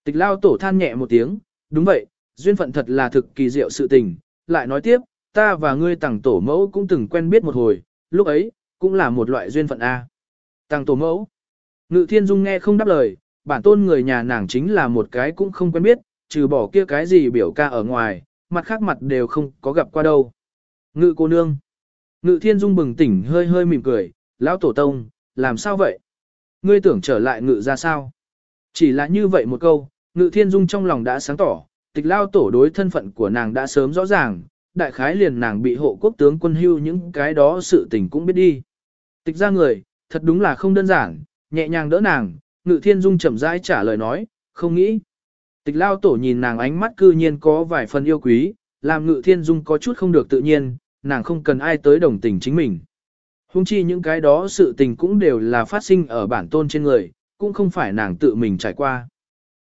S1: Tịch lao tổ than nhẹ một tiếng, đúng vậy, duyên phận thật là thực kỳ diệu sự tình. Lại nói tiếp, ta và ngươi tàng tổ mẫu cũng từng quen biết một hồi, lúc ấy, cũng là một loại duyên phận A. Tàng tổ mẫu. Ngự thiên dung nghe không đáp lời, bản tôn người nhà nàng chính là một cái cũng không quen biết, trừ bỏ kia cái gì biểu ca ở ngoài, mặt khác mặt đều không có gặp qua đâu. Ngự cô nương. Ngự thiên dung bừng tỉnh hơi hơi mỉm cười, lão tổ tông, làm sao vậy? Ngươi tưởng trở lại ngự ra sao? Chỉ là như vậy một câu, ngự thiên dung trong lòng đã sáng tỏ, tịch lao tổ đối thân phận của nàng đã sớm rõ ràng, đại khái liền nàng bị hộ quốc tướng quân hưu những cái đó sự tình cũng biết đi. Tịch ra người, thật đúng là không đơn giản, nhẹ nhàng đỡ nàng, ngự thiên dung chậm rãi trả lời nói, không nghĩ. Tịch lao tổ nhìn nàng ánh mắt cư nhiên có vài phần yêu quý, làm ngự thiên dung có chút không được tự nhiên, nàng không cần ai tới đồng tình chính mình. Hùng chi những cái đó sự tình cũng đều là phát sinh ở bản tôn trên người, cũng không phải nàng tự mình trải qua.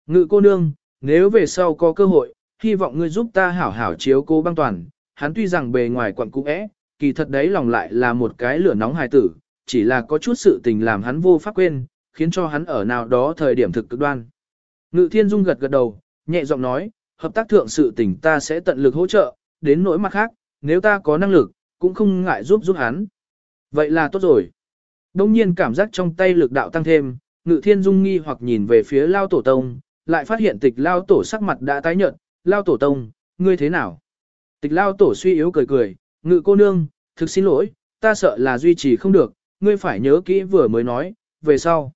S1: Ngự cô nương, nếu về sau có cơ hội, hy vọng ngươi giúp ta hảo hảo chiếu cố băng toàn, hắn tuy rằng bề ngoài quặn cũ é, kỳ thật đấy lòng lại là một cái lửa nóng hài tử, chỉ là có chút sự tình làm hắn vô pháp quên, khiến cho hắn ở nào đó thời điểm thực cực đoan. Ngự thiên dung gật gật đầu, nhẹ giọng nói, hợp tác thượng sự tình ta sẽ tận lực hỗ trợ, đến nỗi mặt khác, nếu ta có năng lực, cũng không ngại giúp giúp hắn. Vậy là tốt rồi. Đông nhiên cảm giác trong tay lực đạo tăng thêm, ngự thiên dung nghi hoặc nhìn về phía lao tổ tông, lại phát hiện tịch lao tổ sắc mặt đã tái nhợt, lao tổ tông, ngươi thế nào? Tịch lao tổ suy yếu cười cười, ngự cô nương, thực xin lỗi, ta sợ là duy trì không được, ngươi phải nhớ kỹ vừa mới nói, về sau.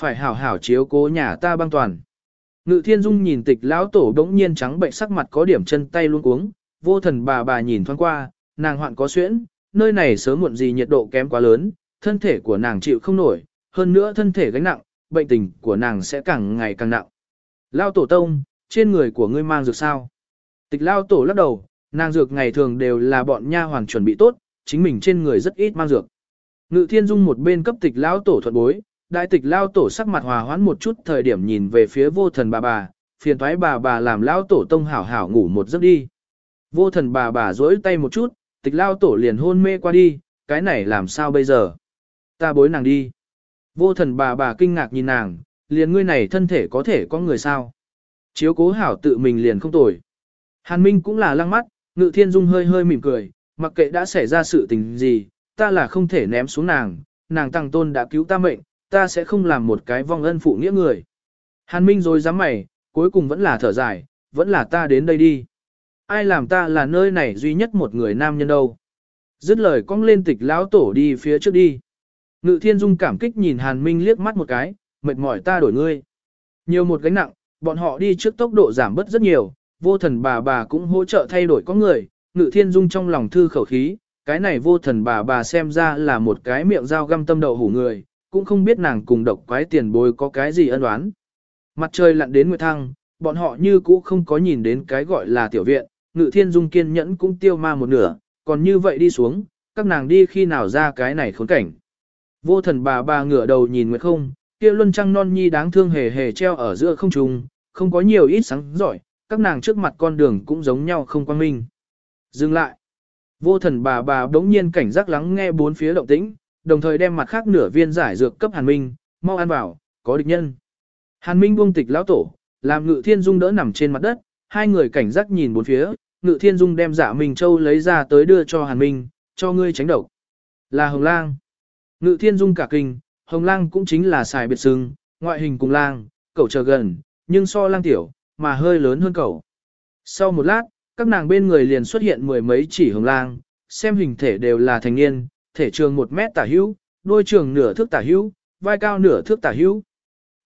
S1: Phải hảo hảo chiếu cố nhà ta băng toàn. Ngự thiên dung nhìn tịch lão tổ đống nhiên trắng bệnh sắc mặt có điểm chân tay luôn cuống, vô thần bà bà nhìn thoáng qua, nàng hoạn có xuyễn, nơi này sớm muộn gì nhiệt độ kém quá lớn, thân thể của nàng chịu không nổi, hơn nữa thân thể gánh nặng, bệnh tình của nàng sẽ càng ngày càng nặng. Lao tổ tông, trên người của ngươi mang dược sao? Tịch lao tổ lắc đầu, nàng dược ngày thường đều là bọn nha hoàn chuẩn bị tốt, chính mình trên người rất ít mang dược. Ngự thiên dung một bên cấp tịch lao tổ thuận bối, đại tịch lao tổ sắc mặt hòa hoãn một chút thời điểm nhìn về phía vô thần bà bà, phiền thoái bà bà làm lao tổ tông hảo hảo ngủ một giấc đi. Vô thần bà bà dỗi tay một chút, tịch lao tổ liền hôn mê qua đi, cái này làm sao bây giờ? Ta bối nàng đi. Vô thần bà bà kinh ngạc nhìn nàng, liền ngươi này thân thể có thể có người sao? Chiếu cố hảo tự mình liền không tồi. Hàn Minh cũng là lăng mắt, ngự thiên dung hơi hơi mỉm cười, mặc kệ đã xảy ra sự tình gì, ta là không thể ném xuống nàng, nàng tăng tôn đã cứu ta mệnh, ta sẽ không làm một cái vong ân phụ nghĩa người. Hàn Minh rồi dám mày, cuối cùng vẫn là thở dài, vẫn là ta đến đây đi. Ai làm ta là nơi này duy nhất một người nam nhân đâu. Dứt lời cong lên tịch lão tổ đi phía trước đi. Ngự thiên dung cảm kích nhìn Hàn Minh liếc mắt một cái, mệt mỏi ta đổi ngươi. Nhiều một gánh nặng, bọn họ đi trước tốc độ giảm bớt rất nhiều, vô thần bà bà cũng hỗ trợ thay đổi có người, ngự thiên dung trong lòng thư khẩu khí, cái này vô thần bà bà xem ra là một cái miệng dao găm tâm đầu hủ người, cũng không biết nàng cùng độc quái tiền bối có cái gì ân oán. Mặt trời lặn đến nguyệt thăng, bọn họ như cũ không có nhìn đến cái gọi là tiểu viện, ngự thiên dung kiên nhẫn cũng tiêu ma một nửa, còn như vậy đi xuống, các nàng đi khi nào ra cái này khốn cảnh. Vô thần bà bà ngửa đầu nhìn nguyệt không, kia luân trăng non nhi đáng thương hề hề treo ở giữa không trung, không có nhiều ít sáng giỏi, các nàng trước mặt con đường cũng giống nhau không quan minh. Dừng lại. Vô thần bà bà đống nhiên cảnh giác lắng nghe bốn phía động tĩnh, đồng thời đem mặt khác nửa viên giải dược cấp Hàn Minh, mau ăn vào, có địch nhân. Hàn Minh buông tịch lão tổ, làm Ngự Thiên Dung đỡ nằm trên mặt đất, hai người cảnh giác nhìn bốn phía, Ngự Thiên Dung đem Dạ Minh Châu lấy ra tới đưa cho Hàn Minh, cho ngươi tránh độc. Là Hồng Lang. Ngự Thiên Dung cả kinh, Hồng Lang cũng chính là xài biệt sưng, ngoại hình cùng lang, cậu chờ gần, nhưng so lang tiểu, mà hơi lớn hơn cậu. Sau một lát, các nàng bên người liền xuất hiện mười mấy chỉ hồng lang, xem hình thể đều là thành niên, thể trường một mét tả hữu, đôi trường nửa thước tả hữu, vai cao nửa thước tả hữu.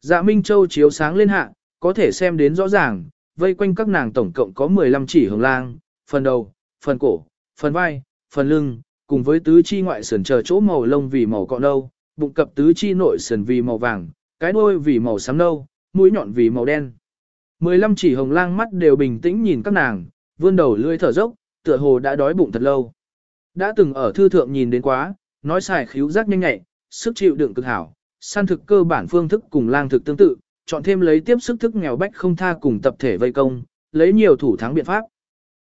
S1: Dạ Minh Châu chiếu sáng lên hạ, có thể xem đến rõ ràng, vây quanh các nàng tổng cộng có 15 chỉ hồng lang, phần đầu, phần cổ, phần vai, phần lưng, cùng với tứ chi ngoại sườn chờ chỗ màu lông vì màu cọ nâu, bụng cập tứ chi nội sườn vì màu vàng, cái đuôi vì màu xám nâu, mũi nhọn vì màu đen. 15 chỉ hồng lang mắt đều bình tĩnh nhìn các nàng, vươn đầu lưỡi thở dốc, tựa hồ đã đói bụng thật lâu. Đã từng ở thư thượng nhìn đến quá, nói xài khíu giác nhanh nhạy, sức chịu đựng cực hảo, săn thực cơ bản phương thức cùng lang thực tương tự, chọn thêm lấy tiếp sức thức nghèo bách không tha cùng tập thể vây công, lấy nhiều thủ thắng biện pháp.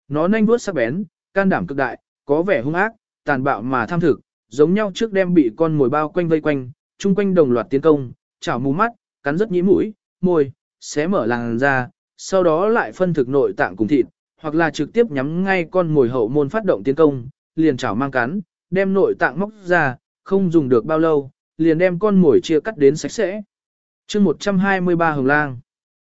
S1: Nó nhanh đuốt sắc bén, can đảm cực đại, có vẻ hung ác, tàn bạo mà tham thực, giống nhau trước đem bị con mồi bao quanh vây quanh, chung quanh đồng loạt tiến công, chảo mù mắt, cắn rất nhĩ mũi, môi, xé mở làn ra, sau đó lại phân thực nội tạng cùng thịt, hoặc là trực tiếp nhắm ngay con mồi hậu môn phát động tiến công, liền chảo mang cắn, đem nội tạng móc ra, không dùng được bao lâu, liền đem con mồi chia cắt đến sạch sẽ. chương 123 Hồng Lang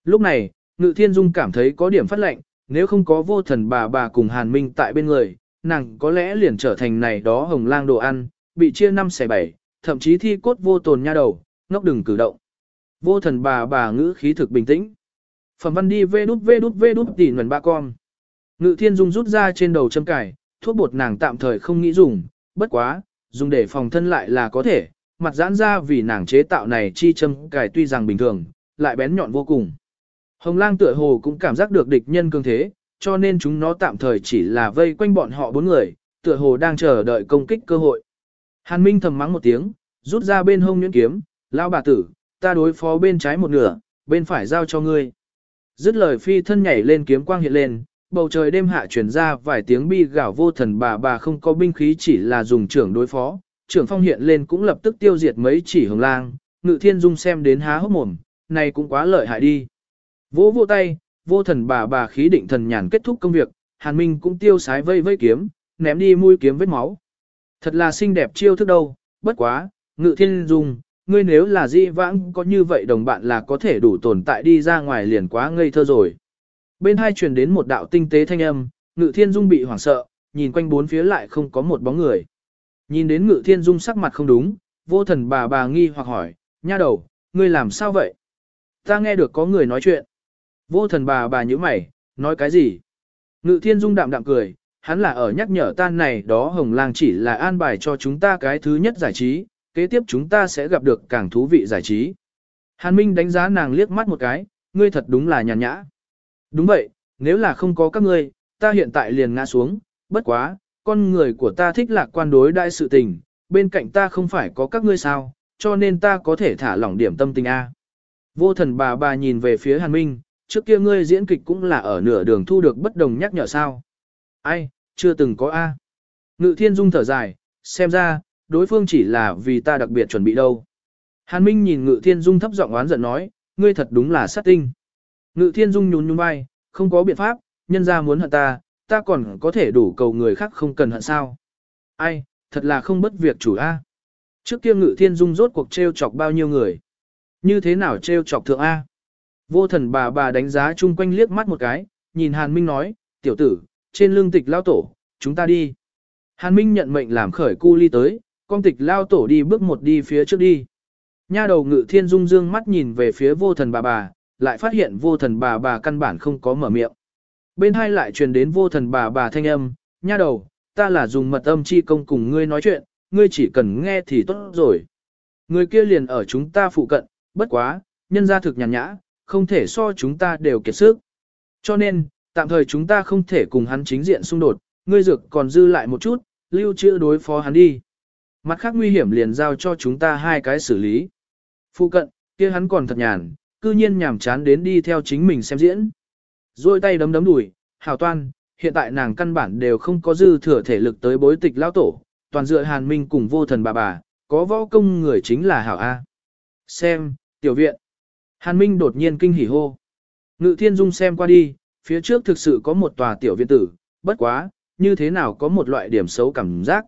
S1: Lúc này, Ngự Thiên Dung cảm thấy có điểm phát lệnh, nếu không có vô thần bà bà cùng Hàn Minh tại bên người, nàng có lẽ liền trở thành này đó Hồng Lang đồ ăn, bị chia năm xẻ bảy, thậm chí thi cốt vô tồn nha đầu, ngốc đừng cử động. Vô thần bà bà ngữ khí thực bình tĩnh. Phẩm văn đi vê đút vê đút vê đút tỉ nguồn ba con. Ngự thiên dung rút ra trên đầu châm cải, thuốc bột nàng tạm thời không nghĩ dùng, bất quá, dùng để phòng thân lại là có thể, mặt giãn ra vì nàng chế tạo này chi châm cải tuy rằng bình thường, lại bén nhọn vô cùng. Hồng lang tựa hồ cũng cảm giác được địch nhân cường thế, cho nên chúng nó tạm thời chỉ là vây quanh bọn họ bốn người, tựa hồ đang chờ đợi công kích cơ hội. Hàn Minh thầm mắng một tiếng, rút ra bên hông nhuyễn kiếm, lao bà tử, ta đối phó bên trái một nửa, bên phải giao cho ngươi. Dứt lời phi thân nhảy lên kiếm quang hiện lên, bầu trời đêm hạ chuyển ra vài tiếng bi gạo vô thần bà bà không có binh khí chỉ là dùng trưởng đối phó, trưởng phong hiện lên cũng lập tức tiêu diệt mấy chỉ hồng lang, ngự thiên dung xem đến há hốc mồm, này cũng quá lợi hại đi. Vỗ vô tay, vô thần bà bà khí định thần nhàn kết thúc công việc, hàn minh cũng tiêu sái vây vây kiếm, ném đi mũi kiếm vết máu. Thật là xinh đẹp chiêu thức đâu, bất quá, ngự thiên dung, ngươi nếu là di vãng có như vậy đồng bạn là có thể đủ tồn tại đi ra ngoài liền quá ngây thơ rồi. Bên hai truyền đến một đạo tinh tế thanh âm, ngự thiên dung bị hoảng sợ, nhìn quanh bốn phía lại không có một bóng người. Nhìn đến ngự thiên dung sắc mặt không đúng, vô thần bà bà nghi hoặc hỏi, nha đầu, ngươi làm sao vậy? Ta nghe được có người nói chuyện. Vô thần bà bà như mày, nói cái gì? Ngự thiên dung đạm đạm cười, hắn là ở nhắc nhở tan này đó hồng lang chỉ là an bài cho chúng ta cái thứ nhất giải trí, kế tiếp chúng ta sẽ gặp được càng thú vị giải trí. Hàn Minh đánh giá nàng liếc mắt một cái, ngươi thật đúng là nhàn nhã. Đúng vậy, nếu là không có các ngươi, ta hiện tại liền ngã xuống, bất quá, con người của ta thích lạc quan đối đại sự tình, bên cạnh ta không phải có các ngươi sao, cho nên ta có thể thả lỏng điểm tâm tình A. Vô thần bà bà nhìn về phía Hàn Minh, trước kia ngươi diễn kịch cũng là ở nửa đường thu được bất đồng nhắc nhở sao. Ai, chưa từng có A. Ngự thiên dung thở dài, xem ra, đối phương chỉ là vì ta đặc biệt chuẩn bị đâu. Hàn Minh nhìn Ngự Thiên Dung thấp giọng oán giận nói, ngươi thật đúng là sát tinh. Ngự Thiên Dung nhún nhún vai, không có biện pháp, nhân ra muốn hận ta, ta còn có thể đủ cầu người khác không cần hận sao. Ai, thật là không bất việc chủ A. Trước kia Ngự Thiên Dung rốt cuộc treo chọc bao nhiêu người. Như thế nào treo chọc thượng A. Vô thần bà bà đánh giá chung quanh liếc mắt một cái, nhìn Hàn Minh nói, tiểu tử, trên lương tịch lao tổ, chúng ta đi. Hàn Minh nhận mệnh làm khởi cu ly tới, con tịch lao tổ đi bước một đi phía trước đi. Nha đầu ngự thiên dung dương mắt nhìn về phía vô thần bà bà, lại phát hiện vô thần bà bà căn bản không có mở miệng. Bên hai lại truyền đến vô thần bà bà thanh âm, nha đầu, ta là dùng mật âm chi công cùng ngươi nói chuyện, ngươi chỉ cần nghe thì tốt rồi. Người kia liền ở chúng ta phụ cận, bất quá, nhân gia thực nhàn nhã, không thể so chúng ta đều kiệt sức. Cho nên, tạm thời chúng ta không thể cùng hắn chính diện xung đột, ngươi dược còn dư lại một chút, lưu trữ đối phó hắn đi. Mặt khác nguy hiểm liền giao cho chúng ta hai cái xử lý. Phụ cận, kia hắn còn thật nhàn, cư nhiên nhàm chán đến đi theo chính mình xem diễn. Rồi tay đấm đấm đùi, hào toan, hiện tại nàng căn bản đều không có dư thừa thể lực tới bối tịch lao tổ, toàn dựa hàn minh cùng vô thần bà bà, có võ công người chính là hảo A. Xem, tiểu viện. Hàn minh đột nhiên kinh hỉ hô. Ngự thiên dung xem qua đi, phía trước thực sự có một tòa tiểu viện tử, bất quá, như thế nào có một loại điểm xấu cảm giác.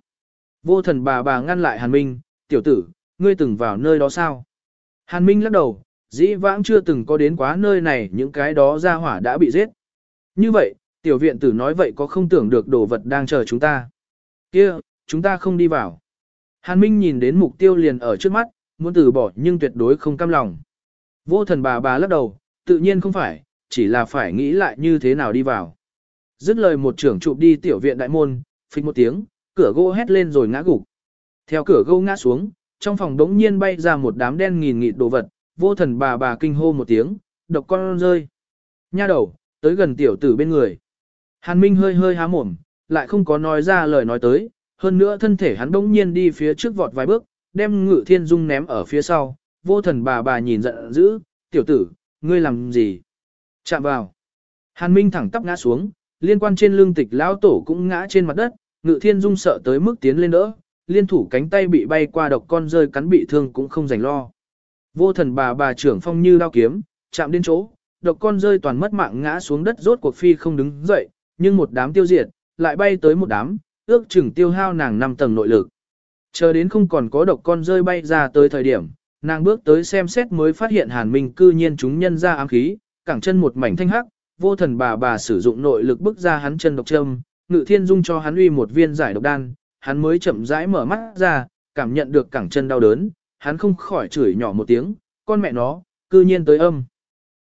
S1: Vô thần bà bà ngăn lại hàn minh, tiểu tử, ngươi từng vào nơi đó sao? Hàn Minh lắc đầu, dĩ vãng chưa từng có đến quá nơi này những cái đó ra hỏa đã bị giết. Như vậy, tiểu viện tử nói vậy có không tưởng được đồ vật đang chờ chúng ta. kia chúng ta không đi vào. Hàn Minh nhìn đến mục tiêu liền ở trước mắt, muốn từ bỏ nhưng tuyệt đối không cam lòng. Vô thần bà bà lắc đầu, tự nhiên không phải, chỉ là phải nghĩ lại như thế nào đi vào. Dứt lời một trưởng chụp đi tiểu viện đại môn, phịch một tiếng, cửa gỗ hét lên rồi ngã gục. Theo cửa gỗ ngã xuống, trong phòng đống nhiên bay ra một đám đen nghìn nghịt đồ vật, vô thần bà bà kinh hô một tiếng, độc con rơi. Nha đầu, tới gần tiểu tử bên người. Hàn Minh hơi hơi há mồm, lại không có nói ra lời nói tới, hơn nữa thân thể hắn đống nhiên đi phía trước vọt vài bước, đem ngự thiên dung ném ở phía sau, vô thần bà bà nhìn giận dữ, tiểu tử, ngươi làm gì? Chạm vào. Hàn Minh thẳng tắp ngã xuống, liên quan trên lưng tịch lão tổ cũng ngã trên mặt đất, ngự thiên dung sợ tới mức tiến lên đỡ, liên thủ cánh tay bị bay qua độc con rơi cắn bị thương cũng không dành lo. Vô thần bà bà trưởng phong như đao kiếm, chạm đến chỗ, độc con rơi toàn mất mạng ngã xuống đất rốt cuộc phi không đứng dậy, nhưng một đám tiêu diệt, lại bay tới một đám, ước chừng tiêu hao nàng năm tầng nội lực. Chờ đến không còn có độc con rơi bay ra tới thời điểm, nàng bước tới xem xét mới phát hiện hàn minh cư nhiên chúng nhân ra ám khí, cẳng chân một mảnh thanh hắc, vô thần bà bà sử dụng nội lực bức ra hắn chân độc châm, ngự thiên dung cho hắn uy một viên giải độc đan, hắn mới chậm rãi mở mắt ra, cảm nhận được cẳng chân đau đớn, hắn không khỏi chửi nhỏ một tiếng, con mẹ nó, cư nhiên tới âm.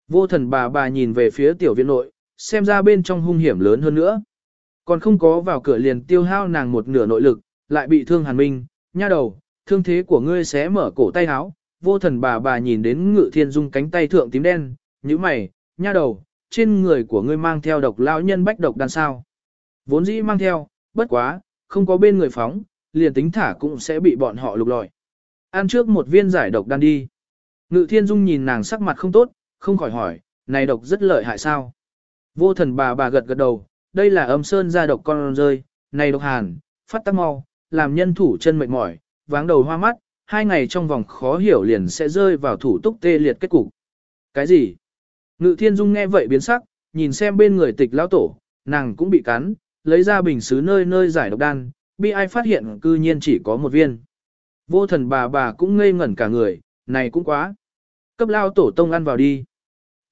S1: Vô thần bà bà nhìn về phía tiểu viện nội, xem ra bên trong hung hiểm lớn hơn nữa. Còn không có vào cửa liền tiêu hao nàng một nửa nội lực, lại bị thương hàn minh, nha đầu, thương thế của ngươi sẽ mở cổ tay áo. Vô thần bà bà nhìn đến ngự thiên dung cánh tay thượng tím đen, như mày, nha đầu, trên người của ngươi mang theo độc lão nhân bách độc đan sao. Vốn dĩ mang theo, bất quá, không có bên người phóng, liền tính thả cũng sẽ bị bọn họ lục lọi. Ăn trước một viên giải độc đan đi. Ngự thiên dung nhìn nàng sắc mặt không tốt, không khỏi hỏi, này độc rất lợi hại sao? Vô thần bà bà gật gật đầu, đây là âm sơn ra độc con rơi, này độc hàn, phát tắc mau, làm nhân thủ chân mệt mỏi, váng đầu hoa mắt, hai ngày trong vòng khó hiểu liền sẽ rơi vào thủ túc tê liệt kết cục. Cái gì? Ngự thiên dung nghe vậy biến sắc, nhìn xem bên người tịch lão tổ, nàng cũng bị cắn, lấy ra bình xứ nơi nơi giải độc đan, bi ai phát hiện cư nhiên chỉ có một viên. Vô thần bà bà cũng ngây ngẩn cả người, này cũng quá. Cấp lao tổ tông ăn vào đi.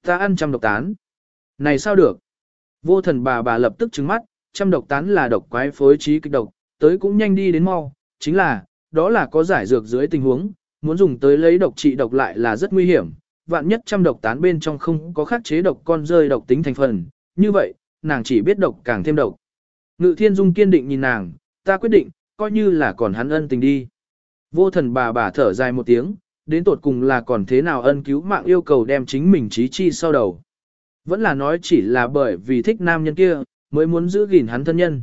S1: Ta ăn trăm độc tán. Này sao được? Vô thần bà bà lập tức trứng mắt, trăm độc tán là độc quái phối trí kịch độc, tới cũng nhanh đi đến mau, chính là, đó là có giải dược dưới tình huống, muốn dùng tới lấy độc trị độc lại là rất nguy hiểm, vạn nhất trăm độc tán bên trong không có khắc chế độc con rơi độc tính thành phần, như vậy, nàng chỉ biết độc càng thêm độc. Ngự thiên dung kiên định nhìn nàng, ta quyết định, coi như là còn hắn ân tình đi. Vô thần bà bà thở dài một tiếng, đến tột cùng là còn thế nào ân cứu mạng yêu cầu đem chính mình trí chi sau đầu. Vẫn là nói chỉ là bởi vì thích nam nhân kia, mới muốn giữ gìn hắn thân nhân.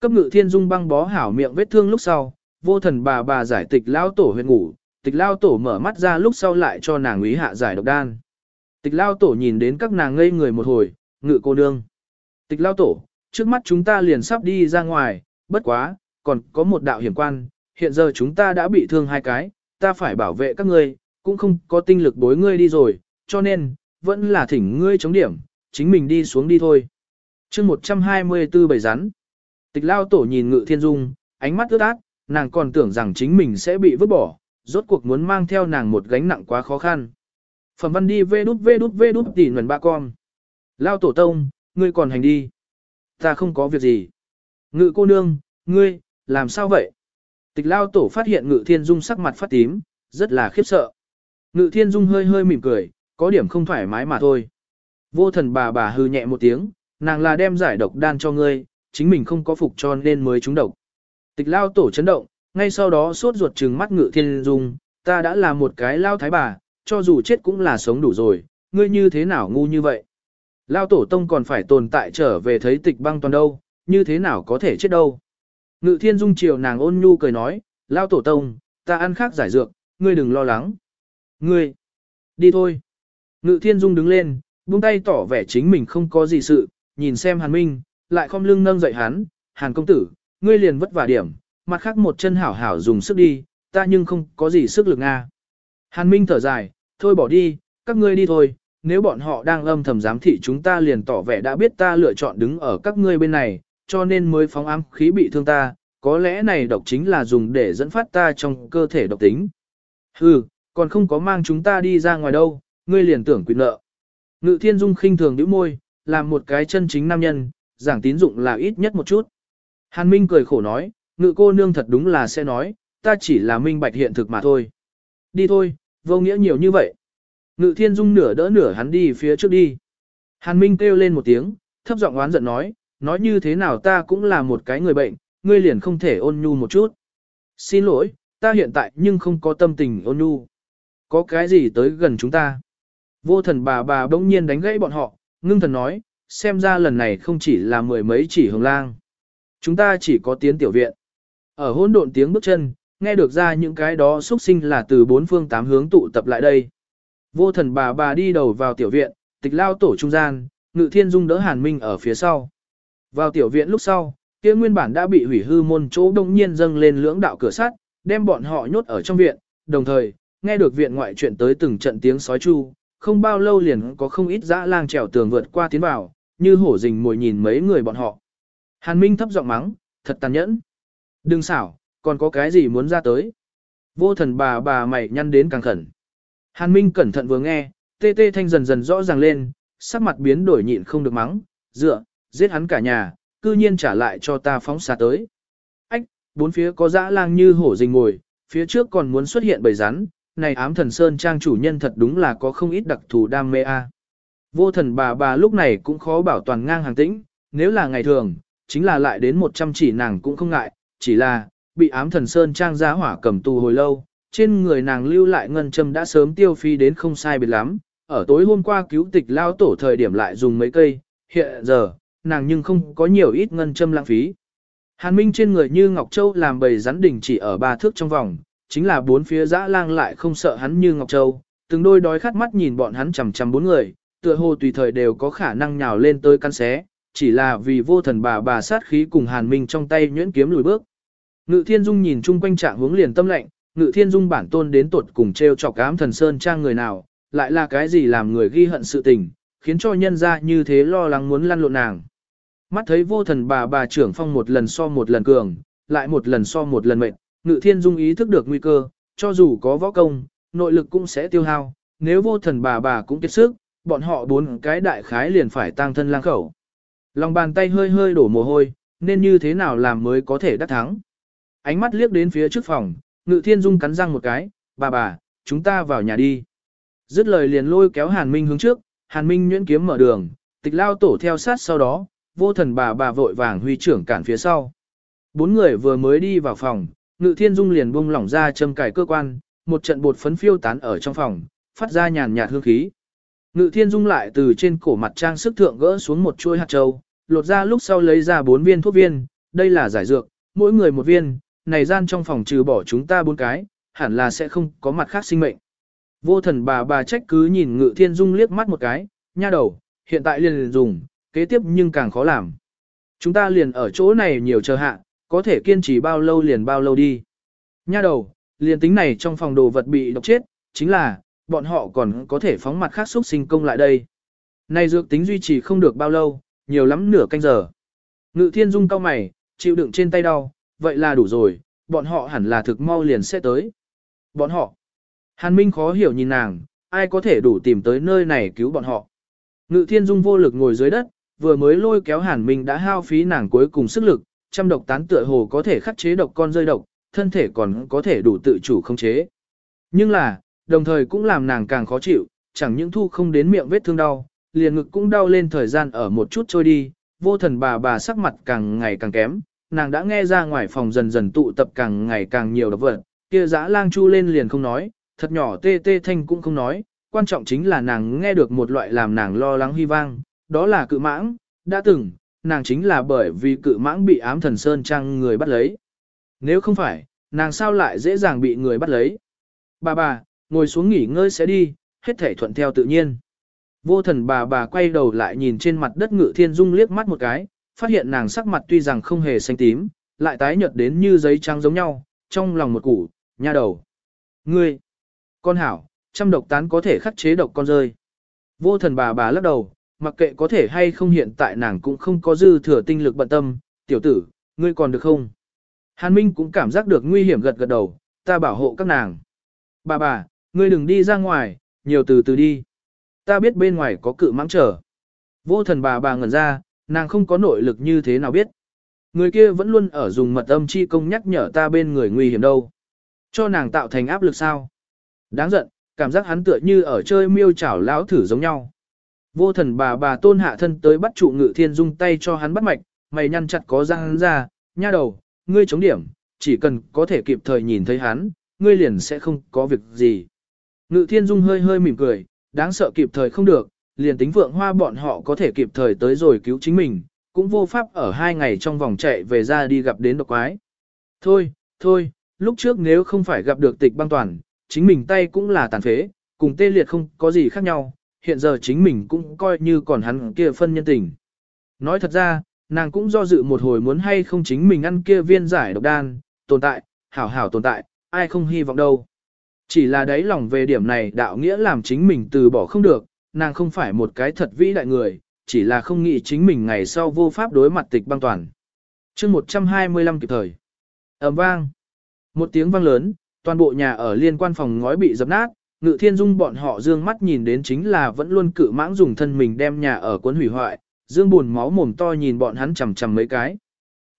S1: Cấp ngự thiên dung băng bó hảo miệng vết thương lúc sau, vô thần bà bà giải tịch lao tổ huyệt ngủ, tịch lao tổ mở mắt ra lúc sau lại cho nàng úy hạ giải độc đan. Tịch lao tổ nhìn đến các nàng ngây người một hồi, ngự cô nương. Tịch lao tổ, trước mắt chúng ta liền sắp đi ra ngoài, bất quá, còn có một đạo hiểm quan, hiện giờ chúng ta đã bị thương hai cái, ta phải bảo vệ các ngươi, cũng không có tinh lực bối ngươi đi rồi, cho nên, vẫn là thỉnh ngươi chống điểm, chính mình đi xuống đi thôi. chương 124 bầy rắn. Tịch lao tổ nhìn ngự thiên dung, ánh mắt ướt át, nàng còn tưởng rằng chính mình sẽ bị vứt bỏ, rốt cuộc muốn mang theo nàng một gánh nặng quá khó khăn. Phẩm văn đi vê đút vê đút vê đút tỉ nguồn ba con. Lao tổ tông, ngươi còn hành đi. Ta không có việc gì. Ngự cô nương, ngươi, làm sao vậy? Tịch lao tổ phát hiện ngự thiên dung sắc mặt phát tím, rất là khiếp sợ. Ngự thiên dung hơi hơi mỉm cười, có điểm không thoải mái mà thôi. Vô thần bà bà hư nhẹ một tiếng, nàng là đem giải độc đan cho ngươi, chính mình không có phục cho nên mới trúng độc. Tịch lao tổ chấn động, ngay sau đó sốt ruột trừng mắt ngự thiên dung, ta đã là một cái lao thái bà, cho dù chết cũng là sống đủ rồi, ngươi như thế nào ngu như vậy. Lao tổ tông còn phải tồn tại trở về thấy tịch băng toàn đâu, như thế nào có thể chết đâu. Ngự thiên dung chiều nàng ôn nhu cười nói, Lao tổ tông, ta ăn khác giải dược, ngươi đừng lo lắng. Ngươi, đi thôi. Ngự thiên dung đứng lên, buông tay tỏ vẻ chính mình không có gì sự, nhìn xem hàn minh, lại không lưng nâng dậy hắn, hàn công tử, ngươi liền vất vả điểm, mặt khác một chân hảo hảo dùng sức đi, ta nhưng không có gì sức lực nga. Hàn minh thở dài, thôi bỏ đi, các ngươi đi thôi, nếu bọn họ đang âm thầm giám thị chúng ta liền tỏ vẻ đã biết ta lựa chọn đứng ở các ngươi bên này, cho nên mới phóng ám khí bị thương ta, có lẽ này độc chính là dùng để dẫn phát ta trong cơ thể độc tính. Hừ, còn không có mang chúng ta đi ra ngoài đâu, ngươi liền tưởng quyền nợ. Ngự thiên dung khinh thường nhíu môi, làm một cái chân chính nam nhân, giảng tín dụng là ít nhất một chút. Hàn Minh cười khổ nói, ngự cô nương thật đúng là sẽ nói, ta chỉ là minh bạch hiện thực mà thôi. Đi thôi, vô nghĩa nhiều như vậy. Ngự thiên dung nửa đỡ nửa hắn đi phía trước đi. Hàn Minh kêu lên một tiếng, thấp giọng oán giận nói, nói như thế nào ta cũng là một cái người bệnh, ngươi liền không thể ôn nhu một chút. Xin lỗi, ta hiện tại nhưng không có tâm tình ôn nhu. Có cái gì tới gần chúng ta? Vô thần bà bà bỗng nhiên đánh gãy bọn họ, ngưng thần nói, xem ra lần này không chỉ là mười mấy chỉ hồng lang. Chúng ta chỉ có tiến tiểu viện. Ở hỗn độn tiếng bước chân, nghe được ra những cái đó xuất sinh là từ bốn phương tám hướng tụ tập lại đây. Vô thần bà bà đi đầu vào tiểu viện, tịch lao tổ trung gian, ngự thiên dung đỡ hàn minh ở phía sau. Vào tiểu viện lúc sau, kia nguyên bản đã bị hủy hư môn chỗ đông nhiên dâng lên lưỡng đạo cửa sắt, đem bọn họ nhốt ở trong viện, đồng thời, nghe được viện ngoại chuyện tới từng trận tiếng sói chu, không bao lâu liền có không ít dã lang trèo tường vượt qua tiến vào, như hổ rình mồi nhìn mấy người bọn họ. Hàn Minh thấp giọng mắng, thật tàn nhẫn. Đừng xảo, còn có cái gì muốn ra tới. Vô thần bà bà mày nhăn đến càng khẩn. Hàn Minh cẩn thận vừa nghe, tê tê thanh dần dần rõ ràng lên, sắc mặt biến đổi nhịn không được mắng, dựa, giết hắn cả nhà, cư nhiên trả lại cho ta phóng xa tới. Ách, bốn phía có dã lang như hổ rình ngồi, phía trước còn muốn xuất hiện bầy rắn, này ám thần sơn trang chủ nhân thật đúng là có không ít đặc thù đam mê a. Vô thần bà bà lúc này cũng khó bảo toàn ngang hàng tĩnh, nếu là ngày thường, chính là lại đến 100 chỉ nàng cũng không ngại, chỉ là, bị ám thần sơn trang giá hỏa cầm tù hồi lâu, trên người nàng lưu lại ngân châm đã sớm tiêu phi đến không sai biệt lắm, ở tối hôm qua cứu tịch lao tổ thời điểm lại dùng mấy cây, hiện giờ, nàng nhưng không có nhiều ít ngân châm lãng phí. Hàn Minh trên người như Ngọc Châu làm bầy rắn đỉnh chỉ ở ba thước trong vòng, chính là bốn phía dã lang lại không sợ hắn như Ngọc Châu, từng đôi đói khát mắt nhìn bọn hắn chằm chằm bốn người, tựa hồ tùy thời đều có khả năng nhào lên tới căn xé, chỉ là vì vô thần bà bà sát khí cùng Hàn Minh trong tay nhuyễn kiếm lùi bước. Ngự Thiên Dung nhìn chung quanh trạng hướng liền tâm lệnh, Ngự Thiên Dung bản tôn đến tột cùng treo chọc ám thần sơn trang người nào, lại là cái gì làm người ghi hận sự tình, khiến cho nhân ra như thế lo lắng muốn lăn lộn nàng. Mắt thấy vô thần bà bà trưởng phong một lần so một lần cường, lại một lần so một lần mệt, Ngự Thiên Dung ý thức được nguy cơ, cho dù có võ công, nội lực cũng sẽ tiêu hao, nếu vô thần bà bà cũng kiệt sức, bọn họ bốn cái đại khái liền phải tăng thân lang khẩu. Lòng bàn tay hơi hơi đổ mồ hôi, nên như thế nào làm mới có thể đắc thắng. Ánh mắt liếc đến phía trước phòng, Ngự Thiên Dung cắn răng một cái, bà bà, chúng ta vào nhà đi. Dứt lời liền lôi kéo Hàn Minh hướng trước, Hàn Minh nhuyễn kiếm mở đường, tịch lao tổ theo sát sau đó, vô thần bà bà vội vàng huy trưởng cản phía sau. Bốn người vừa mới đi vào phòng, Ngự Thiên Dung liền buông lỏng ra châm cài cơ quan, một trận bột phấn phiêu tán ở trong phòng, phát ra nhàn nhạt hương khí. Ngự Thiên Dung lại từ trên cổ mặt trang sức thượng gỡ xuống một chuôi hạt châu, lột ra lúc sau lấy ra bốn viên thuốc viên, đây là giải dược, mỗi người một viên, này gian trong phòng trừ bỏ chúng ta bốn cái, hẳn là sẽ không có mặt khác sinh mệnh. Vô thần bà bà trách cứ nhìn Ngự Thiên Dung liếc mắt một cái, nha đầu, hiện tại liền dùng, kế tiếp nhưng càng khó làm. Chúng ta liền ở chỗ này nhiều chờ hạ, có thể kiên trì bao lâu liền bao lâu đi. Nha đầu, liền tính này trong phòng đồ vật bị độc chết, chính là, bọn họ còn có thể phóng mặt khác xúc sinh công lại đây. Này dược tính duy trì không được bao lâu, nhiều lắm nửa canh giờ. Ngự thiên dung cao mày, chịu đựng trên tay đau, vậy là đủ rồi, bọn họ hẳn là thực mau liền sẽ tới. Bọn họ. Hàn Minh khó hiểu nhìn nàng, ai có thể đủ tìm tới nơi này cứu bọn họ. Ngự thiên dung vô lực ngồi dưới đất, vừa mới lôi kéo Hàn Minh đã hao phí nàng cuối cùng sức lực, trăm độc tán tựa hồ có thể khắc chế độc con rơi độc, thân thể còn có thể đủ tự chủ không chế. Nhưng là, đồng thời cũng làm nàng càng khó chịu, chẳng những thu không đến miệng vết thương đau, liền ngực cũng đau lên thời gian ở một chút trôi đi, vô thần bà bà sắc mặt càng ngày càng kém, nàng đã nghe ra ngoài phòng dần dần tụ tập càng ngày càng nhiều độc vật, kia dã lang chu lên liền không nói, thật nhỏ tê tê thanh cũng không nói, quan trọng chính là nàng nghe được một loại làm nàng lo lắng hy vang, đó là cự mãng, đã từng, nàng chính là bởi vì cự mãng bị ám thần sơn trang người bắt lấy. Nếu không phải, nàng sao lại dễ dàng bị người bắt lấy. Bà bà, ngồi xuống nghỉ ngơi sẽ đi, hết thể thuận theo tự nhiên. Vô thần bà bà quay đầu lại nhìn trên mặt đất ngự thiên dung liếc mắt một cái, phát hiện nàng sắc mặt tuy rằng không hề xanh tím, lại tái nhợt đến như giấy trắng giống nhau, trong lòng một củ, nha đầu. Ngươi, con hảo, trăm độc tán có thể khắc chế độc con rơi. Vô thần bà bà lắc đầu, mặc kệ có thể hay không hiện tại nàng cũng không có dư thừa tinh lực bận tâm, tiểu tử, ngươi còn được không? Hàn Minh cũng cảm giác được nguy hiểm gật gật đầu, ta bảo hộ các nàng. Bà bà, ngươi đừng đi ra ngoài, nhiều từ từ đi. Ta biết bên ngoài có cự mãng trở. Vô thần bà bà ngẩn ra, nàng không có nội lực như thế nào biết. Người kia vẫn luôn ở dùng mật âm chi công nhắc nhở ta bên người nguy hiểm đâu. Cho nàng tạo thành áp lực sao. Đáng giận, cảm giác hắn tựa như ở chơi miêu chảo lão thử giống nhau. Vô thần bà bà tôn hạ thân tới bắt trụ ngự thiên dung tay cho hắn bắt mạch, mày nhăn chặt có răng hắn ra, nha đầu, ngươi chống điểm, chỉ cần có thể kịp thời nhìn thấy hắn, ngươi liền sẽ không có việc gì. Ngự thiên dung hơi hơi mỉm cười, đáng sợ kịp thời không được, liền tính vượng hoa bọn họ có thể kịp thời tới rồi cứu chính mình, cũng vô pháp ở hai ngày trong vòng chạy về ra đi gặp đến độc quái. Thôi, thôi, lúc trước nếu không phải gặp được tịch băng toàn, chính mình tay cũng là tàn phế, cùng tê liệt không có gì khác nhau, hiện giờ chính mình cũng coi như còn hắn kia phân nhân tình. Nói thật ra, nàng cũng do dự một hồi muốn hay không chính mình ăn kia viên giải độc đan, tồn tại, hảo hảo tồn tại, ai không hy vọng đâu. Chỉ là đáy lòng về điểm này đạo nghĩa làm chính mình từ bỏ không được, nàng không phải một cái thật vĩ đại người, chỉ là không nghĩ chính mình ngày sau vô pháp đối mặt tịch băng toàn. chương 125 kịp thời. ầm vang. Một tiếng vang lớn, toàn bộ nhà ở liên quan phòng ngói bị dập nát, ngự thiên dung bọn họ dương mắt nhìn đến chính là vẫn luôn cự mãng dùng thân mình đem nhà ở cuốn hủy hoại, dương buồn máu mồm to nhìn bọn hắn chầm chầm mấy cái.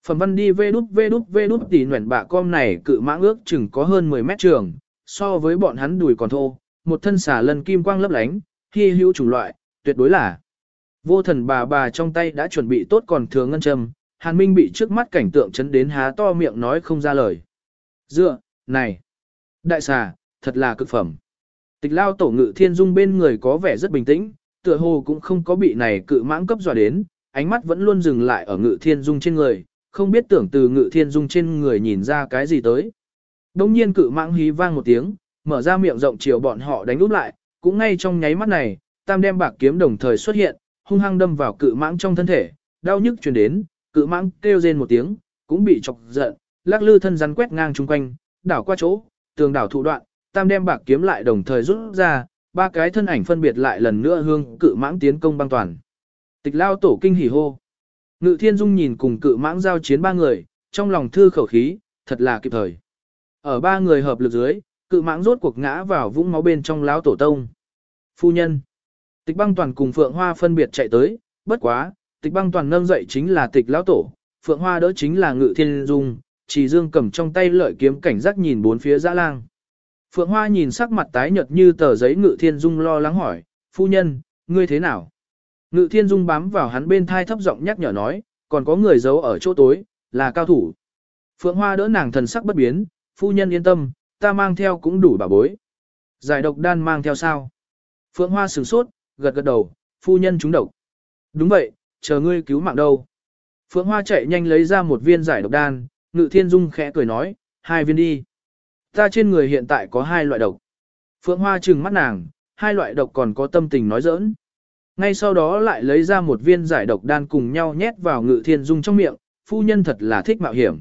S1: Phần văn đi vê đút vê đút vê đút tỉ nguyện bạ com này cự mãng ước chừng có hơn 10 mét trường, so với bọn hắn đùi còn thô, một thân xà lần kim quang lấp lánh, hy hữu chủng loại, tuyệt đối là. Vô thần bà bà trong tay đã chuẩn bị tốt còn thừa ngân châm, Hàn Minh bị trước mắt cảnh tượng chấn đến há to miệng nói không ra lời. Dựa, này, đại xà, thật là cực phẩm. Tịch lao tổ ngự thiên dung bên người có vẻ rất bình tĩnh, tựa hồ cũng không có bị này cự mãng cấp dọa đến, ánh mắt vẫn luôn dừng lại ở ngự thiên dung trên người, không biết tưởng từ ngự thiên dung trên người nhìn ra cái gì tới. Đông nhiên cự mãng hí vang một tiếng, mở ra miệng rộng chiều bọn họ đánh úp lại, cũng ngay trong nháy mắt này, tam đem bạc kiếm đồng thời xuất hiện, hung hăng đâm vào cự mãng trong thân thể, đau nhức truyền đến, cự mãng kêu rên một tiếng, cũng bị chọc giận, lắc lư thân rắn quét ngang chung quanh, đảo qua chỗ, tường đảo thủ đoạn, tam đem bạc kiếm lại đồng thời rút ra, ba cái thân ảnh phân biệt lại lần nữa hương cự mãng tiến công băng toàn. Tịch lao tổ kinh hỉ hô. Ngự thiên dung nhìn cùng cự mãng giao chiến ba người, trong lòng thư khẩu khí, thật là kịp thời. Ở ba người hợp lực dưới, cự mãng rốt cuộc ngã vào vũng máu bên trong lão tổ tông. Phu nhân. Tịch băng toàn cùng Phượng Hoa phân biệt chạy tới, bất quá, tịch băng toàn nâng dậy chính là tịch lão tổ, Phượng Hoa đỡ chính là ngự thiên dung, chỉ dương cầm trong tay lợi kiếm cảnh giác nhìn bốn phía dã lang. Phượng Hoa nhìn sắc mặt tái nhợt như tờ giấy Ngự Thiên Dung lo lắng hỏi, phu nhân, ngươi thế nào? Ngự Thiên Dung bám vào hắn bên thai thấp giọng nhắc nhở nói, còn có người giấu ở chỗ tối, là cao thủ. Phượng Hoa đỡ nàng thần sắc bất biến, phu nhân yên tâm, ta mang theo cũng đủ bảo bối. Giải độc đan mang theo sao? Phượng Hoa sửng sốt, gật gật đầu, phu nhân trúng độc. Đúng vậy, chờ ngươi cứu mạng đâu. Phượng Hoa chạy nhanh lấy ra một viên giải độc đan, Ngự Thiên Dung khẽ cười nói, hai viên đi. Ta trên người hiện tại có hai loại độc. Phượng Hoa trừng mắt nàng, hai loại độc còn có tâm tình nói giỡn. Ngay sau đó lại lấy ra một viên giải độc đan cùng nhau nhét vào Ngự Thiên Dung trong miệng, phu nhân thật là thích mạo hiểm.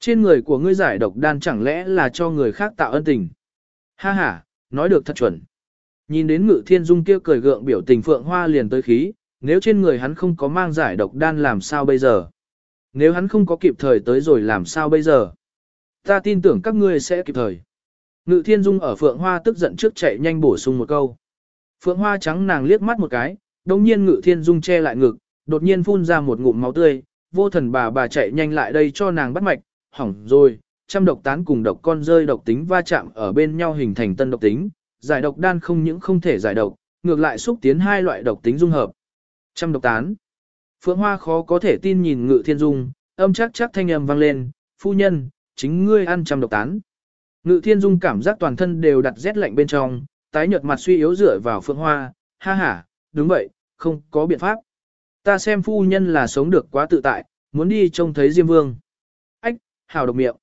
S1: Trên người của ngươi giải độc đan chẳng lẽ là cho người khác tạo ân tình. Ha ha, nói được thật chuẩn. Nhìn đến Ngự Thiên Dung kia cười gượng biểu tình Phượng Hoa liền tới khí, nếu trên người hắn không có mang giải độc đan làm sao bây giờ? Nếu hắn không có kịp thời tới rồi làm sao bây giờ? Ta tin tưởng các ngươi sẽ kịp thời. Ngự thiên dung ở Phượng Hoa tức giận trước chạy nhanh bổ sung một câu. Phượng Hoa trắng nàng liếc mắt một cái, đồng nhiên ngự thiên dung che lại ngực, đột nhiên phun ra một ngụm máu tươi, vô thần bà bà chạy nhanh lại đây cho nàng bắt mạch, hỏng rồi, trăm độc tán cùng độc con rơi độc tính va chạm ở bên nhau hình thành tân độc tính, giải độc đan không những không thể giải độc, ngược lại xúc tiến hai loại độc tính dung hợp. Trăm độc tán. Phượng Hoa khó có thể tin nhìn Ngự Thiên Dung, âm chắc chắc thanh âm vang lên, phu nhân, chính ngươi ăn trăm độc tán. Ngự Thiên Dung cảm giác toàn thân đều đặt rét lạnh bên trong, tái nhợt mặt suy yếu dựa vào Phượng Hoa, ha ha, đúng vậy, không có biện pháp. Ta xem phu nhân là sống được quá tự tại, muốn đi trông thấy Diêm Vương. Hào độc miệng.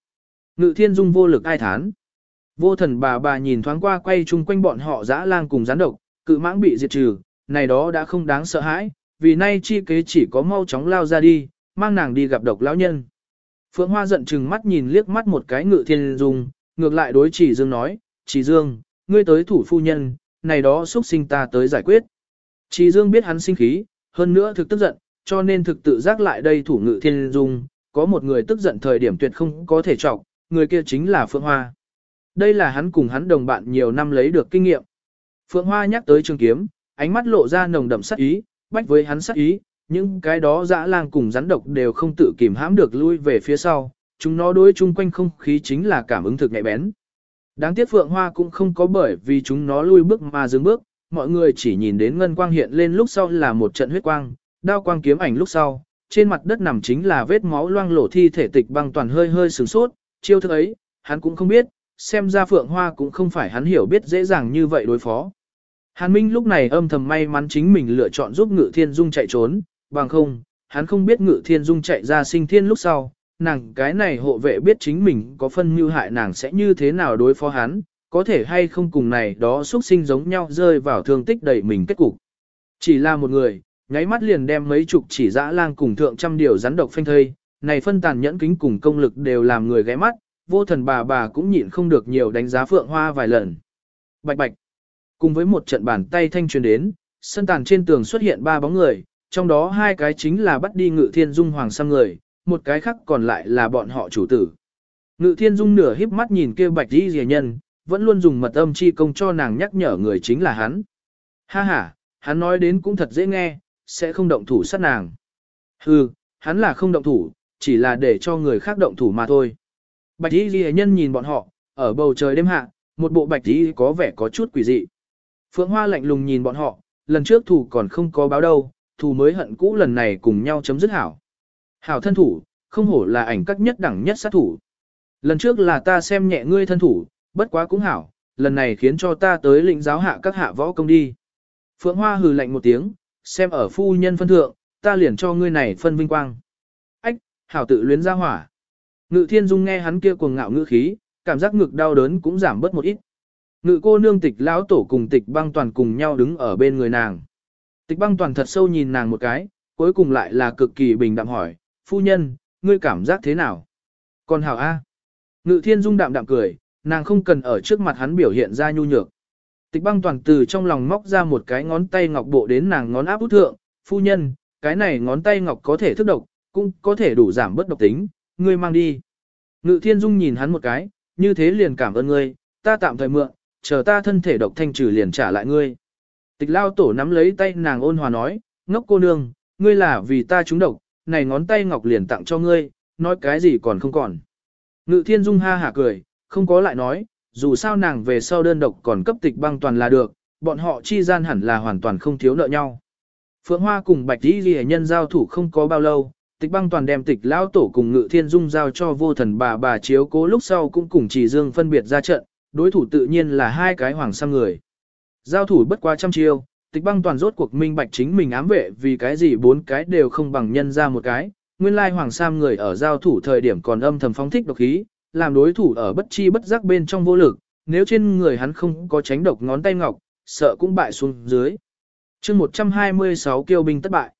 S1: Ngự Thiên Dung vô lực ai thán. Vô thần bà bà nhìn thoáng qua quay chung quanh bọn họ dã lang cùng gián độc, cự mãng bị diệt trừ, này đó đã không đáng sợ hãi, vì nay chi kế chỉ có mau chóng lao ra đi, mang nàng đi gặp độc lão nhân. Phượng Hoa giận chừng mắt nhìn liếc mắt một cái ngự thiên dung, ngược lại đối chỉ dương nói, chỉ dương, ngươi tới thủ phu nhân, này đó xuất sinh ta tới giải quyết. Chỉ dương biết hắn sinh khí, hơn nữa thực tức giận, cho nên thực tự giác lại đây thủ ngự thiên dung, có một người tức giận thời điểm tuyệt không có thể trọng, người kia chính là Phượng Hoa. Đây là hắn cùng hắn đồng bạn nhiều năm lấy được kinh nghiệm. Phượng Hoa nhắc tới trường kiếm, ánh mắt lộ ra nồng đậm sắc ý, bách với hắn sắc ý, những cái đó dã lang cùng rắn độc đều không tự kìm hãm được lui về phía sau, chúng nó đối chung quanh không khí chính là cảm ứng thực nhạy bén. Đáng tiếc Phượng Hoa cũng không có bởi vì chúng nó lui bước mà dừng bước, mọi người chỉ nhìn đến ngân quang hiện lên lúc sau là một trận huyết quang, đao quang kiếm ảnh lúc sau, trên mặt đất nằm chính là vết máu loang lổ thi thể tịch băng toàn hơi hơi sửng sốt, chiêu thức ấy, hắn cũng không biết, xem ra Phượng Hoa cũng không phải hắn hiểu biết dễ dàng như vậy đối phó. Hàn Minh lúc này âm thầm may mắn chính mình lựa chọn giúp Ngự Thiên Dung chạy trốn, bằng không, hắn không biết Ngự Thiên Dung chạy ra sinh thiên lúc sau, nàng cái này hộ vệ biết chính mình có phân mưu hại nàng sẽ như thế nào đối phó hắn, có thể hay không cùng này đó xuất sinh giống nhau rơi vào thương tích đầy mình kết cục. Chỉ là một người, nháy mắt liền đem mấy chục chỉ dã lang cùng thượng trăm điều rắn độc phanh thây, này phân tàn nhẫn kính cùng công lực đều làm người ghé mắt, vô thần bà bà cũng nhịn không được nhiều đánh giá phượng hoa vài lần. Bạch bạch. Cùng với một trận bàn tay thanh truyền đến, sân tàn trên tường xuất hiện ba bóng người, trong đó hai cái chính là bắt đi ngự thiên dung hoàng sang người, một cái khác còn lại là bọn họ chủ tử. Ngự thiên dung nửa híp mắt nhìn kia bạch đi rìa nhân, vẫn luôn dùng mật âm chi công cho nàng nhắc nhở người chính là hắn. Ha ha, hắn nói đến cũng thật dễ nghe, sẽ không động thủ sát nàng. Hừ, hắn là không động thủ, chỉ là để cho người khác động thủ mà thôi. Bạch y ghi nhân nhìn bọn họ, ở bầu trời đêm hạ, một bộ bạch y có vẻ có chút quỷ dị. Phượng Hoa lạnh lùng nhìn bọn họ, lần trước thủ còn không có báo đâu, thủ mới hận cũ lần này cùng nhau chấm dứt hảo. Hảo thân thủ, không hổ là ảnh các nhất đẳng nhất sát thủ. Lần trước là ta xem nhẹ ngươi thân thủ, bất quá cũng hảo, lần này khiến cho ta tới lĩnh giáo hạ các hạ võ công đi. Phượng Hoa hừ lạnh một tiếng, xem ở phu nhân phân thượng, ta liền cho ngươi này phân vinh quang. Ách, hảo tự luyến ra hỏa. Ngự thiên dung nghe hắn kia cuồng ngạo ngữ khí, cảm giác ngực đau đớn cũng giảm bớt một ít. Ngự cô nương tịch lão tổ cùng tịch băng toàn cùng nhau đứng ở bên người nàng. Tịch băng toàn thật sâu nhìn nàng một cái, cuối cùng lại là cực kỳ bình đạm hỏi, phu nhân, ngươi cảm giác thế nào? Còn hảo A. Ngự thiên dung đạm đạm cười, nàng không cần ở trước mặt hắn biểu hiện ra nhu nhược. Tịch băng toàn từ trong lòng móc ra một cái ngón tay ngọc bộ đến nàng ngón áp út thượng, phu nhân, cái này ngón tay ngọc có thể thức độc, cũng có thể đủ giảm bất độc tính, ngươi mang đi. Ngự thiên dung nhìn hắn một cái, như thế liền cảm ơn ngươi, ta tạm thời mượn, chờ ta thân thể độc thanh trừ liền trả lại ngươi. Tịch lao tổ nắm lấy tay nàng ôn hòa nói, ngốc cô nương, ngươi là vì ta trúng độc, này ngón tay ngọc liền tặng cho ngươi, nói cái gì còn không còn. Ngự thiên dung ha hả cười, không có lại nói, dù sao nàng về sau đơn độc còn cấp tịch băng toàn là được, bọn họ chi gian hẳn là hoàn toàn không thiếu nợ nhau. Phượng Hoa cùng Bạch Y Ghi nhân giao thủ không có bao lâu, tịch băng toàn đem tịch lão tổ cùng ngự thiên dung giao cho vô thần bà bà chiếu cố lúc sau cũng cùng chỉ dương phân biệt ra trận, đối thủ tự nhiên là hai cái hoàng sang người. Giao thủ bất quá trăm chiêu, tịch băng toàn rốt cuộc minh bạch chính mình ám vệ vì cái gì bốn cái đều không bằng nhân ra một cái, nguyên lai hoàng sam người ở giao thủ thời điểm còn âm thầm phóng thích độc khí, làm đối thủ ở bất chi bất giác bên trong vô lực, nếu trên người hắn không có tránh độc ngón tay ngọc, sợ cũng bại xuống dưới. chương 126 kiêu binh thất bại.